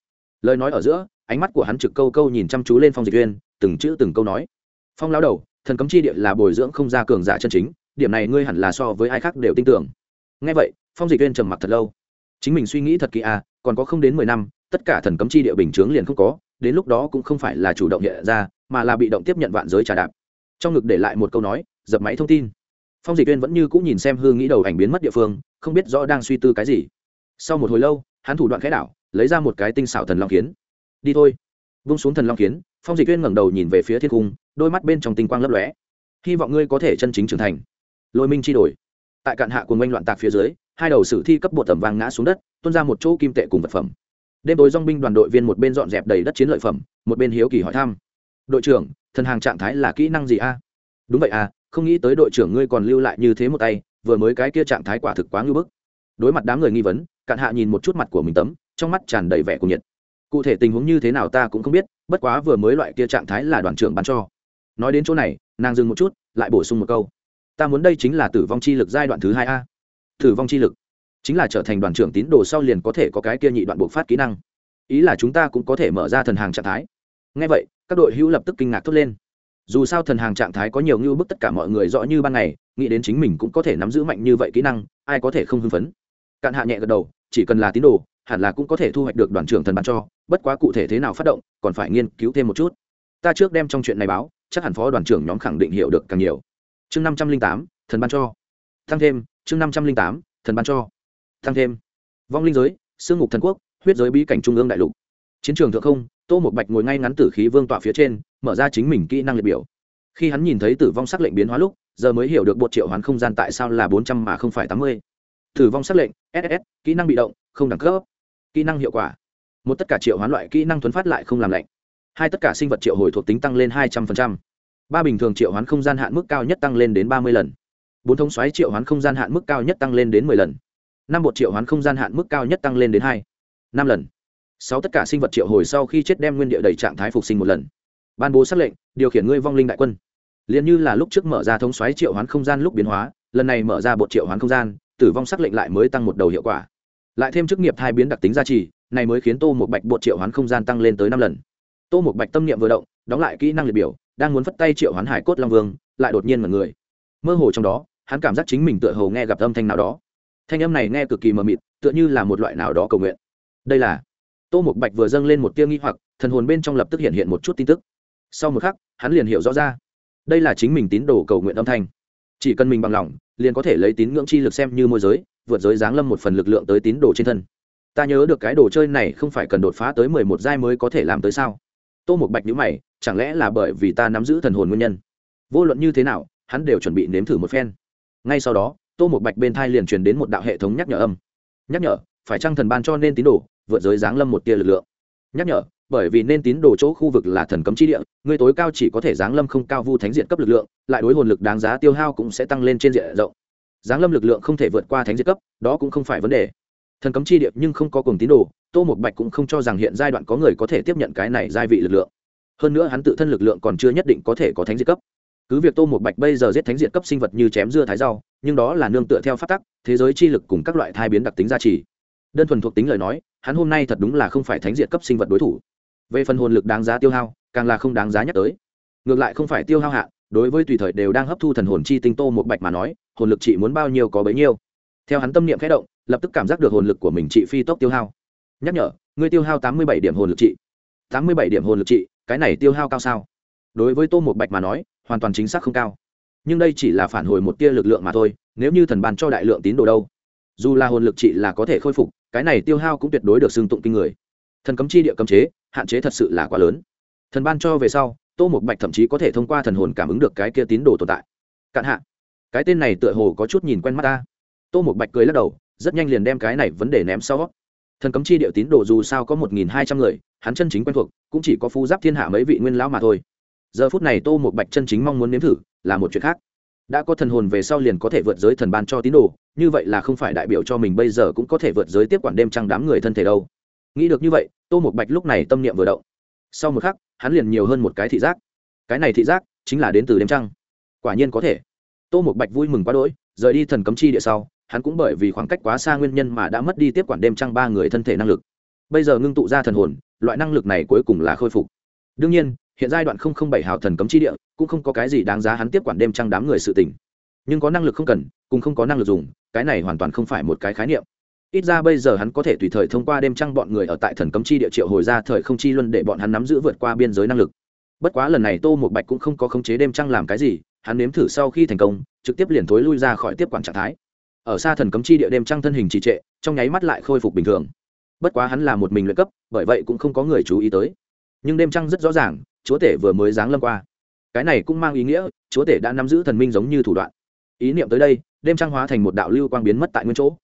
Lời nói ở giữa, ánh mắt của hắn trực câu câu nhìn chăm chú lên phong dịch viên từng chữ từng câu nói. Phong lao đầu, thần cấm chi địa là bồi dưỡng không ra cường giả chân chính, điểm này ngươi hẳn là so với ai khác đều tin tưởng ngay vậy, phong dịch viên trầm mặc thật lâu. Chính mình suy nghĩ thật kỹ à còn có không đến mười năm, tất cả thần cấm chi địa bình chướng liền không có, đến lúc đó cũng không phải là chủ động hiện ra, mà là bị động tiếp nhận vạn giới trà đạp. Trong ngực để lại một câu nói, dập máy thông tin. Phong dịch viên vẫn như cũng nhìn xem hương nghĩ đầu ảnh biến mất địa phương, không biết rõ đang suy tư cái gì. Sau một hồi lâu, hắn thủ đoạn khẽ đảo, lấy ra một cái tinh xảo thần long kiến. Đi thôi. Vung xuống thần long kiến, phong dịch viên ngẩng đầu nhìn về phía thiên cung, đôi mắt bên trong tinh quang lấp lóe. Hy vọng ngươi có thể chân chính trưởng thành. Lôi minh chi đổi tại cạn hạ của ngoanh loạn tạc phía dưới, hai đầu sử thi cấp bột tầm vàng ngã xuống đất, tuôn ra một chỗ kim tệ cùng vật phẩm. Đêm tối dong binh đoàn đội viên một bên dọn dẹp đầy đất chiến lợi phẩm, một bên hiếu kỳ hỏi thăm. Đội trưởng, thần hàng trạng thái là kỹ năng gì a? Đúng vậy à không nghĩ tới đội trưởng ngươi còn lưu lại như thế một tay, vừa mới cái kia trạng thái quả thực quá ngưỡng bức. Đối mặt đám người nghi vấn, cạn hạ nhìn một chút mặt của mình tấm, trong mắt tràn đầy vẻ cùng nhiệt. Cụ thể tình huống như thế nào ta cũng không biết, bất quá vừa mới loại kia trạng thái là đoàn trưởng bắn cho. Nói đến chỗ này, nàng dừng một chút, lại bổ sung một câu ta muốn đây chính là tử vong chi lực giai đoạn thứ hai a. Tử vong chi lực, chính là trở thành đoàn trưởng tín đồ sau liền có thể có cái kia nhị đoạn buộc phát kỹ năng. Ý là chúng ta cũng có thể mở ra thần hàng trạng thái. Ngay vậy, các đội hữu lập tức kinh ngạc thốt lên. Dù sao thần hàng trạng thái có nhiều ngưu bức tất cả mọi người rõ như ban ngày, nghĩ đến chính mình cũng có thể nắm giữ mạnh như vậy kỹ năng, ai có thể không hưng phấn? Cạn hạ nhẹ gật đầu, chỉ cần là tín đồ, hẳn là cũng có thể thu hoạch được đoàn trưởng thần bàn cho, bất quá cụ thể thế nào phát động, còn phải nghiên cứu thêm một chút. Ta trước đem trong chuyện này báo, chắc hẳn phó đoàn trưởng nhóm khẳng định hiểu được càng nhiều chương năm trăm linh tám, thần ban cho. Tăng thêm, chương năm trăm linh tám, thần ban cho. Tăng thêm. Vong linh giới, sương ngục thần quốc, huyết giới bí cảnh trung ương đại lục. Chiến trường thượng không, tô một bạch ngồi ngay ngắn tử khí vương tọa phía trên, mở ra chính mình kỹ năng liệt biểu. Khi hắn nhìn thấy tử vong sắc lệnh biến hóa lúc, giờ mới hiểu được bột triệu hoán không gian tại sao là bốn trăm mà không phải tám mươi. Tử vong sắc lệnh ss kỹ năng bị động, không đẳng cấp. Kỹ năng hiệu quả. Một tất cả triệu hoán loại kỹ năng thuấn phát lại không làm lạnh. Hai tất cả sinh vật triệu hồi thuộc tính tăng lên hai trăm linh ba bình thường triệu hoán không gian hạn mức cao nhất tăng lên đến ba mươi lần. Bốn thông xoáy triệu hoán không gian hạn mức cao nhất tăng lên đến mười lần. Năm một triệu hoán không gian hạn mức cao nhất tăng lên đến hai, năm lần. Sáu tất cả sinh vật triệu hồi sau khi chết đem nguyên địa đầy trạng thái phục sinh một lần. Ban bố xác lệnh, điều khiển ngươi vong linh đại quân. Liền như là lúc trước mở ra thống xoáy triệu hoán không gian lúc biến hóa, lần này mở ra bột triệu hoán không gian, tử vong xác lệnh lại mới tăng một đầu hiệu quả. Lại thêm chức nghiệp hai biến đặc tính gia trì, này mới khiến tô một bạch bột triệu hoán không gian tăng lên tới năm lần. Tô một bạch tâm niệm vừa động, đóng lại kỹ năng liệt biểu đang muốn phất tay triệu hoán hải cốt long vương, lại đột nhiên mật người. Mơ hồ trong đó, hắn cảm giác chính mình tựa hồ nghe gặp âm thanh nào đó. Thanh âm này nghe cực kỳ mờ mịt, tựa như là một loại nào đó cầu nguyện. Đây là tô một bạch vừa dâng lên một tia nghi hoặc, thần hồn bên trong lập tức hiện hiện một chút tin tức. Sau một khắc, hắn liền hiểu rõ ra. Đây là chính mình tín đồ cầu nguyện âm thanh. Chỉ cần mình bằng lòng, liền có thể lấy tín ngưỡng chi lực xem như môi giới, vượt giới giáng lâm một phần lực lượng tới tín đồ trên thân. Ta nhớ được cái đồ chơi này không phải cần đột phá tới mười một giai mới có thể làm tới sao? Tô một bạch nhữ mày, chẳng lẽ là bởi vì ta nắm giữ thần hồn nguyên nhân? Vô luận như thế nào, hắn đều chuẩn bị nếm thử một phen. Ngay sau đó, tô một bạch bên thai liền truyền đến một đạo hệ thống nhắc nhở âm. Nhắc nhở, phải chăng thần ban cho nên tín đồ, vượt giới giáng lâm một tia lực lượng? Nhắc nhở, bởi vì nên tín đồ chỗ khu vực là thần cấm chi địa, người tối cao chỉ có thể giáng lâm không cao vu thánh diện cấp lực lượng, lại đối hồn lực đáng giá tiêu hao cũng sẽ tăng lên trên diện rộng. Giáng lâm lực lượng không thể vượt qua thánh diện cấp, đó cũng không phải vấn đề thần cấm chi địa nhưng không có cùng tín đồ, tô một bạch cũng không cho rằng hiện giai đoạn có người có thể tiếp nhận cái này giai vị lực lượng. Hơn nữa hắn tự thân lực lượng còn chưa nhất định có thể có thánh diệt cấp. Cứ việc tô một bạch bây giờ giết thánh diệt cấp sinh vật như chém dưa thái rau, nhưng đó là nương tựa theo phát tắc, thế giới chi lực cùng các loại thai biến đặc tính gia trì. Đơn thuần thuộc tính lời nói, hắn hôm nay thật đúng là không phải thánh diệt cấp sinh vật đối thủ. Về phần hồn lực đáng giá tiêu hao, càng là không đáng giá nhắc tới. Ngược lại không phải tiêu hao hạ đối với tùy thời đều đang hấp thu thần hồn chi tinh tô một bạch mà nói, hồn lực chị muốn bao nhiêu có bấy nhiêu. Theo hắn tâm niệm khẽ động lập tức cảm giác được hồn lực của mình trị phi tốc tiêu hao. Nhắc nhở, ngươi tiêu hao tám mươi bảy điểm hồn lực trị tám mươi bảy điểm hồn lực trị cái này tiêu hao cao sao? Đối với tô một bạch mà nói, hoàn toàn chính xác không cao. Nhưng đây chỉ là phản hồi một tia lực lượng mà thôi, nếu như thần bàn cho đại lượng tín đồ đâu? Dù là hồn lực trị là có thể khôi phục, cái này tiêu hao cũng tuyệt đối được xưng tụng kinh người. Thần cấm chi địa cấm chế, hạn chế thật sự là quá lớn. Thần ban cho về sau, tô một bạch thậm chí có thể thông qua thần hồn cảm ứng được cái kia tín đồ tồn tại. Cạn hạ, cái tên này tựa hồ có chút nhìn quen mắt ta. Tô một bạch cười lắc đầu rất nhanh liền đem cái này vấn đề ném sau. Thần cấm chi địa tín đồ dù sao có một nghìn hai trăm người, hắn chân chính quen thuộc, cũng chỉ có phú giáp thiên hạ mấy vị nguyên lão mà thôi. Giờ phút này tô một bạch chân chính mong muốn nếm thử, là một chuyện khác. Đã có thần hồn về sau liền có thể vượt giới thần ban cho tín đồ, như vậy là không phải đại biểu cho mình bây giờ cũng có thể vượt giới tiếp quản đêm trăng đám người thân thể đâu. Nghĩ được như vậy, tô một bạch lúc này tâm niệm vừa động. Sau một khắc, hắn liền nhiều hơn một cái thị giác. Cái này thị giác chính là đến từ đêm trăng. Quả nhiên có thể. Tô một bạch vui mừng quá đỗi, rời đi thần cấm chi địa sau hắn cũng bởi vì khoảng cách quá xa nguyên nhân mà đã mất đi tiếp quản đêm trăng ba người thân thể năng lực. Bây giờ ngưng tụ ra thần hồn, loại năng lực này cuối cùng là khôi phục. Đương nhiên, hiện giai đoạn không không bảy hào thần cấm chi địa cũng không có cái gì đáng giá hắn tiếp quản đêm trăng đám người sự tỉnh nhưng có năng lực không cần, cùng không có năng lực dùng, cái này hoàn toàn không phải một cái khái niệm. Ít ra bây giờ hắn có thể tùy thời thông qua đêm trăng bọn người ở tại thần cấm chi địa triệu hồi ra thời không chi luân để bọn hắn nắm giữ vượt qua biên giới năng lực. Bất quá lần này tô một bạch cũng không có khống chế đêm trăng làm cái gì, hắn nếm thử sau khi thành công, trực tiếp liền thối lui ra khỏi tiếp quản trạng thái ở xa thần cấm chi địa đêm trăng thân hình trì trệ, trong nháy mắt lại khôi phục bình thường. Bất quá hắn là một mình luyện cấp, bởi vậy cũng không có người chú ý tới. Nhưng đêm trăng rất rõ ràng, chúa tể vừa mới giáng lâm qua. Cái này cũng mang ý nghĩa, chúa tể đã nắm giữ thần minh giống như thủ đoạn. Ý niệm tới đây, đêm trăng hóa thành một đạo lưu quang biến mất tại nguyên chỗ.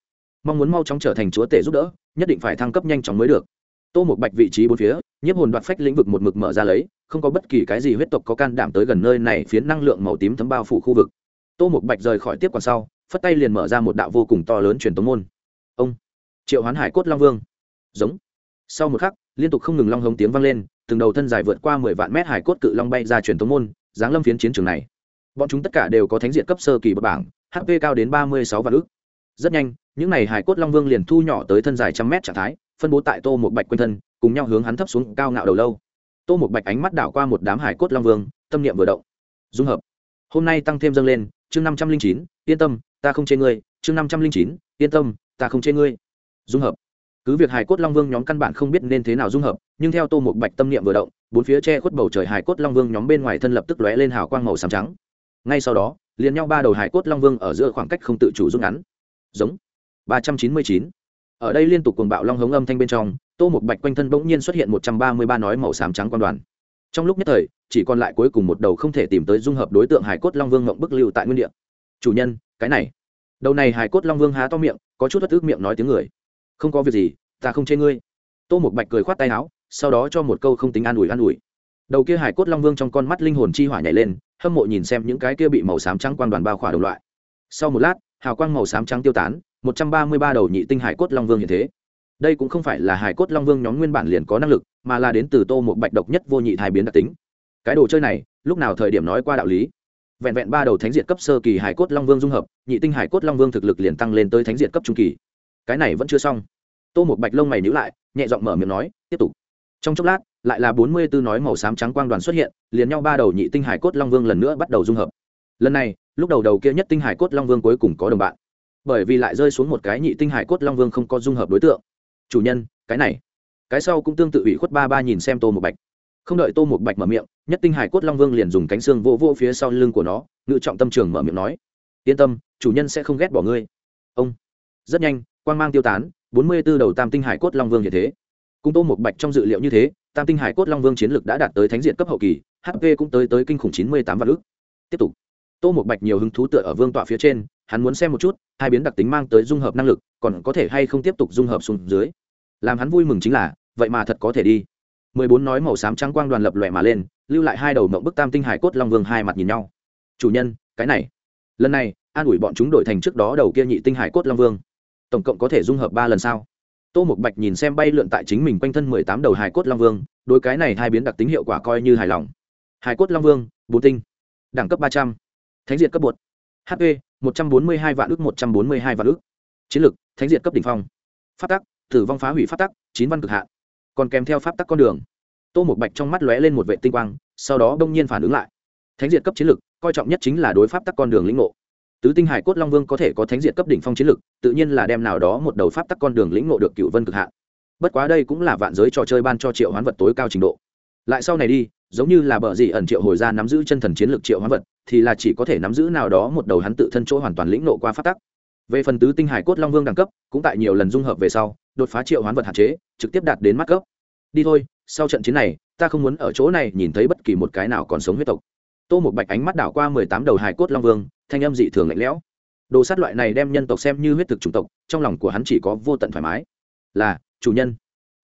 Mong muốn mau chóng trở thành chúa tể giúp đỡ, nhất định phải thăng cấp nhanh chóng mới được. Tô một bạch vị trí bốn phía, nhiếp hồn đoạt phách lĩnh vực một mực mở ra lấy, không có bất kỳ cái gì huyết tộc có can đảm tới gần nơi này, phiến năng lượng màu tím thấm bao phủ khu vực. Tô một bạch rời khỏi tiếp quản sau phất tay liền mở ra một đạo vô cùng to lớn truyền tống môn. Ông, triệu hoán hải cốt long vương. Giống. Sau một khắc, liên tục không ngừng long hống tiếng vang lên, từng đầu thân dài vượt qua mười vạn mét hải cốt cự long bay ra truyền tống môn, giáng lâm phiến chiến trường này. Bọn chúng tất cả đều có thánh diện cấp sơ kỳ bậc bảng hp cao đến ba mươi sáu vạn ước rất nhanh, những n à y hải cốt long vương liền thu nhỏ tới thân dài trăm mét trạng thái, phân bố tại tô một bạch quanh thân, cùng nhau hướng hắn thấp xuống cao ngạo đầu lâu. Tô một bạch ánh mắt đảo qua một đám hải cốt long vương, tâm niệm vừa động. Dung hợp. Hôm nay tăng thêm dâng lên, chương năm trăm linh chín, yên tâm ta không chê ngươi, chương năm trăm linh chín, yên tâm, ta không chê ngươi. Dung hợp. Cứ việc hải cốt long vương nhóm căn bản không biết nên thế nào dung hợp, nhưng theo tô một bạch tâm niệm vừa động, bốn phía che khuất bầu trời hải cốt long vương nhóm bên ngoài thân lập tức lóe lên hào quang màu xám trắng. Ngay sau đó, liền nhau ba đầu hải cốt long vương ở giữa khoảng cách không tự chủ rút ngắn. Giống. Ba trăm chín mươi chín. Ở đây liên tục cuồng bạo long hống âm thanh bên trong, tô một bạch quanh thân bỗng nhiên xuất hiện một trăm ba mươi ba nói màu xám trắng quan đoàn. Trong lúc nhất thời, chỉ còn lại cuối cùng một đầu không thể tìm tới dung hợp đối tượng hải cốt long vương mộng bức lưu tại nguyên địa chủ nhân, cái này. Đầu này hải cốt long vương há to miệng, có chút bất ước miệng nói tiếng người. Không có việc gì, ta không chê ngươi. Tô một bạch cười khoát tay áo, sau đó cho một câu không tính an ủi an ủi. Đầu kia hải cốt long vương trong con mắt linh hồn chi hỏa nhảy lên, hâm mộ nhìn xem những cái kia bị màu xám trắng quang đoàn bao khỏa đồng loại. Sau một lát, hào quang màu xám trắng tiêu tán, một trăm ba mươi ba đầu nhị tinh hải cốt long vương như thế. Đây cũng không phải là hải cốt long vương nhóm nguyên bản liền có năng lực, mà là đến từ tô một bạch độc nhất vô nhị thai biến đặc tính. Cái đồ chơi này, lúc nào thời điểm nói qua đạo lý? Vẹn vẹn ba đầu thánh diệt cấp sơ kỳ hải cốt long vương dung hợp, nhị tinh hải cốt long vương thực lực liền tăng lên tới thánh diệt cấp trung kỳ. Cái này vẫn chưa xong. Tô một bạch lông mày nhữ lại, nhẹ giọng mở miệng nói, tiếp tục. Trong chốc lát, lại là bốn mươi tư nói màu xám trắng quang đoàn xuất hiện, liền nhau ba đầu nhị tinh hải cốt long vương lần nữa bắt đầu dung hợp. Lần này, lúc đầu đầu kia nhất tinh hải cốt long vương cuối cùng có đồng bạn. Bởi vì lại rơi xuống một cái nhị tinh hải cốt long vương không có dung hợp đối tượng. Chủ nhân, cái này. Cái sau cũng tương tự ủy khuất ba ba nhìn xem tô một bạch không đợi tô một bạch mở miệng, nhất tinh hải cốt long vương liền dùng cánh xương vô vô phía sau lưng của nó, ngự trọng tâm trường mở miệng nói, yên tâm, chủ nhân sẽ không ghét bỏ ngươi. Ông. Rất nhanh, quang mang tiêu tán, bốn mươi b ố đầu tam tinh hải cốt long vương như thế. Cung tô một bạch trong dự liệu như thế, tam tinh hải cốt long vương chiến lực đã đạt tới thánh diện cấp hậu kỳ hp cũng tới tới kinh khủng chín mươi tám vạn ước tiếp tục. Tô một bạch nhiều hứng thú tựa ở vương tọa phía trên, hắn muốn xem một chút, hai biến đặc tính mang tới dung hợp năng lực, còn có thể hay không tiếp tục dung hợp xuống dưới. Làm hắn vui mừng chính là, vậy mà thật có thể đi mười bốn nói màu xám trắng quang đoàn lập lòe mà lên, lưu lại hai đầu mộng bức tam tinh hải cốt long vương hai mặt nhìn nhau. Chủ nhân, cái này. Lần này, an ủi bọn chúng đổi thành trước đó đầu kia nhị tinh hải cốt long vương. Tổng cộng có thể dung hợp ba lần sau tô Mục bạch nhìn xem bay lượn tại chính mình quanh thân mười tám đầu hải cốt long vương đôi cái này hai biến đặc tính hiệu quả coi như hài lòng. Hải cốt long vương, bốn tinh, đẳng cấp ba trăm, thánh diệt cấp bột hp một trăm bốn mươi hai vạn ước một trăm bốn mươi hai vạn ước chiến lược thánh diệt cấp đ ỉ n h phong. Phát tắc, tử vong phá hủy phát tắc, chín văn cực hạ còn kèm theo pháp tắc con đường. Tô một bạch trong mắt lóe lên một vệ tinh quang sau đó đông nhiên phản ứng lại. Thánh diệt cấp chiến lực, coi trọng nhất chính là đối pháp tắc con đường lĩnh ngộ. Tứ tinh hải cốt long vương có thể có thánh diệt cấp đỉnh phong chiến lực tự nhiên là đem nào đó một đầu pháp tắc con đường lĩnh ngộ được cựu vân cực hạn. Bất quá đây cũng là vạn giới trò chơi ban cho triệu hoán vật tối cao trình độ. Lại sau này đi giống như là bờ gì ẩn triệu hồi ra nắm giữ chân thần chiến lược triệu hoán vật thì là chỉ có thể nắm giữ nào đó một đầu hắn tự thân chỗ hoàn toàn lĩnh nộ qua pháp tắc. Về phần tứ tinh hải cốt long vương đẳng cấp cũng tại nhiều lần dung hợp về sau đột phá triệu hoán vật hạn chế trực tiếp đạt đến mắt cấp đi thôi, sau trận chiến này, ta không muốn ở chỗ này nhìn thấy bất kỳ một cái nào còn sống huyết tộc. Tô một bạch ánh mắt đảo qua mười tám đầu hải cốt long vương, thanh âm dị thường lạnh lẽo. Đồ sát loại này đem nhân tộc xem như huyết thực chủng tộc, trong lòng của hắn chỉ có vô tận thoải mái. Là, chủ nhân.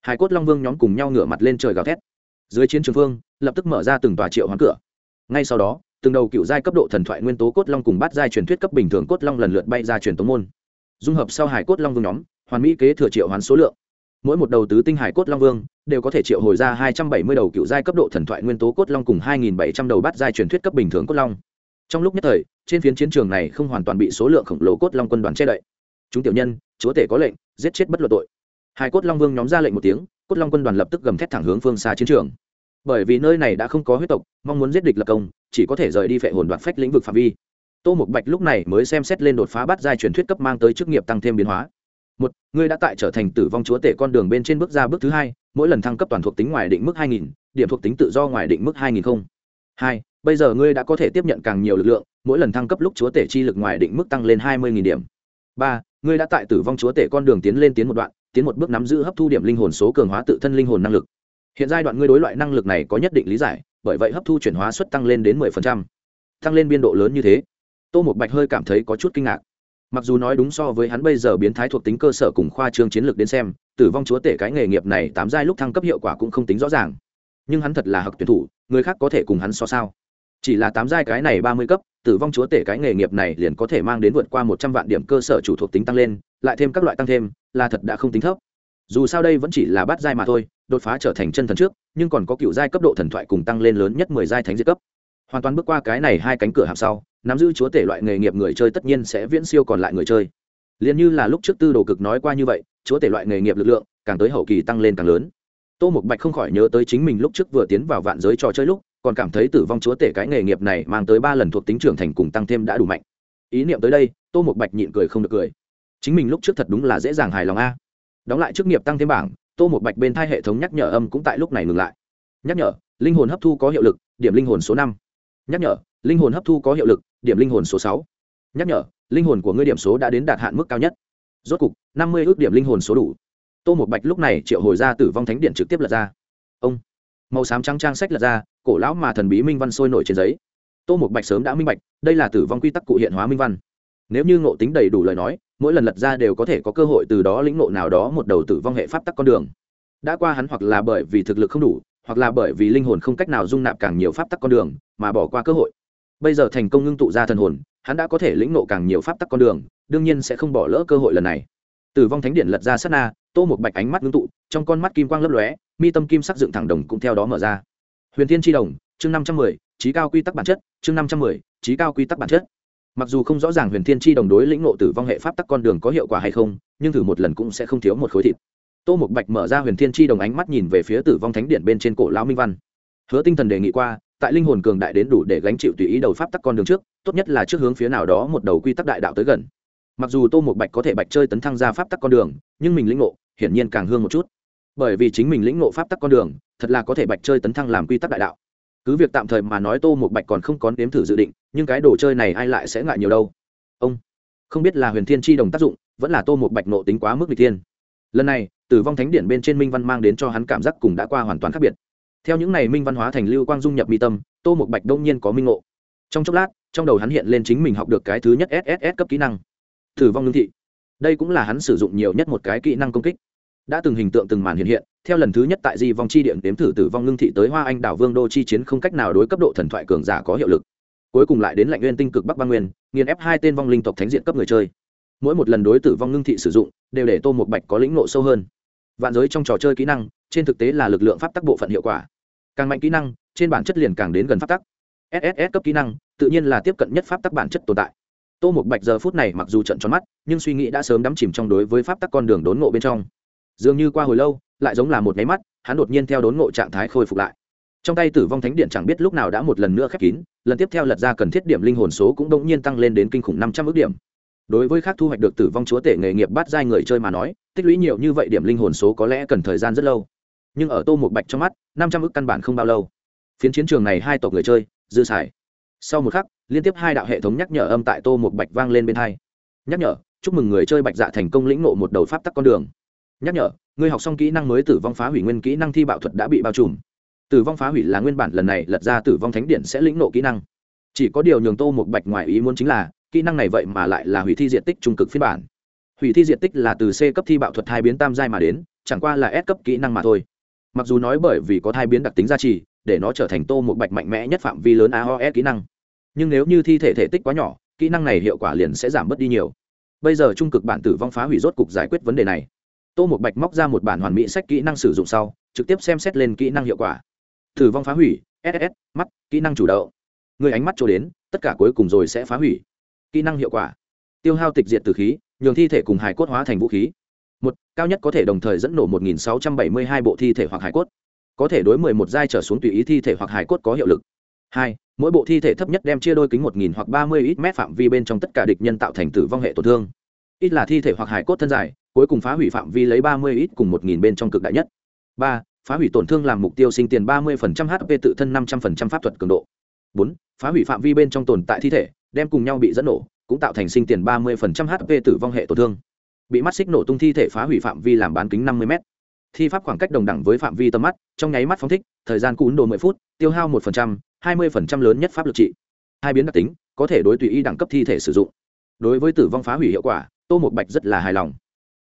Hải cốt long vương nhóm cùng nhau ngửa mặt lên trời gào thét. Dưới chiến trường phương, lập tức mở ra từng tòa triệu hoán cửa. Ngay sau đó, từng đầu cựu giai cấp độ thần thoại nguyên tố cốt long cùng bát giai truyền thuyết cấp bình thường cốt long lần lượt bay ra truyền tống môn. Dung hợp sau hải cốt long vương nhóm, hoàn mỹ kế thừa triệu hoán số lượng mỗi một đầu tứ tinh hải cốt long vương đều có thể triệu hồi ra hai trăm bảy mươi đầu cựu giai cấp độ thần thoại nguyên tố cốt long cùng hai nghìn bảy trăm đầu bát giai truyền thuyết cấp bình thường cốt long. Trong lúc nhất thời, trên phiến chiến trường này không hoàn toàn bị số lượng khổng lồ cốt long quân đoàn che đậy. Chúng tiểu nhân, chúa tể có lệnh, giết chết bất luận tội. Hai cốt long vương nhóm ra lệnh một tiếng, cốt long quân đoàn lập tức gầm thét thẳng hướng phương xa chiến trường. Bởi vì nơi này đã không có huyết tộc, mong muốn giết địch lập công, chỉ có thể rời đi phệ hồn đoạt phách lĩnh vực phạm vi. Tô mục bạch lúc này mới xem xét lên đột phá bắt giai truyền thuyết cấp mang tới chức nghiệp tăng thêm biến hóa một, ngươi đã tại trở thành tử vong chúa tể con đường bên trên bước ra bước thứ hai, mỗi lần thăng cấp toàn thuộc tính ngoài định mức hai nghìn, điểm thuộc tính tự do ngoài định mức hai nghìn không. Hai, bây giờ ngươi đã có thể tiếp nhận càng nhiều lực lượng, mỗi lần thăng cấp lúc chúa tể chi lực ngoài định mức tăng lên hai mươi điểm. Ba, ngươi đã tại tử vong chúa tể con đường tiến lên tiến một đoạn, tiến một bước nắm giữ hấp thu điểm linh hồn số cường hóa tự thân linh hồn năng lực. Hiện giai đoạn ngươi đối loại năng lực này có nhất định lý giải, bởi vậy hấp thu chuyển hóa suất tăng lên đến mười phần trăm. Tăng lên biên độ lớn như thế. Tô một bạch hơi cảm thấy có chút kinh ngạc mặc dù nói đúng so với hắn bây giờ biến thái thuộc tính cơ sở cùng khoa trương chiến lược đến xem, tử vong chúa tể cái nghề nghiệp này tám giai lúc thăng cấp hiệu quả cũng không tính rõ ràng. Nhưng hắn thật là hặc tuyển thủ, người khác có thể cùng hắn so sao? Chỉ là tám giai cái này ba mươi cấp, tử vong chúa tể cái nghề nghiệp này liền có thể mang đến vượt qua một trăm vạn điểm cơ sở chủ thuộc tính tăng lên, lại thêm các loại tăng thêm, là thật đã không tính thấp. Dù sao đây vẫn chỉ là bát giai mà thôi, đột phá trở thành chân thần trước, nhưng còn có cựu giai cấp độ thần thoại cùng tăng lên lớn nhất mười giai thánh diệt cấp. Hoàn toàn bước qua cái này hai cánh cửa hàm sau nắm giữ chúa tể loại nghề nghiệp người chơi tất nhiên sẽ viễn siêu còn lại người chơi. Liền như là lúc trước tư đồ cực nói qua như vậy, chúa tể loại nghề nghiệp lực lượng càng tới hậu kỳ tăng lên càng lớn. Tô mục bạch không khỏi nhớ tới chính mình lúc trước vừa tiến vào vạn giới trò chơi lúc, còn cảm thấy tử vong chúa tể cái nghề nghiệp này mang tới ba lần thuộc tính trưởng thành cùng tăng thêm đã đủ mạnh. Ý niệm tới đây, tô mục bạch nhịn cười không được cười. Chính mình lúc trước thật đúng là dễ dàng hài lòng a. Đóng lại chức nghiệp tăng thêm bảng, tô một bạch bên thai hệ thống nhắc nhở âm cũng tại lúc này ngừng lại. Nhắc nhở, linh hồn hấp thu có hiệu lực, điểm linh hồn số năm. Nhắc nhở, linh hồn hấp thu có hiệu lực điểm linh hồn số sáu. Nhắc nhở, linh hồn của ngươi điểm số đã đến đạt hạn mức cao nhất. Rốt cục, năm mươi ước điểm linh hồn số đủ. Tô một bạch lúc này triệu hồi ra tử vong thánh điện trực tiếp lật ra. Ông, màu xám trắng trang sách lật ra, cổ lão mà thần bí minh văn sôi nổi trên giấy. Tô một bạch sớm đã minh bạch, đây là tử vong quy tắc cụ hiện hóa minh văn. Nếu như ngộ tính đầy đủ lời nói, mỗi lần lật ra đều có thể có cơ hội từ đó lĩnh ngộ nào đó một đầu tử vong hệ pháp tắc con đường. Đã qua hắn hoặc là bởi vì thực lực không đủ, hoặc là bởi vì linh hồn không cách nào dung nạp càng nhiều pháp tắc con đường, mà bỏ qua cơ hội bây giờ thành công ngưng tụ ra thần hồn, hắn đã có thể lĩnh ngộ càng nhiều pháp tắc con đường, đương nhiên sẽ không bỏ lỡ cơ hội lần này. Tử vong thánh điện lật ra sát na, tô một bạch ánh mắt ngưng tụ, trong con mắt kim quang lấp lóe, mi tâm kim sắc dựng thẳng đồng cũng theo đó mở ra. Huyền thiên tri đồng, chương năm trăm mười, trí cao quy tắc bản chất, chương năm trăm mười, trí cao quy tắc bản chất. Mặc dù không rõ ràng huyền thiên chi đồng đối lĩnh ngộ tử vong hệ pháp tắc con đường có hiệu quả hay không, nhưng thử một lần cũng sẽ không thiếu một khối thịt. Tô mục bạch mở ra huyền thiên chi đồng ánh mắt nhìn về phía tử vong thánh điện bên trên cổ lão minh văn. Hứa tinh thần đề nghị qua tại linh hồn cường đại đến đủ để gánh chịu tùy ý đầu pháp tắc con đường trước, tốt nhất là trước hướng phía nào đó một đầu quy tắc đại đạo tới gần. Mặc dù tô một bạch có thể bạch chơi tấn thăng ra pháp tắc con đường, nhưng mình lĩnh ngộ, hiển nhiên càng hương một chút. Bởi vì chính mình lĩnh ngộ pháp tắc con đường, thật là có thể bạch chơi tấn thăng làm quy tắc đại đạo. Cứ việc tạm thời mà nói tô một bạch còn không có nếm thử dự định, nhưng cái đồ chơi này ai lại sẽ ngại nhiều đâu. Ông, không biết là huyền thiên tri đồng tác dụng, vẫn là tô một bạch nộ tính quá mức vị thiên. Lần này, tử vong thánh điển bên trên minh văn mang đến cho hắn cảm giác cùng đã qua hoàn toàn khác biệt theo những này minh văn hóa thành lưu quang dung nhập mi tâm, tô một bạch đông nhiên có minh ngộ. Trong chốc lát, trong đầu hắn hiện lên chính mình học được cái thứ nhất sss cấp kỹ năng. Tử vong lương thị. Đây cũng là hắn sử dụng nhiều nhất một cái kỹ năng công kích. Đã từng hình tượng từng màn hiện hiện, theo lần thứ nhất tại di vong chi điện đếm thử tử vong ngưng thị tới hoa anh đảo vương đô chi chiến không cách nào đối cấp độ thần thoại cường giả có hiệu lực. Cuối cùng lại đến lạnh nguyên tinh cực bắc băng nguyên, nghiền ép hai tên vong linh tộc thánh diện cấp người chơi. Mỗi một lần đối tử vong ngưng thị sử dụng, đều để tô một bạch có lĩnh nộ sâu hơn. Vạn giới trong trò chơi kỹ năng, trên thực tế là lực lượng pháp tắc bộ phận hiệu quả càng mạnh kỹ năng, trên bản chất liền càng đến gần pháp tắc. Sss cấp kỹ năng, tự nhiên là tiếp cận nhất pháp tắc bản chất tồn tại. Tô một bạch giờ phút này mặc dù trận tròn mắt, nhưng suy nghĩ đã sớm đắm chìm trong đối với pháp tắc con đường đốn ngộ bên trong. Dường như qua hồi lâu, lại giống là một máy mắt, hắn đột nhiên theo đốn ngộ trạng thái khôi phục lại. Trong tay tử vong thánh điện chẳng biết lúc nào đã một lần nữa khép kín, lần tiếp theo lật ra cần thiết điểm linh hồn số cũng đông nhiên tăng lên đến kinh khủng năm trăm ước điểm. Đối với khác thu hoạch được tử vong chúa tể nghề nghiệp bắt giai người chơi mà nói, tích lũy nhiều như vậy điểm linh hồn số có lẽ cần thời gian rất lâu nhưng ở tô một bạch trong mắt, năm trăm ước căn bản không bao lâu. Phiến chiến trường này hai tộc người chơi, dư xài. Sau một khắc, liên tiếp hai đạo hệ thống nhắc nhở âm tại tô một bạch vang lên bên hai. Nhắc nhở, chúc mừng người chơi bạch dạ thành công lĩnh nộ một đầu pháp tắc con đường. Nhắc nhở, người học xong kỹ năng mới tử vong phá hủy nguyên kỹ năng thi bạo thuật đã bị bao trùm. Tử vong phá hủy là nguyên bản lần này lật ra tử vong thánh điện sẽ lĩnh nộ kỹ năng. Chỉ có điều nhường tô một bạch ngoài ý muốn chính là, kỹ năng này vậy mà lại là hủy thi diện tích trung cực phiên bản. Hủy thi diện tích là từ c cấp thi bạo thuật hai biến tam giai mà đến, chẳng qua là s cấp kỹ năng mà thôi mặc dù nói bởi vì có thai biến đặc tính gia trì, để nó trở thành tô một bạch mạnh mẽ nhất phạm vi lớn aoe kỹ năng. Nhưng nếu như thi thể thể tích quá nhỏ, kỹ năng này hiệu quả liền sẽ giảm bớt đi nhiều. Bây giờ trung cực bản tử vong phá hủy rốt cục giải quyết vấn đề này. Tô một bạch móc ra một bản hoàn mỹ sách kỹ năng sử dụng sau, trực tiếp xem xét lên kỹ năng hiệu quả. Tử vong phá hủy ss mắt, kỹ năng chủ động. Người ánh mắt cho đến, tất cả cuối cùng rồi sẽ phá hủy. Kỹ năng hiệu quả. Tiêu hao tịch diệt từ khí, nhường thi thể cùng hải cốt hóa thành vũ khí một, cao nhất có thể đồng thời dẫn nổ một nghìn sáu trăm bảy mươi hai bộ thi thể hoặc hải cốt. Có thể đối mười một giai trở xuống tùy ý thi thể hoặc hải cốt có hiệu lực. Hai, mỗi bộ thi thể thấp nhất đem chia đôi kính một nghìn hoặc ba mươi ít mét phạm vi bên trong tất cả địch nhân tạo thành tử vong hệ tổn thương. Ít là thi thể hoặc hải cốt thân dài, cuối cùng phá hủy phạm vi lấy ba mươi ít cùng một nghìn bên trong cực đại nhất. Ba, phá hủy tổn thương làm mục tiêu sinh tiền ba mươi hp tự thân năm trăm linh pháp thuật cường độ. Bốn, phá hủy phạm vi bên trong tồn tại thi thể, đem cùng nhau bị dẫn nổ, cũng tạo thành sinh tiền ba mươi hp tử vong hệ tổn thương bị mắt xích nổ tung thi thể phá hủy phạm vi làm bán kính năm mươi m thi pháp khoảng cách đồng đẳng với phạm vi tầm mắt, trong nháy mắt phóng thích, thời gian cún đồ mười phút, tiêu hao một hai mươi lớn nhất pháp lực trị. Hai biến đặc tính, có thể đối tùy y đẳng cấp thi thể sử dụng. Đối với tử vong phá hủy hiệu quả, tô một bạch rất là hài lòng.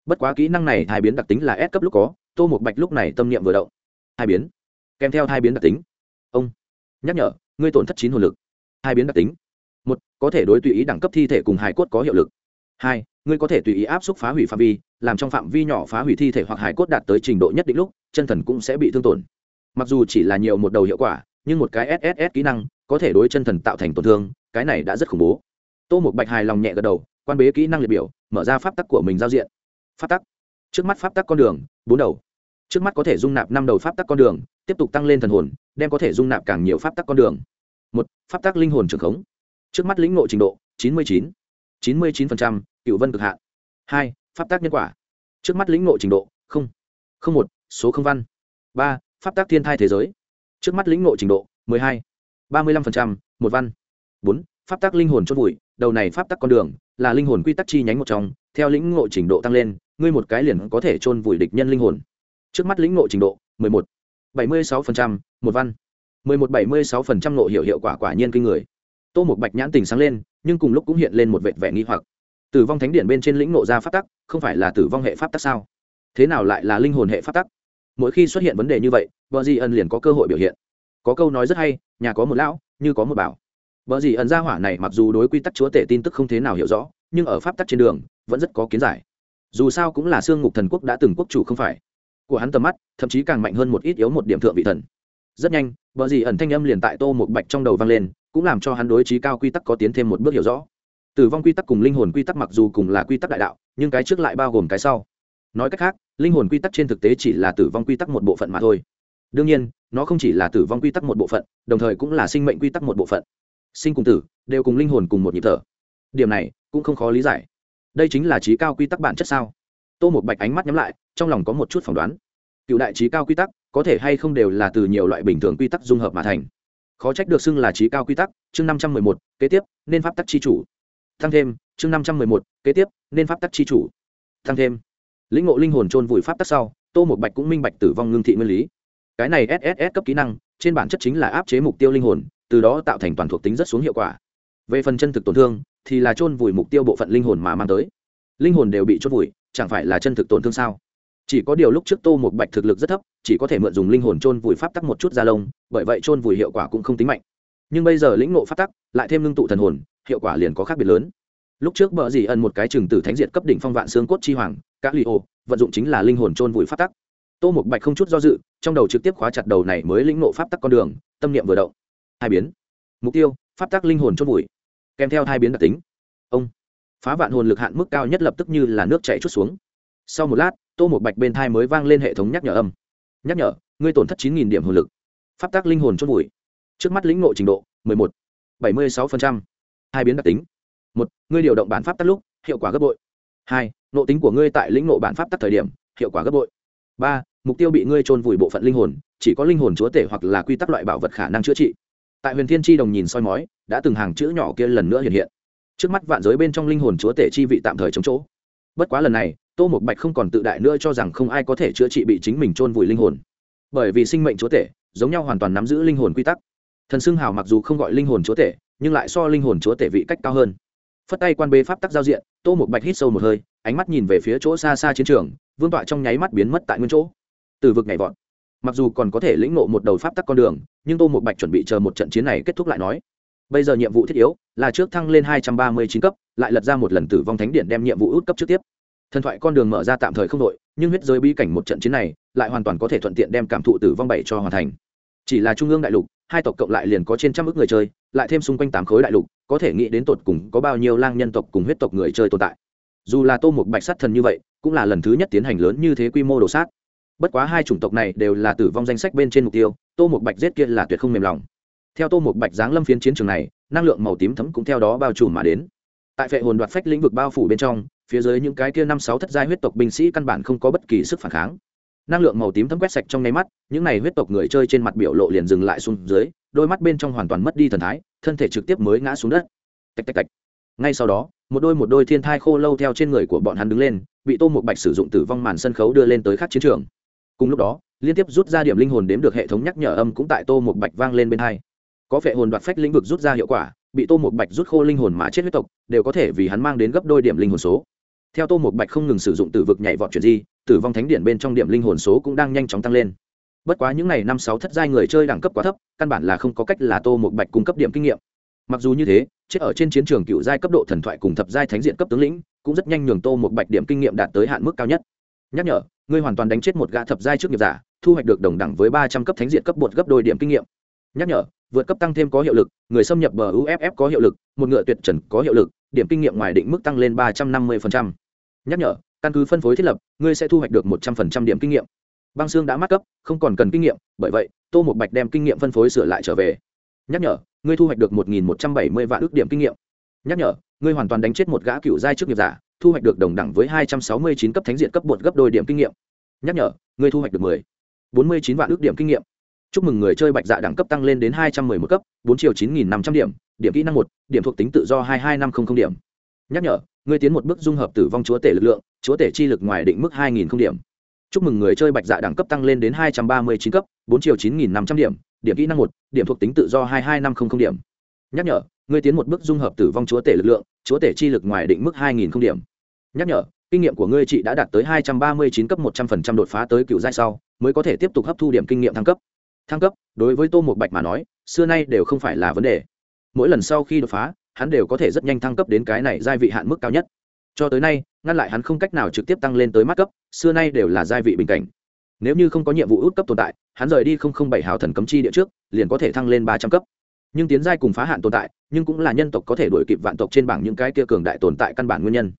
Bất quá kỹ năng này hai biến đặc tính là S cấp lúc có, tô một bạch lúc này tâm niệm vừa động. Hai biến. Kèm theo hai biến đặc tính. Ông. Nhắc nhở, ngươi tổn thất chín hồn lực. Hai biến đặc tính. Một, có thể đối tùy ý đẳng cấp thi thể cùng hài cốt có hiệu lực hai, ngươi có thể tùy ý áp xúc phá hủy phạm vi, làm trong phạm vi nhỏ phá hủy thi thể hoặc hải cốt đạt tới trình độ nhất định lúc, chân thần cũng sẽ bị thương tổn. Mặc dù chỉ là nhiều một đầu hiệu quả, nhưng một cái sss kỹ năng có thể đối chân thần tạo thành tổn thương, cái này đã rất khủng bố. Tô một bạch hài lòng nhẹ gật đầu, quan bế kỹ năng liệt biểu, mở ra pháp tắc của mình giao diện. Pháp tắc. Trước mắt pháp tắc con đường, bốn đầu. Trước mắt có thể dung nạp năm đầu pháp tắc con đường, tiếp tục tăng lên thần hồn, đem có thể dung nạp càng nhiều pháp tắc con đường. Một, pháp tắc linh hồn trường khống. Trước mắt lĩnh ngộ trình độ, chín mươi chín chín mươi chín cựu vân cực hạn. Hai, pháp tác nhân quả. Trước mắt lĩnh ngộ trình độ, không. Không một, số không văn. Ba, pháp tác thiên thai thế giới. Trước mắt lĩnh ngộ trình độ, mười hai. ba mươi lăm một văn. Bốn, pháp tác linh hồn chốt vùi. Đầu này pháp tắc con đường, là linh hồn quy tắc chi nhánh một trong. Theo lĩnh ngộ trình độ tăng lên, ngươi một cái liền có thể chôn vùi địch nhân linh hồn. Trước mắt lĩnh ngộ trình độ, mười một. bảy mươi sáu một văn. mười một bảy mươi sáu ngộ hiệu hiệu quả quả nhiên kinh người tô một bạch nhãn tình sáng lên, nhưng cùng lúc cũng hiện lên một vệt vẻ nghi hoặc. Tử vong thánh điện bên trên lĩnh nộ ra pháp tắc, không phải là tử vong hệ pháp tắc sao? Thế nào lại là linh hồn hệ pháp tắc? Mỗi khi xuất hiện vấn đề như vậy vợ dì ẩn liền có cơ hội biểu hiện. Có câu nói rất hay, nhà có một lão, như có một bảo. Vợ dì ẩn gia hỏa này mặc dù đối quy tắc chúa tể tin tức không thế nào hiểu rõ, nhưng ở pháp tắc trên đường, vẫn rất có kiến giải. Dù sao cũng là xương ngục thần quốc đã từng quốc chủ không phải. Của hắn tầm mắt, thậm chí càng mạnh hơn một ít yếu một điểm thượng vị thần. Rất nhanh Bở gì ẩn thanh âm liền tại tô một bạch trong đầu vang lên, cũng làm cho hắn đối trí cao quy tắc có tiến thêm một bước hiểu rõ. Tử vong quy tắc cùng linh hồn quy tắc mặc dù cùng là quy tắc đại đạo, nhưng cái trước lại bao gồm cái sau. Nói cách khác, linh hồn quy tắc trên thực tế chỉ là tử vong quy tắc một bộ phận mà thôi. Đương nhiên, nó không chỉ là tử vong quy tắc một bộ phận, đồng thời cũng là sinh mệnh quy tắc một bộ phận. Sinh cùng tử, đều cùng linh hồn cùng một nhịp thở. Điểm này, cũng không khó lý giải. Đây chính là trí cao quy tắc bản chất sao? Tô một bạch ánh mắt nhắm lại, trong lòng có một chút phỏng đoán cựu đại trí cao quy tắc, có thể hay không đều là từ nhiều loại bình thường quy tắc dung hợp mà thành. Khó trách được xưng là trí cao quy tắc, chương năm trăm mười một, kế tiếp, nên pháp tắc chi chủ. Thăng thêm, chương năm trăm mười một, kế tiếp, nên pháp tắc chi chủ. Thăng thêm. Lĩnh ngộ linh hồn trôn vùi pháp tắc sau, tô một bạch cũng minh bạch tử vong ngưng thị nguyên lý. Cái này sss cấp kỹ năng, trên bản chất chính là áp chế mục tiêu linh hồn, từ đó tạo thành toàn thuộc tính rất xuống hiệu quả. Về phần chân thực tổn thương, thì là chôn vùi mục tiêu bộ phận linh hồn mà mang tới. Linh hồn đều bị chôn vùi, chẳng phải là chân thực tổn thương sao? Chỉ có điều lúc trước tô một bạch thực lực rất thấp, chỉ có thể mượn dùng linh hồn chôn vùi pháp tắc một chút da lông, bởi vậy chôn vùi hiệu quả cũng không tính mạnh. Nhưng bây giờ lĩnh ngộ pháp tắc, lại thêm ngưng tụ thần hồn, hiệu quả liền có khác biệt lớn. Lúc trước bờ dì ẩn một cái chừng tử thánh diệt cấp đỉnh phong vạn xương cốt chi hoàng các li ô, vận dụng chính là linh hồn chôn vùi pháp tắc. Tô một bạch không chút do dự, trong đầu trực tiếp khóa chặt đầu này mới lĩnh ngộ pháp tắc con đường, tâm niệm vừa động. Hai biến. Mục tiêu, pháp tắc linh hồn chôn vùi. Kèm theo hai biến đặc tính. Ông. Phá vạn hồn lực hạn mức cao nhất lập tức như là nước chảy chút xuống. Sau một lát tô một bạch bên thai mới vang lên hệ thống nhắc nhở âm. Nhắc nhở, ngươi tổn thất chín điểm hồn lực. Pháp tác linh hồn chốt bụi trước mắt lĩnh ngộ trình độ, mười một, bảy mươi sáu hai biến đặc tính. Một, ngươi điều động bản pháp tắc lúc, hiệu quả gấp bội. Hai, nộ tính của ngươi tại lĩnh ngộ bản pháp tắc thời điểm, hiệu quả gấp bội. Ba, mục tiêu bị ngươi trôn vùi bộ phận linh hồn, chỉ có linh hồn chúa tể hoặc là quy tắc loại bảo vật khả năng chữa trị. Tại huyền thiên tri đồng nhìn soi mói, đã từng hàng chữ nhỏ kia lần nữa hiện hiện. Trước mắt vạn giới bên trong linh hồn chúa tể chi vị tạm thời chống chỗ. Bất quá lần này tô một bạch không còn tự đại nữa cho rằng không ai có thể chữa trị bị chính mình chôn vùi linh hồn. Bởi vì sinh mệnh chúa tể, giống nhau hoàn toàn nắm giữ linh hồn quy tắc. Thần xưng hào mặc dù không gọi linh hồn chúa tể, nhưng lại so linh hồn chúa tể vị cách cao hơn. Phất tay quan bê pháp tắc giao diện, tô một bạch hít sâu một hơi, ánh mắt nhìn về phía chỗ xa xa chiến trường, vương tọa trong nháy mắt biến mất tại nguyên chỗ. Từ vực nhảy vọt. Mặc dù còn có thể lĩnh ngộ một đầu pháp tắc con đường, nhưng tô một bạch chuẩn bị chờ một trận chiến này kết thúc lại nói. Bây giờ nhiệm vụ thiết yếu là trước thăng lên hai trăm ba mươi chín cấp, lại lật ra một lần tử vong thánh điện đem nhiệm vụ út cấp trước tiếp thần thoại con đường mở ra tạm thời không đội, nhưng huyết giới bi cảnh một trận chiến này lại hoàn toàn có thể thuận tiện đem cảm thụ tử vong bảy cho hoàn thành. Chỉ là trung ương đại lục, hai tộc cộng lại liền có trên trăm ước người chơi, lại thêm xung quanh tám khối đại lục, có thể nghĩ đến tột cùng có bao nhiêu lang nhân tộc cùng huyết tộc người chơi tồn tại. Dù là tô một bạch sát thần như vậy, cũng là lần thứ nhất tiến hành lớn như thế quy mô đồ sát. Bất quá hai chủng tộc này đều là tử vong danh sách bên trên mục tiêu, tô một bạch giết kia là tuyệt không mềm lòng. Theo tô một bạch giáng lâm phiến chiến trường này, năng lượng màu tím thấm cũng theo đó bao trùm mà đến. Tại phệ hồn đoạt phách lĩnh vực bao phủ bên trong phía dưới những cái kia năm sáu thất giai huyết tộc binh sĩ căn bản không có bất kỳ sức phản kháng. Năng lượng màu tím thấm quét sạch trong nháy mắt, những này huyết tộc người chơi trên mặt biểu lộ liền dừng lại xuống dưới, đôi mắt bên trong hoàn toàn mất đi thần thái, thân thể trực tiếp mới ngã xuống đất. Tạch tạch tạch. Ngay sau đó, một đôi một đôi thiên thai khô lâu theo trên người của bọn hắn đứng lên, bị tô một bạch sử dụng tử vong màn sân khấu đưa lên tới khắc chiến trường. Cùng lúc đó, liên tiếp rút ra điểm linh hồn đếm được hệ thống nhắc nhở âm cũng tại tô một bạch vang lên bên hai. Có vẻ hồn đoạt phách lĩnh vực rút ra hiệu quả, bị tô một bạch rút khô linh hồn mà chết huyết tộc, đều có thể vì hắn mang đến gấp đôi điểm linh hồn số theo tô một bạch không ngừng sử dụng tử vực nhảy vọt chuyển di, tử vong thánh điện bên trong điểm linh hồn số cũng đang nhanh chóng tăng lên. Bất quá những n à y năm sáu thất giai người chơi đẳng cấp quá thấp, căn bản là không có cách là tô một bạch cung cấp điểm kinh nghiệm. Mặc dù như thế, chết ở trên chiến trường cựu giai cấp độ thần thoại cùng thập giai thánh diện cấp tướng lĩnh, cũng rất nhanh nhường tô một bạch điểm kinh nghiệm đạt tới hạn mức cao nhất. Nhắc nhở, ngươi hoàn toàn đánh chết một gã thập giai trước nghiệp giả, thu hoạch được đồng đẳng với ba trăm cấp thánh diện cấp bột gấp đôi điểm kinh nghiệm. Nhắc nhở, vượt cấp tăng thêm có hiệu lực, người xâm nhập bờ uff có hiệu lực, một ngựa tuyệt trần có hiệu lực, điểm kinh nghiệm ngoài định mức tăng lên ba trăm năm mươi phần trăm nhắc nhở, căn cứ phân phối thiết lập, ngươi sẽ thu hoạch được một trăm linh điểm kinh nghiệm. Băng xương đã mắc cấp, không còn cần kinh nghiệm, bởi vậy, tô một bạch đem kinh nghiệm phân phối sửa lại trở về. Nhắc nhở, ngươi thu hoạch được một một trăm bảy mươi vạn ước điểm kinh nghiệm. Nhắc nhở, ngươi hoàn toàn đánh chết một gã cựu giai trước nghiệp giả, thu hoạch được đồng đẳng với hai trăm sáu mươi chín cấp thánh diện cấp bột gấp đôi điểm kinh nghiệm. Nhắc nhở, ngươi thu hoạch được mười, bốn mươi chín vạn ước điểm kinh nghiệm. Chúc mừng người chơi bạch dạ đẳng cấp tăng lên đến hai trăm mười một cấp, bốn triệu chín nghìn năm trăm điểm điểm kỹ năng một, điểm thuộc tính tự do hai hai năm không không điểm. Nhắc nhở Ngươi tiến một bước dung hợp tử vong chúa tể lực lượng, chúa tể chi lực ngoài định mức hai nghìn không điểm. Chúc mừng người chơi bạch dạ đẳng cấp tăng lên đến hai trăm ba mươi chín cấp, bốn triệu chín nghìn năm trăm điểm điểm kỹ năng một, điểm thuộc tính tự do hai hai năm không không điểm. Nhắc nhở, ngươi tiến một bước dung hợp tử vong chúa tể lực lượng, chúa tể chi lực ngoài định mức hai nghìn không điểm. Nhắc nhở, kinh nghiệm của ngươi chị đã đạt tới hai trăm ba mươi chín cấp một trăm phần trăm đột phá tới cựu giai sau, mới có thể tiếp tục hấp thu điểm kinh nghiệm thăng cấp. Thăng cấp, đối với tô một bạch mà nói, xưa nay đều không phải là vấn đề. Mỗi lần sau khi đột phá hắn đều có thể rất nhanh thăng cấp đến cái này giai vị hạn mức cao nhất. Cho tới nay, ngăn lại hắn không cách nào trực tiếp tăng lên tới mắt cấp, xưa nay đều là giai vị bình cảnh. Nếu như không có nhiệm vụ út cấp tồn tại, hắn rời đi không không bảy hào thần cấm chi địa trước, liền có thể thăng lên ba trăm cấp. Nhưng tiến giai cùng phá hạn tồn tại, nhưng cũng là nhân tộc có thể đuổi kịp vạn tộc trên bảng những cái kia cường đại tồn tại căn bản nguyên nhân.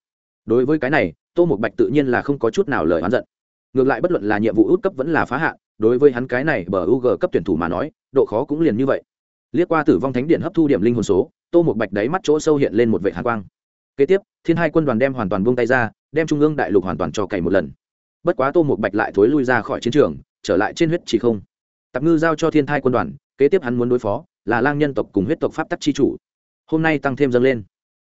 Đối với cái này, tô một bạch tự nhiên là không có chút nào lời oán giận. Ngược lại bất luận là nhiệm vụ út cấp vẫn là phá hạn, đối với hắn cái này bờ u g cấp tuyển thủ mà nói, độ khó cũng liền như vậy. Liếc qua tử vong thánh điện hấp thu điểm linh hồn số tô một bạch đáy mắt chỗ sâu hiện lên một vệ hạ quang. Kế tiếp, thiên hai quân đoàn đem hoàn toàn buông tay ra, đem trung ương đại lục hoàn toàn cho cày một lần. Bất quá tô một bạch lại thối lui ra khỏi chiến trường, trở lại trên huyết chỉ không. Tạp ngư giao cho thiên thai quân đoàn, kế tiếp hắn muốn đối phó là lang nhân tộc cùng huyết tộc pháp tắc chi chủ. Hôm nay tăng thêm dâng lên.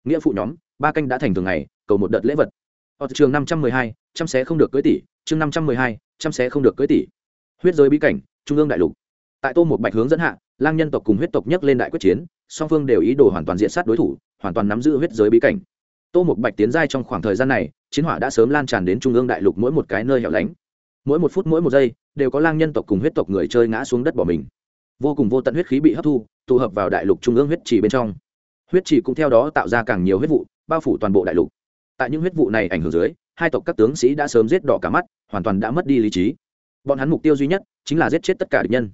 Nghĩa phụ nhóm, ba canh đã thành thường ngày, cầu một đợt lễ vật. Ở trường năm trăm mười hai, trăm xé không được cưới tỷ, chương năm trăm mười hai, trăm xé không được cưới tỷ. Huyết giới bí cảnh, trung ương đại lục. Tại tô một bạch hướng dẫn hạ lang nhân tộc cùng huyết tộc nhấc lên đại quyết chiến, song phương đều ý đồ hoàn toàn diện sát đối thủ, hoàn toàn nắm giữ huyết giới bí cảnh. Tô Mục bạch tiến giai trong khoảng thời gian này, chiến hỏa đã sớm lan tràn đến trung ương đại lục mỗi một cái nơi hẻo lánh. Mỗi một phút mỗi một giây, đều có lang nhân tộc cùng huyết tộc người chơi ngã xuống đất bỏ mình. Vô cùng vô tận huyết khí bị hấp thu, tụ hợp vào đại lục trung ương huyết trì bên trong. Huyết trì cũng theo đó tạo ra càng nhiều huyết vụ, bao phủ toàn bộ đại lục. Tại những huyết vụ này ảnh hưởng dưới, hai tộc các tướng sĩ đã sớm giết đỏ cả mắt, hoàn toàn đã mất đi lý trí. Bọn hắn mục tiêu duy nhất chính là giết chết tất cả địch nhân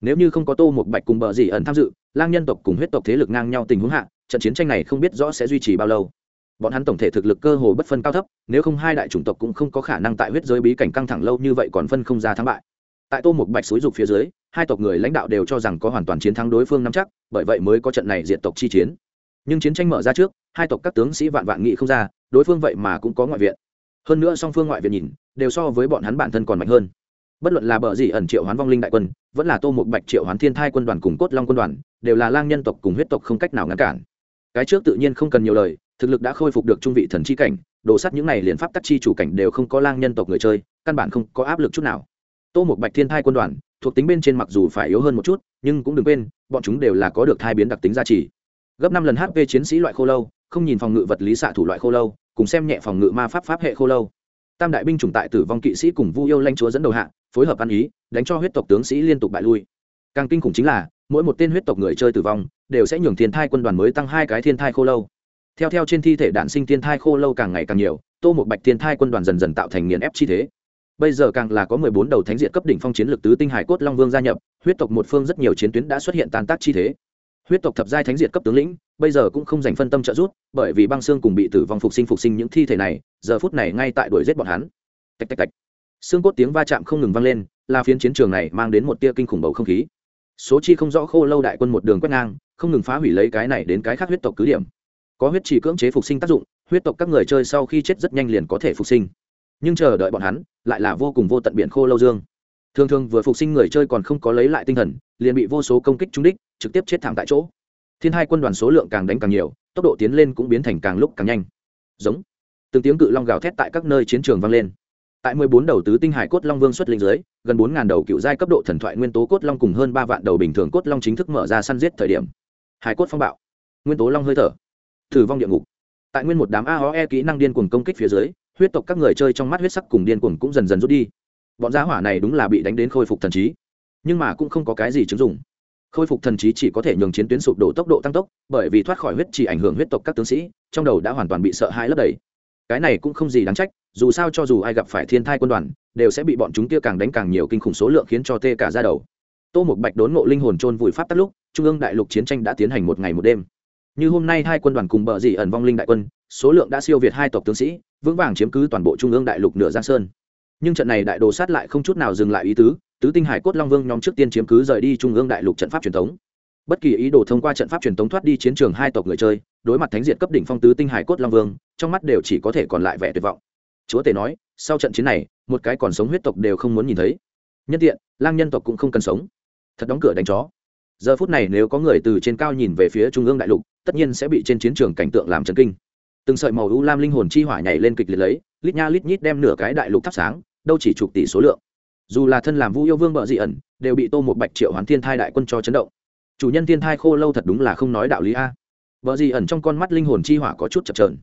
nếu như không có tô một bạch cùng bờ dì ẩn tham dự, lang nhân tộc cùng huyết tộc thế lực ngang nhau tình huống hạ, trận chiến tranh này không biết rõ sẽ duy trì bao lâu. Bọn hắn tổng thể thực lực cơ hồ bất phân cao thấp, nếu không hai đại chủng tộc cũng không có khả năng tại huyết giới bí cảnh căng thẳng lâu như vậy còn phân không ra thắng bại. Tại tô một bạch xúi dục phía dưới, hai tộc người lãnh đạo đều cho rằng có hoàn toàn chiến thắng đối phương nắm chắc, bởi vậy mới có trận này diện tộc chi chiến. Nhưng chiến tranh mở ra trước, hai tộc các tướng sĩ vạn vạn nghị không ra, đối phương vậy mà cũng có ngoại viện. Hơn nữa song phương ngoại viện nhìn, đều so với bọn hắn bản thân còn mạnh hơn bất luận là bờ gì ẩn triệu hoán vong linh đại quân, vẫn là tô một bạch triệu hoán thiên thai quân đoàn cùng cốt long quân đoàn, đều là lang nhân tộc cùng huyết tộc không cách nào ngăn cản. Cái trước tự nhiên không cần nhiều lời, thực lực đã khôi phục được trung vị thần chi cảnh, đồ sắt những này liền pháp tắc chi chủ cảnh đều không có lang nhân tộc người chơi, căn bản không có áp lực chút nào. Tô một bạch thiên thai quân đoàn, thuộc tính bên trên mặc dù phải yếu hơn một chút, nhưng cũng đừng quên, bọn chúng đều là có được thai biến đặc tính gia trì. Gấp năm lần hp chiến sĩ loại khô lâu, không nhìn phòng ngự vật lý xạ thủ loại khô lâu, cùng xem nhẹ phòng ngự ma pháp pháp hệ khô lâu tam đại binh chủng tại tử vong kỵ sĩ cùng vu yêu lanh chúa dẫn đầu hạ, phối hợp ăn ý, đánh cho huyết tộc tướng sĩ liên tục bại lui. Càng kinh khủng chính là, mỗi một tên huyết tộc người chơi tử vong, đều sẽ nhường thiên thai quân đoàn mới tăng hai cái thiên thai khô lâu. Theo theo trên thi thể đạn sinh thiên thai khô lâu càng ngày càng nhiều, tô một bạch thiên thai quân đoàn dần dần tạo thành nghiền ép chi thế. Bây giờ càng là có mười bốn đầu thánh diện cấp đỉnh phong chiến lược tứ tinh hải cốt long vương gia nhập, huyết tộc một phương rất nhiều chiến tuyến đã xuất hiện tàn tác chi thế huyết tộc thập giai thánh diệt cấp tướng lĩnh, bây giờ cũng không dành phân tâm trợ giúp, bởi vì băng xương cùng bị tử vong phục sinh phục sinh những thi thể này, giờ phút này ngay tại đuổi giết bọn hắn. Tạch tạch tạch. Xương cốt tiếng va chạm không ngừng vang lên, là phiến chiến trường này mang đến một tia kinh khủng bầu không khí. Số chi không rõ khô lâu đại quân một đường quét ngang, không ngừng phá hủy lấy cái này đến cái khác huyết tộc cứ điểm. Có huyết chỉ cưỡng chế phục sinh tác dụng, huyết tộc các người chơi sau khi chết rất nhanh liền có thể phục sinh. Nhưng chờ đợi bọn hắn, lại là vô cùng vô tận biển khô lâu dương. Thường thường vừa phục sinh người chơi còn không có lấy lại tinh thần, liền bị vô số công kích trúng đích trực tiếp chết thảm tại chỗ. Thiên hai quân đoàn số lượng càng đánh càng nhiều, tốc độ tiến lên cũng biến thành càng lúc càng nhanh. Giống. Từng tiếng cự long gào thét tại các nơi chiến trường vang lên. Tại mười bốn đầu tứ tinh hải cốt long vương xuất linh dưới, gần bốn ngàn đầu cựu giai cấp độ thần thoại nguyên tố cốt long cùng hơn ba vạn đầu bình thường cốt long chính thức mở ra săn giết thời điểm. Hải cốt phong bạo. Nguyên tố long hơi thở. Thử vong địa ngục. Tại nguyên một đám aoe kỹ năng điên cuồng công kích phía dưới, huyết tộc các người chơi trong mắt huyết sắc cùng điên cuồng cũng dần dần rút đi. Bọn giá hỏa này đúng là bị đánh đến khôi phục thần trí. Nhưng mà cũng không có cái gì chứng dụng khôi phục thần trí chỉ có thể nhường chiến tuyến sụp đổ tốc độ tăng tốc, bởi vì thoát khỏi huyết chỉ ảnh hưởng huyết tộc các tướng sĩ, trong đầu đã hoàn toàn bị sợ hãi lấp đầy. Cái này cũng không gì đáng trách, dù sao cho dù ai gặp phải thiên thai quân đoàn, đều sẽ bị bọn chúng kia càng đánh càng nhiều kinh khủng số lượng khiến cho tê cả ra đầu. Tô một bạch đốn ngộ linh hồn trôn vùi pháp tắt lúc, trung ương đại lục chiến tranh đã tiến hành một ngày một đêm. Như hôm nay hai quân đoàn cùng bờ dị ẩn vong linh đại quân, số lượng đã siêu việt hai tộc tướng sĩ, vững vàng chiếm cứ toàn bộ trung ương đại lục nửa giang sơn. Nhưng trận này đại đồ sát lại không chút nào dừng lại ý tứ tứ tinh hải cốt long vương nhóm trước tiên chiếm cứ rời đi trung ương đại lục trận pháp truyền thống. Bất kỳ ý đồ thông qua trận pháp truyền thống thoát đi chiến trường hai tộc người chơi, đối mặt thánh diện cấp đỉnh phong tứ tinh hải cốt long vương, trong mắt đều chỉ có thể còn lại vẻ tuyệt vọng. Chúa tể nói, sau trận chiến này, một cái còn sống huyết tộc đều không muốn nhìn thấy. Nhân tiện, lang nhân tộc cũng không cần sống. Thật đóng cửa đánh chó. Giờ phút này nếu có người từ trên cao nhìn về phía trung ương đại lục, tất nhiên sẽ bị trên chiến trường cảnh tượng làm chấn kinh. Từng sợi màu u lam linh hồn chi hỏa nhảy lên kịch liệt lấy, lít nha lít nhít đem nửa cái đại lục thắp sáng, đâu chỉ chục tỷ số lượng dù là thân làm vu yêu vương bợ dị ẩn, đều bị tô một bạch triệu hoán thiên thai đại quân cho chấn động. Chủ nhân thiên thai khô lâu thật đúng là không nói đạo lý a. Vợ dị ẩn trong con mắt linh hồn chi hỏa có chút chập trờn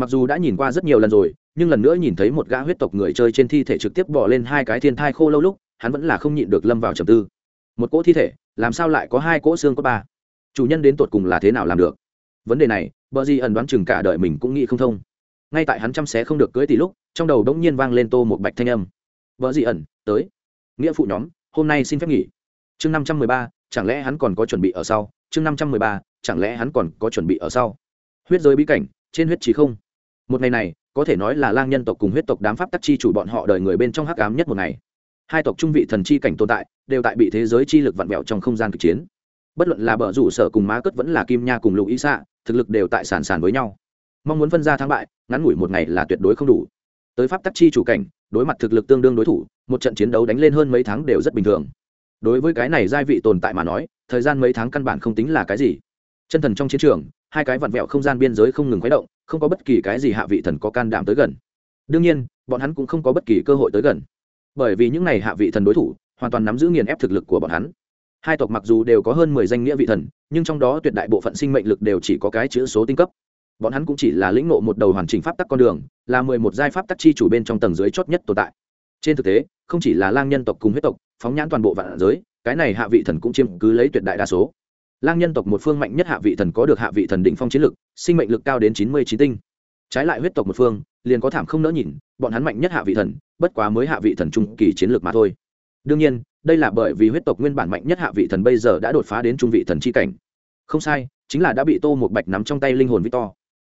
mặc dù đã nhìn qua rất nhiều lần rồi, nhưng lần nữa nhìn thấy một gã huyết tộc người chơi trên thi thể trực tiếp bỏ lên hai cái thiên thai khô lâu lúc, hắn vẫn là không nhịn được lâm vào trầm tư. Một cỗ thi thể, làm sao lại có hai cỗ xương có ba? Chủ nhân đến tột cùng là thế nào làm được? Vấn đề này bờ di ẩn đoán chừng cả đời mình cũng nghĩ không thông. Ngay tại hắn chăm xé không được cưới tỷ lúc, trong đầu đống nhiên vang lên tô một bạch thanh âm vợ dị ẩn, tới. Nghĩa phụ nhóm, hôm nay xin phép nghỉ. Chương năm trăm mười ba, chẳng lẽ hắn còn có chuẩn bị ở sau? Chương năm trăm mười ba, chẳng lẽ hắn còn có chuẩn bị ở sau? Huyết giới bí cảnh, trên huyết trí không? Một ngày này, có thể nói là lang nhân tộc cùng huyết tộc đám pháp tắc chi chủ bọn họ đời người bên trong hắc ám nhất một ngày. Hai tộc trung vị thần chi cảnh tồn tại, đều tại bị thế giới chi lực vặn vẹo trong không gian kịch chiến. Bất luận là bờ rủ sở cùng má cất vẫn là kim nha cùng lục y xạ thực lực đều tại sàn sàn với nhau. Mong muốn phân ra thắng bại, ngắn ngủi một ngày là tuyệt đối không đủ. Tới pháp tắc chi chủ cảnh đối mặt thực lực tương đương đối thủ, một trận chiến đấu đánh lên hơn mấy tháng đều rất bình thường. Đối với cái này giai vị tồn tại mà nói, thời gian mấy tháng căn bản không tính là cái gì. Chân thần trong chiến trường, hai cái vặn vẹo không gian biên giới không ngừng khuấy động, không có bất kỳ cái gì hạ vị thần có can đảm tới gần. Đương nhiên, bọn hắn cũng không có bất kỳ cơ hội tới gần. Bởi vì những n à y hạ vị thần đối thủ, hoàn toàn nắm giữ nghiền ép thực lực của bọn hắn. Hai tộc mặc dù đều có hơn mười danh nghĩa vị thần, nhưng trong đó tuyệt đại bộ phận sinh mệnh lực đều chỉ có cái chữ số tinh cấp bọn hắn cũng chỉ là lĩnh ngộ một đầu hoàn chỉnh pháp tắc con đường, là mười một giai pháp tắc chi chủ bên trong tầng dưới chót nhất tồn tại. Trên thực tế, không chỉ là lang nhân tộc cùng huyết tộc, phóng nhãn toàn bộ vạn giới, cái này hạ vị thần cũng chiếm cứ lấy tuyệt đại đa số. Lang nhân tộc một phương mạnh nhất hạ vị thần có được hạ vị thần định phong chiến lực, sinh mệnh lực cao đến chín mươi chín tinh. Trái lại huyết tộc một phương, liền có thảm không nỡ nhìn, bọn hắn mạnh nhất hạ vị thần, bất quá mới hạ vị thần trung kỳ chiến lược mà thôi. Đương nhiên, đây là bởi vì huyết tộc nguyên bản mạnh nhất hạ vị thần bây giờ đã đột phá đến trung vị thần c h i cảnh. Không sai, chính là đã bị tô một bạch nắm trong tay linh hồn victor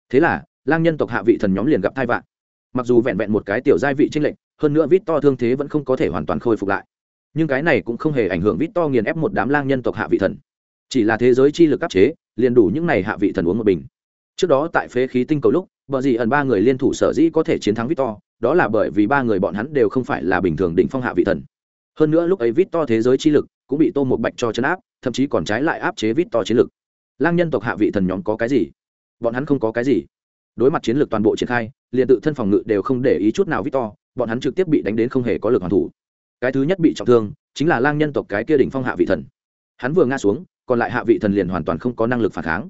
thế là lang nhân tộc hạ vị thần nhóm liền gặp thai vạn. Mặc dù vẹn vẹn một cái tiểu giai vị tranh lệnh hơn nữa Vít To thương thế vẫn không có thể hoàn toàn khôi phục lại. Nhưng cái này cũng không hề ảnh hưởng Vít To nghiền ép một đám lang nhân tộc hạ vị thần. Chỉ là thế giới chi lực áp chế liền đủ những này hạ vị thần uống một bình. Trước đó tại phế khí tinh cầu lúc vợ gì ẩn ba người liên thủ sở dĩ có thể chiến thắng Vít To, đó là bởi vì ba người bọn hắn đều không phải là bình thường đỉnh phong hạ vị thần. Hơn nữa lúc ấy Vít To thế giới chi lực cũng bị tô một bạch cho chấn áp thậm chí còn trái lại áp chế Vít To chiến lực. Lang nhân tộc hạ vị thần nhóm có cái gì? Bọn hắn không có cái gì. Đối mặt chiến lược toàn bộ triển khai, liền tự thân phòng ngự đều không để ý chút nào victor, bọn hắn trực tiếp bị đánh đến không hề có lực hoàn thủ. Cái thứ nhất bị trọng thương, chính là lang nhân tộc cái kia đỉnh phong hạ vị thần. Hắn vừa ngã xuống, còn lại hạ vị thần liền hoàn toàn không có năng lực phản kháng.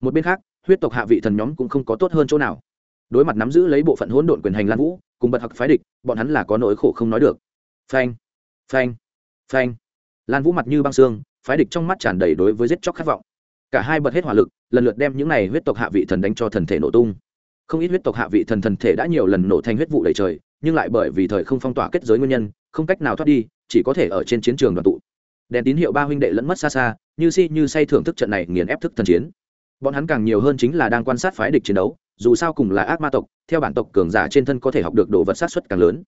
Một bên khác, huyết tộc hạ vị thần nhóm cũng không có tốt hơn chỗ nào. Đối mặt nắm giữ lấy bộ phận hỗn độn quyền hành lan vũ, cùng bật hặc phái địch, bọn hắn là có nỗi khổ không nói được. Phanh phanh phanh. Lan vũ mặt như băng xương, phái địch trong mắt tràn đầy đối với giết chóc khát vọng cả hai bật hết hỏa lực, lần lượt đem những này huyết tộc hạ vị thần đánh cho thần thể nổ tung. Không ít huyết tộc hạ vị thần thần thể đã nhiều lần nổ thành huyết vụ đầy trời, nhưng lại bởi vì thời không phong tỏa kết giới nguyên nhân, không cách nào thoát đi, chỉ có thể ở trên chiến trường đoàn tụ. Đèn tín hiệu ba huynh đệ lẫn mất xa xa, như si như say thưởng thức trận này nghiền ép thức thần chiến. Bọn hắn càng nhiều hơn chính là đang quan sát phái địch chiến đấu, dù sao cùng là ác ma tộc, theo bản tộc cường giả trên thân có thể học được đồ vật sát xuất càng lớn.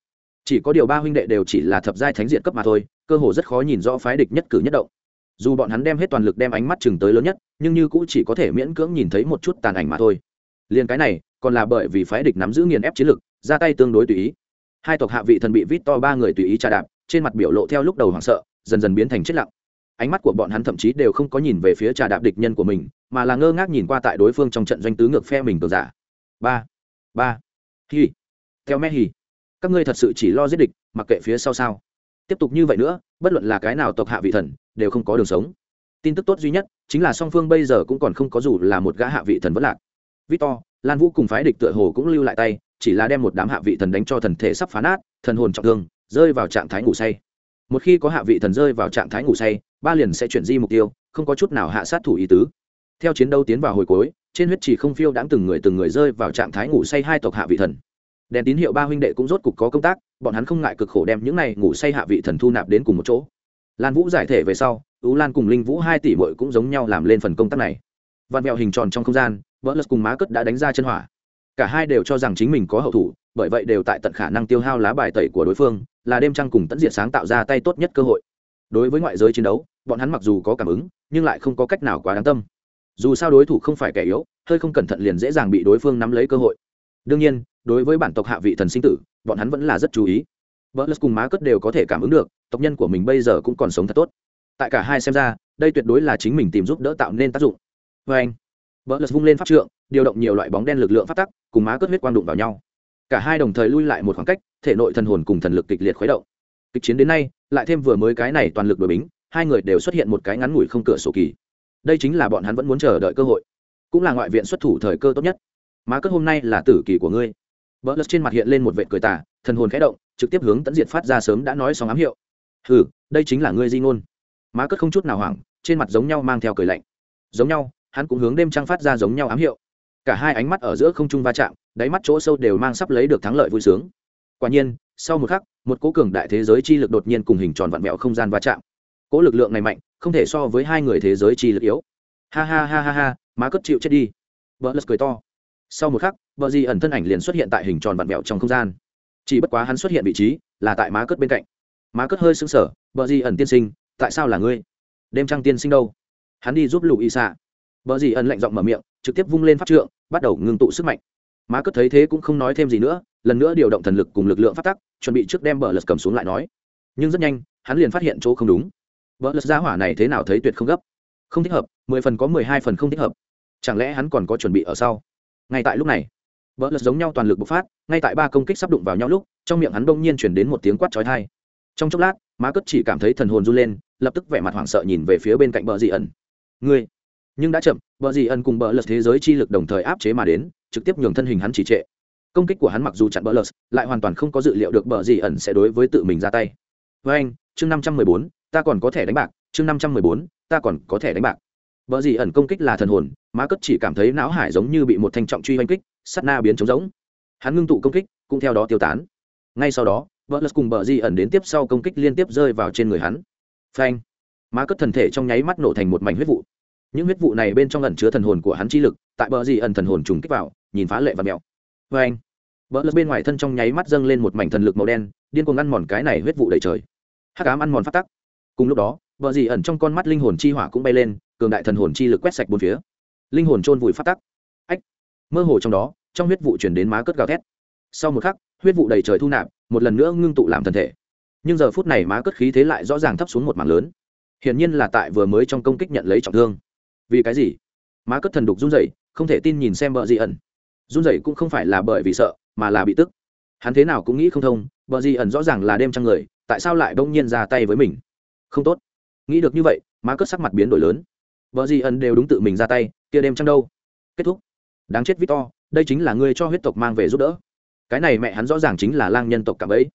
Chỉ có điều ba huynh đệ đều chỉ là thập giai thánh diện cấp mà thôi, cơ hồ rất khó nhìn rõ phái địch nhất cử nhất động dù bọn hắn đem hết toàn lực đem ánh mắt chừng tới lớn nhất, nhưng như cũng chỉ có thể miễn cưỡng nhìn thấy một chút tàn ảnh mà thôi. Liền cái này, còn là bởi vì phái địch nắm giữ nghiền ép chiến lực, ra tay tương đối tùy ý. Hai tộc hạ vị thần bị vít to ba người tùy ý trà đạp, trên mặt biểu lộ theo lúc đầu hoảng sợ, dần dần biến thành chết lặng. Ánh mắt của bọn hắn thậm chí đều không có nhìn về phía trà đạp địch nhân của mình, mà là ngơ ngác nhìn qua tại đối phương trong trận doanh tứ ngược phe mình cường giả. Ba ba, hi. Theo mẹ hi các ngươi thật sự chỉ lo giết địch, mặc kệ phía sau sao tiếp tục như vậy nữa, bất luận là cái nào tộc hạ vị thần, đều không có đường sống. Tin tức tốt duy nhất chính là song phương bây giờ cũng còn không có dù là một gã hạ vị thần vẫn lạc. Victor, lan vũ cùng phái địch tựa hồ cũng lưu lại tay, chỉ là đem một đám hạ vị thần đánh cho thần thể sắp phá nát, thần hồn trọng thương, rơi vào trạng thái ngủ say. Một khi có hạ vị thần rơi vào trạng thái ngủ say, ba liền sẽ chuyển di mục tiêu, không có chút nào hạ sát thủ ý tứ. Theo chiến đấu tiến vào hồi cuối, trên huyết chỉ không phiêu đãng từng người từng người rơi vào trạng thái ngủ say hai tộc hạ vị thần đèn tín hiệu ba huynh đệ cũng rốt cục có công tác, bọn hắn không ngại cực khổ đem những này ngủ say hạ vị thần thu nạp đến cùng một chỗ. Lan vũ giải thể về sau ú lan cùng linh vũ hai tỷ bội cũng giống nhau làm lên phần công tác này. Vạn mẹo hình tròn trong không gian, vỡ lật cùng má cất đã đánh ra chân hỏa. Cả hai đều cho rằng chính mình có hậu thủ, bởi vậy đều tại tận khả năng tiêu hao lá bài tẩy của đối phương, là đêm trăng cùng tận diệt sáng tạo ra tay tốt nhất cơ hội. Đối với ngoại giới chiến đấu, bọn hắn mặc dù có cảm ứng, nhưng lại không có cách nào quá đáng tâm. Dù sao đối thủ không phải kẻ yếu, hơi không cẩn thận liền dễ dàng bị đối phương nắm lấy cơ hội đương nhiên, đối với bản tộc hạ vị thần sinh tử, bọn hắn vẫn là rất chú ý. Vợ lật cùng má cất đều có thể cảm ứng được, tộc nhân của mình bây giờ cũng còn sống thật tốt. Tại cả hai xem ra, đây tuyệt đối là chính mình tìm giúp đỡ tạo nên tác dụng. Vê anh vợ lật vung lên pháp trượng, điều động nhiều loại bóng đen lực lượng phát tắc, cùng má cất huyết quang đụng vào nhau. Cả hai đồng thời lui lại một khoảng cách, thể nội thần hồn cùng thần lực kịch liệt khuấy động. Kịch chiến đến nay, lại thêm vừa mới cái này toàn lực đổi bính, hai người đều xuất hiện một cái ngắn ngủi không cửa sổ kỳ. Đây chính là bọn hắn vẫn muốn chờ đợi cơ hội. Cũng là ngoại viện xuất thủ thời cơ tốt nhất má cất hôm nay là tử kỳ của ngươi. Vợ lật trên mặt hiện lên một vệ cười tả thần hồn khẽ động, trực tiếp hướng tận diệt phát ra sớm đã nói xong ám hiệu. Ừ đây chính là ngươi di ngôn. Má cất không chút nào hoảng, trên mặt giống nhau mang theo cười lạnh. Giống nhau, hắn cũng hướng đêm trăng phát ra giống nhau ám hiệu. Cả hai ánh mắt ở giữa không trung va chạm, đáy mắt chỗ sâu đều mang sắp lấy được thắng lợi vui sướng. Quả nhiên, sau một khắc, một cố cường đại thế giới chi lực đột nhiên cùng hình tròn vặn vẹo không gian va chạm. Cố lực lượng này mạnh, không thể so với hai người thế giới chi lực yếu. Ha ha ha ha ha, má cất chịu chết đi. Vợ lật cười to sau một khắc, vợ di ẩn thân ảnh liền xuất hiện tại hình tròn vặn vẹo trong không gian. Chỉ bất quá hắn xuất hiện vị trí là tại má cất bên cạnh. Má cất hơi sững sờ, vợ di ẩn tiên sinh, tại sao là ngươi? Đêm trăng tiên sinh đâu? Hắn đi giúp lụ y xạ vợ di ẩn lạnh giọng mở miệng, trực tiếp vung lên pháp trượng, bắt đầu ngưng tụ sức mạnh. Má cất thấy thế cũng không nói thêm gì nữa, lần nữa điều động thần lực cùng lực lượng phát tắc, chuẩn bị trước đem bờ lật cầm xuống lại nói. Nhưng rất nhanh, hắn liền phát hiện chỗ không đúng. Vợ lật ra hỏa này thế nào thấy tuyệt không gấp. Không thích hợp, mười phần có mười hai phần không thích hợp. Chẳng lẽ hắn còn có chuẩn bị ở sau? Ngay tại lúc này vợ lật giống nhau toàn lực bộc phát, ngay tại ba công kích sắp đụng vào nhau lúc, trong miệng hắn bỗng nhiên chuyển đến một tiếng quát trói thai trong chốc lát má cất chỉ cảm thấy thần hồn run lên, lập tức vẻ mặt hoảng sợ nhìn về phía bên cạnh bờ dị ẩn. Ngươi! Nhưng đã chậm, bờ dị ẩn cùng bờ lật thế giới chi lực đồng thời áp chế mà đến, trực tiếp nhường thân hình hắn chỉ trệ. Công kích của hắn mặc dù chặn bờ lật, lại hoàn toàn không có dự liệu được bờ dị ẩn sẽ đối với tự mình ra tay. Với anh chương năm trăm mười bốn, ta còn có thể đánh bạc, chương năm trăm mười bốn, ta còn có thể đánh bạc bờ dị ẩn công kích là thần hồn, Mã cất chỉ cảm thấy não hải giống như bị một thanh trọng truy hoành kích, sát na biến trống giống hắn ngưng tụ công kích, cũng theo đó tiêu tán. Ngay sau đó Butler cùng bờ di ẩn đến tiếp sau công kích liên tiếp rơi vào trên người hắn. Phanh! Mã cất thần thể trong nháy mắt nổ thành một mảnh huyết vụ. Những huyết vụ này bên trong ẩn chứa thần hồn của hắn chi lực, tại bờ di ẩn thần hồn trùng kích vào, nhìn phá lệ và mèo phanh! Butler bên ngoài thân trong nháy mắt dâng lên một mảnh thần lực màu đen, điên cuồng ăn mòn cái này huyết vụ đầy trời. Hắc ám ăn mòn phát tắc. Cùng lúc đó Bở di ẩn trong con mắt linh hồn chi hỏa cũng bay lên cường đại thần hồn chi lực quét sạch bốn phía. Linh hồn chôn vùi phát tắc. Ách! Mơ hồ trong đó, trong huyết vụ chuyển đến má cất gào thét. Sau một khắc, huyết vụ đầy trời thu nạp, một lần nữa ngưng tụ làm thân thể. Nhưng giờ phút này má cất khí thế lại rõ ràng thấp xuống một mảng lớn. Hiển nhiên là tại vừa mới trong công kích nhận lấy trọng thương. Vì cái gì? Má cất thần đục run rẩy, không thể tin nhìn xem bờ di ẩn. Run rẩy cũng không phải là bởi vì sợ, mà là bị tức. Hắn thế nào cũng nghĩ không thông bờ di ẩn rõ ràng là đêm trăng người, tại sao lại bỗng nhiên ra tay với mình? Không tốt. Nghĩ được như vậy, má cất sắc mặt biến đổi lớn vợ di ẩn đều đúng tự mình ra tay, kia đêm trăng đâu? Kết thúc. Đáng chết victor, đây chính là ngươi cho huyết tộc mang về giúp đỡ. Cái này mẹ hắn rõ ràng chính là lang nhân tộc cảm ấy.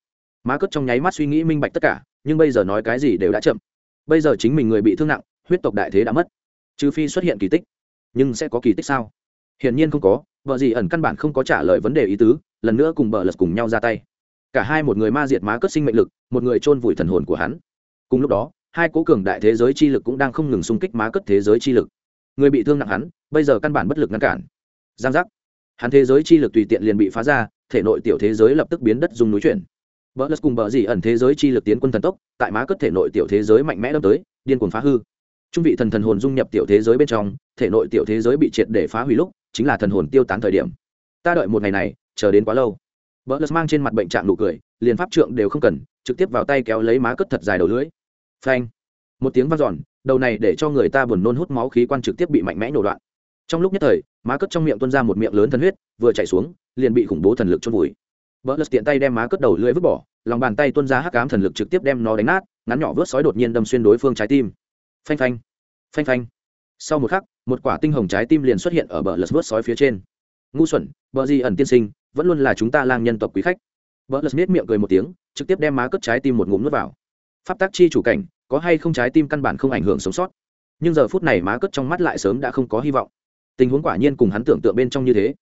Má cất trong nháy mắt suy nghĩ minh bạch tất cả, nhưng bây giờ nói cái gì đều đã chậm. Bây giờ chính mình người bị thương nặng, huyết tộc đại thế đã mất. Trừ phi xuất hiện kỳ tích. Nhưng sẽ có kỳ tích sao? Hiển nhiên không có, vợ gì ẩn căn bản không có trả lời vấn đề ý tứ, lần nữa cùng bờ lật cùng nhau ra tay. Cả hai một người ma diệt má cất sinh mệnh lực, một người chôn vùi thần hồn của hắn. Cùng lúc đó hai cố cường đại thế giới chi lực cũng đang không ngừng xung kích má cất thế giới chi lực. Người bị thương nặng hắn, bây giờ căn bản bất lực ngăn cản. Giang giác. Hắn thế giới chi lực tùy tiện liền bị phá ra, thể nội tiểu thế giới lập tức biến đất dùng núi chuyển. Bỡ lật cùng bỡ dì ẩn thế giới chi lực tiến quân thần tốc, tại má cất thể nội tiểu thế giới mạnh mẽ đâm tới, điên cuồng phá hư. Trung vị thần thần hồn dung nhập tiểu thế giới bên trong, thể nội tiểu thế giới bị triệt để phá hủy lúc, chính là thần hồn tiêu tán thời điểm. Ta đợi một ngày này, chờ đến quá lâu. Bỡ lật mang trên mặt bệnh trạng nụ cười, liền pháp trượng đều không cần, trực tiếp vào tay kéo lấy má cất thật dài đầu lưỡi phanh. Một tiếng vang giòn đầu này để cho người ta buồn nôn hút máu khí quan trực tiếp bị mạnh mẽ nổ đoạn. Trong lúc nhất thời, má cất trong miệng tuôn ra một miệng lớn thần huyết, vừa chảy xuống, liền bị khủng bố thần lực chôn vùi. Vỡ lật tiện tay đem má cất đầu lưỡi vứt bỏ, lòng bàn tay tuôn ra hắc ám thần lực trực tiếp đem nó đánh nát, ngắn nhỏ vớt sói đột nhiên đâm xuyên đối phương trái tim. Phanh phanh phanh phanh. Sau một khắc, một quả tinh hồng trái tim liền xuất hiện ở bờ lật vớt sói phía trên. Ngu xuẩn bờ di ẩn tiên sinh, vẫn luôn là chúng ta lang nhân tộc quý khách. Bờ lật miết miệng cười một tiếng, trực tiếp đem má cất trái tim một ngụm nuốt vào pháp tác chi chủ cảnh, có hay không trái tim căn bản không ảnh hưởng sống sót. Nhưng giờ phút này má cất trong mắt lại sớm đã không có hy vọng. Tình huống quả nhiên cùng hắn tưởng tượng bên trong như thế.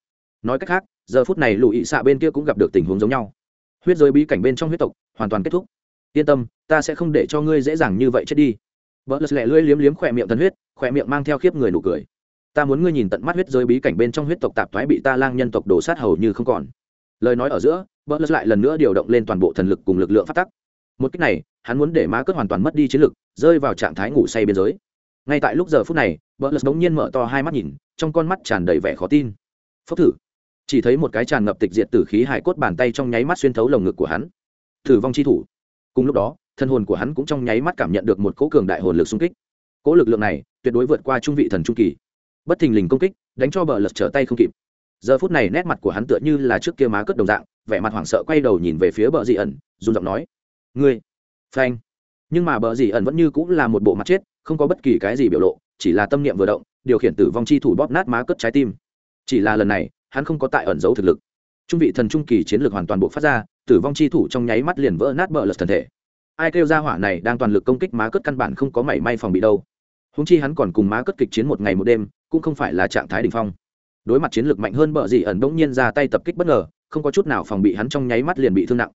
Nói cách khác, giờ phút này lụy xạ bên kia cũng gặp được tình huống giống nhau. Huyết giới bí cảnh bên trong huyết tộc, hoàn toàn kết thúc. Yên tâm, ta sẽ không để cho ngươi dễ dàng như vậy chết đi. Vợ lật lẹ lưỡi liếm liếm khỏe miệng thần huyết, khỏe miệng mang theo khiếp người nụ cười. Ta muốn ngươi nhìn tận mắt huyết giới bí cảnh bên trong huyết tộc tạp thoái bị ta lang nhân tộc đổ sát hầu như không còn. Lời nói ở giữa vợ lật lại lần nữa điều động lên toàn bộ thần lực cùng lực lượng phát tắc một cách này, hắn muốn để má cất hoàn toàn mất đi chiến lực, rơi vào trạng thái ngủ say biên giới. Ngay tại lúc giờ phút này vợ lật bỗng nhiên mở to hai mắt nhìn, trong con mắt tràn đầy vẻ khó tin. Phốc thử. Chỉ thấy một cái tràn ngập tịch diệt tử khí hải cốt bàn tay trong nháy mắt xuyên thấu lồng ngực của hắn. Thử vong chi thủ. Cùng lúc đó, thân hồn của hắn cũng trong nháy mắt cảm nhận được một cỗ cường đại hồn lực xung kích. Cỗ lực lượng này tuyệt đối vượt qua trung vị thần trung kỳ. Bất thình lình công kích, đánh cho bờ lật trở tay không kịp. Giờ phút này nét mặt của hắn tựa như là trước kia má cất đồng dạng, vẻ mặt hoảng sợ quay đầu nhìn về phía bờ dị ẩn, run giọng nói ngươi, phanh. Nhưng mà bờ dì ẩn vẫn như cũng là một bộ mặt chết, không có bất kỳ cái gì biểu lộ, chỉ là tâm niệm vừa động, điều khiển tử vong chi thủ bóp nát má cất trái tim. Chỉ là lần này, hắn không có tại ẩn giấu thực lực. Trung vị thần trung kỳ chiến lược hoàn toàn bộ phát ra, tử vong chi thủ trong nháy mắt liền vỡ nát bờ lật thần thể. Ai kêu ra hỏa này đang toàn lực công kích má cất căn bản không có mảy may phòng bị đâu. Húng chi hắn còn cùng má cất kịch chiến một ngày một đêm, cũng không phải là trạng thái đ ỉ n h phong. Đối mặt chiến lược mạnh hơn bờ dì ẩn đ ỗ n g nhiên ra tay tập kích bất ngờ, không có chút nào phòng bị hắn trong nháy mắt liền bị thương nặng.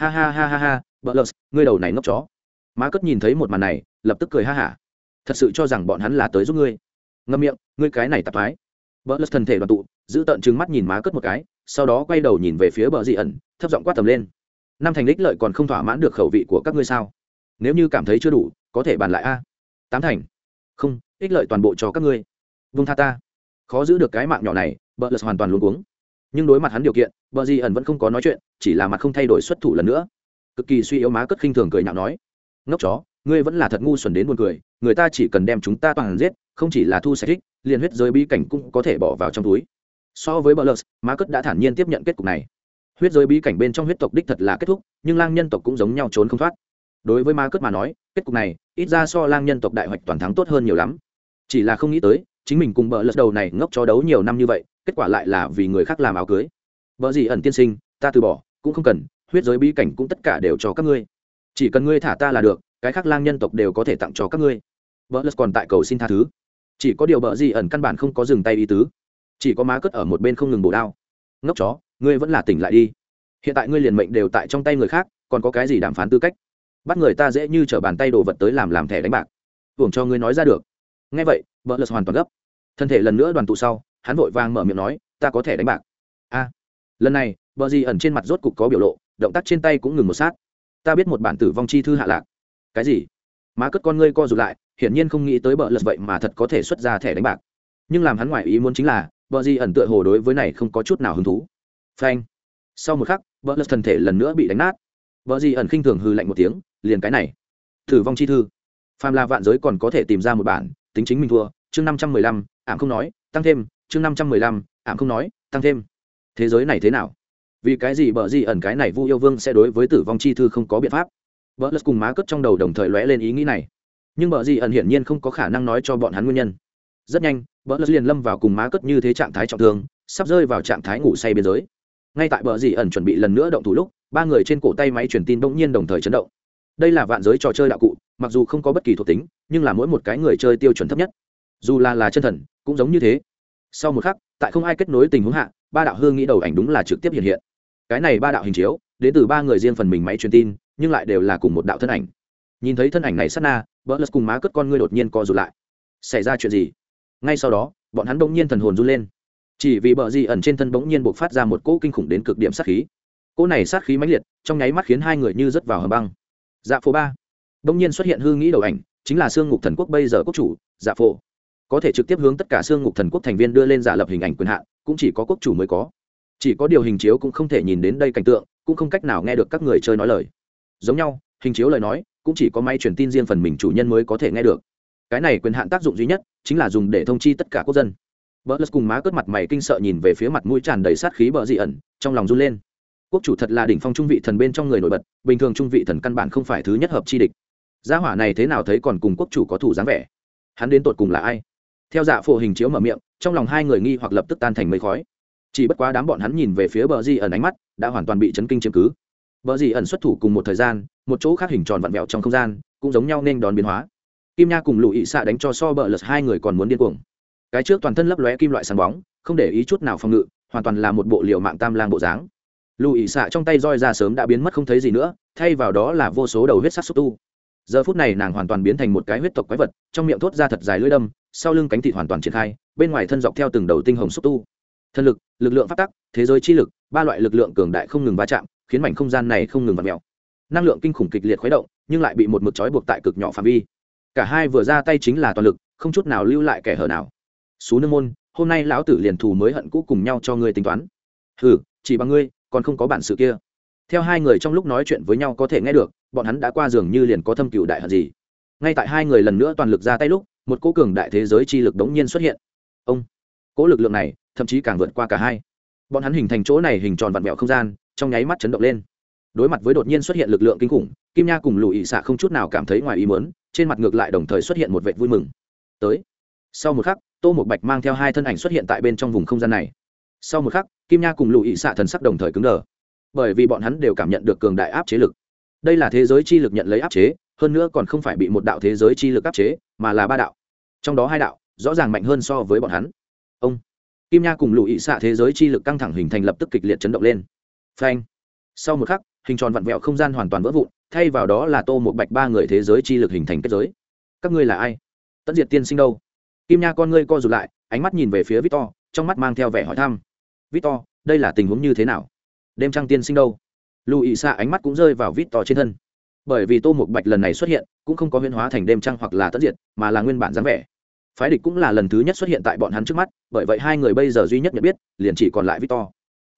Ha ha ha ha ha bờ lật ngươi đầu này ngốc chó. Má cất nhìn thấy một màn này, lập tức cười ha hả. Thật sự cho rằng bọn hắn là tới giúp ngươi. Ngâm miệng, ngươi cái này tạp thái bờ thân thể đoàn tụ, giữ tận trừng mắt nhìn má cất một cái, sau đó quay đầu nhìn về phía bờ dị ẩn, thấp giọng quát tầm lên. Năm thành đích lợi còn không thỏa mãn được khẩu vị của các ngươi sao? Nếu như cảm thấy chưa đủ, có thể bàn lại a. Tám thành. Không, ích lợi toàn bộ cho các ngươi. Vung tha ta. Khó giữ được cái mạng nhỏ này, bờ lật hoàn toàn luôn cuống. Nhưng đối mặt hắn điều kiện, bờ di ẩn vẫn không có nói chuyện, chỉ là mặt không thay đổi xuất thủ lần nữa cực kỳ suy yếu má cất khinh thường cười nhạo nói, ngốc chó, ngươi vẫn là thật ngu xuẩn đến buồn cười, người ta chỉ cần đem chúng ta toàn giết, không chỉ là thu sạch thích liền huyết giới bí cảnh cũng có thể bỏ vào trong túi. So với bờ lợt má cất đã thản nhiên tiếp nhận kết cục này. Huyết giới bí cảnh bên trong huyết tộc đích thật là kết thúc, nhưng lang nhân tộc cũng giống nhau trốn không thoát. Đối với má cất mà nói, kết cục này, ít ra so lang nhân tộc đại hoạch toàn thắng tốt hơn nhiều lắm. Chỉ là không nghĩ tới, chính mình cùng bờ lật đầu này ngốc cho đấu nhiều năm như vậy, kết quả lại là vì người khác làm áo cưới. Vợ gì ẩn tiên sinh, ta từ bỏ, cũng không cần huyết giới bí cảnh cũng tất cả đều cho các ngươi. Chỉ cần ngươi thả ta là được, cái khác lang nhân tộc đều có thể tặng cho các ngươi. Vợ lật còn tại cầu xin tha thứ. Chỉ có điều bợ gì ẩn căn bản không có dừng tay ý tứ. Chỉ có má cất ở một bên không ngừng bổ đao. Ngốc chó, ngươi vẫn là tỉnh lại đi. Hiện tại ngươi liền mệnh đều tại trong tay người khác, còn có cái gì đàm phán tư cách? Bắt người ta dễ như t r ở bàn tay đồ vật tới làm làm thẻ đánh bạc. Hưởng cho ngươi nói ra được. Ngay vậy vợ lật hoàn toàn gấp. Thân thể lần nữa đoàn tụ sau, hắn vội vàng mở miệng nói, ta có thể đánh bạc. A. Lần này vợ gì ẩn trên mặt rốt cục có biểu lộ động tác trên tay cũng ngừng một sát. Ta biết một bản tử vong chi thư hạ lạc. Cái gì? Má cất con ngươi co rụt lại, hiển nhiên không nghĩ tới bợ lật vậy mà thật có thể xuất ra thẻ đánh bạc. Nhưng làm hắn ngoài ý muốn chính là, Bợ gì ẩn tựa hồ đối với này không có chút nào hứng thú. Phanh. Sau một khắc, bợ lật thần thể lần nữa bị đánh nát. Bợ gì ẩn khinh thường hư lạnh một tiếng, liền cái này. Tử vong chi thư. Phàm là vạn giới còn có thể tìm ra một bản, tính chính mình thua, chương năm trăm mười lăm, ảm không nói, tăng thêm, chương năm trăm mười lăm, ảm không nói, tăng thêm. Thế giới này thế nào? Vì cái gì bờ gì ẩn cái này vu yêu vương sẽ đối với tử vong chi thư không có biện pháp? Vợ lật cùng má cất trong đầu đồng thời lóe lên ý nghĩ này. Nhưng bờ gì ẩn hiển nhiên không có khả năng nói cho bọn hắn nguyên nhân. Rất nhanh vợ lật liền lâm vào cùng má cất như thế trạng thái trọng thương, sắp rơi vào trạng thái ngủ say biên giới. Ngay tại bờ gì ẩn chuẩn bị lần nữa động thủ lúc, ba người trên cổ tay máy truyền tin bỗng nhiên đồng thời chấn động. Đây là vạn giới trò chơi đạo cụ, mặc dù không có bất kỳ thuộc tính, nhưng là mỗi một cái người chơi tiêu chuẩn thấp nhất. Dù là là chân thần, cũng giống như thế. Sau một khắc, tại không ai kết nối tình huống hạ, ba đạo hương nghĩ đầu ảnh đúng là trực tiếp hiện hiện cái này ba đạo hình chiếu, đến từ ba người riêng phần mình máy truyền tin, nhưng lại đều là cùng một đạo thân ảnh. Nhìn thấy thân ảnh này sát na vợ lật cùng má cất con ngươi đột nhiên co rụt lại. Xảy ra chuyện gì? Ngay sau đó, bọn hắn bỗng nhiên thần hồn run lên. Chỉ vì bờ di ẩn trên thân bỗng nhiên buộc phát ra một cỗ kinh khủng đến cực điểm sát khí. Cỗ này sát khí mãnh liệt, trong nháy mắt khiến hai người như rớt vào hầm băng. Dạ phố ba. Bỗng nhiên xuất hiện hư nghĩ đầu ảnh, chính là xương ngục thần quốc bây giờ quốc chủ dạ phổ. Có thể trực tiếp hướng tất cả xương ngục thần quốc thành viên đưa lên giả lập hình ảnh quyền hạn, cũng chỉ có quốc chủ mới có chỉ có điều hình chiếu cũng không thể nhìn đến đây cảnh tượng, cũng không cách nào nghe được các người chơi nói lời. Giống nhau, hình chiếu lời nói, cũng chỉ có máy truyền tin riêng phần mình chủ nhân mới có thể nghe được. Cái này quyền hạn tác dụng duy nhất chính là dùng để thông chi tất cả quốc dân. Vợ lật cùng má cất mặt mày kinh sợ nhìn về phía mặt mũi tràn đầy sát khí bờ dị ẩn, trong lòng run lên. Quốc chủ thật là đỉnh phong trung vị thần bên trong người nổi bật, bình thường trung vị thần căn bản không phải thứ nhất hợp chi địch. Gia hỏa này thế nào thấy còn cùng quốc chủ có thủ dáng vẻ? Hắn đến tột cùng là ai? Theo dạ phổ hình chiếu mở miệng, trong lòng hai người nghi hoặc lập tức tan thành mây khói chỉ bất quá đám bọn hắn nhìn về phía bờ di ẩn ánh mắt đã hoàn toàn bị chấn kinh chiếm cứ. Bờ di ẩn xuất thủ cùng một thời gian, một chỗ khác hình tròn vặn vẹo trong không gian, cũng giống nhau nên đón biến hóa. Kim nha cùng lụ ị xạ đánh cho so bờ lật hai người còn muốn điên cuồng. Cái trước toàn thân lấp lóe kim loại sáng bóng, không để ý chút nào phòng ngự, hoàn toàn là một bộ liệu mạng tam lang bộ dáng. Lụ ị xạ trong tay roi ra sớm đã biến mất không thấy gì nữa, thay vào đó là vô số đầu huyết sắc xúc tu. Giờ phút này nàng hoàn toàn biến thành một cái huyết tộc quái vật, trong miệng thốt ra thật dài lưỡi đâm, sau lưng cánh thịt hoàn toàn triển khai, bên ngoài thân dọc theo từng đầu tinh hồng xúc tu thân lực lực lượng phát tắc, thế giới chi lực, ba loại lực lượng cường đại không ngừng va chạm, khiến mảnh không gian này không ngừng vặt mèo năng lượng kinh khủng kịch liệt khuấy động, nhưng lại bị một mực trói buộc tại cực nhỏ phạm vi. Cả hai vừa ra tay chính là toàn lực, không chút nào lưu lại kẻ hở nào. Xú nương môn, hôm nay lão tử liền thù mới hận cũ cùng nhau cho ngươi tính toán. Hừ, chỉ bằng ngươi, còn không có bản sự kia. Theo hai người trong lúc nói chuyện với nhau có thể nghe được, bọn hắn đã qua giường như liền có thâm cựu đại hận gì. Ngay tại hai người lần nữa toàn lực ra tay lúc, một cỗ cường đại thế giới chi lực đống nhiên xuất hiện. Ông! Cỗ lực lượng này, thậm chí càng vượt qua cả hai. Bọn hắn hình thành chỗ này hình tròn vặn vẹo không gian, trong nháy mắt chấn động lên. Đối mặt với đột nhiên xuất hiện lực lượng kinh khủng, kim nha cùng lùi ị xạ không chút nào cảm thấy ngoài ý mớn trên mặt ngược lại đồng thời xuất hiện một vệ vui mừng. Tới. Sau một khắc, tô một bạch mang theo hai thân ảnh xuất hiện tại bên trong vùng không gian này. Sau một khắc, kim nha cùng lùi ị xạ thần sắc đồng thời cứng đờ. Bởi vì bọn hắn đều cảm nhận được cường đại áp chế lực. Đây là thế giới chi lực nhận lấy áp chế, hơn nữa còn không phải bị một đạo thế giới chi lực áp chế, mà là ba đạo. Trong đó hai đạo, rõ ràng mạnh hơn so với bọn hắn ông. Kim nha cùng lùi xạ thế giới chi lực căng thẳng hình thành lập tức kịch liệt chấn động lên. Phanh. Sau một khắc, hình tròn vặn vẹo không gian hoàn toàn vỡ vụn, thay vào đó là tô một bạch ba người thế giới chi lực hình thành kết giới. Các ngươi là ai? Tất diệt tiên sinh đâu? Kim nha con ngươi co rụt lại, ánh mắt nhìn về phía victor, trong mắt mang theo vẻ hỏi thăm. Victor, đây là tình huống như thế nào? Đêm trăng tiên sinh đâu? Lùi xạ ánh mắt cũng rơi vào victor trên thân. Bởi vì tô một bạch lần này xuất hiện, cũng không có huyên hóa thành đêm trăng hoặc là tất diệt, mà là nguyên bản dáng vẻ phái địch cũng là lần thứ nhất xuất hiện tại bọn hắn trước mắt, bởi vậy hai người bây giờ duy nhất nhận biết, liền chỉ còn lại victor.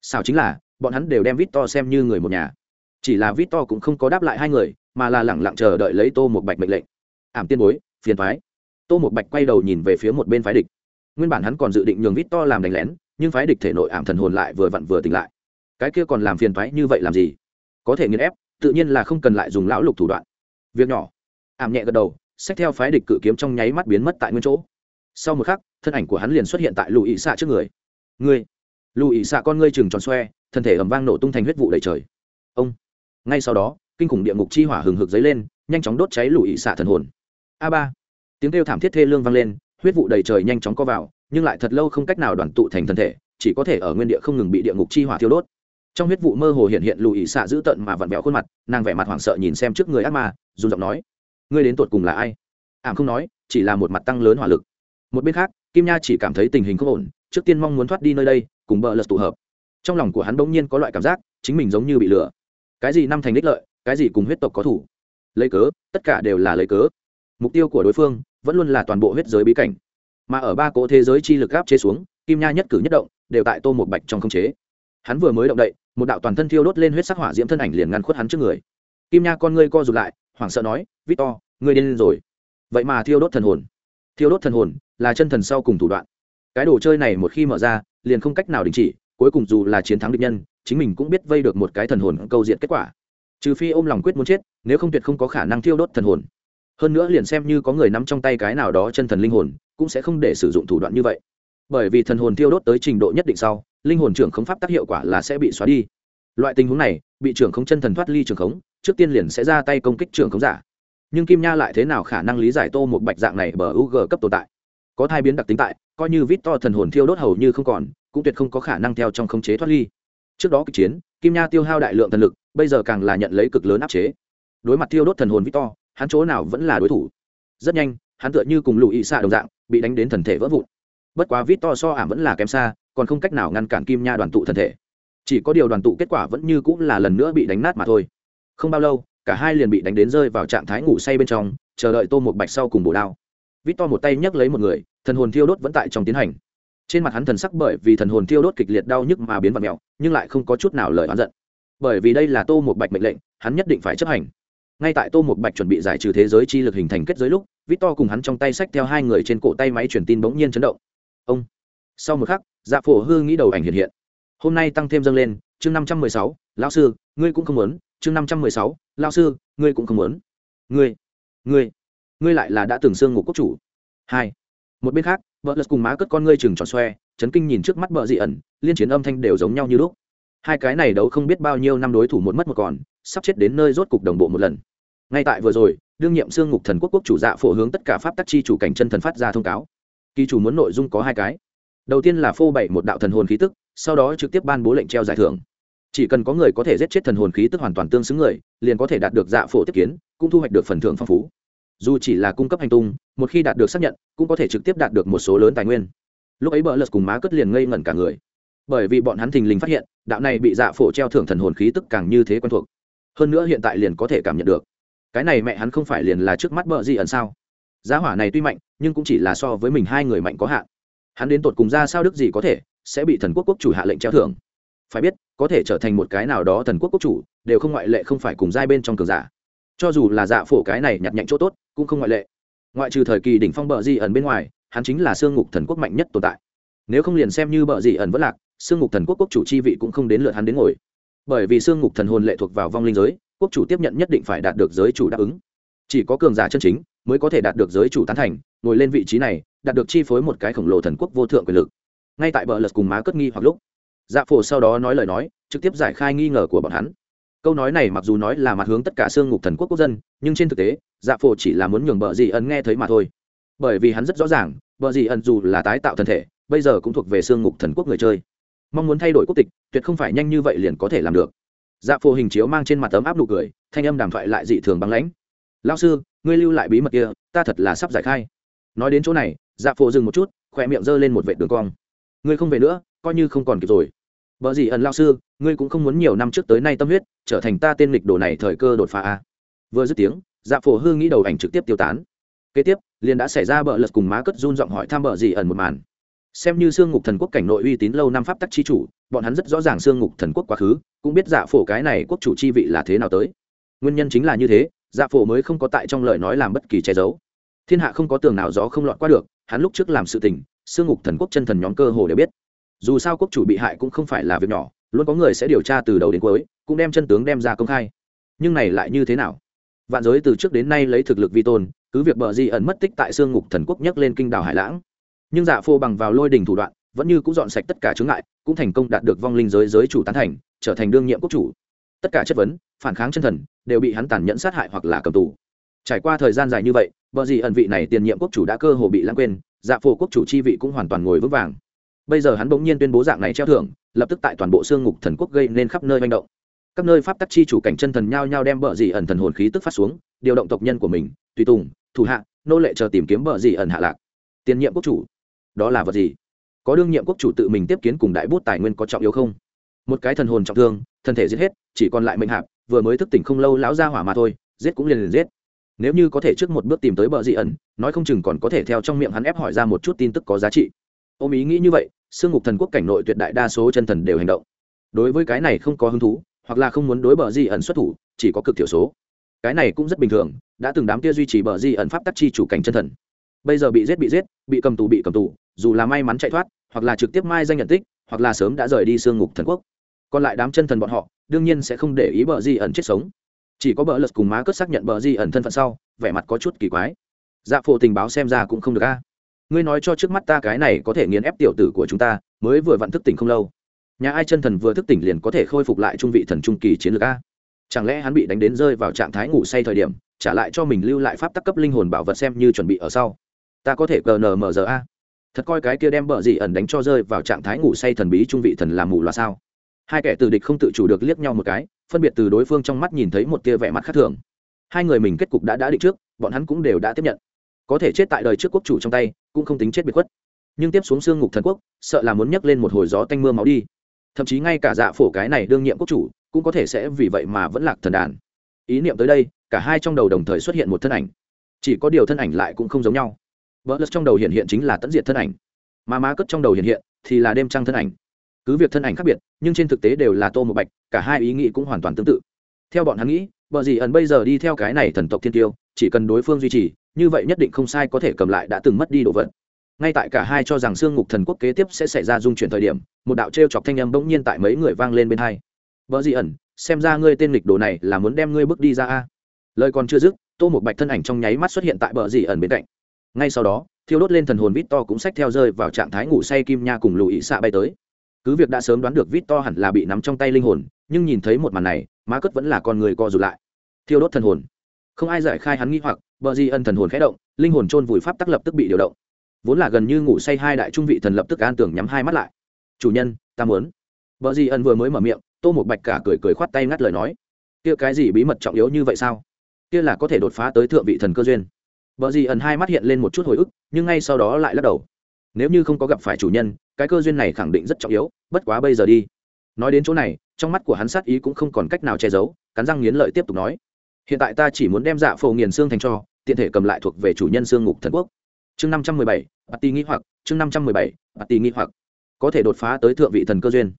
Sao chính là, bọn hắn đều đem victor xem như người một nhà. Chỉ là victor cũng không có đáp lại hai người, mà là lẳng lặng chờ đợi lấy tô một bạch mệnh lệnh. Ảm tiên bối, phiền thoái tô một bạch quay đầu nhìn về phía một bên phái địch. Nguyên bản hắn còn dự định nhường victor làm đánh lén, nhưng phái địch thể nội ảm thần hồn lại vừa vặn vừa tỉnh lại. Cái kia còn làm phiền thoái như vậy làm gì? Có thể nghiền ép, tự nhiên là không cần lại dùng lão lục thủ đoạn. Việc nhỏ. Ảm nhẹ gật đầu Sách theo phái địch cự kiếm trong nháy mắt biến mất tại nguyên chỗ. Sau một khắc, thân ảnh của hắn liền xuất hiện tại lù ị xạ trước người. Ngươi lù ị xạ con ngươi chừng tròn xoe, thân thể ầm vang nổ tung thành huyết vụ đầy trời. Ông. Ngay sau đó, kinh khủng địa ngục chi hỏa hừng hực dấy lên, nhanh chóng đốt cháy lù ị xạ thần hồn. A ba. Tiếng kêu thảm thiết thê lương vang lên, huyết vụ đầy trời nhanh chóng co vào, nhưng lại thật lâu không cách nào đoàn tụ thành thân thể, chỉ có thể ở nguyên địa không ngừng bị địa ngục chi hỏa thiêu đốt. Trong huyết vụ mơ hồ hiện hiện lù ị xạ dữ tợn mà vặn vẹo khuôn mặt, nàng vẻ mặt hoảng sợ nhìn xem trước người ác ma dù giọng nói ngươi đến tột cùng là ai? Ảm không nói, chỉ là một mặt tăng lớn hỏa lực. Một bên khác, kim nha chỉ cảm thấy tình hình không ổn, trước tiên mong muốn thoát đi nơi đây, cùng bờ lật tụ hợp. Trong lòng của hắn bỗng nhiên có loại cảm giác, chính mình giống như bị lừa. Cái gì năm thành đích lợi, cái gì cùng huyết tộc có thủ. Lấy cớ, tất cả đều là lấy cớ. Mục tiêu của đối phương vẫn luôn là toàn bộ huyết giới bí cảnh. Mà ở ba cỗ thế giới chi lực gáp chế xuống, kim nha nhất cử nhất động, đều tại tô một bạch trong không chế. Hắn vừa mới động đậy, một đạo toàn thân thiêu đốt lên huyết sắc hỏa diễm thân ảnh liền ngăn khuất hắn trước người. Kim nha con ngươi co rụt lại hoảng sợ nói, victor, ngươi điên rồi. Vậy mà thiêu đốt thần hồn. Thiêu đốt thần hồn là chân thần sau cùng thủ đoạn. Cái đồ chơi này một khi mở ra, liền không cách nào đình chỉ, cuối cùng dù là chiến thắng địch nhân, chính mình cũng biết vây được một cái thần hồn câu diện kết quả. Trừ phi ôm lòng quyết muốn chết, nếu không tuyệt không có khả năng thiêu đốt thần hồn. Hơn nữa liền xem như có người nắm trong tay cái nào đó chân thần linh hồn, cũng sẽ không để sử dụng thủ đoạn như vậy. Bởi vì thần hồn thiêu đốt tới trình độ nhất định sau, linh hồn trưởng không pháp tác hiệu quả là sẽ bị xóa đi. Loại tình huống này, bị trưởng không chân thần thoát ly trường khống trước tiên liền sẽ ra tay công kích Trường khống giả. Nhưng kim nha lại thế nào khả năng lý giải tô một bạch dạng này bờ u g cấp tồn tại? Có thai biến đặc tính tại, coi như vít to thần hồn thiêu đốt hầu như không còn, cũng tuyệt không có khả năng theo trong khống chế thoát ly. Trước đó kịch chiến, kim nha tiêu hao đại lượng thần lực, bây giờ càng là nhận lấy cực lớn áp chế. Đối mặt thiêu đốt thần hồn vít to, hắn chỗ nào vẫn là đối thủ. Rất nhanh, hắn tựa như cùng lụ ị xạ đồng dạng, bị đánh đến thần thể vỡ vụn. Bất quá vít to so ảm vẫn là kém xa, còn không cách nào ngăn cản kim nha đoàn tụ thần thể. Chỉ có điều đoàn tụ kết quả vẫn như cũng là lần nữa bị đánh nát mà thôi không bao lâu, cả hai liền bị đánh đến rơi vào trạng thái ngủ say bên trong, chờ đợi tô một bạch sau cùng bổ đao. Vít to một tay nhấc lấy một người, thần hồn thiêu đốt vẫn tại trong tiến hành. Trên mặt hắn thần sắc bởi vì thần hồn thiêu đốt kịch liệt đau nhức mà biến vật mẹo nhưng lại không có chút nào lời oán giận. Bởi vì đây là tô một bạch mệnh lệnh, hắn nhất định phải chấp hành. Ngay tại tô một bạch chuẩn bị giải trừ thế giới chi lực hình thành kết giới lúc vít to cùng hắn trong tay sách theo hai người trên cổ tay máy truyền tin bỗng nhiên chấn động. Ông! Sau một khắc dạ phổ hư nghĩ đầu ảnh hiện hiện. Hôm nay tăng thêm dâng lên, chương năm trăm mười sáu, lão sư, ngươi cũng không muốn chương năm trăm mười sáu, lao sư, ngươi cũng không muốn. Ngươi ngươi ngươi lại là đã từng xương ngục quốc chủ. Hai, một bên khác, vợ lật cùng má cất con ngươi chừng tròn xoe, chấn kinh nhìn trước mắt vợ dị ẩn, liên chiến âm thanh đều giống nhau như lúc. Hai cái này đấu không biết bao nhiêu năm đối thủ một mất một còn, sắp chết đến nơi rốt cục đồng bộ một lần. Ngay tại vừa rồi, đương nhiệm xương ngục thần quốc quốc chủ dạ phổ hướng tất cả pháp tắc chi chủ cảnh chân thần phát ra thông cáo. Kỳ chủ muốn nội dung có hai cái. Đầu tiên là phô bày một đạo thần hồn khí tức, sau đó trực tiếp ban bố lệnh treo giải thưởng chỉ cần có người có thể giết chết thần hồn khí tức hoàn toàn tương xứng người, liền có thể đạt được dạ phổ tiếp kiến, cũng thu hoạch được phần thưởng phong phú. Dù chỉ là cung cấp hành tung, một khi đạt được xác nhận, cũng có thể trực tiếp đạt được một số lớn tài nguyên. Lúc ấy bờ lật cùng má cất liền ngây ngẩn cả người. Bởi vì bọn hắn thình lình phát hiện, đạo này bị dạ phổ treo thưởng thần hồn khí tức càng như thế quen thuộc. Hơn nữa hiện tại liền có thể cảm nhận được. Cái này mẹ hắn không phải liền là trước mắt bờ gì ẩn sao? Giá hỏa này tuy mạnh, nhưng cũng chỉ là so với mình hai người mạnh có hạn. Hắn đến tột cùng ra sao đức gì có thể, sẽ bị thần quốc quốc chủ hạ lệnh treo thưởng phải biết, có thể trở thành một cái nào đó thần quốc quốc chủ, đều không ngoại lệ không phải cùng giai bên trong cường giả. Cho dù là dạ phổ cái này nhặt nhạnh chỗ tốt, cũng không ngoại lệ. Ngoại trừ thời kỳ đỉnh phong bờ di ẩn bên ngoài, hắn chính là xương ngục thần quốc mạnh nhất tồn tại. Nếu không liền xem như bờ di ẩn vẫn lạc, xương ngục thần quốc quốc chủ chi vị cũng không đến lượt hắn đến ngồi. Bởi vì xương ngục thần hồn lệ thuộc vào vong linh giới, quốc chủ tiếp nhận nhất định phải đạt được giới chủ đáp ứng. Chỉ có cường giả chân chính mới có thể đạt được giới chủ tán thành, ngồi lên vị trí này, đạt được chi phối một cái khổng lồ thần quốc vô thượng quyền lực. Ngay tại bờ lật cùng má cất nghi hoặc lúc dạ phổ sau đó nói lời nói, trực tiếp giải khai nghi ngờ của bọn hắn. Câu nói này mặc dù nói là mặt hướng tất cả xương ngục thần quốc quốc dân, nhưng trên thực tế dạ phổ chỉ là muốn nhường bờ dị ẩn nghe thấy mà thôi. Bởi vì hắn rất rõ ràng bờ dị ẩn dù là tái tạo thân thể, bây giờ cũng thuộc về xương ngục thần quốc người chơi. Mong muốn thay đổi quốc tịch, tuyệt không phải nhanh như vậy liền có thể làm được. Dạ phổ hình chiếu mang trên mặt tấm áp nụ cười, thanh âm đàm thoại lại dị thường băng lãnh. Lao sư, ngươi lưu lại bí mật kia, ta thật là sắp giải khai. Nói đến chỗ này dạ phổ dừng một chút khỏe miệng giơ lên một vệ đường cong. Ngươi không về nữa, coi như không còn kịp rồi. Bở gì ẩn lão sư, ngươi cũng không muốn nhiều năm trước tới nay tâm huyết, trở thành ta tên lịch đồ này thời cơ đột phá a. Vừa dứt tiếng, Dạ Phổ Hư nghĩ đầu ảnh trực tiếp tiêu tán. Kế tiếp, liền đã xảy ra bợ lật cùng má cất run giọng hỏi thăm bợ gì ẩn một màn. Xem như xương ngục thần quốc cảnh nội uy tín lâu năm pháp tắc chi chủ, bọn hắn rất rõ ràng xương ngục thần quốc quá khứ, cũng biết Dạ Phổ cái này quốc chủ chi vị là thế nào tới. Nguyên nhân chính là như thế, dạ phổ mới không có tại trong lời nói làm bất kỳ che giấu thiên hạ không có tường nào gió không lọt qua được hắn lúc trước làm sự tình sương ngục thần quốc chân thần nhóm cơ hồ đều biết dù sao quốc chủ bị hại cũng không phải là việc nhỏ, luôn có người sẽ điều tra từ đầu đến cuối, cũng đem chân tướng đem ra công khai. Nhưng này lại như thế nào? Vạn giới từ trước đến nay lấy thực lực vi tôn, cứ việc bờ di ẩn mất tích tại sương ngục thần quốc nhấc lên kinh đảo hải lãng. Nhưng dạ phô bằng vào lôi đình thủ đoạn, vẫn như cũng dọn sạch tất cả chướng ngại, cũng thành công đạt được vong linh giới giới chủ tán thành, trở thành đương nhiệm quốc chủ. Tất cả chất vấn, phản kháng chân thần, đều bị hắn tàn nhẫn sát hại hoặc là cầm tù. Trải qua thời gian dài như vậy, bờ gì ẩn vị này tiền nhiệm quốc chủ đã cơ hồ bị lãng quên dạ phổ quốc chủ chi vị cũng hoàn toàn ngồi vững vàng bây giờ hắn bỗng nhiên tuyên bố dạng này treo thưởng, lập tức tại toàn bộ xương ngục thần quốc gây nên khắp nơi manh động. Các nơi pháp tắc chi chủ cảnh chân thần nhao nhao đem bờ dị ẩn thần hồn khí tức phát xuống, điều động tộc nhân của mình, tùy tùng, thủ hạ, nô lệ chờ tìm kiếm bờ dị ẩn hạ lạc. Tiền nhiệm quốc chủ, đó là vật gì? Có đương nhiệm quốc chủ tự mình tiếp kiến cùng đại bút tài nguyên có trọng yếu không? Một cái thần hồn trọng thương, thân thể giết hết, chỉ còn lại mệnh hạp, vừa mới thức tỉnh không lâu lão ra hỏa mà thôi, giết cũng liền liền giết. Nếu như có thể trước một bước tìm tới bờ dị ẩn, nói không chừng còn có thể theo trong miệng hắn ép hỏi ra một chút tin tức có giá trị. Ôm ý nghĩ như vậy sương ngục thần quốc cảnh nội tuyệt đại đa số chân thần đều hành động. Đối với cái này không có hứng thú, hoặc là không muốn đối bờ di ẩn xuất thủ, chỉ có cực thiểu số. Cái này cũng rất bình thường, đã từng đám kia duy trì bờ di ẩn pháp tắc chi chủ cảnh chân thần. Bây giờ bị giết bị giết, bị cầm tù bị cầm tù, dù là may mắn chạy thoát, hoặc là trực tiếp mai danh nhận tích, hoặc là sớm đã rời đi sương ngục thần quốc. Còn lại đám chân thần bọn họ, đương nhiên sẽ không để ý bờ di ẩn chết sống. Chỉ có bờ lật cùng má cất xác nhận bờ di ẩn thân phận sau, vẻ mặt có chút kỳ quái. Dạ phổ tình báo xem ra cũng không được a ngươi nói cho trước mắt ta cái này có thể nghiền ép tiểu tử của chúng ta, mới vừa vặn thức tỉnh không lâu. Nhà ai chân thần vừa thức tỉnh liền có thể khôi phục lại trung vị thần trung kỳ chiến lược a? Chẳng lẽ hắn bị đánh đến rơi vào trạng thái ngủ say thời điểm, trả lại cho mình lưu lại pháp tắc cấp linh hồn bảo vật xem như chuẩn bị ở sau? Ta có thể gnmr a. Thật coi cái kia đem bờ gì ẩn đánh cho rơi vào trạng thái ngủ say thần bí trung vị thần làm mù là sao? Hai kẻ từ địch không tự chủ được liếc nhau một cái, phân biệt từ đối phương trong mắt nhìn thấy một tia vẻ mặt khác thường. Hai người mình kết cục đã đã định trước, bọn hắn cũng đều đã tiếp nhận có thể chết tại đời trước quốc chủ trong tay, cũng không tính chết biệt khuất. Nhưng tiếp xuống xương ngục thần quốc, sợ là muốn nhấc lên một hồi gió tanh mưa máu đi. Thậm chí ngay cả dạ phổ cái này đương nhiệm quốc chủ, cũng có thể sẽ vì vậy mà vẫn lạc thần đàn. Ý niệm tới đây, cả hai trong đầu đồng thời xuất hiện một thân ảnh. Chỉ có điều thân ảnh lại cũng không giống nhau. Vỡ lật trong đầu hiện hiện chính là tận diệt thân ảnh. Mà má cất trong đầu hiện hiện, thì là đêm trăng thân ảnh. Cứ việc thân ảnh khác biệt, nhưng trên thực tế đều là tô một bạch, cả hai ý nghĩ cũng hoàn toàn tương tự. Theo bọn hắn nghĩ vợ gì ẩn bây giờ đi theo cái này thần tộc thiên tiêu, chỉ cần đối phương duy trì như vậy nhất định không sai có thể cầm lại đã từng mất đi đồ vật. Ngay tại cả hai cho rằng xương ngục thần quốc kế tiếp sẽ xảy ra dung chuyển thời điểm, một đạo t r e o chọc thanh âm bỗng nhiên tại mấy người vang lên bên hai. Vợ dị ẩn, xem ra ngươi tên lịch đồ này là muốn đem ngươi bước đi ra a? Lời còn chưa dứt, tô một bạch thân ảnh trong nháy mắt xuất hiện tại bờ dị ẩn bên cạnh. Ngay sau đó, thiêu đốt lên thần hồn vít to cũng xách theo rơi vào trạng thái ngủ say kim nha cùng lùi xạ bay tới. Cứ việc đã sớm đoán được vít to hẳn là bị nắm trong tay linh hồn, nhưng nhìn thấy một màn này, má cất vẫn là con người co rụt lại. Thiêu đốt thần hồn không ai giải khai hắn nghi hoặc, bờ di ân thần hồn khẽ động, linh hồn trôn vùi pháp tắc lập tức bị điều động. Vốn là gần như ngủ say hai đại trung vị thần lập tức an tưởng nhắm hai mắt lại. Chủ nhân, ta muốn. Bờ di ân vừa mới mở miệng, tô một bạch cả cười cười khoát tay ngắt lời nói. Kia cái gì bí mật trọng yếu như vậy sao? Kia là có thể đột phá tới thượng vị thần cơ duyên. Bờ di ẩn hai mắt hiện lên một chút hồi ức, nhưng ngay sau đó lại lắc đầu. Nếu như không có gặp phải chủ nhân, cái cơ duyên này khẳng định rất trọng yếu, bất quá bây giờ đi. Nói đến chỗ này, trong mắt của hắn sát ý cũng không còn cách nào che giấu, cắn răng nghiến lợi tiếp tục nói hiện tại ta chỉ muốn đem dạ phổ nghiền xương thành cho, tiện thể cầm lại thuộc về chủ nhân xương ngục thần quốc. Chương năm trăm mười bảy bà tì nghĩ hoặc. Chương năm trăm mười bảy bà tì nghĩ hoặc. Có thể đột phá tới thượng vị thần cơ duyên.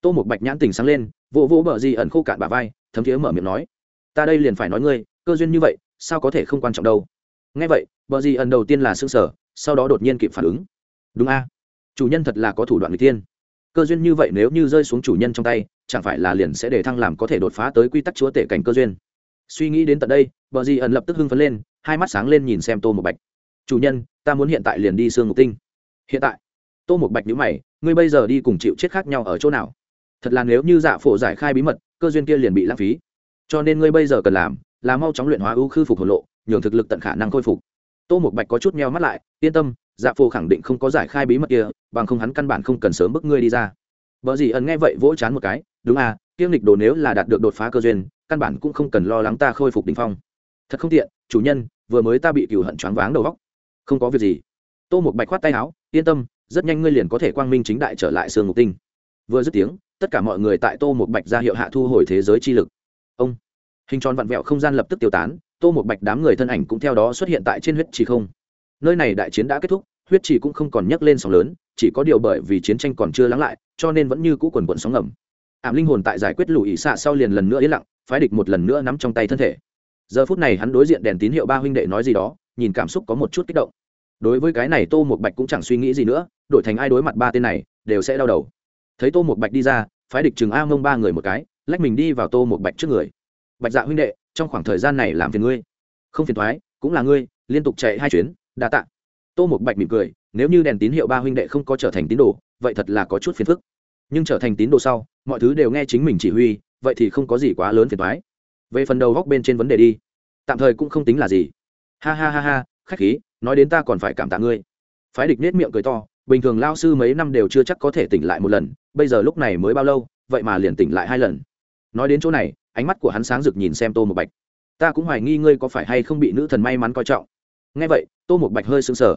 Tô một bạch nhãn tình sáng lên, vỗ vỗ bờ di ẩn khô cạn bà vai, thấm thiế mở miệng nói, ta đây liền phải nói ngươi, cơ duyên như vậy, sao có thể không quan trọng đâu? Ngay vậy, bờ di ẩn đầu tiên là xương sở sau đó đột nhiên kịp phản ứng. Đúng a, chủ nhân thật là có thủ đoạn người tiên cơ duyên như vậy nếu như rơi xuống chủ nhân trong tay, chẳng phải là liền sẽ để thăng làm có thể đột phá tới quy tắc chúa tể cảnh cơ duyên? Suy nghĩ đến tận đây, bờ di ẩn lập tức hưng phấn lên, hai mắt sáng lên nhìn xem tô một bạch. Chủ nhân, ta muốn hiện tại liền đi xương ngục tinh. Hiện tại? Tô một bạch nhữ mày, ngươi bây giờ đi cùng chịu chết khác nhau ở chỗ nào? Thật là nếu như dạ phổ giải khai bí mật, cơ duyên kia liền bị lãng phí. Cho nên ngươi bây giờ cần làm là mau chóng luyện hóa ưu khư phục hồn lộ, nhường thực lực tận khả năng khôi phục. Tô một bạch có chút meo mắt lại, yên tâm dạ phổ khẳng định không có giải khai bí mật kia, bằng không hắn căn bản không cần sớm bức ngươi đi ra. Vợ dì ẩn nghe vậy vỗ chán một cái, đúng à kiêm lịch đồ nếu là đạt được đột phá cơ duyên, căn bản cũng không cần lo lắng ta khôi phục đ ỉ n h phong. Thật không tiện, chủ nhân, vừa mới ta bị cừu hận choáng váng đầu góc không có việc gì. Tô một bạch khoát tay áo, yên tâm, rất nhanh ngươi liền có thể quang minh chính đại trở lại sương ngục tinh. Vừa dứt tiếng, tất cả mọi người tại tô một bạch ra hiệu hạ thu hồi thế giới chi lực. Ông, hình tròn vặn vẹo không gian lập tức tiêu tán, tô một bạch đám người thân ảnh cũng theo đó xuất hiện tại trên huyết trì không. Nơi này đại chiến đã kết thúc, huyết trì cũng không còn nhấc lên sóng lớn, chỉ có điều bởi vì chiến tranh còn chưa lắng lại, cho nên vẫn như cũ quần quận sóng ngầm ảm linh hồn tại giải quyết lũ ỉ xạ sau liền lần nữa yên lặng, phái địch một lần nữa nắm trong tay thân thể. Giờ phút này hắn đối diện đèn tín hiệu ba huynh đệ nói gì đó, nhìn cảm xúc có một chút kích động. Đối với cái này tô một bạch cũng chẳng suy nghĩ gì nữa, đổi thành ai đối mặt ba tên này, đều sẽ đau đầu. Thấy tô một bạch đi ra, phái địch chừng a mông ba người một cái, lách mình đi vào tô một bạch trước người. Bạch dạ huynh đệ, trong khoảng thời gian này làm phiền ngươi. Không phiền thoái cũng là ngươi, liên tục chạy hai chuyến, đa tạ. Tô một bạch mỉm cười, nếu như đèn tín hiệu ba huynh đệ không có trở thành tín đồ, vậy thật là có chút phiền phức. Nhưng trở thành tín đồ sau mọi thứ đều nghe chính mình chỉ huy, vậy thì không có gì quá lớn phiền thoái về phần đầu góc bên trên vấn đề đi. Tạm thời cũng không tính là gì. Ha ha ha ha, khách khí, nói đến ta còn phải cảm tạ ngươi. Phái địch nết miệng cười to, bình thường lao sư mấy năm đều chưa chắc có thể tỉnh lại một lần, bây giờ lúc này mới bao lâu, vậy mà liền tỉnh lại hai lần. Nói đến chỗ này, ánh mắt của hắn sáng rực nhìn xem tô một bạch. Ta cũng hoài nghi ngươi có phải hay không bị nữ thần may mắn coi trọng. Nghe vậy, tô một bạch hơi sững sờ.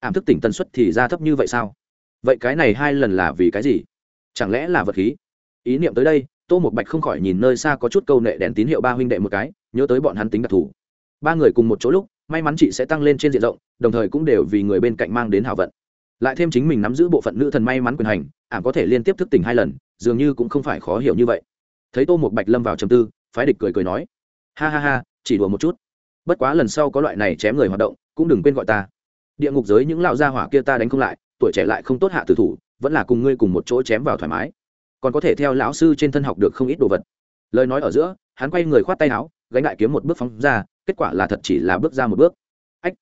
Ảm thức tỉnh tần suất thì ra thấp như vậy sao? Vậy cái này hai lần là vì cái gì? Chẳng lẽ là vật khí? Ý niệm tới đây, tô một bạch không khỏi nhìn nơi xa có chút câu nệ đèn tín hiệu ba huynh đệ một cái, nhớ tới bọn hắn tính đặc thù. Ba người cùng một chỗ lúc, may mắn chị sẽ tăng lên trên diện rộng, đồng thời cũng đều vì người bên cạnh mang đến hào vận. Lại thêm chính mình nắm giữ bộ phận nữ thần may mắn quyền hành, ảm có thể liên tiếp thức tỉnh hai lần, dường như cũng không phải khó hiểu như vậy. Thấy tô một bạch lâm vào trầm tư, phái địch cười cười nói, ha ha ha, chỉ đùa một chút. Bất quá lần sau có loại này chém người hoạt động, cũng đừng quên gọi ta. Địa ngục giới những lão gia hỏa kia ta đánh không lại, tuổi trẻ lại không tốt hạ tử thủ, vẫn là cùng ngươi cùng một chỗ chém vào thoải mái còn có thể theo lão sư trên thân học được không ít đồ vật. Lời nói ở giữa, hắn quay người khoát tay áo, gánh đại kiếm một bước phóng ra, kết quả là thật chỉ là bước ra một bước. Ách,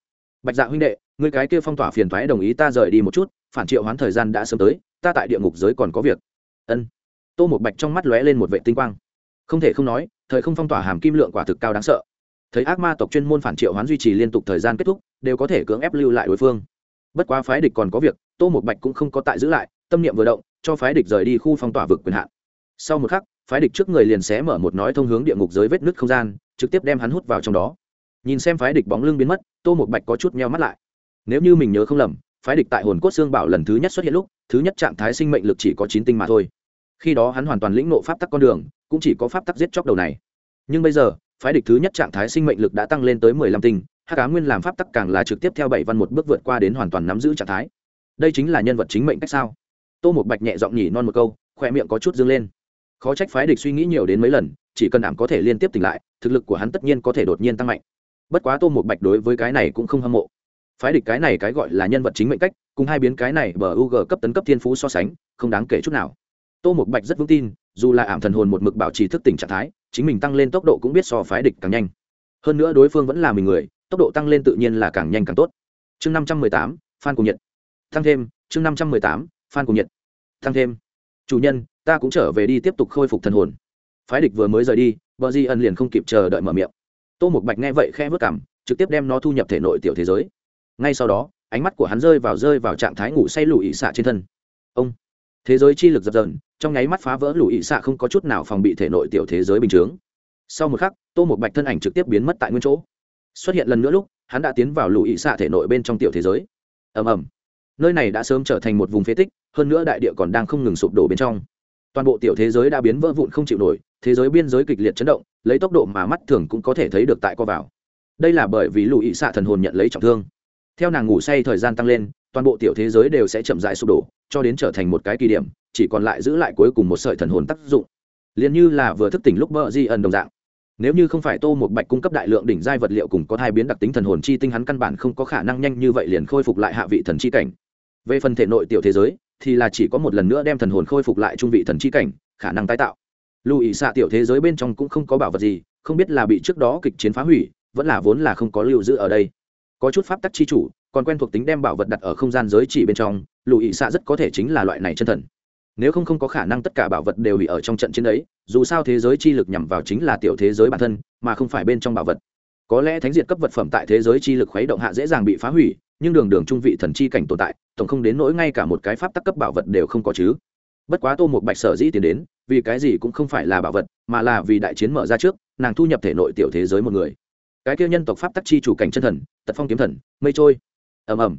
bạch dạ huynh đệ người cái kia phong tỏa phiền thoái đồng ý ta rời đi một chút, phản triệu hoán thời gian đã sớm tới, ta tại địa ngục giới còn có việc. Ân. Tô một bạch trong mắt lóe lên một vệ tinh quang. Không thể không nói, thời không phong tỏa hàm kim lượng quả thực cao đáng sợ. Thấy ác ma tộc chuyên môn phản triệu hoán duy trì liên tục thời gian kết thúc, đều có thể cưỡng ép lưu lại đối phương. Bất quá phái địch còn có việc, tô một bạch cũng không có tại giữ lại, tâm niệm vừa động cho phái địch rời đi khu phong tỏa vực quyền hạn. Sau một khắc, phái địch trước người liền xé mở một nói thông hướng địa ngục giới vết nứt không gian, trực tiếp đem hắn hút vào trong đó. Nhìn xem phái địch bóng lưng biến mất, tô một bạch có chút meo mắt lại. Nếu như mình nhớ không lầm, phái địch tại hồn cốt xương bảo lần thứ nhất xuất hiện lúc, thứ nhất trạng thái sinh mệnh lực chỉ có chín tinh mà thôi. Khi đó hắn hoàn toàn lĩnh nộ pháp tắc con đường, cũng chỉ có pháp tắc giết chóc đầu này. Nhưng bây giờ, phái địch thứ nhất trạng thái sinh mệnh lực đã tăng lên tới mười lăm tinh hát cá nguyên làm pháp tắc càng là trực tiếp theo bảy văn một bước vượt qua đến hoàn toàn nắm giữ trạng thái. Đây chính là nhân vật chính mệnh cách sao? Tô một bạch nhẹ giọng nhỉ non một câu khoe miệng có chút dâng lên. Khó trách phái địch suy nghĩ nhiều đến mấy lần, chỉ cần ảm có thể liên tiếp tỉnh lại, thực lực của hắn tất nhiên có thể đột nhiên tăng mạnh. Bất quá tô một bạch đối với cái này cũng không hâm mộ. Phái địch cái này cái gọi là nhân vật chính mệnh cách, cùng hai biến cái này bờ u g cấp tấn cấp thiên phú so sánh, không đáng kể chút nào. Tô một bạch rất vững tin, dù là ảm thần hồn một mực bảo trì thức tỉnh trạng thái, chính mình tăng lên tốc độ cũng biết so phái địch càng nhanh. Hơn nữa đối phương vẫn là mình người, tốc độ tăng lên tự nhiên là càng nhanh càng tốt. Chương năm trăm mười tám, phan cùng nhật tăng thêm, chương năm trăm mười tám phan cùng Nhiệt. Tăng thêm. Chủ nhân, ta cũng trở về đi tiếp tục khôi phục thần hồn. Phái địch vừa mới rời đi, bờ di ân liền không kịp chờ đợi mở miệng. Tô một bạch nghe vậy khe vớt cảm, trực tiếp đem nó thu nhập thể nội tiểu thế giới. Ngay sau đó, ánh mắt của hắn rơi vào rơi vào trạng thái ngủ say lùi xạ trên thân. Ông. Thế giới chi lực dập dần trong nháy mắt phá vỡ lùi xạ không có chút nào phòng bị thể nội tiểu thế giới bình chướng. Sau một khắc, tô một bạch thân ảnh trực tiếp biến mất tại nguyên chỗ. Xuất hiện lần nữa lúc, hắn đã tiến vào lùi xạ thể nội bên trong tiểu thế giới. Ầm ầm nơi này đã sớm trở thành một vùng phế tích, hơn nữa đại địa còn đang không ngừng sụp đổ bên trong. Toàn bộ tiểu thế giới đã biến vỡ vụn không chịu nổi, thế giới biên giới kịch liệt chấn động, lấy tốc độ mà mắt thường cũng có thể thấy được tại co vào. Đây là bởi vì lùi xạ thần hồn nhận lấy trọng thương. Theo nàng ngủ say thời gian tăng lên, toàn bộ tiểu thế giới đều sẽ chậm dại sụp đổ, cho đến trở thành một cái kỳ điểm, chỉ còn lại giữ lại cuối cùng một sợi thần hồn tác dụng. Liền như là vừa thức tỉnh lúc bờ di ẩn đồng dạng. Nếu như không phải tô một bạch cung cấp đại lượng đỉnh giai vật liệu cùng có hai biến đặc tính thần hồn chi tinh, hắn căn bản không có khả năng nhanh như vậy liền khôi phục lại hạ vị thần chi cảnh về phần thể nội tiểu thế giới, thì là chỉ có một lần nữa đem thần hồn khôi phục lại trung vị thần chi cảnh, khả năng tái tạo. Lưu ý xạ tiểu thế giới bên trong cũng không có bảo vật gì, không biết là bị trước đó kịch chiến phá hủy, vẫn là vốn là không có lưu giữ ở đây. Có chút pháp tắc chi chủ, còn quen thuộc tính đem bảo vật đặt ở không gian giới chỉ bên trong lưu ý xạ rất có thể chính là loại này chân thần. Nếu không không có khả năng tất cả bảo vật đều bị ở trong trận chiến ấy dù sao thế giới chi lực nhằm vào chính là tiểu thế giới bản thân, mà không phải bên trong bảo vật. Có lẽ thánh diệt cấp vật phẩm tại thế giới chi lực khuấy động hạ dễ dàng bị phá hủy nhưng đường đường trung vị thần chi cảnh tồn tại, tổng không đến nỗi ngay cả một cái pháp tắc cấp bảo vật đều không có chứ. Bất quá tô một bạch sở dĩ tiến đến, vì cái gì cũng không phải là bảo vật, mà là vì đại chiến mở ra trước, nàng thu nhập thể nội tiểu thế giới một người. Cái kia nhân tộc pháp tắc chi chủ cảnh chân thần, tật phong kiếm thần, mây trôi. Ầm ầm.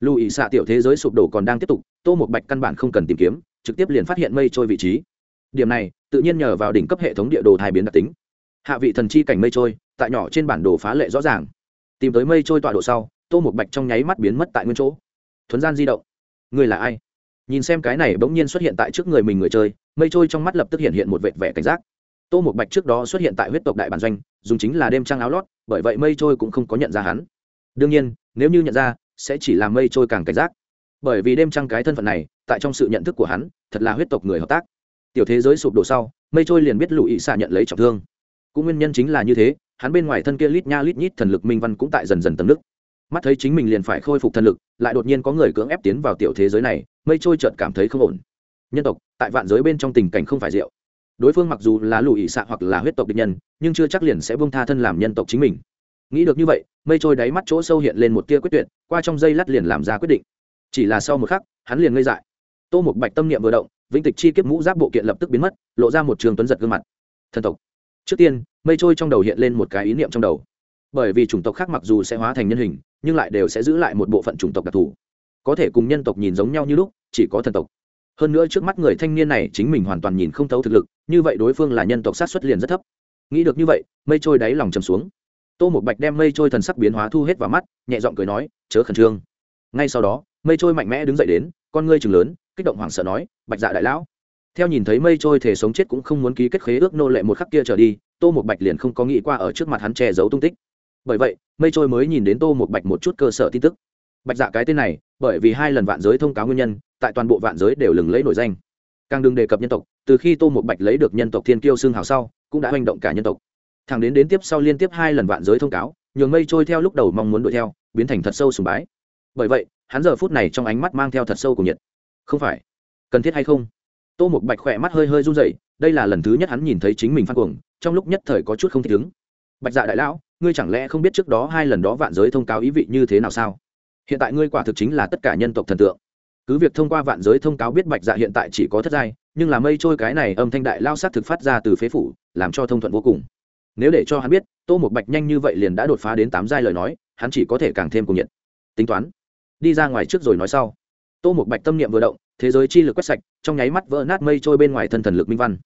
Lưu ý xạ tiểu thế giới sụp đổ còn đang tiếp tục, tô một bạch căn bản không cần tìm kiếm, trực tiếp liền phát hiện mây trôi vị trí. Điểm này, tự nhiên nhờ vào đỉnh cấp hệ thống địa đồ thai biến đặc tính. Hạ vị thần chi cảnh mây trôi, tại nhỏ trên bản đồ phá lệ rõ ràng. Tìm tới mây trôi tọa độ sau tô một bạch trong nháy mắt biến mất tại nguyên chỗ. Thuấn gian di động. Người là ai? Nhìn xem cái này bỗng nhiên xuất hiện tại trước người mình người chơi, mây trôi trong mắt lập tức hiện hiện một vệt vẻ cảnh giác. Tô một bạch trước đó xuất hiện tại huyết tộc đại bản doanh, dùng chính là đêm trăng áo lót, bởi vậy mây trôi cũng không có nhận ra hắn. Đương nhiên, nếu như nhận ra, sẽ chỉ làm mây trôi càng cảnh giác. Bởi vì đêm trăng cái thân phận này, tại trong sự nhận thức của hắn, thật là huyết tộc người hợp tác. Tiểu thế giới sụp đổ sau, mây trôi liền biết lụy xạ nhận lấy trọng thương. Cũng nguyên nhân chính là như thế, hắn bên ngoài thân kia lít nha lít nhít thần lực minh văn cũng tại dần dần tầm nước mắt thấy chính mình liền phải khôi phục thần lực, lại đột nhiên có người cưỡng ép tiến vào tiểu thế giới này, mây trôi chợt cảm thấy không ổn. Nhân tộc, tại vạn giới bên trong tình cảnh không phải rượu. Đối phương mặc dù là lụy xạ hoặc là huyết tộc địch nhân, nhưng chưa chắc liền sẽ buông tha thân làm nhân tộc chính mình. Nghĩ được như vậy, mây trôi đáy mắt chỗ sâu hiện lên một tia quyết tuyệt, qua trong dây lát liền làm ra quyết định. Chỉ là sau một khắc, hắn liền ngây dại. Tô một bạch tâm niệm vừa động, vĩnh tịch chi kiếp mũ giáp bộ kiện lập tức biến mất, lộ ra một trường tuấn giật gương mặt. Thần tộc. Trước tiên, mây trôi trong đầu hiện lên một cái ý niệm trong đầu. Bởi vì chủng tộc khác mặc dù sẽ hóa thành nhân hình nhưng lại đều sẽ giữ lại một bộ phận chủng tộc đặc thù. Có thể cùng nhân tộc nhìn giống nhau như lúc, chỉ có thần tộc. Hơn nữa trước mắt người thanh niên này chính mình hoàn toàn nhìn không thấu thực lực, như vậy đối phương là nhân tộc sát xuất liền rất thấp. Nghĩ được như vậy, mây trôi đáy lòng chầm xuống. Tô một bạch đem mây trôi thần sắc biến hóa thu hết vào mắt, nhẹ giọng cười nói, chớ khẩn trương. Ngay sau đó, mây trôi mạnh mẽ đứng dậy đến, con ngươi chừng lớn, kích động hoảng sợ nói, bạch dạ đại lão. Theo nhìn thấy mây trôi thể sống chết cũng không muốn ký kết khế ước nô lệ một khắc kia trở đi, tô một bạch liền không có nghĩ qua ở trước mặt hắn che giấu tung tích bởi vậy, mây trôi mới nhìn đến tô một bạch một chút cơ sở tin tức. Bạch dạ cái tên này, bởi vì hai lần vạn giới thông cáo nguyên nhân, tại toàn bộ vạn giới đều lừng lấy nổi danh. Càng đừng đề cập nhân tộc, từ khi tô một bạch lấy được nhân tộc thiên kiêu xương hào sau, cũng đã hành động cả nhân tộc. Thằng đến đến tiếp sau liên tiếp hai lần vạn giới thông cáo, nhường mây trôi theo lúc đầu mong muốn đuổi theo, biến thành thật sâu sùng bái. Bởi vậy, hắn giờ phút này trong ánh mắt mang theo thật sâu của nhiệt. Không phải. Cần thiết hay không? Tô một bạch khỏe mắt hơi hơi run rẩy, đây là lần thứ nhất hắn nhìn thấy chính mình phan cuồng, trong lúc nhất thời có chút không thích ứng. Bạch dạ đại lão ngươi chẳng lẽ không biết trước đó hai lần đó vạn giới thông cáo ý vị như thế nào sao? Hiện tại ngươi quả thực chính là tất cả nhân tộc thần tượng. Cứ việc thông qua vạn giới thông cáo biết bạch dạ hiện tại chỉ có thất giai, nhưng là mây trôi cái này âm thanh đại lao sát thực phát ra từ phế phủ, làm cho thông thuận vô cùng. Nếu để cho hắn biết, tô một bạch nhanh như vậy liền đã đột phá đến tám giai lời nói, hắn chỉ có thể càng thêm cùng nhiệt. Tính toán. Đi ra ngoài trước rồi nói sau. Tô một bạch tâm niệm vừa động, thế giới chi lực quét sạch, trong nháy mắt vỡ nát mây trôi bên ngoài thân thần lực minh văn.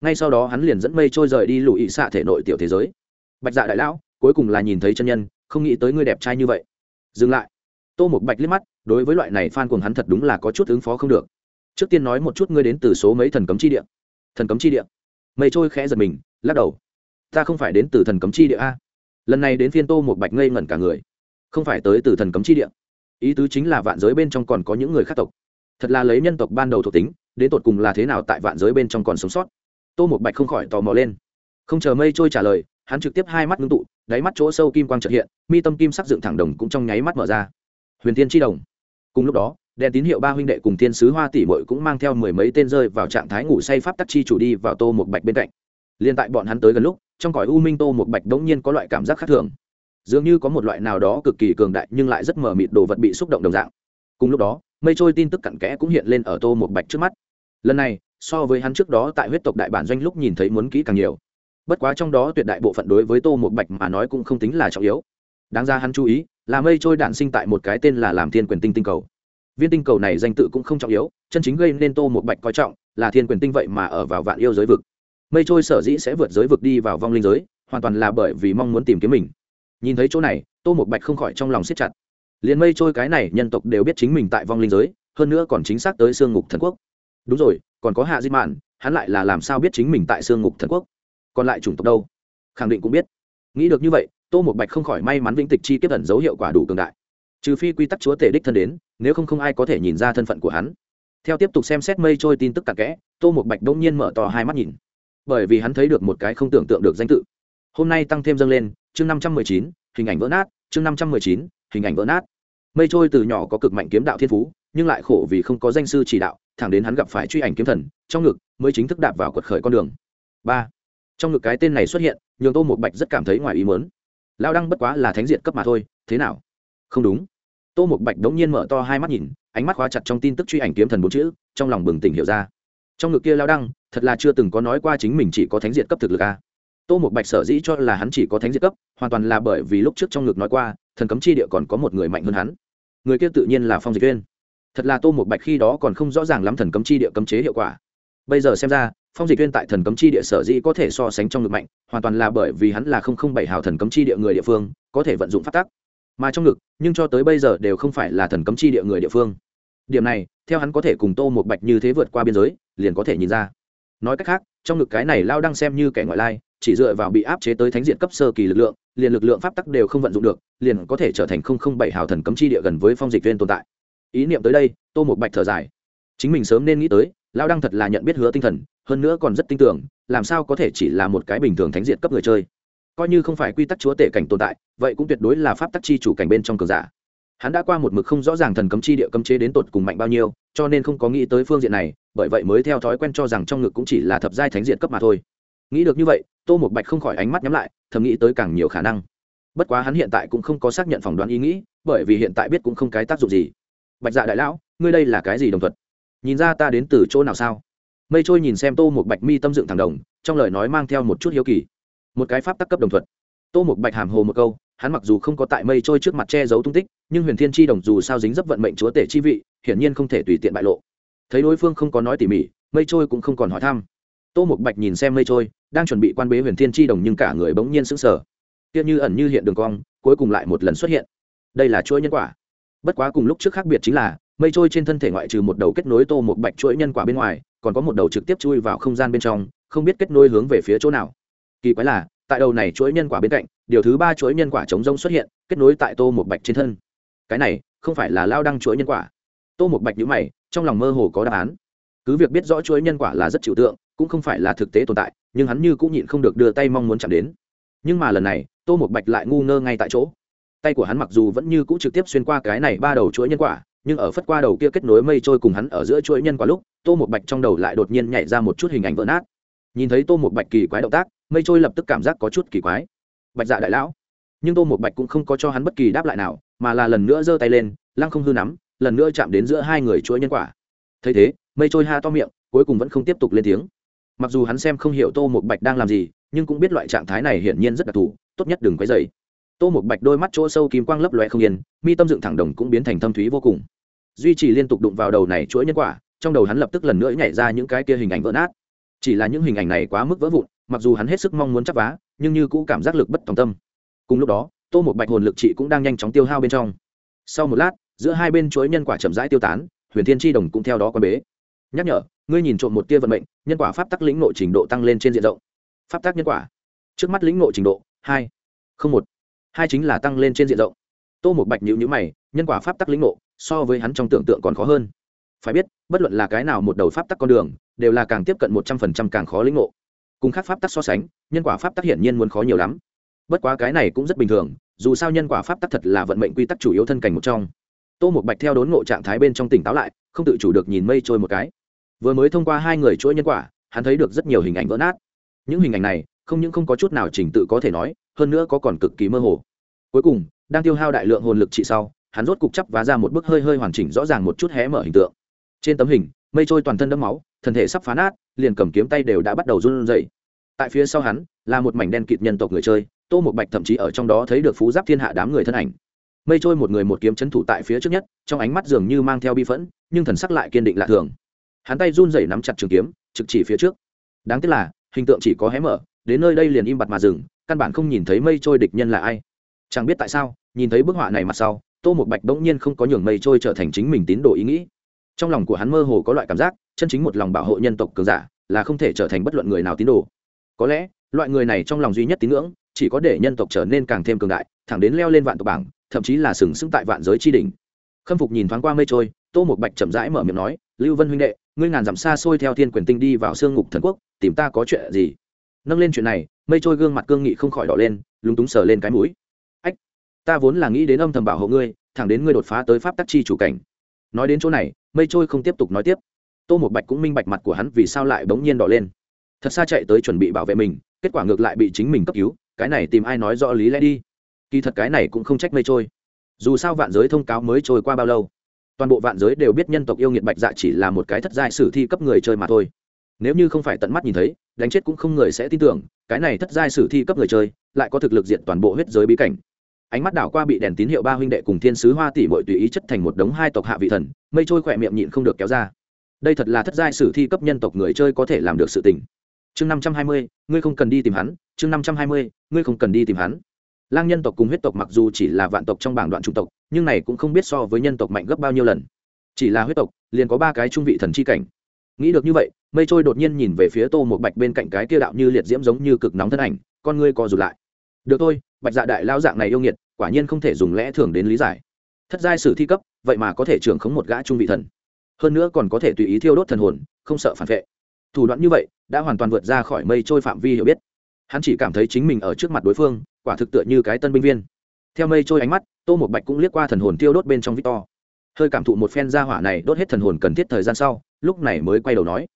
Ngay sau đó hắn liền dẫn mây trôi rời đi lùi xạ thể nội tiểu thế giới. Bạch dạ đại lão cuối cùng là nhìn thấy chân nhân, không nghĩ tới ngươi đẹp trai như vậy. Dừng lại. Tô một bạch liếc mắt, đối với loại này f a n cùng hắn thật đúng là có chút ứng phó không được. Trước tiên nói một chút ngươi đến từ số mấy thần cấm chi địa? Thần cấm chi địa. Mây trôi khẽ giật mình, lắc đầu. Ta không phải đến từ thần cấm chi địa a. Lần này đến phiên tô một bạch ngây ngẩn cả người. Không phải tới từ thần cấm chi địa. Ý tứ chính là vạn giới bên trong còn có những người khác tộc. Thật là lấy nhân tộc ban đầu thuộc tính, đến tột cùng là thế nào tại vạn giới bên trong còn sống sót? Tô một bạch không khỏi tò mò lên. Không chờ mây trôi trả lời, hắn trực tiếp hai mắt ngưng tụ đáy mắt chỗ sâu kim quang chợt hiện, mi tâm kim sắc dựng thẳng đồng cũng trong nháy mắt mở ra. Huyền thiên tri đồng. Cùng lúc đó, đèn tín hiệu ba huynh đệ cùng thiên sứ hoa tỷ muội cũng mang theo mười mấy tên rơi vào trạng thái ngủ say pháp tắc chi chủ đi vào tô một bạch bên cạnh. Liên tại bọn hắn tới gần lúc, trong cõi u minh tô một bạch đống nhiên có loại cảm giác khác thường. Dường như có một loại nào đó cực kỳ cường đại nhưng lại rất mờ mịt đồ vật bị xúc động đồng dạng. Cùng lúc đó, mây trôi tin tức cặn kẽ cũng hiện lên ở tô một bạch trước mắt. Lần này, so với hắn trước đó tại huyết tộc đại bản doanh lúc nhìn thấy muốn kỹ càng nhiều bất quá trong đó tuyệt đại bộ phận đối với tô một bạch mà nói cũng không tính là trọng yếu. Đáng ra hắn chú ý, là mây trôi đản sinh tại một cái tên là làm thiên quyền tinh tinh cầu. Viên tinh cầu này danh tự cũng không trọng yếu, chân chính gây nên tô một bạch coi trọng, là thiên quyền tinh vậy mà ở vào vạn yêu giới vực. Mây trôi sở dĩ sẽ vượt giới vực đi vào vong linh giới, hoàn toàn là bởi vì mong muốn tìm kiếm mình. Nhìn thấy chỗ này, tô một bạch không khỏi trong lòng siết chặt. Liền mây trôi cái này nhân tộc đều biết chính mình tại vong linh giới, hơn nữa còn chính xác tới sương ngục thần quốc. Đúng rồi, còn có hạ di mạn, hắn lại là làm sao biết chính mình tại sương ngục thần quốc? Còn lại chủng tộc đâu? Khẳng định cũng biết. Nghĩ được như vậy, tô một bạch không khỏi may mắn vĩnh tịch chi tiếp ẩn dấu hiệu quả đủ cường đại. Trừ phi quy tắc chúa tể đích thân đến, nếu không không ai có thể nhìn ra thân phận của hắn. Theo tiếp tục xem xét mây trôi tin tức cặn kẽ, tô một bạch đông nhiên mở to hai mắt nhìn. Bởi vì hắn thấy được một cái không tưởng tượng được danh tự. Hôm nay tăng thêm dâng lên, chương năm trăm mười chín, hình ảnh vỡ nát, chương năm trăm mười chín, hình ảnh vỡ nát. Mây trôi từ nhỏ có cực mạnh kiếm đạo thiên phú, nhưng lại khổ vì không có danh sư chỉ đạo, thẳng đến hắn gặp phải truy ảnh kiếm thần, trong ngực, mới chính thức đạp vào quật khởi con đường. Ba trong ngực cái tên này xuất hiện, nhường tô một bạch rất cảm thấy ngoài ý mớn lao đăng bất quá là thánh diện cấp mà thôi, thế nào? Không đúng. Tô một bạch đống nhiên mở to hai mắt nhìn, ánh mắt khóa chặt trong tin tức truy ảnh kiếm thần bốn chữ, trong lòng bừng tỉnh hiểu ra. Trong ngực kia lao đăng, thật là chưa từng có nói qua chính mình chỉ có thánh diện cấp thực lực a. Tô một bạch sở dĩ cho là hắn chỉ có thánh diện cấp, hoàn toàn là bởi vì lúc trước trong ngực nói qua, thần cấm chi địa còn có một người mạnh hơn hắn. Người kia tự nhiên là phong dịch viên thật là tô một bạch khi đó còn không rõ ràng lắm thần cấm chi địa cấm chế hiệu quả. Bây giờ xem ra phong dịch viên tại thần cấm chi địa sở dĩ có thể so sánh trong ngực mạnh, hoàn toàn là bởi vì hắn là không không bảy hào thần cấm chi địa người địa phương, có thể vận dụng phát tắc. Mà trong ngực, nhưng cho tới bây giờ đều không phải là thần cấm chi địa người địa phương. Điểm này, theo hắn có thể cùng tô một bạch như thế vượt qua biên giới, liền có thể nhìn ra. Nói cách khác, trong ngực cái này lao đang xem như kẻ ngoại lai, chỉ dựa vào bị áp chế tới thánh diện cấp sơ kỳ lực lượng, liền lực lượng pháp tắc đều không vận dụng được, liền có thể trở thành không không bảy hào thần cấm chi địa gần với phong dịch viên tồn tại. Ý niệm tới đây, tô một bạch thở dài. Chính mình sớm nên nghĩ tới, lao đăng thật là nhận biết hứa tinh thần hơn nữa còn rất tin tưởng, làm sao có thể chỉ là một cái bình thường thánh diện cấp người chơi. Coi như không phải quy tắc chúa tể cảnh tồn tại, vậy cũng tuyệt đối là pháp tắc chi chủ cảnh bên trong cường giả. Hắn đã qua một mực không rõ ràng thần cấm chi địa cấm chế đến tột cùng mạnh bao nhiêu, cho nên không có nghĩ tới phương diện này, bởi vậy mới theo thói quen cho rằng trong ngực cũng chỉ là thập giai thánh diện cấp mà thôi. Nghĩ được như vậy, tô một bạch không khỏi ánh mắt nhắm lại, thầm nghĩ tới càng nhiều khả năng. Bất quá hắn hiện tại cũng không có xác nhận phỏng đoán ý nghĩ, bởi vì hiện tại biết cũng không cái tác dụng gì. Bạch dạ đại lão, ngươi đây là cái gì đồng thuật? Nhìn ra ta đến từ chỗ nào sao? Mây trôi nhìn xem tô một bạch mi tâm dựng thẳng đồng, trong lời nói mang theo một chút hiếu kỳ. Một cái pháp tắc cấp đồng thuận tô một bạch hàm hồ một câu, hắn mặc dù không có tại mây trôi trước mặt che giấu tung tích, nhưng huyền thiên tri đồng dù sao dính dấp vận mệnh chúa tể chi vị, hiển nhiên không thể tùy tiện bại lộ. Thấy đối phương không có nói tỉ mỉ, mây trôi cũng không còn hỏi thăm. Tô một bạch nhìn xem mây trôi, đang chuẩn bị quan bế huyền thiên tri đồng nhưng cả người bỗng nhiên sững sờ. Tiếc như ẩn như hiện đường cong, cuối cùng lại một lần xuất hiện. Đây là chuỗi nhân quả. Bất quá cùng lúc trước khác biệt chính là, mây trôi trên thân thể ngoại trừ một đầu kết nối tô một bạch chuỗi nhân quả bên ngoài còn có một đầu trực tiếp chui vào không gian bên trong, không biết kết nối hướng về phía chỗ nào. Kỳ quái là, tại đầu này chuỗi nhân quả bên cạnh, điều thứ ba chuỗi nhân quả chống rông xuất hiện, kết nối tại tô một bạch trên thân. Cái này, không phải là lao đăng chuỗi nhân quả. Tô một bạch nhữ mày, trong lòng mơ hồ có đáp án. Cứ việc biết rõ chuỗi nhân quả là rất trừu tượng, cũng không phải là thực tế tồn tại, nhưng hắn như cũng nhịn không được đưa tay mong muốn chạm đến. Nhưng mà lần này, tô một bạch lại ngu ngơ ngay tại chỗ. Tay của hắn mặc dù vẫn như cũ trực tiếp xuyên qua cái này ba đầu chuỗi nhân quả nhưng ở phất qua đầu kia kết nối mây trôi cùng hắn ở giữa chuỗi nhân quả lúc, tô một bạch trong đầu lại đột nhiên nhảy ra một chút hình ảnh vỡ nát. Nhìn thấy tô một bạch kỳ quái động tác, mây trôi lập tức cảm giác có chút kỳ quái. Bạch dạ đại lão. Nhưng tô một bạch cũng không có cho hắn bất kỳ đáp lại nào, mà là lần nữa giơ tay lên, lăng không hư nắm, lần nữa chạm đến giữa hai người chuỗi nhân quả. Thấy thế, mây trôi ha to miệng, cuối cùng vẫn không tiếp tục lên tiếng. Mặc dù hắn xem không hiểu tô một bạch đang làm gì, nhưng cũng biết loại trạng thái này hiển nhiên rất đặc thù, tốt nhất đừng quấy dày tô một bạch đôi mắt chỗ sâu kim quang lấp loe không yên, mi tâm dựng thẳng đồng cũng biến thành thâm thúy vô cùng. Duy trì liên tục đụng vào đầu này chuỗi nhân quả, trong đầu hắn lập tức lần nữa nhảy ra những cái kia hình ảnh vỡ nát. Chỉ là những hình ảnh này quá mức vỡ vụn, mặc dù hắn hết sức mong muốn chắp vá, nhưng như cũ cảm giác lực bất tòng tâm. Cùng lúc đó, tô một bạch hồn lực trị cũng đang nhanh chóng tiêu hao bên trong. Sau một lát, giữa hai bên chuỗi nhân quả chậm rãi tiêu tán, huyền thiên tri đồng cũng theo đó quan bế. Nhắc nhở, ngươi nhìn trộm một tia vận mệnh, nhân quả pháp tắc lĩnh nội trình độ tăng lên trên diện rộng. Pháp tắc nhân quả. Trước mắt lĩnh nội trình độ, hai không một hai chính là tăng lên trên diện rộng. Tô một bạch nhữ nhữ mày, nhân quả pháp tắc lĩnh ngộ, so với hắn trong tưởng tượng còn khó hơn. Phải biết, bất luận là cái nào một đầu pháp tắc con đường, đều là càng tiếp cận một trăm phần trăm càng khó lĩnh ngộ. Cùng khác pháp tắc so sánh, nhân quả pháp tắc hiển nhiên muốn khó nhiều lắm. Bất quá cái này cũng rất bình thường, dù sao nhân quả pháp tắc thật là vận mệnh quy tắc chủ yếu thân cảnh một trong. Tô một bạch theo đốn ngộ trạng thái bên trong tỉnh táo lại, không tự chủ được nhìn mây trôi một cái. Vừa mới thông qua hai người chuỗi nhân quả, hắn thấy được rất nhiều hình ảnh vỡ nát. Những hình ảnh này không những không có chút nào trình tự có thể nói, hơn nữa có còn cực kỳ mơ hồ. Cuối cùng, đang tiêu hao đại lượng hồn lực trị sau, hắn rốt cục chấp vá ra một bức hơi hơi hoàn chỉnh rõ ràng một chút hé mở hình tượng. Trên tấm hình, mây trôi toàn thân đẫm máu, thân thể sắp phá nát, liền cầm kiếm tay đều đã bắt đầu run rẩy. Tại phía sau hắn, là một mảnh đen kịt nhân tộc người chơi, tô một bạch thậm chí ở trong đó thấy được phú giáp thiên hạ đám người thân ảnh. Mây trôi một người một kiếm chấn thủ tại phía trước nhất, trong ánh mắt dường như mang theo bi phẫn, nhưng thần sắc lại kiên định lạ thường. Hắn tay run rẩy nắm chặt trường kiếm, trực chỉ phía trước. Đáng tiếc là, hình tượng chỉ có hé mở đến nơi đây liền im bặt mà dừng, căn bản không nhìn thấy mây trôi địch nhân là ai. Chẳng biết tại sao, nhìn thấy bức họa này mặt sau, tô một bạch bỗng nhiên không có nhường mây trôi trở thành chính mình tín đồ ý nghĩ. Trong lòng của hắn mơ hồ có loại cảm giác, chân chính một lòng bảo hộ nhân tộc cường giả là không thể trở thành bất luận người nào tín đồ. Có lẽ, loại người này trong lòng duy nhất tín ngưỡng, chỉ có để nhân tộc trở nên càng thêm cường đại, thẳng đến leo lên vạn tộc bảng, thậm chí là sừng sững tại vạn giới tri đỉnh. Khâm phục nhìn thoáng qua mây trôi, tô một bạch chậm rãi mở miệng nói, lưu vân huynh đệ, ngươi ngàn dặm xa xôi theo thiên quyền tinh đi vào sương ngục thần quốc, tìm ta có chuyện gì? Nâng lên chuyện này, mây trôi gương mặt cương nghị không khỏi đỏ lên, lúng túng sờ lên cái mũi. Ách, ta vốn là nghĩ đến âm thầm bảo hộ ngươi, thẳng đến ngươi đột phá tới pháp tắc chi chủ cảnh. Nói đến chỗ này, mây trôi không tiếp tục nói tiếp. Tô một bạch cũng minh bạch mặt của hắn vì sao lại bỗng nhiên đỏ lên. Thật xa chạy tới chuẩn bị bảo vệ mình, kết quả ngược lại bị chính mình cấp cứu, cái này tìm ai nói rõ lý lẽ đi. Kỳ thật cái này cũng không trách mây trôi. Dù sao vạn giới thông cáo mới trôi qua bao lâu, toàn bộ vạn giới đều biết nhân tộc yêu nghiệt bạch dạ chỉ là một cái thất giai sử thi cấp người chơi mà thôi nếu như không phải tận mắt nhìn thấy, đánh chết cũng không người sẽ tin tưởng, cái này thất giai sử thi cấp người chơi, lại có thực lực diện toàn bộ huyết giới bí cảnh. Ánh mắt đảo qua bị đèn tín hiệu ba huynh đệ cùng thiên sứ hoa tỷ mội tùy ý chất thành một đống hai tộc hạ vị thần, mây trôi khỏe miệng nhịn không được kéo ra. Đây thật là thất giai sử thi cấp nhân tộc người chơi có thể làm được sự tình. Chương năm trăm hai mươi, ngươi không cần đi tìm hắn, chương năm trăm hai mươi, ngươi không cần đi tìm hắn. Lang nhân tộc cùng huyết tộc mặc dù chỉ là vạn tộc trong bảng đoạn trung tộc, nhưng này cũng không biết so với nhân tộc mạnh gấp bao nhiêu lần. Chỉ là huyết tộc, liền có ba cái trung vị thần chi cảnh nghĩ được như vậy, mây trôi đột nhiên nhìn về phía tô một bạch bên cạnh cái kia đạo như liệt diễm giống như cực nóng thân ảnh, con ngươi co rụt lại. Được thôi, bạch dạ đại lao dạng này yêu nghiệt, quả nhiên không thể dùng lẽ thường đến lý giải. Thất giai sử thi cấp, vậy mà có thể trưởng khống một gã trung vị thần. Hơn nữa còn có thể tùy ý thiêu đốt thần hồn, không sợ phản vệ. Thủ đoạn như vậy, đã hoàn toàn vượt ra khỏi mây trôi phạm vi hiểu biết. Hắn chỉ cảm thấy chính mình ở trước mặt đối phương, quả thực tựa như cái tân binh viên. Theo mây trôi ánh mắt, tô một bạch cũng liếc qua thần hồn thiêu đốt bên trong victor. Hơi cảm thụ một phen gia hỏa này đốt hết thần hồn cần thiết thời gian sau lúc này mới quay đầu nói,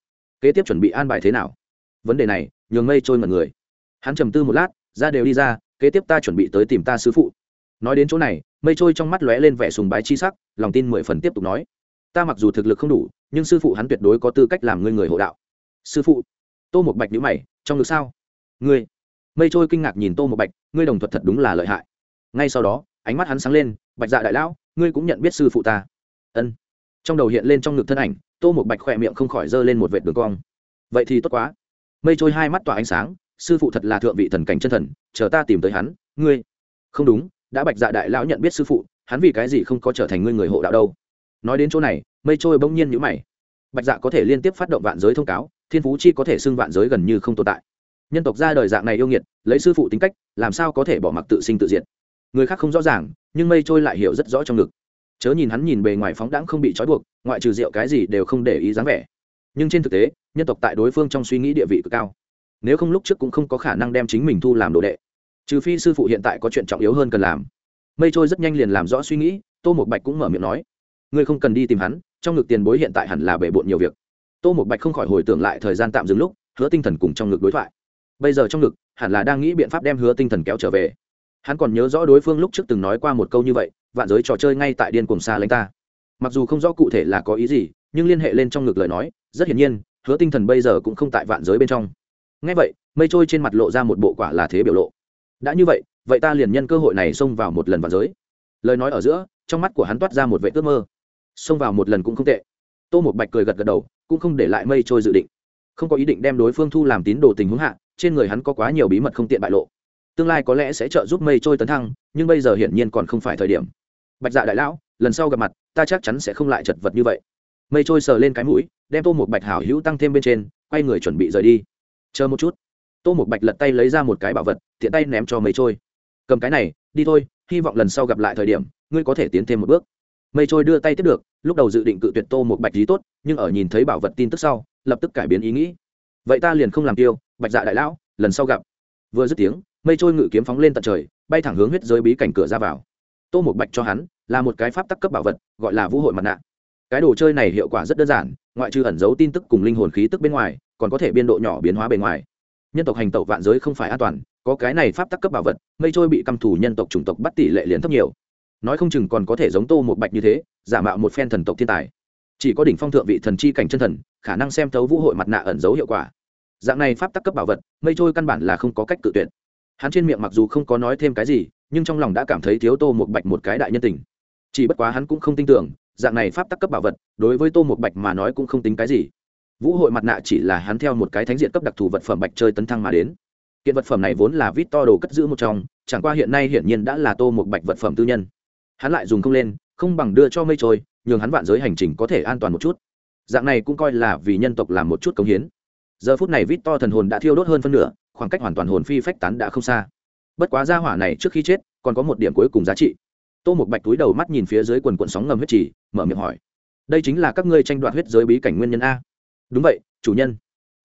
kế tiếp chuẩn bị an bài thế nào? Vấn đề này, nhường mây trôi mật người. Hắn trầm tư một lát, ra đều đi ra, kế tiếp ta chuẩn bị tới tìm ta sư phụ. Nói đến chỗ này, mây trôi trong mắt lóe lên vẻ sùng bái chi sắc, lòng tin mười phần tiếp tục nói, ta mặc dù thực lực không đủ, nhưng sư phụ hắn tuyệt đối có tư cách làm ngươi người hộ đạo. Sư phụ? Tô một bạch nhữ mày, trong ngực sao? Ngươi. Mây trôi kinh ngạc nhìn tô một bạch, ngươi đồng thuật thật đúng là lợi hại. Ngay sau đó, ánh mắt hắn sáng lên, bạch dạ đại lão, ngươi cũng nhận biết sư phụ ta. Ân. Trong đầu hiện lên trong ngực thân ảnh tô một bạch khỏe miệng không khỏi giơ lên một vệt đường cong. Vậy thì tốt quá. Mây trôi hai mắt tỏa ánh sáng, sư phụ thật là thượng vị thần cảnh chân thần, chờ ta tìm tới hắn, ngươi. Không đúng, đã bạch dạ đại lão nhận biết sư phụ, hắn vì cái gì không có trở thành ngươi người hộ đạo đâu. Nói đến chỗ này, mây trôi bỗng nhiên nhữ mày. Bạch dạ có thể liên tiếp phát động vạn giới thông cáo, thiên phú chi có thể xưng vạn giới gần như không tồn tại. Nhân tộc ra đời dạng này yêu nghiệt, lấy sư phụ tính cách, làm sao có thể bỏ mặc tự sinh tự diệt? Người khác không rõ ràng, nhưng mây trôi lại hiểu rất rõ trong ngực chớ nhìn hắn nhìn bề ngoài phóng đãng không bị trói buộc, ngoại trừ rượu cái gì đều không để ý dáng vẻ. Nhưng trên thực tế, nhân tộc tại đối phương trong suy nghĩ địa vị cực cao. Nếu không lúc trước cũng không có khả năng đem chính mình thu làm đồ đệ. Trừ phi sư phụ hiện tại có chuyện trọng yếu hơn cần làm. Mây trôi rất nhanh liền làm rõ suy nghĩ, tô một bạch cũng mở miệng nói, ngươi không cần đi tìm hắn, trong ngực tiền bối hiện tại hẳn là bể bộn nhiều việc. Tô một bạch không khỏi hồi tưởng lại thời gian tạm dừng lúc, hứa tinh thần cùng trong ngực đối thoại. Bây giờ trong ngực, hẳn là đang nghĩ biện pháp đem hứa tinh thần kéo trở về hắn còn nhớ rõ đối phương lúc trước từng nói qua một câu như vậy, vạn giới trò chơi ngay tại điên cùng xa lánh ta. Mặc dù không rõ cụ thể là có ý gì, nhưng liên hệ lên trong ngực lời nói, rất hiển nhiên, hứa tinh thần bây giờ cũng không tại vạn giới bên trong. Ngay vậy, mây trôi trên mặt lộ ra một bộ quả là thế biểu lộ. Đã như vậy vậy ta liền nhân cơ hội này xông vào một lần vạn giới. Lời nói ở giữa, trong mắt của hắn toát ra một vệ ước mơ. Xông vào một lần cũng không tệ. Tô một bạch cười gật gật đầu, cũng không để lại mây trôi dự định. Không có ý định đem đối phương thu làm tín đồ tình huống hạ, trên người hắn có quá nhiều bí mật không tiện bại lộ tương lai có lẽ sẽ trợ giúp mây trôi tấn thăng, nhưng bây giờ hiển nhiên còn không phải thời điểm. Bạch dạ đại lão, lần sau gặp mặt, ta chắc chắn sẽ không lại chật vật như vậy. Mây trôi sờ lên cái mũi, đem tô một bạch hảo hữu tăng thêm bên trên, quay người chuẩn bị rời đi. Chờ một chút. Tô một bạch lật tay lấy ra một cái bảo vật, tiện tay ném cho mây trôi. Cầm cái này, đi thôi, hy vọng lần sau gặp lại thời điểm, ngươi có thể tiến thêm một bước. Mây trôi đưa tay tiếp được, lúc đầu dự định cự tuyệt tô một bạch lý tốt, nhưng ở nhìn thấy bảo vật tin tức sau, lập tức cải biến ý nghĩ. Vậy ta liền không làm tiêu, bạch dạ đại lão, lần sau gặp. Vừa dứt tiếng mây trôi ngự kiếm phóng lên tận trời, bay thẳng hướng huyết giới bí cảnh cửa ra vào. Tô một bạch cho hắn là một cái pháp tắc cấp bảo vật, gọi là vũ hội mặt nạ. Cái đồ chơi này hiệu quả rất đơn giản, ngoại trừ ẩn giấu tin tức cùng linh hồn khí tức bên ngoài, còn có thể biên độ nhỏ biến hóa bề ngoài. Nhân tộc hành tẩu vạn giới không phải an toàn, có cái này pháp tắc cấp bảo vật, mây trôi bị căm thủ nhân tộc chủng tộc bắt tỷ lệ liền thấp nhiều. Nói không chừng còn có thể giống tô một bạch như thế, giả mạo một phen thần tộc thiên tài. Chỉ có đỉnh phong thượng vị thần chi cảnh chân thần, khả năng xem thấu vũ hội mặt nạ ẩn giấu hiệu quả. Dạng này pháp tắc cấp bảo vật, mây trôi căn bản là không có cách tự tuyển hắn trên miệng mặc dù không có nói thêm cái gì, nhưng trong lòng đã cảm thấy thiếu tô một bạch một cái đại nhân tình. Chỉ bất quá hắn cũng không tin tưởng, dạng này pháp tắc cấp bảo vật, đối với tô một bạch mà nói cũng không tính cái gì. Vũ hội mặt nạ chỉ là hắn theo một cái thánh diện cấp đặc thù vật phẩm bạch chơi tấn thăng mà đến. Kiện vật phẩm này vốn là vít to đồ cất giữ một trong, chẳng qua hiện nay hiển nhiên đã là tô một bạch vật phẩm tư nhân. Hắn lại dùng không lên, không bằng đưa cho mây trôi, nhường hắn vạn giới hành trình có thể an toàn một chút. Dạng này cũng coi là vì nhân tộc làm một chút công hiến. Giờ phút này vít to thần hồn đã thiêu đốt hơn phân nửa khoảng cách hoàn toàn hồn phi phách tán đã không xa. Bất quá gia hỏa này trước khi chết, còn có một điểm cuối cùng giá trị. Tô một bạch túi đầu mắt nhìn phía dưới quần quận sóng ngầm huyết trì, mở miệng hỏi. Đây chính là các ngươi tranh đoạt huyết giới bí cảnh nguyên nhân a. Đúng vậy, chủ nhân.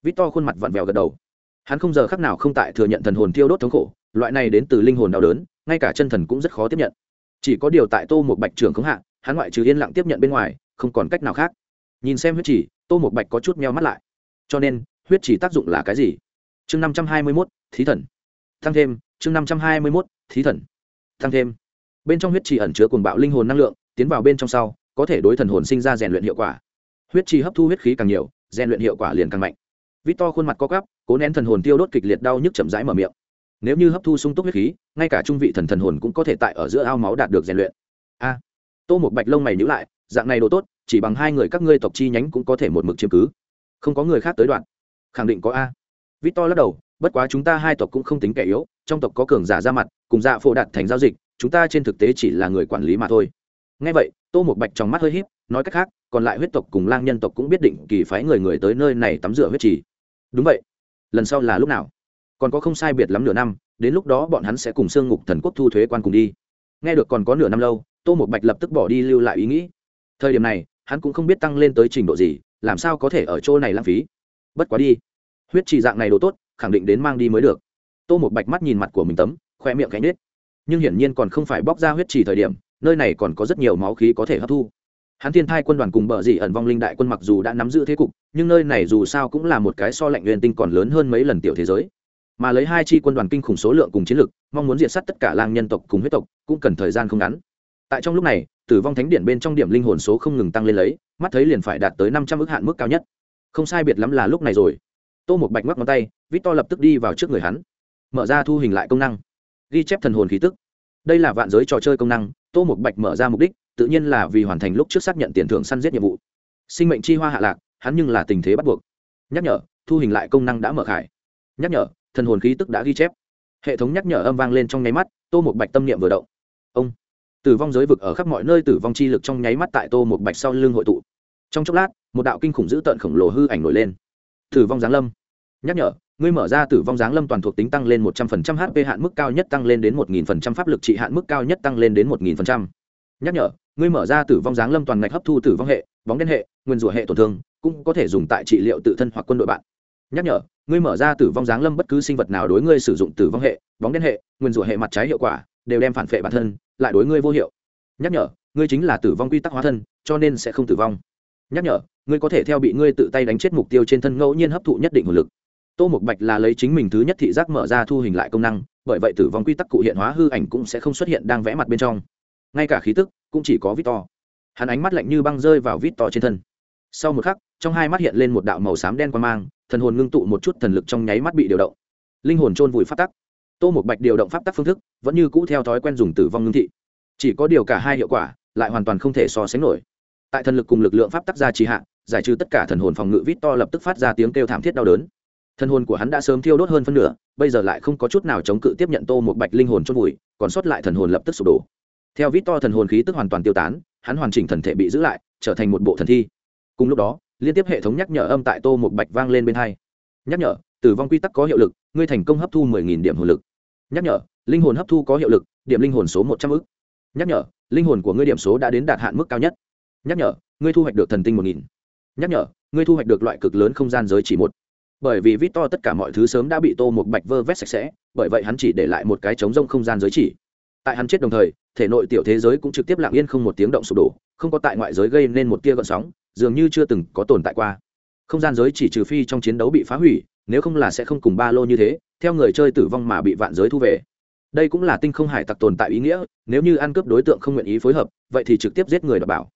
Vít to khuôn mặt vặn vẹo gật đầu. Hắn không giờ khác nào không tại thừa nhận thần hồn thiêu đốt thống khổ, loại này đến từ linh hồn đau đớn, ngay cả chân thần cũng rất khó tiếp nhận. Chỉ có điều tại tô một bạch trưởng không hạ, hắn ngoại trừ yên lặng tiếp nhận bên ngoài, không còn cách nào khác. Nhìn xem huyết chỉ tô một bạch có chút meo mắt lại. Cho nên, huyết chỉ tác dụng là cái gì? Chương năm trăm hai mươi mốt, thí thần. Tăng thêm, chương năm trăm hai mươi mốt, thí thần. Tăng thêm. Bên trong huyết trì ẩn chứa cuồng bạo linh hồn năng lượng, tiến vào bên trong sau, có thể đối thần hồn sinh ra rèn luyện hiệu quả. Huyết chi hấp thu huyết khí càng nhiều, rèn luyện hiệu quả liền càng mạnh. Vít to khuôn mặt co cắp cố nén thần hồn tiêu đốt kịch liệt đau nhức chậm rãi mở miệng. Nếu như hấp thu sung túc huyết khí, ngay cả trung vị thần thần hồn cũng có thể tại ở giữa ao máu đạt được rèn luyện. A. Tô một bạch lông mày nhữ lại, dạng này đồ tốt, chỉ bằng hai người các ngươi tộc chi nhánh cũng có thể một mực chiếm cứ. Không có người khác tới đoạn. Khẳng định có a vít to lắc đầu, bất quá chúng ta hai tộc cũng không tính kẻ yếu, trong tộc có cường giả ra mặt, cùng dạ phổ đạt thành giao dịch, chúng ta trên thực tế chỉ là người quản lý mà thôi. Ngay vậy, tô một bạch trong mắt hơi h í p nói cách khác, còn lại huyết tộc cùng lang nhân tộc cũng biết định kỳ phái người người tới nơi này tắm rửa huyết trì. Đúng vậy. Lần sau là lúc nào? Còn có không sai biệt lắm nửa năm, đến lúc đó bọn hắn sẽ cùng sương ngục thần quốc thu thuế quan cùng đi. Nghe được còn có nửa năm lâu, tô một bạch lập tức bỏ đi lưu lại ý nghĩ. Thời điểm này, hắn cũng không biết tăng lên tới trình độ gì, làm sao có thể ở chỗ này lãng phí. Bất quá đi huyết trì dạng này đồ tốt, khẳng định đến mang đi mới được. Tô một bạch mắt nhìn mặt của mình tấm, khoe miệng cánh nết. Nhưng hiển nhiên còn không phải bóc ra huyết trì thời điểm, nơi này còn có rất nhiều máu khí có thể hấp thu. Hắn thiên thai quân đoàn cùng bờ dị ẩn vong linh đại quân mặc dù đã nắm giữ thế cục, nhưng nơi này dù sao cũng là một cái so lạnh huyền tinh còn lớn hơn mấy lần tiểu thế giới. Mà lấy hai chi quân đoàn kinh khủng số lượng cùng chiến lực, mong muốn diệt sát tất cả lang nhân tộc cùng huyết tộc, cũng cần thời gian không ngắn. Tại trong lúc này, tử vong thánh điện bên trong điểm linh hồn số không ngừng tăng lên lấy, mắt thấy liền phải đạt tới năm trăm ước hạn mức cao nhất. Không sai biệt lắm là lúc này rồi tô một bạch ngoắc ngón tay vít to lập tức đi vào trước người hắn. Mở ra thu hình lại công năng. Ghi chép thần hồn khí tức. Đây là vạn giới trò chơi công năng, tô một bạch mở ra mục đích, tự nhiên là vì hoàn thành lúc trước xác nhận tiền thưởng săn giết nhiệm vụ. Sinh mệnh chi hoa hạ lạc, hắn nhưng là tình thế bắt buộc. Nhắc nhở, thu hình lại công năng đã mở khải. Nhắc nhở, thần hồn khí tức đã ghi chép. Hệ thống nhắc nhở âm vang lên trong nháy mắt, tô một bạch tâm niệm vừa động. Ông. Tử vong giới vực ở khắp mọi nơi tử vong chi lực trong nháy mắt tại tô một bạch sau lưng hội tụ. Trong chốc lát, một đạo kinh khủng dữ tợn khổng lồ hư ảnh nổi lên. Tử vong giáng lâm nhắc nhở, ngươi mở ra tử vong giáng lâm toàn thuộc tính tăng lên một trăm phần trăm hp hạn mức cao nhất tăng lên đến một nghìn phần trăm, pháp lực trị hạn mức cao nhất tăng lên đến một nghìn phần trăm. Nhắc nhở, ngươi mở ra tử vong giáng lâm toàn ngạch hấp thu tử vong hệ, bóng đen hệ, nguyên rủa hệ tổn thương, cũng có thể dùng tại trị liệu tự thân hoặc quân đội bạn. Nhắc nhở, ngươi mở ra tử vong giáng lâm bất cứ sinh vật nào đối ngươi sử dụng tử vong hệ, bóng đen hệ, nguyên rủa hệ mặt trái hiệu quả, đều đem phản phệ bản thân, lại đối ngươi vô hiệu. Nhắc nhở, ngươi chính là tử vong quy tắc hóa thân, cho nên sẽ không tử vong. Nhắc nhở, ngươi có thể theo bị ngươi tự tay đánh chết mục tiêu trên thân ngẫu nhiên hấp thụ nhất định hồn lực tô mục bạch là lấy chính mình thứ nhất thị giác mở ra thu hình lại công năng, bởi vậy tử vong quy tắc cụ hiện hóa hư ảnh cũng sẽ không xuất hiện đang vẽ mặt bên trong. Ngay cả khí tức cũng chỉ có vít to hắn ánh mắt lạnh như băng rơi vào vít to trên thân. Sau một khắc, trong hai mắt hiện lên một đạo màu xám đen quan mang, thần hồn ngưng tụ một chút thần lực trong nháy mắt bị điều động. Linh hồn trôn vùi phát tắc. Tô một bạch điều động pháp tắc phương thức, vẫn như cũ theo thói quen dùng tử vong ngưng thị. Chỉ có điều cả hai hiệu quả lại hoàn toàn không thể so sánh nổi. Tại thần lực cùng lực lượng pháp tắc ra trì hạ, giải trừ tất cả thần hồn phòng ngự vít to lập tức phát ra tiếng kêu thảm thiết đau đớn thần hồn của hắn đã sớm thiêu đốt hơn phân nửa, bây giờ lại không có chút nào chống cự tiếp nhận tô một bạch linh hồn chôn vùi, còn sót lại thần hồn lập tức sụp đổ. Theo vít to thần hồn khí tức hoàn toàn tiêu tán, hắn hoàn chỉnh thần thể bị giữ lại, trở thành một bộ thần thi. Cùng lúc đó, liên tiếp hệ thống nhắc nhở âm tại tô một bạch vang lên bên hai. Nhắc nhở, tử vong quy tắc có hiệu lực, ngươi thành công hấp thu mười nghìn điểm hồn lực. Nhắc nhở, linh hồn hấp thu có hiệu lực, điểm linh hồn số một trăm ư c nhắc nhở, linh hồn của ngươi điểm số đã đến đạt hạn mức cao nhất. Nhắc nhở, ngươi thu hoạch được thần tinh một nghìn. Nhắc nhở, ngươi thu hoạch được loại cực lớn không gian giới chỉ một bởi vì vít to tất cả mọi thứ sớm đã bị tô một bạch vơ vét sạch sẽ, bởi vậy hắn chỉ để lại một cái trống rông không gian giới chỉ. Tại hắn chết đồng thời, thể nội tiểu thế giới cũng trực tiếp lặng yên không một tiếng động sụp đổ, không có tại ngoại giới gây nên một tia gợn sóng, dường như chưa từng có tồn tại qua. Không gian giới chỉ trừ phi trong chiến đấu bị phá hủy, nếu không là sẽ không cùng ba lô như thế, theo người chơi tử vong mà bị vạn giới thu về. Đây cũng là tinh không hải tặc tồn tại ý nghĩa, nếu như ăn cướp đối tượng không nguyện ý phối hợp, vậy thì trực tiếp giết người đảm bảo.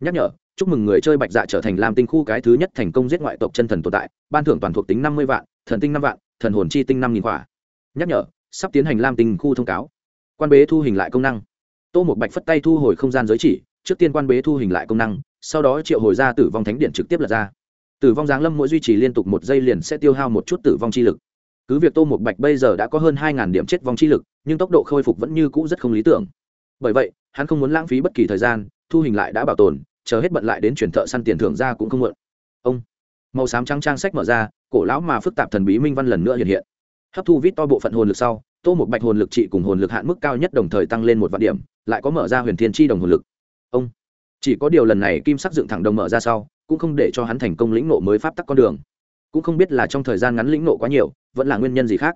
Nhắc nhở chúc mừng người chơi bạch dạ trở thành lam tinh khu cái thứ nhất thành công giết ngoại tộc chân thần tồn tại, ban thưởng toàn thuộc tính năm mươi vạn, thần tinh năm vạn, thần hồn chi tinh năm nghìn quả. Nhắc nhở, sắp tiến hành lam tinh khu thông cáo. Quan bế thu hình lại công năng. Tô một bạch phất tay thu hồi không gian giới chỉ, trước tiên quan bế thu hình lại công năng, sau đó triệu hồi ra tử vong thánh điện trực tiếp lật ra. Tử vong giáng lâm mỗi duy trì liên tục một giây liền sẽ tiêu hao một chút tử vong chi lực. Cứ việc tô một bạch bây giờ đã có hơn hai điểm chết vong chi lực, nhưng tốc độ khôi phục vẫn như cũ rất không lý tưởng. Bởi vậy, hắn không muốn lãng phí bất kỳ thời gian, thu hình lại đã bảo tồn chờ hết bận lại đến chuyển thợ săn tiền thưởng ra cũng không muộn. Ông, màu xám trắng trang sách mở ra, cổ lão mà phức tạp thần bí minh văn lần nữa hiện hiện. Hấp thu vít to bộ phận hồn lực sau, tô một bạch hồn lực trị cùng hồn lực hạn mức cao nhất đồng thời tăng lên một vạn điểm, lại có mở ra huyền thiên tri đồng hồn lực. Ông, chỉ có điều lần này kim sắc dựng thẳng đồng mở ra sau, cũng không để cho hắn thành công lĩnh nộ mới pháp tắc con đường. Cũng không biết là trong thời gian ngắn lĩnh nộ quá nhiều, vẫn là nguyên nhân gì khác.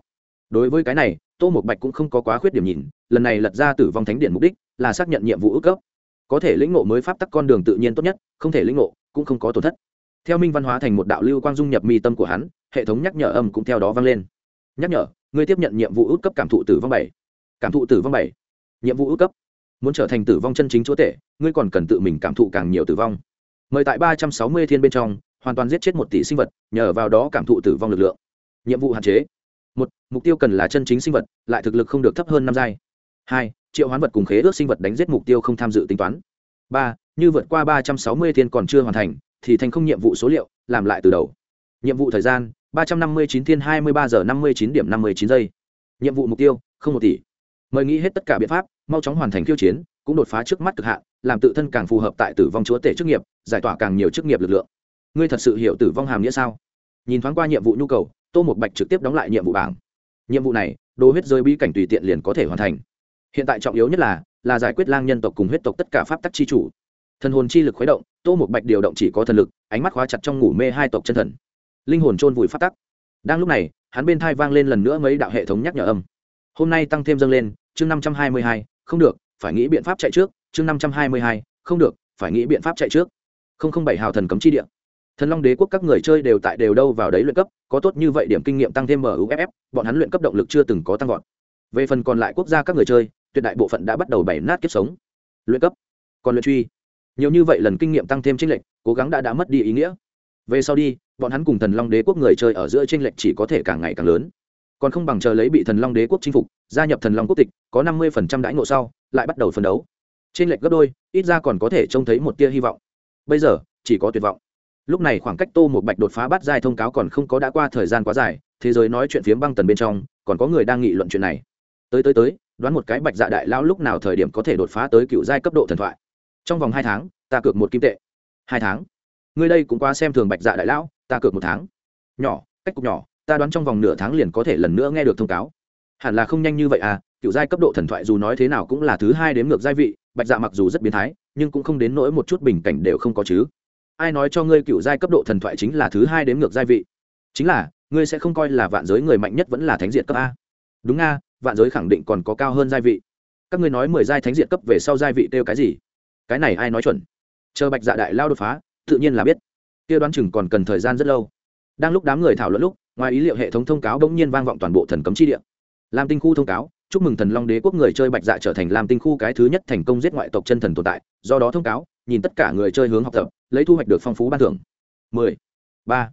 Đối với cái này, tô một bạch cũng không có quá khuyết điểm nhìn, lần này lật ra tử vong thánh điện mục đích là xác nhận nhiệm vụ ước cấp có thể lĩnh ngộ mới pháp tắc con đường tự nhiên tốt nhất, không thể lĩnh ngộ, cũng không có tổn thất. Theo minh văn hóa thành một đạo lưu quang dung nhập mi tâm của hắn, hệ thống nhắc nhở âm cũng theo đó vang lên. Nhắc nhở, ngươi tiếp nhận nhiệm vụ ước cấp cảm thụ tử vong bảy. Cảm thụ tử vong bảy. Nhiệm vụ ước cấp. Muốn trở thành tử vong chân chính chúa tể, ngươi còn cần tự mình cảm thụ càng nhiều tử vong. Mời tại ba trăm sáu mươi thiên bên trong, hoàn toàn giết chết một tỷ sinh vật, nhờ vào đó cảm thụ tử vong lực lượng. Nhiệm vụ hạn chế. Một, mục tiêu cần là chân chính sinh vật, lại thực lực không được thấp hơn năm giai. Hai triệu hoán vật cùng khế ước sinh vật đánh giết mục tiêu không tham dự tính toán. Ba, như vượt qua ba trăm sáu mươi thiên còn chưa hoàn thành, thì thành không nhiệm vụ số liệu, làm lại từ đầu. Nhiệm vụ thời gian, ba trăm năm mươi chín thiên hai mươi ba giờ năm mươi chín điểm năm mươi chín giây. Nhiệm vụ mục tiêu, không một tỷ. Mời nghĩ hết tất cả biện pháp, mau chóng hoàn thành khiêu chiến, cũng đột phá trước mắt cực hạn, làm tự thân càng phù hợp tại tử vong chúa tể chức nghiệp, giải tỏa càng nhiều chức nghiệp lực lượng. Ngươi thật sự hiểu tử vong hàm nghĩa sao? Nhìn thoáng qua nhiệm vụ nhu cầu, tô một bạch trực tiếp đóng lại nhiệm vụ bảng. Nhiệm vụ này, đồ huyết rơi bí cảnh tùy tiện liền có thể hoàn thành hiện tại trọng yếu nhất là là giải quyết lang nhân tộc cùng huyết tộc tất cả pháp tắc chi chủ. Thần hồn chi lực khuấy động, tô một bạch điều động chỉ có thần lực, ánh mắt khóa chặt trong ngủ mê hai tộc chân thần. Linh hồn chôn vùi pháp tắc. Đang lúc này, hắn bên thai vang lên lần nữa mấy đạo hệ thống nhắc nhở âm. Hôm nay tăng thêm dâng lên, chương năm trăm hai mươi hai, không được, phải nghĩ biện pháp chạy trước, chương năm trăm hai mươi hai, không được, phải nghĩ biện pháp chạy trước. Không không bảy hào thần cấm chi địa. Thần long đế quốc các người chơi đều tại đều đâu vào đấy luyện cấp, có tốt như vậy điểm kinh nghiệm tăng thêm muff bọn hắn luyện cấp động lực chưa từng có tăng vọt. Về phần còn lại quốc gia các người chơi tuyệt đại bộ phận đã bắt đầu bày nát kiếp sống. Luyện cấp, còn luyện truy. Nhiều như vậy lần kinh nghiệm tăng thêm tranh lệch, cố gắng đã đã mất đi ý nghĩa. Về sau đi, bọn hắn cùng thần long đế quốc người chơi ở giữa tranh lệch chỉ có thể càng ngày càng lớn. Còn không bằng chờ lấy bị thần long đế quốc chinh phục, gia nhập thần long quốc tịch, có năm mươi phần trăm đãi ngộ sau, lại bắt đầu phấn đấu. Trên lệch gấp đôi, ít ra còn có thể trông thấy một tia hy vọng. Bây giờ, chỉ có tuyệt vọng. Lúc này khoảng cách tô một bạch đột phá bắt giai thông cáo còn không có đã qua thời gian quá dài, thế giới nói chuyện phiếm băng tần bên trong, còn có người đang nghị luận chuyện này. Tới tới tới đoán một cái bạch dạ đại lao lúc nào thời điểm có thể đột phá tới cựu giai cấp độ thần thoại. Trong vòng hai tháng, ta cược một kim tệ. Hai tháng? Ngươi đây cũng qua xem thường bạch dạ đại lão ta cược một tháng. Nhỏ, cách cục nhỏ, ta đoán trong vòng nửa tháng liền có thể lần nữa nghe được thông cáo. Hẳn là không nhanh như vậy à cựu giai cấp độ thần thoại dù nói thế nào cũng là thứ hai đến ngược giai vị, bạch dạ mặc dù rất biến thái, nhưng cũng không đến nỗi một chút bình cảnh đều không có chứ. Ai nói cho ngươi cựu giai cấp độ thần thoại chính là thứ hai đến ngược giai vị? Chính là, ngươi sẽ không coi là vạn giới người mạnh nhất vẫn là thánh diện cấp a. Đúng a vạn giới khẳng định còn có cao hơn giai vị. Các ngươi nói mười giai thánh diện cấp về sau giai vị kêu cái gì? Cái này ai nói chuẩn? Chờ bạch dạ đại lao đột phá, tự nhiên là biết. Kia đoán chừng còn cần thời gian rất lâu. Đang lúc đám người thảo luận lúc, ngoài ý liệu hệ thống thông cáo bỗng nhiên vang vọng toàn bộ thần cấm chi địa. Lam tinh khu thông cáo, chúc mừng thần long đế quốc người chơi bạch dạ trở thành lam tinh khu cái thứ nhất thành công giết ngoại tộc chân thần tồn tại. Do đó thông cáo, nhìn tất cả người chơi hướng học tập, lấy thu hoạch được phong phú ban thưởng. 10. ba.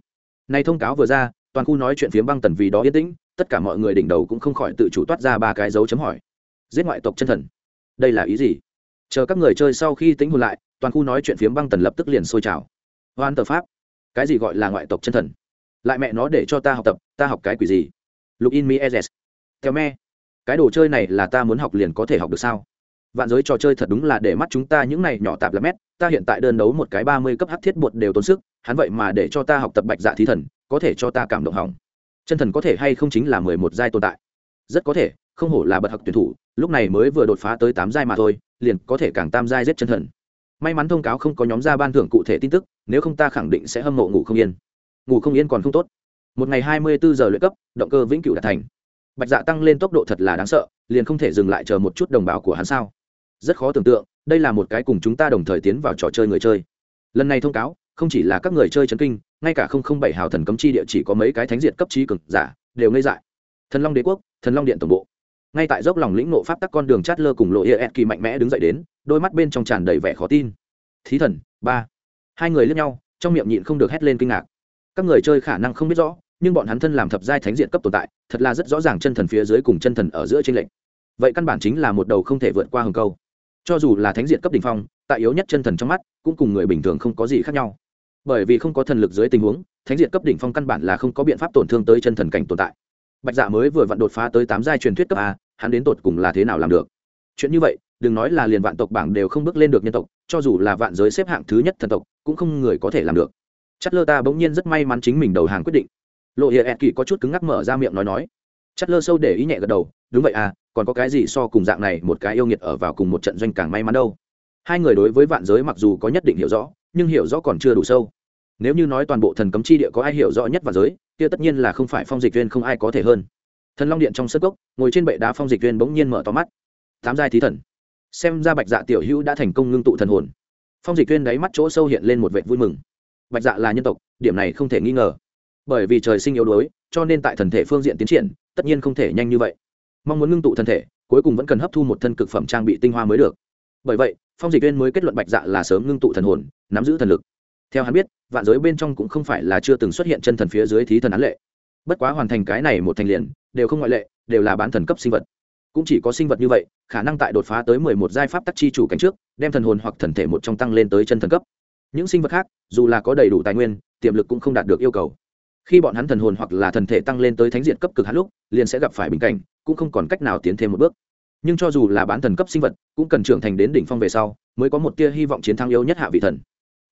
Này thông cáo vừa ra, toàn khu nói chuyện phiếm băng tần vì đó yên tĩnh tất cả mọi người đỉnh đầu cũng không khỏi tự chủ toát ra ba cái dấu chấm hỏi. Giết ngoại tộc chân thần. Đây là ý gì? Chờ các người chơi sau khi tính hồn lại, toàn khu nói chuyện phiếm băng tần lập tức liền sôi trào. Hoan tờ pháp. Cái gì gọi là ngoại tộc chân thần? Lại mẹ nó để cho ta học tập, ta học cái quỷ gì? Lục in mi ezes theo me. Cái đồ chơi này là ta muốn học liền có thể học được sao? Vạn giới trò chơi thật đúng là để mắt chúng ta những này nhỏ tạp là mét, ta hiện tại đơn đấu một cái ba mươi cấp hát thiết bột đều tốn sức, hắn vậy mà để cho ta học tập bạch dạ thí thần, có thể cho ta cảm động hỏng chân thần có thể hay không chính là mười một giai tồn tại? Rất có thể, không hổ là bậc học tuyển thủ, lúc này mới vừa đột phá tới tám giai mà thôi, liền có thể càng tam giai giết chân thần. May mắn thông cáo không có nhóm ra ban thưởng cụ thể tin tức, nếu không ta khẳng định sẽ hâm mộ ngủ không yên. Ngủ không yên còn không tốt. Một ngày hai mươi bốn giờ luyện cấp, động cơ vĩnh cửu đã thành. Bạch dạ tăng lên tốc độ thật là đáng sợ, liền không thể dừng lại chờ một chút đồng bào của hắn sao? Rất khó tưởng tượng, đây là một cái cùng chúng ta đồng thời tiến vào trò chơi người chơi. Lần này thông cáo không chỉ là các người chơi chấn kinh, ngay cả không không bảy hào thần cấm chi địa chỉ có mấy cái thánh diệt cấp trí cực giả, đều ngây dại. Thần long đế quốc, thần long điện tổng bộ. Ngay tại dốc lòng lĩnh nộ pháp tắc con đường chát lơ cùng lộ ia kỳ mạnh mẽ đứng dậy đến, đôi mắt bên trong tràn đầy vẻ khó tin. Thí thần, ba. Hai người lướt nhau, trong miệng nhịn không được hét lên kinh ngạc. Các người chơi khả năng không biết rõ, nhưng bọn hắn thân làm thập giai thánh diện cấp tồn tại, thật là rất rõ ràng chân thần phía dưới cùng chân thần ở giữa trên lệnh vậy căn bản chính là một đầu không thể vượt qua hừng câu. Cho dù là thánh diện cấp đ ỉ n h phong, tại yếu nhất chân thần trong mắt, cũng cùng người bình thường không có gì khác nhau bởi vì không có thần lực dưới tình huống, thánh diện cấp đỉnh phong căn bản là không có biện pháp tổn thương tới chân thần cảnh tồn tại. Bạch dạ mới vừa vặn đột phá tới tám giai truyền thuyết cấp a, hắn đến tột cùng là thế nào làm được? Chuyện như vậy, đừng nói là liền vạn tộc bảng đều không bước lên được nhân tộc, cho dù là vạn giới xếp hạng thứ nhất thần tộc, cũng không người có thể làm được. Chất lơ ta bỗng nhiên rất may mắn chính mình đầu hàng quyết định. Lộ hiệa ẹt kỳ có chút cứng ngắc mở ra miệng nói nói. Chất lơ sâu để ý nhẹ gật đầu, đúng vậy à còn có cái gì so cùng dạng này một cái yêu nghiệt ở vào cùng một trận doanh càng may mắn đâu? Hai người đối với vạn giới mặc dù có nhất định hiểu rõ nhưng hiểu rõ còn chưa đủ sâu. Nếu như nói toàn bộ thần cấm chi địa có ai hiểu rõ nhất và giới, kia tất nhiên là không phải phong dịch viên không ai có thể hơn. Thần long điện trong sơ cốc, ngồi trên bệ đá phong dịch viên bỗng nhiên mở to mắt. Tám giai thí thần. Xem ra bạch dạ tiểu hữu đã thành công ngưng tụ thần hồn. Phong dịch viên đáy mắt chỗ sâu hiện lên một vệ vui mừng. Bạch dạ là nhân tộc, điểm này không thể nghi ngờ. Bởi vì trời sinh yếu đuối, cho nên tại thần thể phương diện tiến triển, tất nhiên không thể nhanh như vậy. Mong muốn ngưng tụ thân thể, cuối cùng vẫn cần hấp thu một thân cực phẩm trang bị tinh hoa mới được. Bởi vậy phong dịch viên mới kết luận bạch dạ là sớm ngưng tụ thần hồn, nắm giữ thần lực. Theo hắn biết, vạn giới bên trong cũng không phải là chưa từng xuất hiện chân thần phía dưới thí thần án lệ. Bất quá hoàn thành cái này một thành liền, đều không ngoại lệ, đều là bán thần cấp sinh vật. Cũng chỉ có sinh vật như vậy, khả năng tại đột phá tới mười một giai pháp tắc chi chủ cánh trước, đem thần hồn hoặc thần thể một trong tăng lên tới chân thần cấp. Những sinh vật khác, dù là có đầy đủ tài nguyên, tiềm lực cũng không đạt được yêu cầu. Khi bọn hắn thần hồn hoặc là thần thể tăng lên tới thánh diện cấp cực hạn lúc, liền sẽ gặp phải bình cảnh, cũng không còn cách nào tiến thêm một bước nhưng cho dù là bán thần cấp sinh vật, cũng cần trưởng thành đến đỉnh phong về sau, mới có một tia hy vọng chiến thắng yếu nhất hạ vị thần.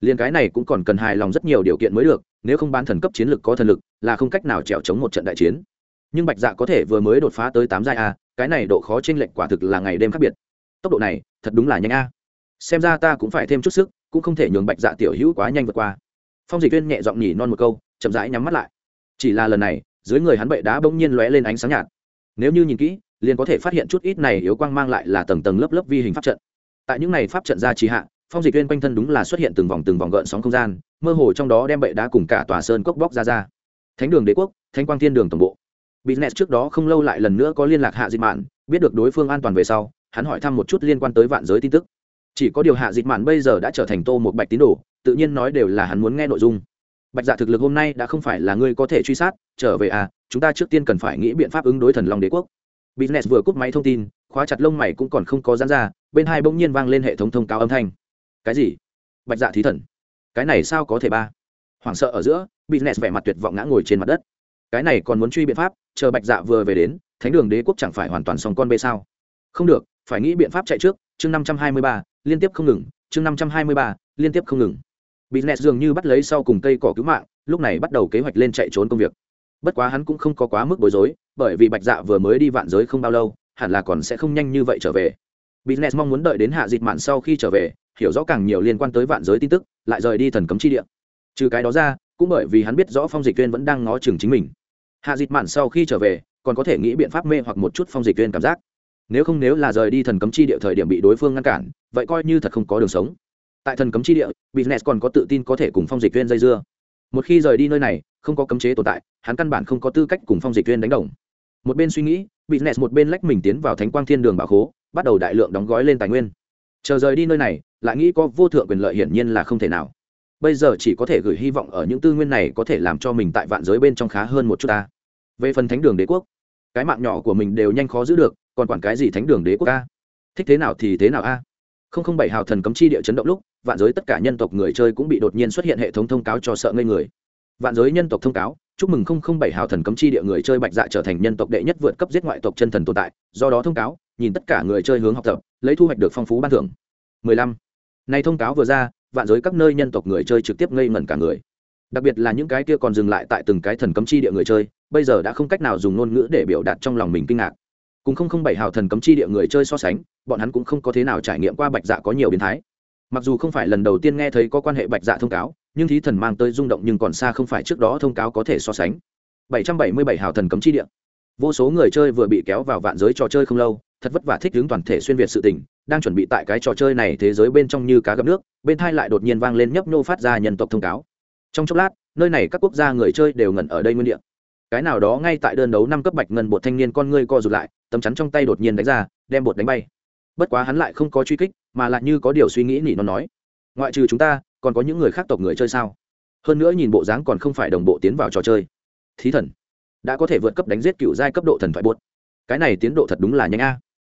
Liền cái này cũng còn cần hài lòng rất nhiều điều kiện mới được, nếu không bán thần cấp chiến lực có thần lực, là không cách nào trèo chống một trận đại chiến. Nhưng bạch dạ có thể vừa mới đột phá tới tám giai a, cái này độ khó chênh lệch quả thực là ngày đêm khác biệt. Tốc độ này, thật đúng là nhanh a. Xem ra ta cũng phải thêm chút sức, cũng không thể nhường bạch dạ tiểu hữu quá nhanh vượt qua. Phong dịch viên nhẹ giọng nhỉ non một câu, chậm rãi nhắm mắt lại. Chỉ là lần này, dưới người hắn bậy đá bỗng nhiên lóe lên ánh sáng nhạt. Nếu như nhìn kỹ liền có thể phát hiện chút ít này yếu quang mang lại là tầng tầng lớp lớp vi hình pháp trận. Tại những này pháp trận ra trì hạ, phong dịch viên quanh thân đúng là xuất hiện từng vòng từng vòng gợn sóng không gian, mơ hồ trong đó đem bệ đá cùng cả tòa sơn cốc bóc ra ra. Thánh đường đế quốc, thánh quang thiên đường tổng bộ. Business trước đó không lâu lại lần nữa có liên lạc hạ dịch mạn, biết được đối phương an toàn về sau, hắn hỏi thăm một chút liên quan tới vạn giới tin tức. Chỉ có điều hạ dịch mạn bây giờ đã trở thành tô một bạch tín đồ, tự nhiên nói đều là hắn muốn nghe nội dung. Bạch dạ thực lực hôm nay đã không phải là ngươi có thể truy sát, trở về à chúng ta trước tiên cần phải nghĩ biện pháp ứng đối thần long đế quốc business vừa cúp máy thông tin, khóa chặt lông mày cũng còn không có dán ra, bên hai bỗng nhiên vang lên hệ thống thông cáo âm thanh. Cái gì? Bạch dạ thí thần. Cái này sao có thể ba? Hoảng sợ ở giữa, business vẻ mặt tuyệt vọng ngã ngồi trên mặt đất. Cái này còn muốn truy biện pháp, chờ bạch dạ vừa về đến, thánh đường đế quốc chẳng phải hoàn toàn xong con bê sao? Không được, phải nghĩ biện pháp chạy trước, chương năm trăm hai mươi ba, liên tiếp không ngừng, chương năm trăm hai mươi ba, liên tiếp không ngừng. Business dường như bắt lấy sau cùng cây cỏ cứu mạng, lúc này bắt đầu kế hoạch lên chạy trốn công việc bất quá hắn cũng không có quá mức bối rối, bởi vì bạch dạ vừa mới đi vạn giới không bao lâu, hẳn là còn sẽ không nhanh như vậy trở về. Business mong muốn đợi đến hạ dịch mạn sau khi trở về, hiểu rõ càng nhiều liên quan tới vạn giới tin tức, lại rời đi thần cấm chi địa. Trừ cái đó ra, cũng bởi vì hắn biết rõ phong dịch viên vẫn đang ngó chừng chính mình. Hạ dịch mạn sau khi trở về, còn có thể nghĩ biện pháp mê hoặc một chút phong dịch viên cảm giác. Nếu không nếu là rời đi thần cấm chi địa thời điểm bị đối phương ngăn cản, vậy coi như thật không có đường sống. Tại thần cấm chi địa, business còn có tự tin có thể cùng phong dịch viên dây dưa. Một khi rời đi nơi này không có cấm chế tồn tại, hắn căn bản không có tư cách cùng phong dịch viên đánh đồng. Một bên suy nghĩ, business một bên lách mình tiến vào thánh quang thiên đường bảo khố, bắt đầu đại lượng đóng gói lên tài nguyên. Chờ rời đi nơi này, lại nghĩ có vô thượng quyền lợi hiển nhiên là không thể nào. Bây giờ chỉ có thể gửi hy vọng ở những tư nguyên này có thể làm cho mình tại vạn giới bên trong khá hơn một chút ta. Về phần thánh đường đế quốc, cái mạng nhỏ của mình đều nhanh khó giữ được, còn quản cái gì thánh đường đế quốc a thích thế nào thì thế nào a? Không không bảy hào thần cấm chi địa chấn động lúc, vạn giới tất cả nhân tộc người chơi cũng bị đột nhiên xuất hiện hệ thống thông cáo cho sợ ngây người vạn giới nhân tộc thông cáo chúc mừng không không bảy hào thần cấm chi địa người chơi bạch dạ trở thành nhân tộc đệ nhất vượt cấp giết ngoại tộc chân thần tồn tại do đó thông cáo nhìn tất cả người chơi hướng học tập lấy thu hoạch được phong phú ban thưởng 15. nay thông cáo vừa ra, vạn giới các nơi nhân tộc người chơi trực tiếp ngây ngẩn cả người. Đặc biệt là những cái kia còn dừng lại tại từng cái thần cấm chi địa người chơi, bây giờ đã không cách nào dùng ngôn ngữ để biểu đạt trong lòng mình kinh ngạc. Cùng không không bảy hào thần cấm chi địa người chơi so sánh, bọn hắn cũng không có thế nào trải nghiệm qua bạch dạ có nhiều biến thái. Mặc dù không phải lần đầu tiên nghe thấy có quan hệ bạch dạ thông cáo, nhưng thí thần mang tới rung động nhưng còn xa không phải trước đó thông cáo có thể so sánh. 777 hào thần cấm chi địa. Vô số người chơi vừa bị kéo vào vạn giới trò chơi không lâu, thật vất vả thích hướng toàn thể xuyên việt sự tình đang chuẩn bị tại cái trò chơi này thế giới bên trong như cá gặp nước bên thai lại đột nhiên vang lên nhấp nhô phát ra nhân tộc thông cáo trong chốc lát nơi này các quốc gia người chơi đều ngẩn ở đây nguyên địa cái nào đó ngay tại đơn đấu năm cấp bạch ngân bột thanh niên con ngươi co rụt lại tấm chắn trong tay đột nhiên đánh ra đem bột đánh bay bất quá hắn lại không có truy kích mà lại như có điều suy nghĩ nỉ nó nói ngoại trừ chúng ta còn có những người khác tộc người chơi sao? Hơn nữa nhìn bộ dáng còn không phải đồng bộ tiến vào trò chơi. Thí thần, đã có thể vượt cấp đánh giết cựu giai cấp độ thần thoại bột cái này tiến độ thật đúng là nhanh a.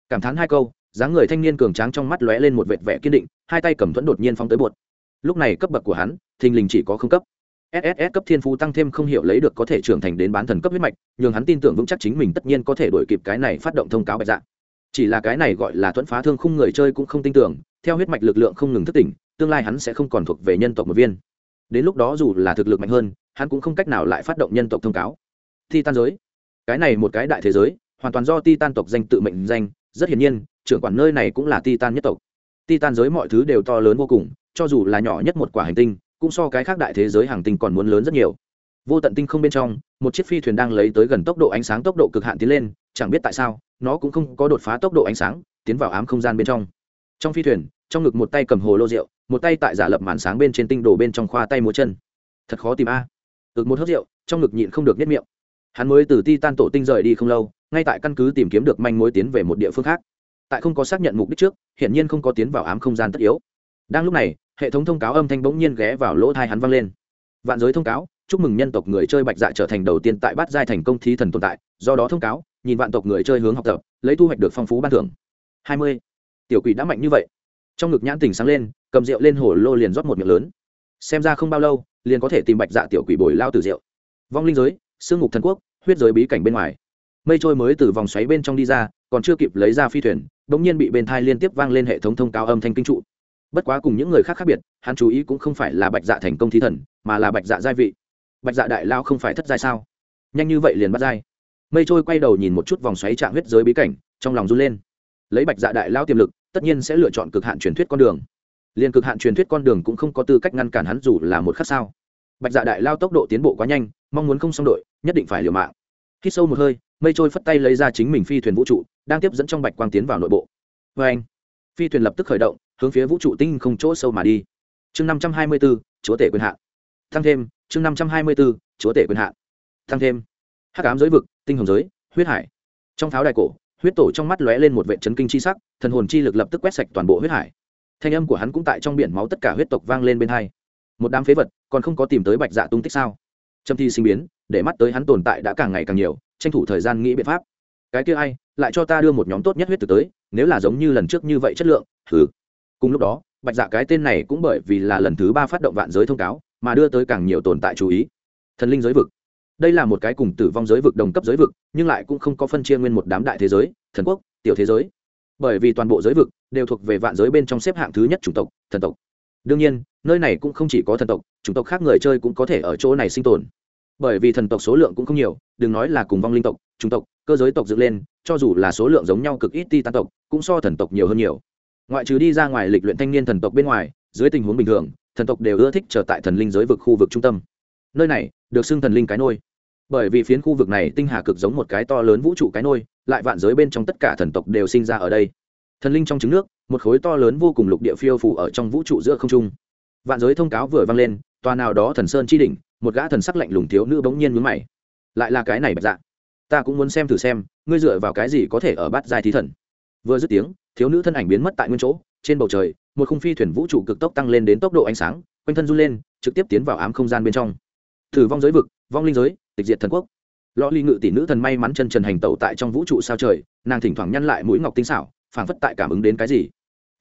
Cảm thán hai câu, dáng người thanh niên cường tráng trong mắt lóe lên một vệt vẻ kiên định, hai tay cầm thuẫn đột nhiên phóng tới bột lúc này cấp bậc của hắn, thình lình chỉ có không cấp. Sss cấp thiên phú tăng thêm không hiểu lấy được có thể trưởng thành đến bán thần cấp huyết mạch, nhường hắn tin tưởng vững chắc chính mình tất nhiên có thể đổi kịp cái này phát động thông cáo bạch dạ. Chỉ là cái này gọi là thuẫn phá thương khung người chơi cũng không tin tưởng theo huyết mạch lực lượng không ngừng thức tỉnh, tương lai hắn sẽ không còn thuộc về nhân tộc một viên. Đến lúc đó dù là thực lực mạnh hơn, hắn cũng không cách nào lại phát động nhân tộc thông cáo. Thi tan giới. Cái này một cái đại thế giới, hoàn toàn do ti tan tộc danh tự mệnh danh, rất hiển nhiên, trưởng quản nơi này cũng là titan nhất tộc. Titan giới mọi thứ đều to lớn vô cùng, cho dù là nhỏ nhất một quả hành tinh, cũng so cái khác đại thế giới hàng tinh còn muốn lớn rất nhiều. Vô tận tinh không bên trong, một chiếc phi thuyền đang lấy tới gần tốc độ ánh sáng tốc độ cực hạn tiến lên, chẳng biết tại sao, nó cũng không có đột phá tốc độ ánh sáng, tiến vào ám không gian bên trong trong phi thuyền, trong ngực một tay cầm hồ lô rượu, một tay tại giả lập màn sáng bên trên tinh đồ bên trong khoa tay múa chân. Thật khó tìm a. À. ực một hớt rượu, trong ngực nhịn không được nhất miệng. Hắn mới từ ti tan tổ tinh rời đi không lâu, ngay tại căn cứ tìm kiếm được manh mối tiến về một địa phương khác. Tại không có xác nhận mục đích trước, hiển nhiên không có tiến vào ám không gian tất yếu. Đang lúc này, hệ thống thông cáo âm thanh bỗng nhiên ghé vào lỗ thai hắn vang lên. Vạn giới thông cáo, chúc mừng nhân tộc người chơi bạch dạ trở thành đầu tiên tại bát giai thành công thí thần tồn tại, do đó thông cáo, nhìn vạn tộc người chơi hướng học tập, lấy thu hoạch được phong phú ban thưởng. Hai mươi tiểu quỷ đã mạnh như vậy. Trong ngực nhãn tình sáng lên, cầm rượu lên hồ lô liền rót một miệng lớn. Xem ra không bao lâu, liền có thể tìm bạch dạ tiểu quỷ bồi lao từ rượu. Vong linh giới, sương ngục thần quốc, huyết giới bí cảnh bên ngoài. Mây trôi mới từ vòng xoáy bên trong đi ra, còn chưa kịp lấy ra phi thuyền đ ỗ n g nhiên bị bên thai liên tiếp vang lên hệ thống thông cáo âm thanh kinh trụ. Bất quá cùng những người khác khác biệt, hắn chú ý cũng không phải là bạch dạ thành công thí thần, mà là bạch dạ gia vị. Bạch dạ đại lao không phải thất giai sao? Nhanh như vậy liền bắt giai. Mây trôi quay đầu nhìn một chút vòng xoáy trạng huyết giới bí cảnh, trong lòng run lên. Lấy bạch dạ đại lao tiềm lực tất nhiên sẽ lựa chọn cực hạn truyền thuyết con đường. Liền cực hạn truyền thuyết con đường cũng không có tư cách ngăn cản hắn dù là một khắc sao. Bạch dạ đại lao tốc độ tiến bộ quá nhanh, mong muốn không xong đội, nhất định phải liều mạng. Khi sâu một hơi, mây trôi phất tay lấy ra chính mình phi thuyền vũ trụ, đang tiếp dẫn trong bạch quang tiến vào nội bộ. Vê anh, phi thuyền lập tức khởi động, hướng phía vũ trụ tinh không chỗ sâu mà đi. Chương năm trăm hai mươi b ố chúa tể quyền hạn. Tăng thêm, chương năm trăm hai mươi b ố chúa tể quyền hạn. Tăng thêm. Hắc ám giới vực, tinh hồng giới, huyết hải. Trong pháo đài cổ huyết tổ trong mắt lóe lên một vệ chấn kinh chi sắc, thần hồn chi lực lập tức quét sạch toàn bộ huyết hải. Thanh âm của hắn cũng tại trong biển máu tất cả huyết tộc vang lên bên hai. Một đám phế vật, còn không có tìm tới bạch dạ tung tích sao? Trâm thi sinh biến, để mắt tới hắn tồn tại đã càng ngày càng nhiều, tranh thủ thời gian nghĩ biện pháp. Cái kia ai, lại cho ta đưa một nhóm tốt nhất huyết thực tới, nếu là giống như lần trước như vậy chất lượng thử cùng lúc đó, bạch dạ cái tên này cũng bởi vì là lần thứ ba phát động vạn giới thông cáo, mà đưa tới càng nhiều tồn tại chú ý. Thần linh giới vực đây là một cái cùng tử vong giới vực đồng cấp giới vực, nhưng lại cũng không có phân chia nguyên một đám đại thế giới, thần quốc, tiểu thế giới. Bởi vì toàn bộ giới vực đều thuộc về vạn giới bên trong xếp hạng thứ nhất chủng tộc, thần tộc. Đương nhiên, nơi này cũng không chỉ có thần tộc, chủng tộc khác người chơi cũng có thể ở chỗ này sinh tồn. Bởi vì thần tộc số lượng cũng không nhiều, đừng nói là cùng vong linh tộc, chủng tộc, cơ giới tộc dựng lên, cho dù là số lượng giống nhau cực ít ti tan tộc, cũng so thần tộc nhiều hơn nhiều. Ngoại trừ đi ra ngoài lịch luyện thanh niên thần tộc bên ngoài, dưới tình huống bình thường, thần tộc đều ưa thích trở tại thần linh giới vực khu vực trung tâm. Nơi này, được xưng thần linh cái nôi bởi vì phiến khu vực này tinh hà cực giống một cái to lớn vũ trụ cái nôi, lại vạn giới bên trong tất cả thần tộc đều sinh ra ở đây. Thần linh trong trứng nước, một khối to lớn vô cùng lục địa phiêu phủ ở trong vũ trụ giữa không trung. Vạn giới thông cáo vừa vang lên, tòa nào đó thần sơn chi đỉnh, một gã thần sắc lạnh lùng thiếu nữ bỗng nhiên mướn mày. Lại là cái này bạch dạ. Ta cũng muốn xem thử xem, ngươi dựa vào cái gì có thể ở bát giai thí thần? Vừa dứt tiếng, thiếu nữ thân ảnh biến mất tại nguyên chỗ, trên bầu trời, một khung phi thuyền vũ trụ cực tốc tăng lên đến tốc độ ánh sáng, quanh thân run lên, trực tiếp tiến vào ám không gian bên trong. Thử vong giới vực, vong linh giới tịch diệt thần quốc. Lo ly ngự tỷ nữ thần may mắn chân trần hành tẩu tại trong vũ trụ sao trời, nàng thỉnh thoảng nhăn lại mũi ngọc tinh xảo, phảng phất tại cảm ứng đến cái gì.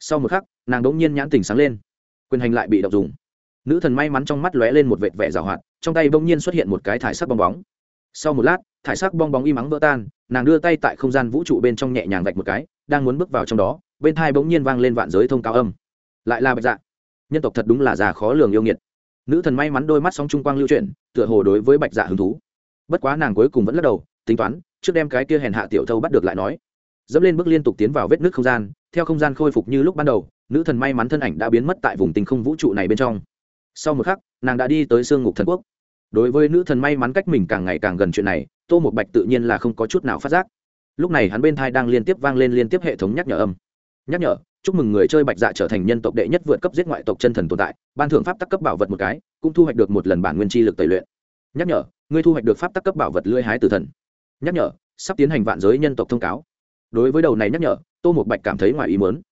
Sau một khắc, nàng đ ỗ n g nhiên nhãn tình sáng lên. Quyền hành lại bị động dùng. Nữ thần may mắn trong mắt lóe lên một vệt vẻ rào hoạt, trong tay bỗng nhiên xuất hiện một cái thải sắc bong bóng. Sau một lát, thải sắc bong bóng im ắng vỡ tan, nàng đưa tay tại không gian vũ trụ bên trong nhẹ nhàng vạch một cái, đang muốn bước vào trong đó, bên thai bỗng nhiên vang lên vạn giới thông cao âm. Lại là bạch dạ. Nhân tộc thật đúng là già khó lường yêu nghiệt nữ thần may mắn đôi mắt sóng trung quang lưu chuyển, tựa hồ đối với bạch dạ hứng thú. Bất quá nàng cuối cùng vẫn lắc đầu, tính toán, trước đem cái kia hèn hạ tiểu thâu bắt được lại nói. Dẫm lên bước liên tục tiến vào vết nước không gian, theo không gian khôi phục như lúc ban đầu, nữ thần may mắn thân ảnh đã biến mất tại vùng tình không vũ trụ này bên trong. Sau một khắc, nàng đã đi tới sương ngục thần quốc. Đối với nữ thần may mắn cách mình càng ngày càng gần chuyện này, tô một bạch tự nhiên là không có chút nào phát giác. Lúc này hắn bên thai đang liên tiếp vang lên liên tiếp hệ thống nhắc nhở âm nhắc nhở, chúc mừng người chơi bạch dạ trở thành nhân tộc đệ nhất vượt cấp giết ngoại tộc chân thần tồn tại, ban thưởng pháp tắc cấp bảo vật một cái, cũng thu hoạch được một lần bản nguyên chi lực tẩy luyện. Nhắc nhở ngươi thu hoạch được pháp tắc cấp bảo vật lưỡi hái tử thần. Nhắc nhở, sắp tiến hành vạn giới nhân tộc thông cáo. Đối với đầu này nhắc nhở, tô một bạch cảm thấy ngoài ý mớn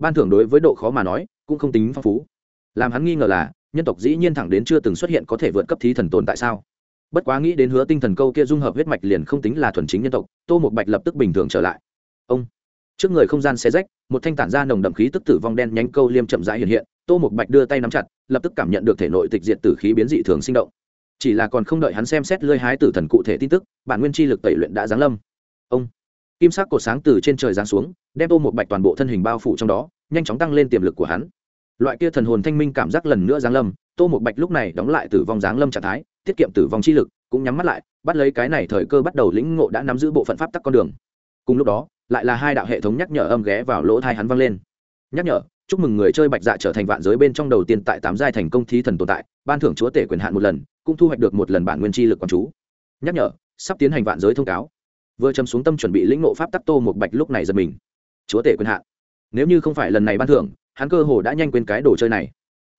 ban thưởng đối với độ khó mà nói, cũng không tính phong phú. Làm hắn nghi ngờ là, nhân tộc dĩ nhiên thẳng đến chưa từng xuất hiện có thể vượt cấp thí thần tồn tại sao? Bất quá nghĩ đến hứa tinh thần câu kia dung hợp huyết mạch liền không tính là thuần chính nhân tộc, tô một bạch lập tức bình thường trở lại. Ông trước người không gian xé rách, một thanh tản ra nồng đậm khí tức tử vong đen nhánh câu liêm chậm rãi hiện hiện, tô một bạch đưa tay nắm chặt, lập tức cảm nhận được thể nội tịch diệt tử khí biến dị thường sinh động. Chỉ là còn không đợi hắn xem xét lơi hái tử thần cụ thể tin tức, bản nguyên chi lực tẩy luyện đã giáng lâm. Ông! Kim sắc cột sáng từ trên trời giáng xuống, đem tô một bạch toàn bộ thân hình bao phủ trong đó, nhanh chóng tăng lên tiềm lực của hắn. Loại kia thần hồn thanh minh cảm giác lần nữa giáng lâm, tô một bạch lúc này đóng lại tử vong giáng lâm trạng thái, tiết kiệm tử vong chi lực, cũng nhắm mắt lại, bắt lấy cái này thời cơ bắt đầu lĩnh ngộ đã nắm giữ bộ phận pháp tắc con đường. Cùng lúc đó lại là hai đạo hệ thống nhắc nhở âm ghé vào lỗ thai hắn vang lên. Nhắc nhở, chúc mừng người chơi bạch dạ trở thành vạn giới bên trong đầu tiên tại tám giai thành công thí thần tồn tại, ban thưởng chúa tể quyền hạn một lần, cũng thu hoạch được một lần bản nguyên chi lực quán chú. Nhắc nhở, sắp tiến hành vạn giới thông cáo. Vừa châm xuống tâm chuẩn bị lĩnh nộ pháp tắc tô một bạch lúc này giật mình. Chúa tể quyền hạn. Nếu như không phải lần này ban thưởng, hắn cơ hồ đã nhanh quên cái đồ chơi này.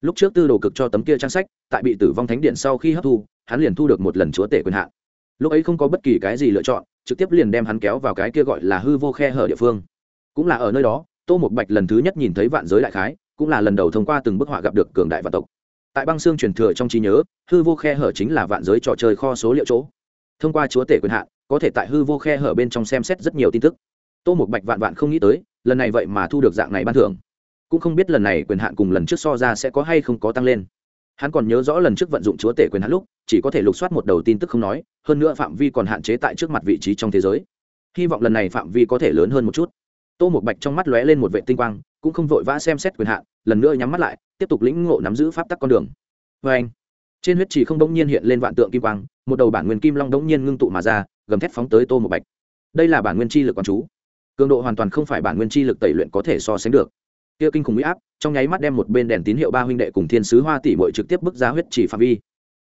Lúc trước tư đồ cực cho tấm kia trang sách, tại bị tử vong thánh điện sau khi hấp thu, hắn liền thu được một lần chúa tể quyền hạn. Lúc ấy không có bất kỳ cái gì lựa chọn trực tiếp liền đem hắn kéo vào cái kia gọi là hư vô khe hở địa phương. Cũng là ở nơi đó, tô một bạch lần thứ nhất nhìn thấy vạn giới đại khái, cũng là lần đầu thông qua từng bức họa gặp được cường đại vạn tộc. Tại băng xương truyền thừa trong trí nhớ, hư vô khe hở chính là vạn giới trò chơi kho số liệu chỗ. Thông qua chúa tể quyền hạn, có thể tại hư vô khe hở bên trong xem xét rất nhiều tin tức. Tô một bạch vạn vạn không nghĩ tới, lần này vậy mà thu được dạng này ban thưởng. Cũng không biết lần này quyền hạn cùng lần trước so ra sẽ có hay không có tăng lên hắn còn nhớ rõ lần trước vận dụng chúa tể quyền hắn lúc, chỉ có thể lục soát một đầu tin tức không nói, hơn nữa phạm vi còn hạn chế tại trước mặt vị trí trong thế giới. Hy vọng lần này phạm vi có thể lớn hơn một chút. Tô một bạch trong mắt lóe lên một vệ tinh quang, cũng không vội vã xem xét quyền hạn, lần nữa nhắm mắt lại, tiếp tục lĩnh ngộ nắm giữ pháp tắc con đường. Vê anh, trên huyết trì không đống nhiên hiện lên vạn tượng kim quang, một đầu bản nguyên kim long đống nhiên ngưng tụ mà ra, gầm thét phóng tới tô một bạch. Đây là bản nguyên chi lực quán chú. Cường độ hoàn toàn không phải bản nguyên chi lực tẩy luyện có thể so sánh được kia kinh khủng uy áp, trong nháy mắt đem một bên đèn tín hiệu ba huynh đệ cùng thiên sứ hoa tỷ bội trực tiếp bức ra huyết chỉ phạm vi.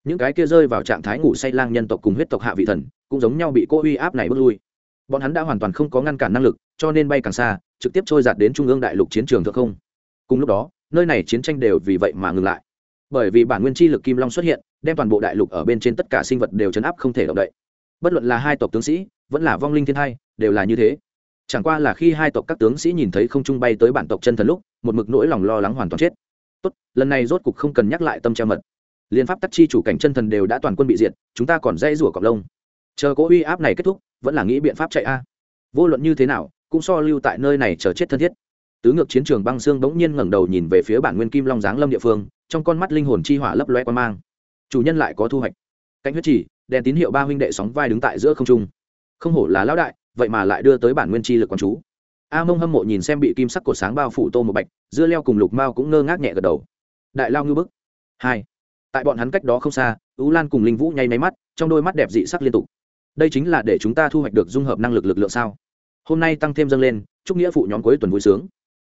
Những cái kia rơi vào trạng thái ngủ say lang nhân tộc cùng huyết tộc hạ vị thần, cũng giống nhau bị cô uy áp này bước lui. Bọn hắn đã hoàn toàn không có ngăn cản năng lực, cho nên bay càng xa, trực tiếp trôi giạt đến trung ương đại lục chiến trường thượng không. Cùng lúc đó, nơi này chiến tranh đều vì vậy mà ngừng lại. Bởi vì bản nguyên chi lực kim long xuất hiện, đem toàn bộ đại lục ở bên trên tất cả sinh vật đều chấn áp không thể động đậy. Bất luận là hai tộc tướng sĩ, vẫn là vong linh thiên hai, đều là như thế chẳng qua là khi hai tộc các tướng sĩ nhìn thấy không trung bay tới bản tộc chân thần lúc, một mực nỗi lòng lo lắng hoàn toàn chết. Tốt, lần này rốt cục không cần nhắc lại tâm treo mật. Liên pháp tắc chi chủ cảnh chân thần đều đã toàn quân bị diệt, chúng ta còn dây rủa cọc lông. Chờ cố uy áp này kết thúc, vẫn là nghĩ biện pháp chạy a. Vô luận như thế nào, cũng so lưu tại nơi này chờ chết thân thiết. Tứ ngược chiến trường băng xương bỗng nhiên ngẩng đầu nhìn về phía bản nguyên kim long giáng lâm địa phương, trong con mắt linh hồn chi hỏa lấp loe quan mang. Chủ nhân lại có thu hoạch. Cánh huyết chỉ, đèn tín hiệu ba huynh đệ sóng vai đứng tại giữa không trung. Không hổ là lão đại vậy mà lại đưa tới bản nguyên chi lực quán chú. A mông hâm mộ nhìn xem bị kim sắc cột sáng bao phủ tô một bạch, dưa leo cùng lục mao cũng ngơ ngác nhẹ gật đầu. Đại lao ngư bức. Hai. Tại bọn hắn cách đó không xa, ú lan cùng linh vũ nháy máy mắt, trong đôi mắt đẹp dị sắc liên tục. Đây chính là để chúng ta thu hoạch được dung hợp năng lực lực lượng sao? Hôm nay tăng thêm dâng lên, chúc nghĩa phụ nhóm cuối tuần vui sướng.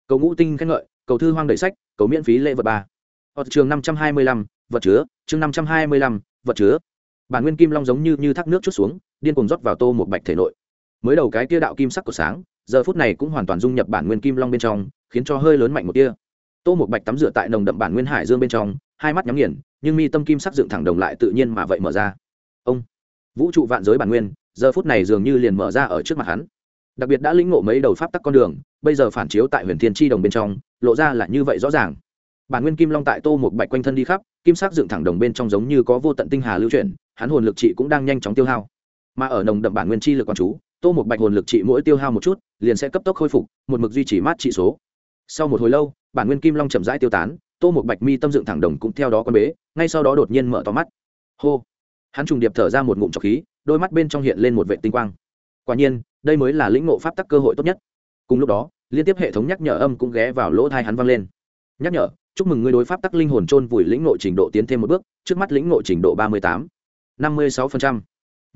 Cầu ngũ tinh khen ngợi, cầu thư hoang đầy sách, cầu miễn phí lễ vật ba. Hoạt trường năm trăm hai mươi lăm, vật chứa, chương năm trăm hai mươi lăm, vật chứa. Bản nguyên kim long giống như như thác nước chút xuống, điên cuồng rót vào tô một bạch thể nội mới đầu cái tia đạo kim sắc của sáng, giờ phút này cũng hoàn toàn dung nhập bản nguyên kim long bên trong, khiến cho hơi lớn mạnh một tia. Tô một bạch tắm rửa tại nồng đậm bản nguyên hải dương bên trong, hai mắt nhắm nghiền, nhưng mi tâm kim sắc dựng thẳng đồng lại tự nhiên mà vậy mở ra. Ông, vũ trụ vạn giới bản nguyên, giờ phút này dường như liền mở ra ở trước mặt hắn. Đặc biệt đã lĩnh ngộ mấy đầu pháp tắc con đường, bây giờ phản chiếu tại huyền thiên tri đồng bên trong, lộ ra là như vậy rõ ràng. Bản nguyên kim long tại tô một bạch quanh thân đi khắp, kim sắc dựng thẳng đồng bên trong giống như có vô tận tinh hà lưu chuyển, hắn hồn lực trị cũng đang nhanh chóng tiêu hao. Mà ở nồng đậm bản nguyên chi lực quán chú tô một bạch hồn lực trị mỗi tiêu hao một chút, liền sẽ cấp tốc khôi phục, một mực duy trì mát trị số. Sau một hồi lâu, bản nguyên kim long chậm rãi tiêu tán, tô một bạch mi tâm dựng thẳng đồng cũng theo đó con bế, ngay sau đó đột nhiên mở to mắt. Hô! Hắn trùng điệp thở ra một ngụm trọc khí, đôi mắt bên trong hiện lên một vệ tinh quang. Quả nhiên, đây mới là lĩnh ngộ pháp tắc cơ hội tốt nhất. Cùng lúc đó, liên tiếp hệ thống nhắc nhở âm cũng ghé vào lỗ thai hắn vang lên. Nhắc nhở, chúc mừng ngươi đối pháp tắc linh hồn trôn vùi lĩnh ngộ trình độ tiến thêm một bước, trước mắt lĩnh ngộ trình độ ba mươi tám, năm mươi sáu phần trăm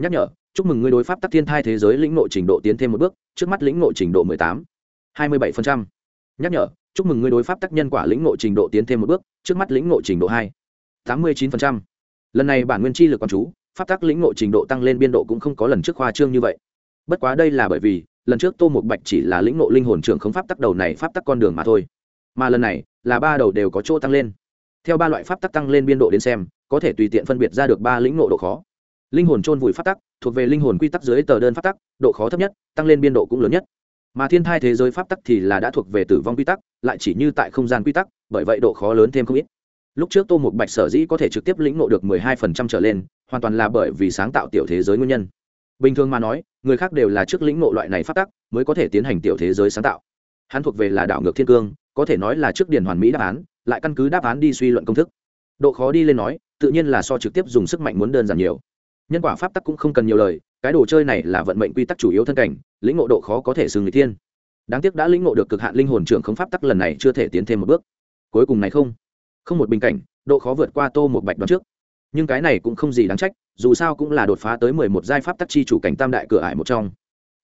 nhắc nhở, chúc mừng ngươi đối pháp tắc thiên thai thế giới lĩnh nội trình độ tiến thêm một bước, trước mắt lĩnh nội trình độ mười tám, hai mươi bảy nhắc nhở, chúc mừng ngươi đối pháp tắc nhân quả lĩnh ngộ trình độ tiến thêm một bước, trước mắt lĩnh ngộ trình độ hai, tám mươi chín lần này bản nguyên chi lực quán chú, pháp tắc lĩnh ngộ trình độ tăng lên biên độ cũng không có lần trước khoa trương như vậy. Bất quá đây là bởi vì, lần trước tô một bạch chỉ là lĩnh ngộ linh hồn trưởng không pháp tắc đầu này pháp tắc con đường mà thôi. Mà lần này, là ba đầu đều có chỗ tăng lên. Theo ba loại pháp tắc tăng lên biên độ đến xem, có thể tùy tiện phân biệt ra được ba lĩnh ngộ độ khó linh hồn trôn vùi pháp tắc, thuộc về linh hồn quy tắc dưới tờ đơn pháp tắc, độ khó thấp nhất, tăng lên biên độ cũng lớn nhất. Mà thiên thai thế giới pháp tắc thì là đã thuộc về tử vong quy tắc, lại chỉ như tại không gian quy tắc, bởi vậy độ khó lớn thêm không ít. Lúc trước tô mục bạch sở dĩ có thể trực tiếp lĩnh nộ được mười hai phần trăm trở lên, hoàn toàn là bởi vì sáng tạo tiểu thế giới nguyên nhân. Bình thường mà nói, người khác đều là trước lĩnh nộ loại này phát tắc, mới có thể tiến hành tiểu thế giới sáng tạo. Hắn thuộc về là đảo ngược thiên cương, có thể nói là trước điển hoàn mỹ đáp án, lại căn cứ đáp án đi suy luận công thức. Độ khó đi lên nói, tự nhiên là so trực tiếp dùng sức mạnh muốn đơn giản nhiều nhân quả pháp tắc cũng không cần nhiều lời, cái đồ chơi này là vận mệnh quy tắc chủ yếu thân cảnh, lĩnh ngộ độ khó có thể xưng người thiên. Đáng tiếc đã lĩnh ngộ được cực hạn linh hồn trưởng không pháp tắc lần này chưa thể tiến thêm một bước. Cuối cùng này không. Không một bình cảnh, độ khó vượt qua tô một bạch đoạn trước. Nhưng cái này cũng không gì đáng trách, dù sao cũng là đột phá tới mười một giai pháp tắc chi chủ cảnh tam đại cửa ải một trong.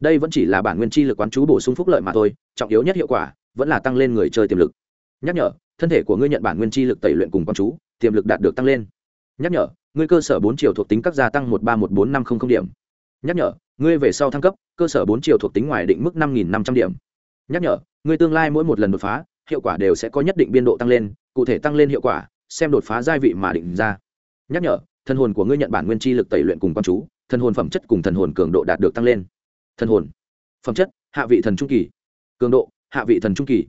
Đây vẫn chỉ là bản nguyên chi lực quán chú bổ sung phúc lợi mà thôi, trọng yếu nhất hiệu quả vẫn là tăng lên người chơi tiềm lực. Nhắc nhở, thân thể của ngươi nhận bản nguyên chi lực tẩy luyện cùng quán chú, tiềm lực đạt được tăng lên. Nhắc nhở ngươi cơ sở bốn chiều thuộc tính các gia tăng một ba một bốn năm không không điểm. Nhắc nhở, ngươi về sau thăng cấp, cơ sở bốn chiều thuộc tính ngoài định mức năm nghìn năm trăm điểm. Nhắc nhở, ngươi tương lai mỗi một lần đột phá, hiệu quả đều sẽ có nhất định biên độ tăng lên, cụ thể tăng lên hiệu quả, xem đột phá giai vị mà định ra. Nhắc nhở, thần hồn của ngươi nhận bản nguyên chi lực tẩy luyện cùng quan chú, thần hồn phẩm chất cùng thần hồn cường độ đạt được tăng lên. Thần hồn, phẩm chất, hạ vị thần trung kỳ. Cường độ, hạ vị thần trung kỳ.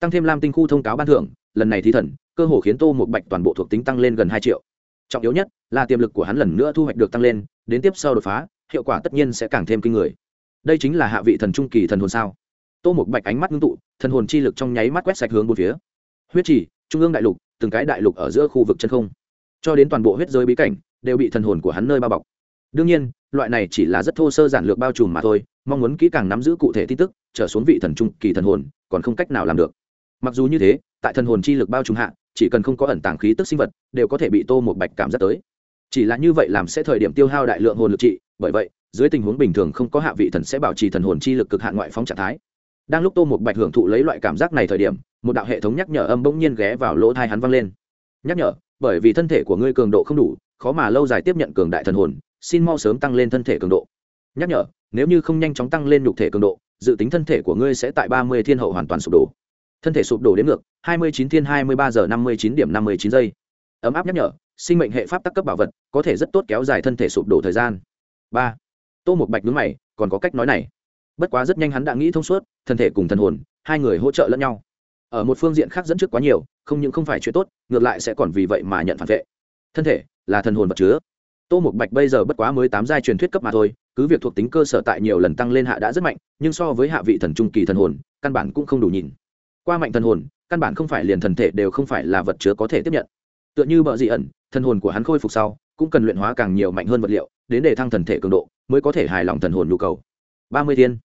Tăng thêm lam tinh khu thông cáo ban thưởng, lần này thi thần, cơ hồ khiến tô một bạch toàn bộ thuộc tính tăng lên gần hai triệu trọng yếu nhất là tiềm lực của hắn lần nữa thu hoạch được tăng lên, đến tiếp sau đột phá, hiệu quả tất nhiên sẽ càng thêm kinh người. Đây chính là hạ vị thần trung kỳ thần hồn sao? Tô một bạch ánh mắt ngưng tụ, thần hồn chi lực trong nháy mắt quét sạch hướng bốn phía. Huyết trì, trung ương đại lục, từng cái đại lục ở giữa khu vực chân không. Cho đến toàn bộ huyết giới bí cảnh, đều bị thần hồn của hắn nơi bao bọc. Đương nhiên, loại này chỉ là rất thô sơ giản lược bao trùm mà thôi, mong muốn kỹ càng nắm giữ cụ thể tin tức, trở xuống vị thần trung kỳ thần hồn, còn không cách nào làm được. Mặc dù như thế, tại thần hồn chi lực bao trùm hạ chỉ cần không có ẩn tàng khí tức sinh vật, đều có thể bị tô một bạch cảm giác tới. Chỉ là như vậy làm sẽ thời điểm tiêu hao đại lượng hồn lực trị, bởi vậy, dưới tình huống bình thường không có hạ vị thần sẽ bảo trì thần hồn chi lực cực hạn ngoại phóng trạng thái. Đang lúc tô một bạch hưởng thụ lấy loại cảm giác này thời điểm, một đạo hệ thống nhắc nhở âm bỗng nhiên ghé vào lỗ thai hắn vang lên. Nhắc nhở, bởi vì thân thể của ngươi cường độ không đủ, khó mà lâu dài tiếp nhận cường đại thần hồn, xin mau sớm tăng lên thân thể cường độ. Nhắc nhở, nếu như không nhanh chóng tăng lên nhục thể cường độ, dự tính thân thể của ngươi sẽ tại ba mươi thiên hậu hoàn toàn sụp đổ thân thể sụp đổ đến ngược, hai mươi chín thiên hai mươi ba giờ năm mươi chín điểm năm mươi chín giây. Ấm áp nhắc nhở, sinh mệnh hệ pháp tắc cấp bảo vật, có thể rất tốt kéo dài thân thể sụp đổ thời gian. Ba. Tô một bạch đứng mày, còn có cách nói này. Bất quá rất nhanh hắn đã nghĩ thông suốt, thân thể cùng thần hồn, hai người hỗ trợ lẫn nhau. Ở một phương diện khác dẫn trước quá nhiều, không những không phải chuyện tốt, ngược lại sẽ còn vì vậy mà nhận phản vệ. Thân thể là thần hồn vật chứa. Tô một bạch bây giờ bất quá mới tám giai truyền thuyết cấp mà thôi, cứ việc thuộc tính cơ sở tại nhiều lần tăng lên hạ đã rất mạnh, nhưng so với hạ vị thần trung kỳ thần hồn, căn bản cũng không đủ nhìn qua mạnh thần hồn, căn bản không phải liền thần thể đều không phải là vật chứa có thể tiếp nhận. Tựa như bợ dị ẩn, thần hồn của hắn khôi phục sau, cũng cần luyện hóa càng nhiều mạnh hơn vật liệu, đến để thăng thần thể cường độ, mới có thể hài lòng thần hồn nhu cầu. Ba mươi thiên.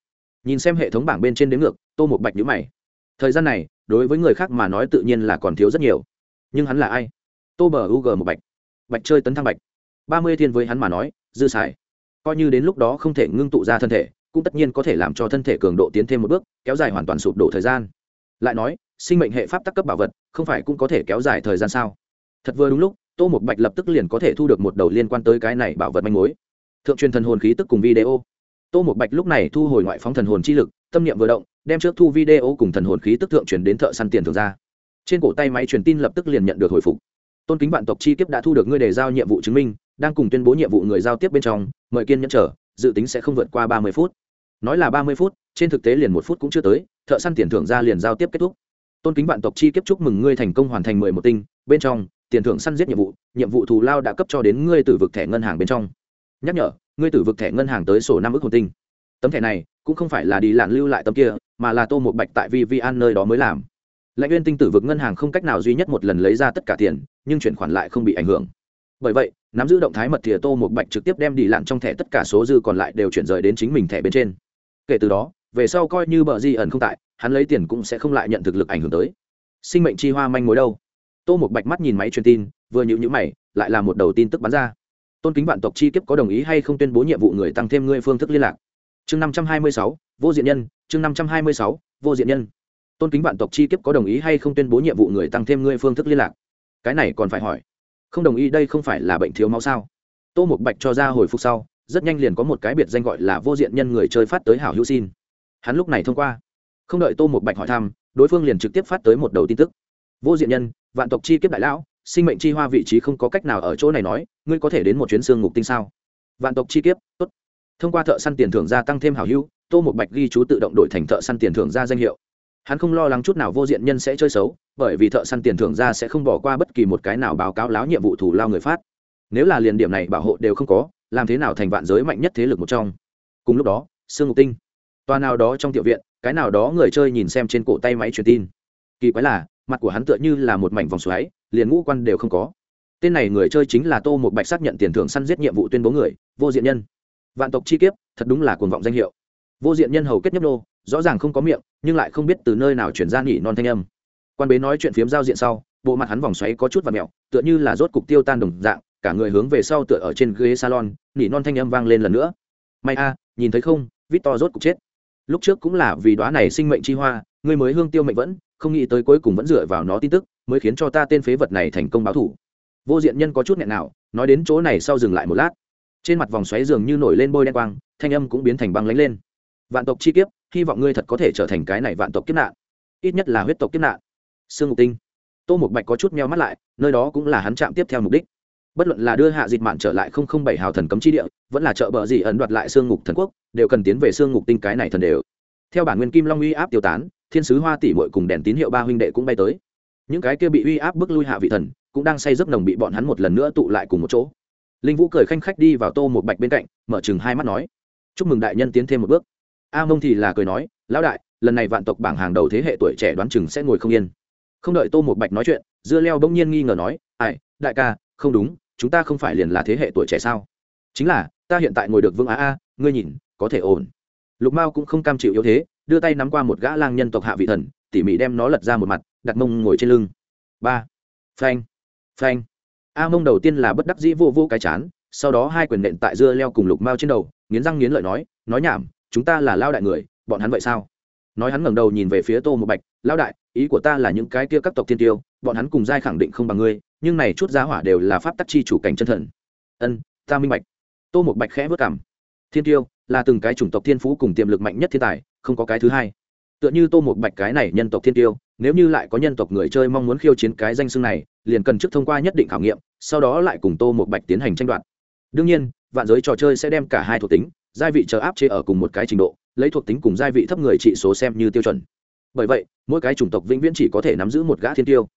Nhìn xem hệ thống bảng bên trên đến ngược, tô một bạch nhữ mày. Thời gian này, đối với người khác mà nói tự nhiên là còn thiếu rất nhiều. Nhưng hắn là ai? Tô bờ u g một bạch. Bạch chơi tấn thăng bạch. Ba mươi thiên với hắn mà nói, dư xài. Coi như đến lúc đó không thể ngưng tụ ra thân thể, cũng tất nhiên có thể làm cho thân thể cường độ tiến thêm một bước, kéo dài hoàn toàn sụp đổ thời gian lại nói, sinh mệnh hệ pháp tắc cấp bảo vật, không phải cũng có thể kéo dài thời gian sao? Thật vừa đúng lúc, tô một bạch lập tức liền có thể thu được một đầu liên quan tới cái này bảo vật manh mối. Thượng truyền thần hồn khí tức cùng video. Tô một bạch lúc này thu hồi ngoại phóng thần hồn chi lực, tâm niệm vừa động, đem trước thu video cùng thần hồn khí tức thượng truyền đến thợ săn tiền thường ra. Trên cổ tay máy truyền tin lập tức liền nhận được hồi phục. Tôn kính vạn tộc chi kiếp đã thu được ngươi đề giao nhiệm vụ chứng minh, đang cùng tuyên bố nhiệm vụ người giao tiếp bên trong, mời kiên nhẫn trở dự tính sẽ không vượt qua ba mươi phút nói là ba mươi phút, trên thực tế liền một phút cũng chưa tới, thợ săn tiền thưởng ra liền giao tiếp kết thúc. Tôn kính vạn tộc chi kiếp chúc mừng ngươi thành công hoàn thành mười một tinh, bên trong, tiền thưởng săn giết nhiệm vụ nhiệm vụ thù lao đã cấp cho đến ngươi từ vực thẻ ngân hàng bên trong. Nhắc nhở, ngươi từ vực thẻ ngân hàng tới sổ năm ước hồn tinh. Tấm thẻ này, cũng không phải là đi lạn lưu lại tấm kia, mà là tô một bạch tại vi vi an nơi đó mới làm. Lãnh uyên tinh tử vực ngân hàng không cách nào duy nhất một lần lấy ra tất cả tiền, nhưng chuyển khoản lại không bị ảnh hưởng. Bởi vậy, nắm giữ động thái mật thìa tô một bạch trực tiếp đem đi lạn trong thẻ tất cả số dư còn lại đều chuyển rời đến chính mình thẻ bên trên kể từ đó, về sau coi như bờ di ẩn không tại, hắn lấy tiền cũng sẽ không lại nhận thực lực ảnh hưởng tới. Sinh mệnh chi hoa manh mối đâu? Tô một bạch mắt nhìn máy truyền tin, vừa nhịu nhữ mày, lại là một đầu tin tức bắn ra. Tôn kính vạn tộc chi kiếp có đồng ý hay không tuyên bố nhiệm vụ người tăng thêm ngươi phương thức liên lạc? Chương năm trăm hai mươi sáu, vô diện nhân, chương năm trăm hai mươi sáu, vô diện nhân. Tôn kính vạn tộc chi kiếp có đồng ý hay không tuyên bố nhiệm vụ người tăng thêm ngươi phương thức liên lạc? Cái này còn phải hỏi. Không đồng ý đây không phải là bệnh thiếu máu sao? Tô một bạch cho ra hồi phục sau rất nhanh liền có một cái biệt danh gọi là vô diện nhân người chơi phát tới hảo hữu xin. Hắn lúc này thông qua, không đợi tô một bạch hỏi thăm, đối phương liền trực tiếp phát tới một đầu tin tức. Vô diện nhân, vạn tộc chi kiếp đại lão, sinh mệnh chi hoa vị trí không có cách nào ở chỗ này nói, ngươi có thể đến một chuyến xương ngục tinh sao? Vạn tộc chi kiếp, tốt. Thông qua thợ săn tiền thưởng gia tăng thêm hảo hữu, tô một bạch ghi chú tự động đổi thành thợ săn tiền thưởng ra danh hiệu. Hắn không lo lắng chút nào vô diện nhân sẽ chơi xấu, bởi vì thợ săn tiền thưởng ra sẽ không bỏ qua bất kỳ một cái nào báo cáo láo nhiệm vụ thủ lao người phát. Nếu là liền điểm này bảo hộ đều không có làm thế nào thành vạn giới mạnh nhất thế lực một trong. Cùng lúc đó, sương ngục tinh toa nào đó trong tiểu viện, cái nào đó người chơi nhìn xem trên cổ tay máy truyền tin. Kỳ quái là, mặt của hắn tựa như là một mảnh vòng xoáy, liền ngũ quan đều không có. Tên này người chơi chính là tô một bạch xác nhận tiền thưởng săn giết nhiệm vụ tuyên bố người, vô diện nhân. Vạn tộc chi kiếp, thật đúng là cuồng vọng danh hiệu. Vô diện nhân hầu kết nhấp nô, rõ ràng không có miệng, nhưng lại không biết từ nơi nào chuyển ra nghỉ non thanh âm. Quan bế nói chuyện phiếm giao diện sau, bộ mặt hắn vòng xoáy có chút và mẹo, tựa như là rốt cục tiêu tan đồng dạng cả người hướng về sau tựa ở trên ghế salon, nỉ non thanh âm vang lên lần nữa. May a, nhìn thấy không vít to rốt cục chết. Lúc trước cũng là vì đoá này sinh mệnh chi hoa, người mới hương tiêu mệnh vẫn, không nghĩ tới cuối cùng vẫn dựa vào nó tin tức, mới khiến cho ta tên phế vật này thành công báo thủ. Vô diện nhân có chút nghẹn nào, nói đến chỗ này sau dừng lại một lát. Trên mặt vòng xoáy dường như nổi lên bôi đen quang, thanh âm cũng biến thành băng lánh lên. Vạn tộc chi kiếp, hy vọng ngươi thật có thể trở thành cái này vạn tộc kiếp nạn. Ít nhất là huyết tộc kiếp nạn. Sương ngục tinh. Tô Mục bạch có chút meo mắt lại, nơi đó cũng là hắn chạm tiếp theo mục đích bất luận là đưa hạ dịt mạn trở lại không không bảy hào thần cấm chi địa, vẫn là chợ bờ gì ẩn đoạt lại xương ngục thần quốc, đều cần tiến về xương ngục tinh cái này thần đều. Theo bản nguyên kim long uy áp tiêu tán, thiên sứ hoa tỷ muội cùng đèn tín hiệu ba huynh đệ cũng bay tới. Những cái kia bị uy áp bức lui hạ vị thần, cũng đang say giấc nồng bị bọn hắn một lần nữa tụ lại cùng một chỗ. Linh vũ cười khanh khách đi vào tô một bạch bên cạnh, mở chừng hai mắt nói, chúc mừng đại nhân tiến thêm một bước. A mông thì là cười nói, lão đại, lần này vạn tộc bảng hàng đầu thế hệ tuổi trẻ đoán chừng sẽ ngồi không yên. Không đợi tô một bạch nói chuyện, dưa leo bỗng nhiên nghi ngờ nói, ai, đại ca, không đúng chúng ta không phải liền là thế hệ tuổi trẻ sao? Chính là, ta hiện tại ngồi được vương á a ngươi nhìn, có thể ổn. Lục mao cũng không cam chịu yếu thế, đưa tay nắm qua một gã lang nhân tộc hạ vị thần, tỉ mỉ đem nó lật ra một mặt, đặt mông ngồi trên lưng. Ba. Phanh. Phanh. A mông đầu tiên là bất đắc dĩ vô vô cái chán, sau đó hai quyền nện tại dưa leo cùng lục mao trên đầu, nghiến răng nghiến lợi nói nói nhảm, chúng ta là lao đại người, bọn hắn vậy sao? Nói hắn ngẩng đầu nhìn về phía tô một bạch, lao đại, ý của ta là những cái kia các tộc thiên tiêu, bọn hắn cùng giai khẳng định không bằng ngươi nhưng này chút giá hỏa đều là pháp tắc chi chủ cảnh chân thần. Ân, ta minh bạch. Tô một bạch khẽ vất cảm. Thiên tiêu, là từng cái chủng tộc thiên phú cùng tiềm lực mạnh nhất thiên tài, không có cái thứ hai. Tựa như tô một bạch cái này nhân tộc thiên tiêu, nếu như lại có nhân tộc người chơi mong muốn khiêu chiến cái danh xưng này, liền cần trước thông qua nhất định khảo nghiệm, sau đó lại cùng tô một bạch tiến hành tranh đoạt. Đương nhiên, vạn giới trò chơi sẽ đem cả hai thuộc tính gia vị chờ áp chế ở cùng một cái trình độ, lấy thuộc tính cùng gia vị thấp người trị số xem như tiêu chuẩn. Bởi vậy, mỗi cái chủng tộc vĩnh viễn chỉ có thể nắm giữ một gã thiên tiêu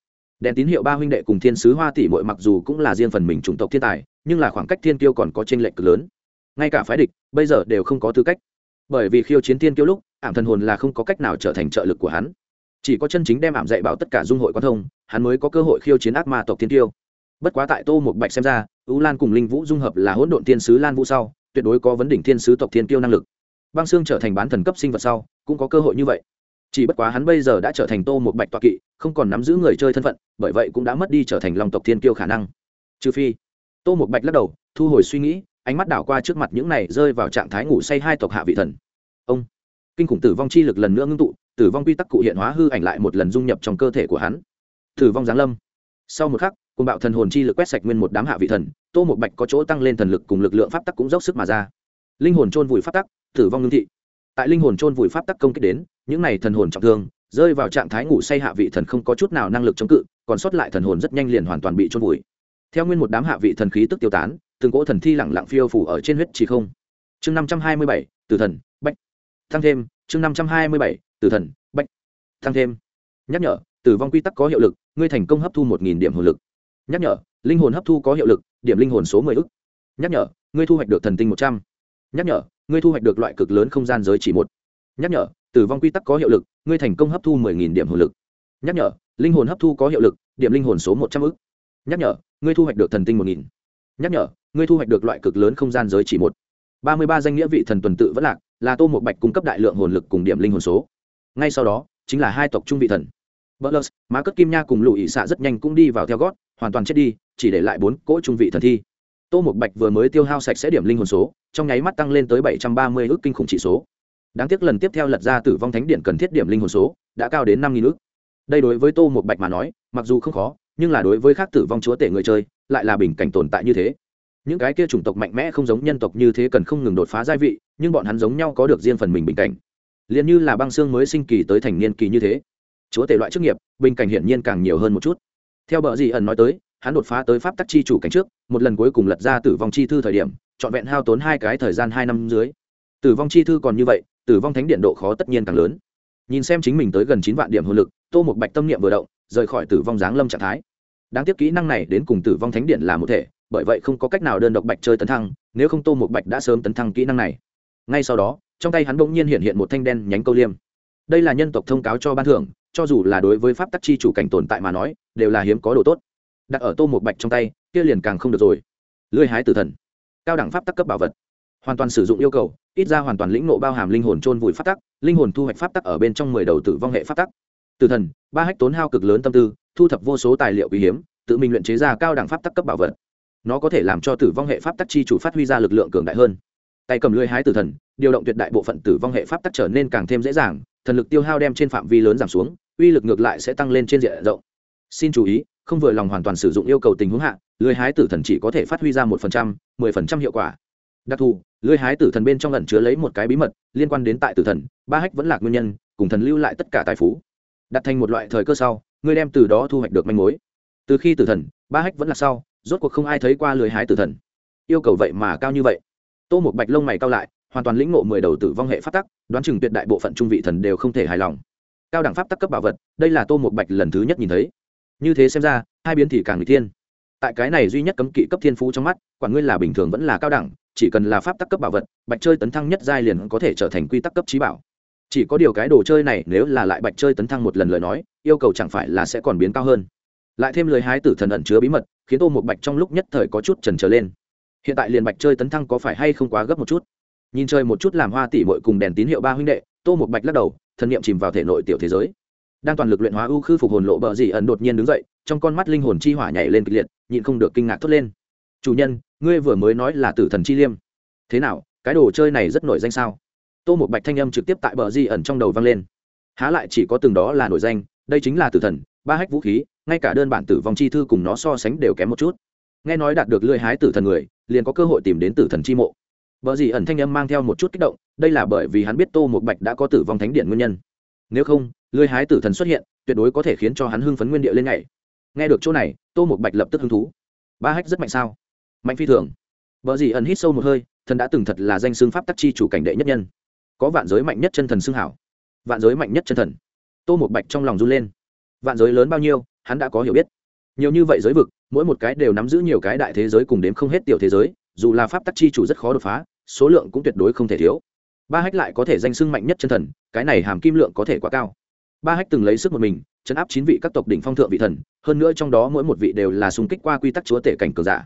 đèn tín hiệu ba huynh đệ cùng thiên sứ hoa tỷ mội mặc dù cũng là riêng phần mình chủng tộc thiên tài, nhưng là khoảng cách thiên tiêu còn có t r ê n lệch cực lớn. Ngay cả phái địch, bây giờ đều không có tư cách. Bởi vì khiêu chiến thiên tiêu lúc, ảm thần hồn là không có cách nào trở thành trợ lực của hắn. Chỉ có chân chính đem ảm dạy bảo tất cả dung hội quan thông, hắn mới có cơ hội khiêu chiến ác ma tộc thiên tiêu bất quá tại tô một bạch xem ra ú lan cùng linh vũ dung hợp là hỗn độn thiên sứ lan vũ sau, tuyệt đối có vấn đỉnh thiên sứ tộc thiên tiêu năng lực. Băng xương trở thành bán thần cấp sinh vật sau, cũng có cơ hội như vậy chỉ bất quá hắn bây giờ đã trở thành tô một bạch toạ kỵ, không còn nắm giữ người chơi thân phận, bởi vậy cũng đã mất đi trở thành lòng tộc thiên kiêu khả năng. Trừ phi, tô một bạch lắc đầu, thu hồi suy nghĩ, ánh mắt đảo qua trước mặt những này rơi vào trạng thái ngủ say hai tộc hạ vị thần. Ông, kinh khủng tử vong chi lực lần nữa ngưng tụ, tử vong quy tắc cụ hiện hóa hư ảnh lại một lần dung nhập trong cơ thể của hắn. Tử vong giáng lâm. Sau một khắc côn bạo thần hồn chi lực quét sạch nguyên một đám hạ vị thần, tô một bạch có chỗ tăng lên thần lực cùng lực lượng pháp tắc cũng dốc sức mà ra. Linh hồn trôn vùi pháp tắc, tử vong ngưng thị. Tại linh hồn trôn vùi pháp tắc công kích đến những này thần hồn trọng thương, rơi vào trạng thái ngủ say hạ vị thần không có chút nào năng lực chống cự, còn sót lại thần hồn rất nhanh liền hoàn toàn bị trôn vùi. Theo nguyên một đám hạ vị thần khí tức tiêu tán, từng cỗ thần thi lẳng lặng phiêu phủ ở trên huyết chỉ không. Chương năm trăm hai mươi bảy, tử thần, bách. Thăng thêm, chương năm trăm hai mươi bảy, tử thần, bách. Thăng thêm. Nhắc nhở, tử vong quy tắc có hiệu lực, ngươi thành công hấp thu một nghìn điểm hồn lực. Nhắc nhở, linh hồn hấp thu có hiệu lực, điểm linh hồn số mười ức. Nhắc nhở, ngươi thu hoạch được thần tinh một trăm. Nhắc nhở, ngươi thu hoạch được loại cực lớn không gian giới chỉ một. Nhắc nhở tử vong quy tắc có hiệu lực ngươi thành công hấp thu mười nghìn điểm hồn lực. Nhắc nhở linh hồn hấp thu có hiệu lực điểm linh hồn số một trăm ư c nhắc nhở ngươi thu hoạch được thần tinh một nghìn. Nhắc nhở ngươi thu hoạch được loại cực lớn không gian giới chỉ một. Ba mươi ba danh nghĩa vị thần tuần tự vẫn lạc là tô một bạch cung cấp đại lượng hồn lực cùng điểm linh hồn số. Ngay sau đó chính là hai tộc trung vị thần. Butler, má cất kim nha cùng lùi xạ rất nhanh cũng đi vào theo gót hoàn toàn chết đi chỉ để lại bốn cỗ trung vị thần thi. Tô một bạch vừa mới tiêu hao sạch sẽ điểm linh hồn số trong nháy mắt tăng lên tới bảy trăm ba mươi ước kinh khủng chỉ số đáng tiếc lần tiếp theo lật ra tử vong thánh điện cần thiết điểm linh hồn số, đã cao đến năm nghìn ước đây đối với tô một bạch mà nói, mặc dù không khó, nhưng là đối với khác tử vong chúa tể người chơi, lại là bình cảnh tồn tại như thế. Những cái kia chủng tộc mạnh mẽ không giống nhân tộc như thế cần không ngừng đột phá gia vị, nhưng bọn hắn giống nhau có được riêng phần mình bình cảnh. Liền như là băng xương mới sinh kỳ tới thành niên kỳ như thế, chúa tể loại chức nghiệp, bình cảnh hiển nhiên càng nhiều hơn một chút. Theo bờ gì ẩn nói tới, hắn đột phá tới pháp tắc chi chủ cảnh trước, một lần cuối cùng lật ra tử vong chi thư thời điểm, trọn vẹn hao tốn hai cái thời gian hai năm dưới. Tử vong chi thư còn như vậy tử vong thánh điện độ khó tất nhiên càng lớn. Nhìn xem chính mình tới gần chín vạn điểm hồn lực, tô một bạch tâm niệm vừa động, rời khỏi tử vong giáng lâm trạng thái. Đáng tiếc kỹ năng này đến cùng tử vong thánh điện là một thể, bởi vậy không có cách nào đơn độc bạch chơi tấn thăng, nếu không tô một bạch đã sớm tấn thăng kỹ năng này. Ngay sau đó, trong tay hắn bỗng nhiên hiện hiện một thanh đen nhánh câu liêm. Đây là nhân tộc thông cáo cho ban thưởng, cho dù là đối với pháp tắc chi chủ cảnh tồn tại mà nói, đều là hiếm có đồ tốt. Đặt ở tô một bạch trong tay, kia liền càng không được rồi. Lưỡi hái tử thần. Cao đẳng pháp tắc cấp bảo vật hoàn toàn sử dụng yêu cầu, ít ra hoàn toàn lĩnh nộ bao hàm linh hồn trôn vùi pháp tắc, linh hồn thu hoạch pháp tắc ở bên trong mười đầu tử vong hệ pháp tắc. Tử thần, ba hách tốn hao cực lớn tâm tư, thu thập vô số tài liệu quý hiếm, tự mình luyện chế ra cao đẳng pháp tắc cấp bảo vật. Nó có thể làm cho tử vong hệ pháp tắc chi chủ phát huy ra lực lượng cường đại hơn. Tay cầm lưới hái tử thần, điều động tuyệt đại bộ phận tử vong hệ pháp tắc trở nên càng thêm dễ dàng, thần lực tiêu hao đem trên phạm vi lớn giảm xuống, uy lực ngược lại sẽ tăng lên trên diện rộng. Xin chú ý, không vừa lòng hoàn toàn sử dụng yêu cầu tình huống hạ lưới hái tử thần chỉ có thể phát huy ra một phần trăm, mười phần trăm hiệu quả đặc thù, lưới hái tử thần bên trong lần chứa lấy một cái bí mật liên quan đến tại tử thần, ba hách vẫn là nguyên nhân, cùng thần lưu lại tất cả tài phú. Đặt thành một loại thời cơ sau, ngươi đem từ đó thu hoạch được manh mối. Từ khi tử thần, ba hách vẫn là sau, rốt cuộc không ai thấy qua lưới hái tử thần. Yêu cầu vậy mà cao như vậy. Tô một bạch lông mày cao lại, hoàn toàn lĩnh ngộ mười đầu tử vong hệ pháp tắc, đoán chừng tuyệt đại bộ phận trung vị thần đều không thể hài lòng. Cao đẳng pháp tắc cấp bảo vật, đây là tô một bạch lần thứ nhất nhìn thấy. Như thế xem ra, hai biến thì càng người thiên. Tại cái này duy nhất cấm kỵ cấp thiên phú trong mắt quản ngươi là bình thường vẫn là cao đẳng chỉ cần là pháp tắc cấp bảo vật, bạch chơi tấn thăng nhất giai liền có thể trở thành quy tắc cấp trí bảo. Chỉ có điều cái đồ chơi này nếu là lại bạch chơi tấn thăng một lần lời nói, yêu cầu chẳng phải là sẽ còn biến cao hơn. Lại thêm lời hái tử thần ẩn chứa bí mật, khiến tô một bạch trong lúc nhất thời có chút trần trở lên. Hiện tại liền bạch chơi tấn thăng có phải hay không quá gấp một chút? Nhìn chơi một chút làm hoa tỉ mội cùng đèn tín hiệu ba huynh đệ, tô một bạch lắc đầu, thần niệm chìm vào thể nội tiểu thế giới. Đang toàn lực luyện hóa ưu khư phục hồn lộ bờ dị ẩn đột nhiên đứng dậy, trong con mắt linh hồn chi hỏa nhảy lên kịch liệt, nhịn không được kinh ngạc thốt lên. Chủ nhân ngươi vừa mới nói là tử thần chi liêm thế nào cái đồ chơi này rất nổi danh sao tô một bạch thanh âm trực tiếp tại bờ di ẩn trong đầu vang lên há lại chỉ có từng đó là nổi danh đây chính là tử thần ba hách vũ khí ngay cả đơn bản tử vong chi thư cùng nó so sánh đều kém một chút nghe nói đạt được lưỡi hái tử thần người liền có cơ hội tìm đến tử thần chi mộ Bờ gì ẩn thanh âm mang theo một chút kích động, đây là bởi vì hắn biết Tô Một Bạch đã có tử vong thánh điện nguyên nhân. Nếu không, lưỡi hái tử thần xuất hiện, tuyệt đối có thể khiến cho hắn hưng phấn nguyên địa lên ngày. Nghe được chỗ này, Tô Một Bạch lập tức hứng thú. Ba hách rất mạnh sao? Mạnh phi thường. vợ gì ẩn hít sâu một hơi, thần đã từng thật là danh xương pháp tắc chi chủ cảnh đệ nhất nhân. Có vạn giới mạnh nhất chân thần xương hảo. Vạn giới mạnh nhất chân thần. Tô Một Bạch trong lòng run lên. Vạn giới lớn bao nhiêu, hắn đã có hiểu biết. Nhiều như vậy giới vực, mỗi một cái đều nắm giữ nhiều cái đại thế giới cùng đếm không hết tiểu thế giới, dù là pháp tắc chi chủ rất khó đột phá số lượng cũng tuyệt đối không thể thiếu ba hách lại có thể danh sưng mạnh nhất chân thần cái này hàm kim lượng có thể quá cao ba hách từng lấy sức một mình chấn áp chín vị các tộc đỉnh phong thượng vị thần hơn nữa trong đó mỗi một vị đều là xung kích qua quy tắc chúa tể cảnh cường giả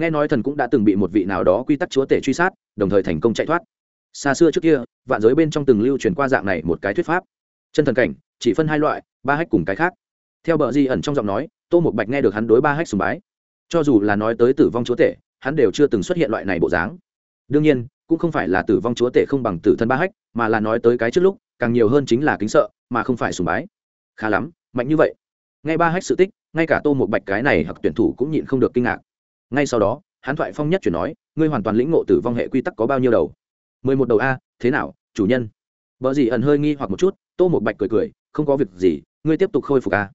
nghe nói thần cũng đã từng bị một vị nào đó quy tắc chúa tể truy sát, đồng thời thành công chạy thoát. Xa xưa trước kia, vạn giới bên trong từng lưu truyền qua dạng này một cái thuyết pháp. Chân thần cảnh, chỉ phân hai loại, ba hách cùng cái khác. Theo bờ di ẩn trong giọng nói, tô một bạch nghe được hắn đối ba hách sùng bái. Cho dù là nói tới tử vong chúa tể, hắn đều chưa từng xuất hiện loại này bộ dáng. Đương nhiên, cũng không phải là tử vong chúa tể không bằng tử thân ba hách, mà là nói tới cái trước lúc, càng nhiều hơn chính là kính sợ, mà không phải sùng bái. Khá lắm, mạnh như vậy. Ngay ba hách sự tích, ngay cả tô một bạch cái này hoặc tuyển thủ cũng nhịn không được kinh ngạc ngay sau đó, hắn thoại phong nhất chuyển nói, ngươi hoàn toàn lĩnh ngộ tử vong hệ quy tắc có bao nhiêu đầu? Mười một đầu a, thế nào, chủ nhân? Vợ dì ẩn hơi nghi hoặc một chút, tô một bạch cười cười, không có việc gì, ngươi tiếp tục khôi phục a.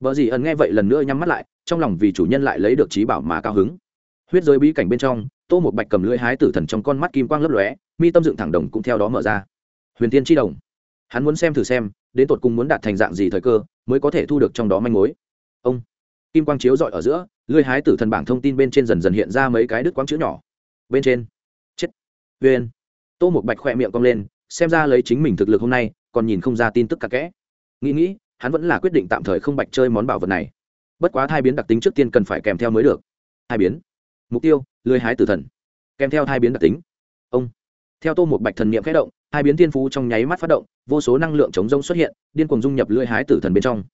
Vợ dì ẩn nghe vậy lần nữa nhắm mắt lại, trong lòng vì chủ nhân lại lấy được trí bảo mà cao hứng. Huyết giới bí cảnh bên trong, tô một bạch cầm lưỡi hái tử thần trong con mắt kim quang lấp lóe, mi tâm dựng thẳng đồng cũng theo đó mở ra. Huyền tiên tri đồng. Hắn muốn xem thử xem, đến tột cùng muốn đạt thành dạng gì thời cơ, mới có thể thu được trong đó manh mối. Ông kim quang chiếu dọi ở giữa, lưỡi hái tử thần bảng thông tin bên trên dần dần hiện ra mấy cái đứt quang chữ nhỏ. Bên trên. Chết. Vn tô một bạch khỏe miệng cong lên, xem ra lấy chính mình thực lực hôm nay, còn nhìn không ra tin tức cặn kẽ. Nghĩ nghĩ, hắn vẫn là quyết định tạm thời không bạch chơi món bảo vật này. Bất quá thai biến đặc tính trước tiên cần phải kèm theo mới được. Thai biến. Mục tiêu lưới hái tử thần. Kèm theo thai biến đặc tính. Ông. Theo tô một bạch thần niệm khẽ động, hai biến tiên phú trong nháy mắt phát động, vô số năng lượng chống rông xuất hiện, điên cuồng dung nhập lưỡi hái tử thần bên trong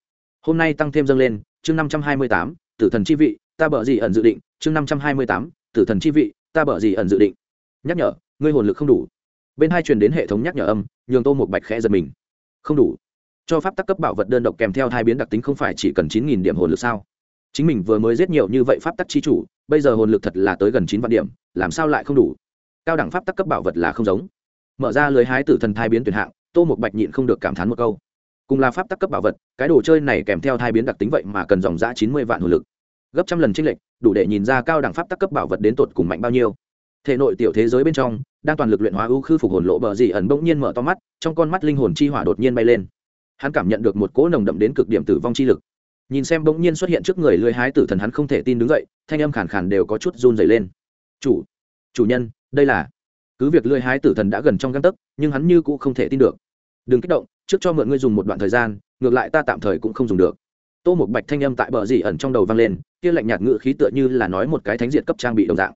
hôm nay tăng thêm dâng lên, chương năm trăm hai mươi tám, tử thần chi vị, ta bở gì ẩn dự định, chương năm trăm hai mươi tám, tử thần chi vị, ta bở gì ẩn dự định. Nhắc nhở, ngươi hồn lực không đủ. Bên hai truyền đến hệ thống nhắc nhở âm, nhường tô một bạch khẽ giật mình. Không đủ. Cho pháp tắc cấp bảo vật đơn độc kèm theo hai biến đặc tính không phải chỉ cần chín nghìn điểm hồn lực sao? Chính mình vừa mới giết nhiều như vậy pháp tắc chi chủ, bây giờ hồn lực thật là tới gần chín vạn điểm, làm sao lại không đủ? Cao đẳng pháp tắc cấp bảo vật là không giống. Mở ra lưới hái tử thần thai biến tuyển hạng, tô một bạch nhịn không được cảm thán một câu cùng là pháp tắc cấp bảo vật, cái đồ chơi này kèm theo thai biến đặc tính vậy mà cần dòng giã chín mươi vạn hồ lực. Gấp trăm lần tranh lệch, đủ để nhìn ra cao đẳng pháp tắc cấp bảo vật đến tột cùng mạnh bao nhiêu. Thể nội tiểu thế giới bên trong, đang toàn lực luyện hóa ưu khư phục hồn lộ bờ dị ẩn bỗng nhiên mở to mắt, trong con mắt linh hồn chi hỏa đột nhiên bay lên. Hắn cảm nhận được một cỗ nồng đậm đến cực điểm tử vong chi lực. Nhìn xem bỗng nhiên xuất hiện trước người lưới hái tử thần hắn không thể tin đứng dậy, thanh âm khàn khàn đều có chút run dày lên. Chủ chủ nhân, đây là cứ việc lưới hái tử thần đã gần trong găng tấc, nhưng hắn như cũng không thể tin được đừng kích động, trước cho mượn ngươi dùng một đoạn thời gian, ngược lại ta tạm thời cũng không dùng được. Tô một bạch thanh âm tại bờ dì ẩn trong đầu vang lên, kia lạnh nhạt ngự khí tựa như là nói một cái thánh diện cấp trang bị đồng dạng.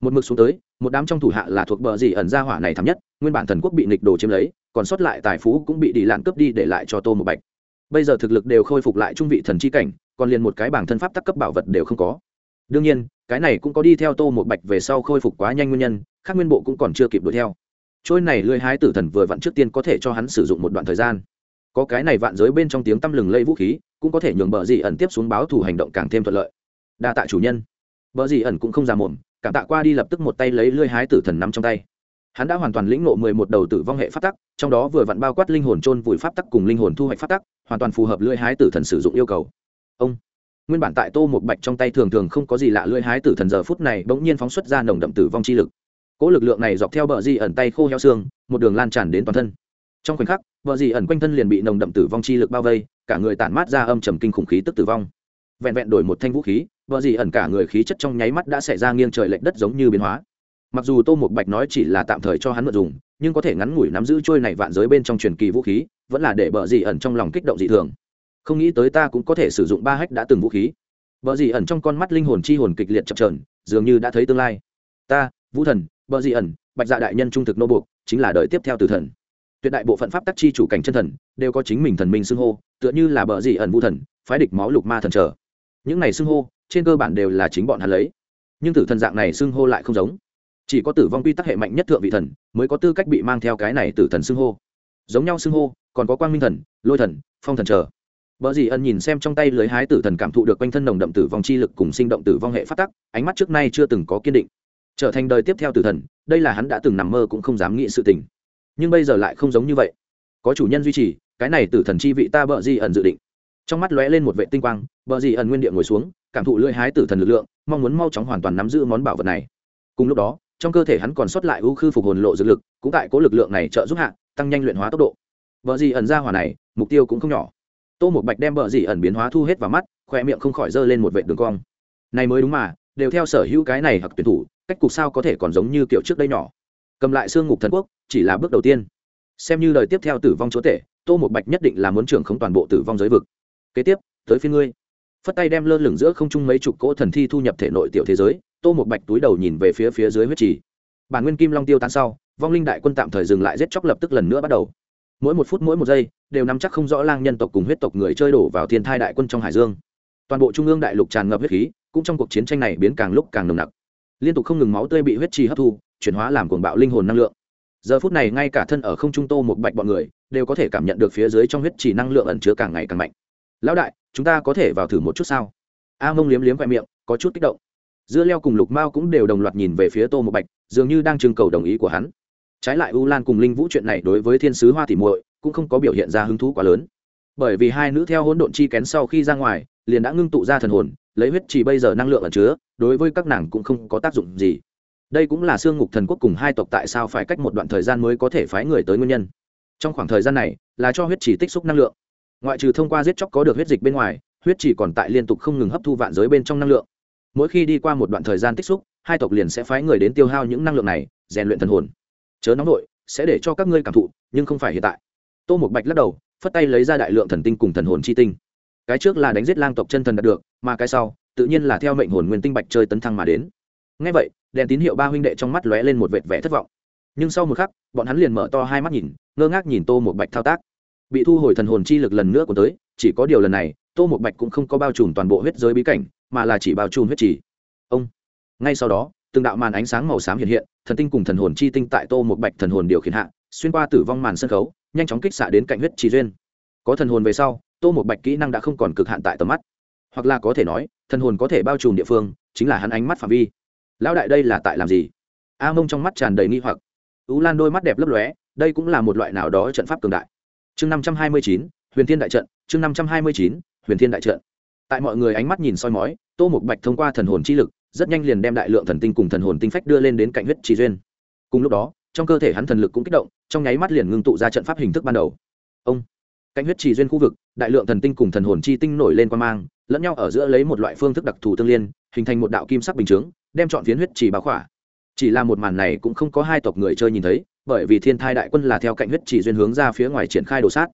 Một mực xuống tới, một đám trong thủ hạ là thuộc bờ dì ẩn gia hỏa này thắm nhất, nguyên bản thần quốc bị nịch đồ chiếm lấy, còn sót lại tài phú cũng bị đi lạn cướp đi để lại cho tô một bạch. Bây giờ thực lực đều khôi phục lại trung vị thần chi cảnh, còn liền một cái bảng thân pháp tắc cấp bảo vật đều không có. Đương nhiên, cái này cũng có đi theo tô một bạch về sau khôi phục quá nhanh nguyên nhân, khác nguyên bộ cũng còn chưa kịp đuổi theo trôi này lưỡi hái tử thần vừa vặn trước tiên có thể cho hắn sử dụng một đoạn thời gian. Có cái này vạn giới bên trong tiếng tăm lừng lây vũ khí, cũng có thể nhường bờ dị ẩn tiếp xuống báo thủ hành động càng thêm thuận lợi. Đa tạ chủ nhân. Bờ dị ẩn cũng không già mồm cảm tạ qua đi lập tức một tay lấy lưỡi hái tử thần nắm trong tay. Hắn đã hoàn toàn lĩnh ngộ mười một đầu tử vong hệ pháp tắc, trong đó vừa vặn bao quát linh hồn trôn vùi pháp tắc cùng linh hồn thu hoạch pháp tắc, hoàn toàn phù hợp lưỡi hái tử thần sử dụng yêu cầu. Ông. Nguyên bản tại tô một bạch trong tay thường thường không có gì lạ, lưỡi hái tử thần giờ phút này bỗng nhiên phóng xuất ra nồng đậm tử vong chi lực cỗ lực lượng này dọc theo bờ di ẩn tay khô heo xương, một đường lan tràn đến toàn thân. Trong khoảnh khắc, bờ di ẩn quanh thân liền bị nồng đậm tử vong chi lực bao vây, cả người tản mát ra âm trầm kinh khủng khí tức tử vong. Vẹn vẹn đổi một thanh vũ khí, bờ di ẩn cả người khí chất trong nháy mắt đã xảy ra nghiêng trời lệch đất giống như biến hóa. Mặc dù tô một bạch nói chỉ là tạm thời cho hắn mượn dùng, nhưng có thể ngắn ngủi nắm giữ trôi này vạn giới bên trong truyền kỳ vũ khí, vẫn là để bờ dị ẩn trong lòng kích động dị thường. Không nghĩ tới ta cũng có thể sử dụng ba hách đã từng vũ khí. Bờ dị ẩn trong con mắt linh hồn chi hồn kịch liệt chập trờn dường như đã thấy tương lai. Ta vũ thần bờ dị ẩn bạch dạ đại nhân trung thực nô buộc chính là đời tiếp theo từ thần. Tuyệt đại bộ phận pháp tắc chi chủ cảnh chân thần đều có chính mình thần minh xưng hô tựa như là bờ dị ẩn vũ thần phái địch máu lục ma thần trở. Những này xưng hô trên cơ bản đều là chính bọn hắn lấy. Nhưng tử thần dạng này xưng hô lại không giống. Chỉ có tử vong quy tắc hệ mạnh nhất thượng vị thần mới có tư cách bị mang theo cái này tử thần xưng hô. Giống nhau xưng hô còn có quang minh thần lôi thần phong thần trở. Bỡ gì ân nhìn xem trong tay lưới hái tử thần cảm thụ được quanh thân nồng đậm tử vong chi lực cùng sinh động tử vong hệ phát tắc, ánh mắt trước nay chưa từng có kiên định. Trở thành đời tiếp theo tử thần, đây là hắn đã từng nằm mơ cũng không dám nghĩ sự tình. Nhưng bây giờ lại không giống như vậy. Có chủ nhân duy trì, cái này tử thần chi vị ta bợ di ẩn dự định. Trong mắt lóe lên một vệ tinh quang, bợ di ẩn nguyên địa ngồi xuống, cảm thụ lưỡi hái tử thần lực lượng, mong muốn mau chóng hoàn toàn nắm giữ món bảo vật này. Cùng lúc đó, trong cơ thể hắn còn sót lại ưu khư phục hồn lộ dược lực, cũng tại cố lực lượng này trợ giúp hạ, tăng nhanh luyện hóa tốc độ. Bỡ gì ẩn ra hỏa này, mục tiêu cũng không nhỏ tô một bạch đem bờ di ẩn biến hóa thu hết vào mắt khoe miệng không khỏi giơ lên một vệ đường cong này mới đúng mà đều theo sở hữu cái này hoặc tuyển thủ, cách cục sao có thể còn giống như kiểu trước đây nhỏ. Cầm lại xương ngục thần quốc, chỉ là bước đầu tiên. Xem như lời tiếp theo tử vong chúa tể, tô một bạch nhất định là muốn trưởng không toàn bộ tử vong giới vực. Kế tiếp, tới phía ngươi. Phất tay đem lơ lửng giữa không trung mấy chục cỗ thần thi thu nhập thể nội tiểu thế giới, tô một bạch túi đầu nhìn về phía phía dưới huyết trì. Bản nguyên kim long tiêu tan sau, vong linh đại quân tạm thời dừng lại giết chóc lập tức lần nữa bắt đầu. Mỗi một phút mỗi một giây, đều nắm chắc không rõ lang nhân tộc cùng huyết tộc người chơi đổ vào thiên thai đại quân trong hải dương. Toàn bộ trung ương đại lục tràn ngập huyết khí cũng trong cuộc chiến tranh này biến càng lúc càng nồng nặc. Liên tục không ngừng máu tươi bị huyết trì hấp thu, chuyển hóa làm cuồng bạo linh hồn năng lượng. Giờ phút này ngay cả thân ở không trung tô một bạch bọn người đều có thể cảm nhận được phía dưới trong huyết trì năng lượng ẩn chứa càng ngày càng mạnh. Lão đại, chúng ta có thể vào thử một chút sao? A mông liếm liếm vẹ miệng, có chút kích động. Dưa leo cùng lục mao cũng đều đồng loạt nhìn về phía tô một bạch, dường như đang trưng cầu đồng ý của hắn. Trái lại u lan cùng linh vũ chuyện này đối với thiên sứ hoa thị muội cũng không có biểu hiện ra hứng thú quá lớn. Bởi vì hai nữ theo hỗn độn chi kén sau khi ra ngoài liền đã ngưng tụ ra thần hồn, lấy huyết chỉ bây giờ năng lượng ẩn chứa, đối với các nàng cũng không có tác dụng gì. Đây cũng là xương ngục thần quốc cùng hai tộc tại sao phải cách một đoạn thời gian mới có thể phái người tới nguyên nhân. Trong khoảng thời gian này, là cho huyết chỉ tích xúc năng lượng. Ngoại trừ thông qua giết chóc có được huyết dịch bên ngoài, huyết chỉ còn tại liên tục không ngừng hấp thu vạn giới bên trong năng lượng. Mỗi khi đi qua một đoạn thời gian tích xúc, hai tộc liền sẽ phái người đến tiêu hao những năng lượng này, rèn luyện thần hồn. Chớ nóng nổi sẽ để cho các ngươi cảm thụ, nhưng không phải hiện tại. Tô một bạch lắc đầu, phất tay lấy ra đại lượng thần tinh cùng thần hồn chi tinh cái trước là đánh giết lang tộc chân thần đạt được, mà cái sau, tự nhiên là theo mệnh hồn nguyên tinh bạch chơi tấn thăng mà đến. Ngay vậy, đèn tín hiệu ba huynh đệ trong mắt lóe lên một vệt vẻ thất vọng. Nhưng sau một khắc, bọn hắn liền mở to hai mắt nhìn, ngơ ngác nhìn tô một bạch thao tác. Bị thu hồi thần hồn chi lực lần nữa của tới, chỉ có điều lần này, tô một bạch cũng không có bao trùm toàn bộ huyết giới bí cảnh, mà là chỉ bao trùm huyết trì. ông! Ngay sau đó, từng đạo màn ánh sáng màu xám hiện hiện, thần tinh cùng thần hồn chi tinh tại tô một bạch thần hồn điều khiển hạ, xuyên qua tử vong màn sân khấu, nhanh chóng kích xạ đến cạnh huyết trì duyên. Có thần hồn về sau tô một bạch kỹ năng đã không còn cực hạn tại tầm mắt. Hoặc là có thể nói, thần hồn có thể bao trùm địa phương, chính là hắn ánh mắt phạm vi. Lão đại đây là tại làm gì? A mông trong mắt tràn đầy nghi hoặc. Ú lan đôi mắt đẹp lấp lóe, đây cũng là một loại nào đó trận pháp cường đại. Chương năm trăm hai mươi chín, huyền thiên đại trận, chương năm trăm hai mươi chín, huyền thiên đại trận. Tại mọi người ánh mắt nhìn soi mói, tô một bạch thông qua thần hồn chi lực, rất nhanh liền đem đại lượng thần tinh cùng thần hồn tinh phách đưa lên đến cạnh huyết trì duyên. Cùng lúc đó, trong cơ thể hắn thần lực cũng kích động, trong nháy mắt liền ngưng tụ ra trận pháp hình thức ban đầu. Ông! Cạnh huyết trì duyên khu vực, đại lượng thần tinh cùng thần hồn chi tinh nổi lên qua mang, lẫn nhau ở giữa lấy một loại phương thức đặc thù tương liên, hình thành một đạo kim sắc bình chướng, đem chọn phiến huyết trì báo khỏa. Chỉ là một màn này cũng không có hai tộc người chơi nhìn thấy, bởi vì thiên thai đại quân là theo cạnh huyết trì duyên hướng ra phía ngoài triển khai đồ sát.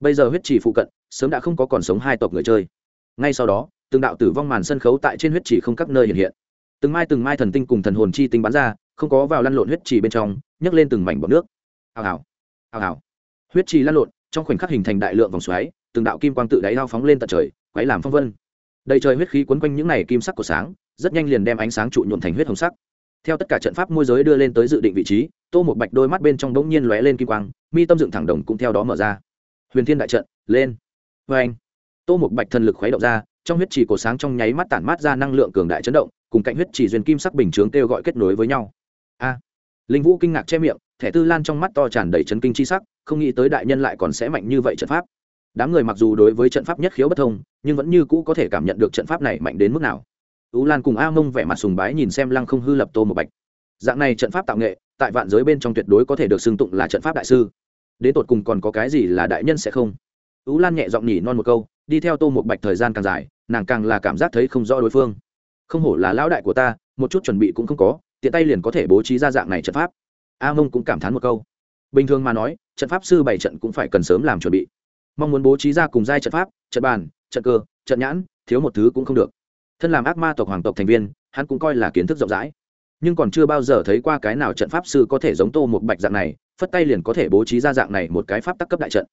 Bây giờ huyết trì phụ cận, sớm đã không có còn sống hai tộc người chơi. Ngay sau đó, từng đạo tử vong màn sân khấu tại trên huyết trì không các nơi hiện hiện. Từng mai từng mai thần tinh cùng thần hồn chi tinh bắn ra, không có vào lăn lộn huyết trì bên trong, nhấc lên từng mảnh bọc nước. Hào hào hào hào. Huyết trì lăn lộn trong khoảnh khắc hình thành đại lượng vòng xoáy, từng đạo kim quang tự đáy lao phóng lên tận trời, quấy làm phong vân. Đầy trời huyết khí quấn quanh những này kim sắc của sáng, rất nhanh liền đem ánh sáng trụ nhuộm thành huyết hồng sắc. Theo tất cả trận pháp môi giới đưa lên tới dự định vị trí, tô một bạch đôi mắt bên trong bỗng nhiên lóe lên kim quang, mi tâm dựng thẳng đồng cũng theo đó mở ra. Huyền thiên đại trận, lên. Vê anh, tô một bạch thần lực khuấy động ra, trong huyết trì cổ sáng trong nháy mắt tản mát ra năng lượng cường đại chấn động, cùng cạnh huyết trì duyên kim sắc bình chướng kêu gọi kết nối với nhau. A. Linh vũ kinh ngạc che miệng thẻ tư lan trong mắt to tràn đầy chấn kinh chi sắc, không nghĩ tới đại nhân lại còn sẽ mạnh như vậy trận pháp. Đám người mặc dù đối với trận pháp nhất khiếu bất thông, nhưng vẫn như cũ có thể cảm nhận được trận pháp này mạnh đến mức nào. Tú lan cùng a mông vẻ mặt sùng bái nhìn xem lăng không hư lập tô một bạch. Dạng này trận pháp tạo nghệ, tại vạn giới bên trong tuyệt đối có thể được xưng tụng là trận pháp đại sư. Đến tột cùng còn có cái gì là đại nhân sẽ không? Tú lan nhẹ giọng nhỉ non một câu, đi theo tô một bạch thời gian càng dài, nàng càng là cảm giác thấy không rõ đối phương. Không hổ là lão đại của ta, một chút chuẩn bị cũng không có, tiện tay liền có thể bố trí ra dạng này trận pháp a mông cũng cảm thán một câu. Bình thường mà nói, trận pháp sư bảy trận cũng phải cần sớm làm chuẩn bị. Mong muốn bố trí ra cùng giai trận pháp, trận bàn, trận cơ, trận nhãn, thiếu một thứ cũng không được. Thân làm ác ma tộc hoàng tộc thành viên, hắn cũng coi là kiến thức rộng rãi. Nhưng còn chưa bao giờ thấy qua cái nào trận pháp sư có thể giống tô một bạch dạng này, phất tay liền có thể bố trí ra dạng này một cái pháp tắc cấp đại trận.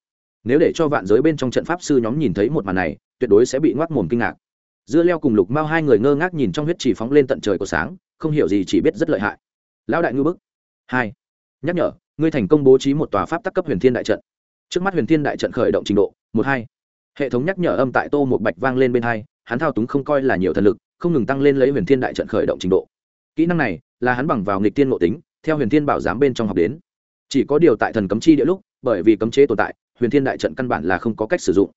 Nếu để cho vạn giới bên trong trận pháp sư nhóm nhìn thấy một màn này, tuyệt đối sẽ bị ngoác mồm kinh ngạc. Dưa leo cùng lục mao hai người ngơ ngác nhìn trong huyết chỉ phóng lên tận trời của sáng, không hiểu gì chỉ biết rất lợi hại. Lão đại ngư bức hai. Nhắc nhở, ngươi thành công bố trí một tòa pháp tắc cấp huyền thiên đại trận. Trước mắt huyền thiên đại trận khởi động trình độ, một hai. Hệ thống nhắc nhở âm tại tô một bạch vang lên bên hai, hắn thao túng không coi là nhiều thần lực, không ngừng tăng lên lấy huyền thiên đại trận khởi động trình độ. Kỹ năng này là hắn bằng vào nghịch tiên ngộ tính, theo huyền thiên bảo giám bên trong học đến. Chỉ có điều tại thần cấm chi địa lúc, bởi vì cấm chế tồn tại, huyền thiên đại trận căn bản là không có cách sử dụng.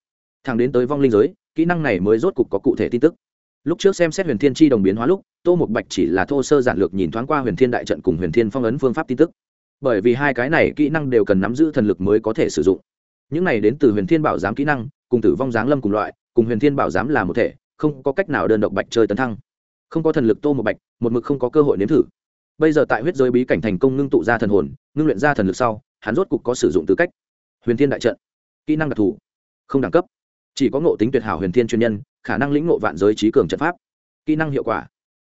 Thẳng đến tới vong linh giới, kỹ năng này mới rốt cục có cụ thể tin tức. Lúc trước xem xét huyền thiên chi đồng biến hóa lúc tô một bạch chỉ là thô sơ giản lược nhìn thoáng qua huyền thiên đại trận cùng huyền thiên phong ấn phương pháp tin tức. Bởi vì hai cái này kỹ năng đều cần nắm giữ thần lực mới có thể sử dụng. Những này đến từ huyền thiên bảo giám kỹ năng, cùng tử vong giáng lâm cùng loại, cùng huyền thiên bảo giám là một thể, không có cách nào đơn độc bạch chơi tấn thăng. Không có thần lực tô một bạch, một mực không có cơ hội nếm thử. Bây giờ tại huyết giới bí cảnh thành công ngưng tụ ra thần hồn, ngưng luyện ra thần lực sau, hắn rốt cục có sử dụng tư cách. Huyền thiên đại trận. Kỹ năng đặc thù. Không đẳng cấp. Chỉ có ngộ tính tuyệt hảo huyền thiên chuyên nhân, khả năng lĩnh ngộ vạn giới trí cường trận pháp. Kỹ năng hiệu quả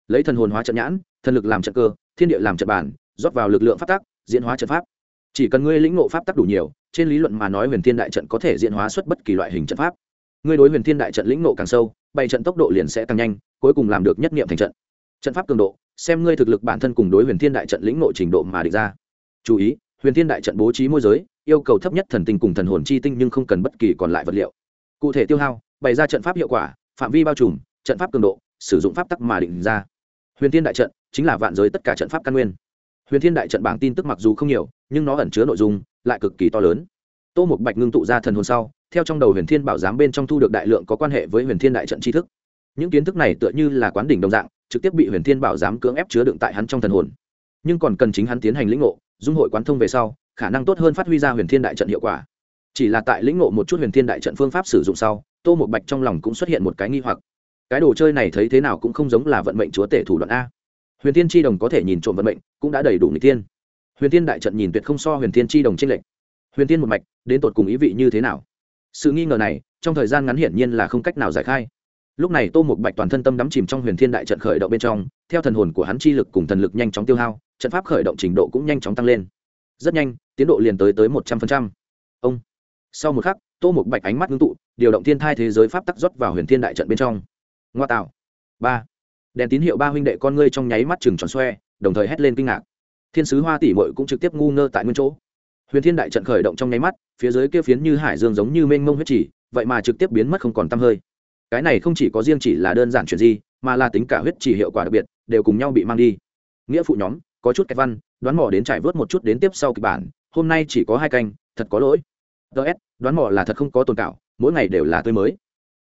lấy thần hồn hóa trận nhãn, thần lực làm trận cơ, thiên địa làm trận bản, rót vào lực lượng phát tác diễn hóa trận pháp. Chỉ cần ngươi lĩnh ngộ pháp tắc đủ nhiều, trên lý luận mà nói huyền thiên đại trận có thể diễn hóa xuất bất kỳ loại hình trận pháp. Ngươi đối huyền thiên đại trận lĩnh ngộ càng sâu bày trận tốc độ liền sẽ càng nhanh, cuối cùng làm được nhất nghiệm thành trận. Trận pháp cường độ, xem ngươi thực lực bản thân cùng đối huyền thiên đại trận lĩnh ngộ trình độ mà địch ra. Chú ý, huyền thiên đại trận bố trí môi giới, yêu cầu thấp nhất thần tinh cùng thần hồn chi tinh nhưng không cần bất kỳ còn lại vật liệu. Cụ thể tiêu hao, bày ra trận pháp hiệu quả, phạm vi bao trùm, trận pháp cường độ, sử dụng pháp tắc mà định ra huyền thiên đại trận chính là vạn giới tất cả trận pháp căn nguyên. Huyền thiên đại trận bảng tin tức mặc dù không nhiều, nhưng nó ẩn chứa nội dung lại cực kỳ to lớn. Tô Mục bạch ngưng tụ ra thần hồn sau, theo trong đầu huyền thiên bảo giám bên trong thu được đại lượng có quan hệ với huyền thiên đại trận tri thức. Những kiến thức này tựa như là quán đỉnh đồng dạng, trực tiếp bị huyền thiên bảo giám cưỡng ép chứa đựng tại hắn trong thần hồn. Nhưng còn cần chính hắn tiến hành lĩnh ngộ, dung hội quán thông về sau, khả năng tốt hơn phát huy ra huyền thiên đại trận hiệu quả. Chỉ là tại lĩnh ngộ một chút huyền thiên đại trận phương pháp sử dụng sau, tô một bạch trong lòng cũng xuất hiện một cái nghi hoặc cái đồ chơi này thấy thế nào cũng không giống là vận mệnh chúa tể thủ đoạn a. Huyền thiên tri đồng có thể nhìn trộm vận mệnh, cũng đã đầy đủ người tiên huyền thiên đại trận nhìn tuyệt không so huyền thiên tri đồng tranh lệch. Huyền thiên một mạch, đến tột cùng ý vị như thế nào? Sự nghi ngờ này, trong thời gian ngắn hiển nhiên là không cách nào giải khai. Lúc này tô một bạch toàn thân tâm đắm chìm trong huyền thiên đại trận khởi động bên trong, theo thần hồn của hắn chi lực cùng thần lực nhanh chóng tiêu hao, trận pháp khởi động trình độ cũng nhanh chóng tăng lên. Rất nhanh, tiến độ liền tới tới một trăm phần trăm. Ông. Sau một khắc, tô một bạch ánh mắt ngưng tụ, điều động thiên thai thế giới pháp tắc rót vào huyền thiên đại trận bên trong ngoa tạo ba. Đèn tín hiệu ba huynh đệ con ngươi trong nháy mắt chừng tròn xoe, đồng thời hét lên kinh ngạc. Thiên sứ hoa tỷ mội cũng trực tiếp ngu ngơ tại nguyên chỗ. Huyền thiên đại trận khởi động trong nháy mắt, phía dưới kia phiến như hải dương giống như mênh mông huyết chỉ, vậy mà trực tiếp biến mất không còn t hơi. Cái này không chỉ có riêng chỉ là đơn giản chuyện gì, mà là tính cả huyết chỉ hiệu quả đặc biệt, đều cùng nhau bị mang đi. Nghĩa phụ nhóm, có chút cách văn, đoán mò đến trải vớt một chút đến tiếp sau kịch bản, hôm nay chỉ có hai canh, thật có lỗi. Ts đoán mò là thật không có tồn cảo mỗi ngày đều là tươi mới.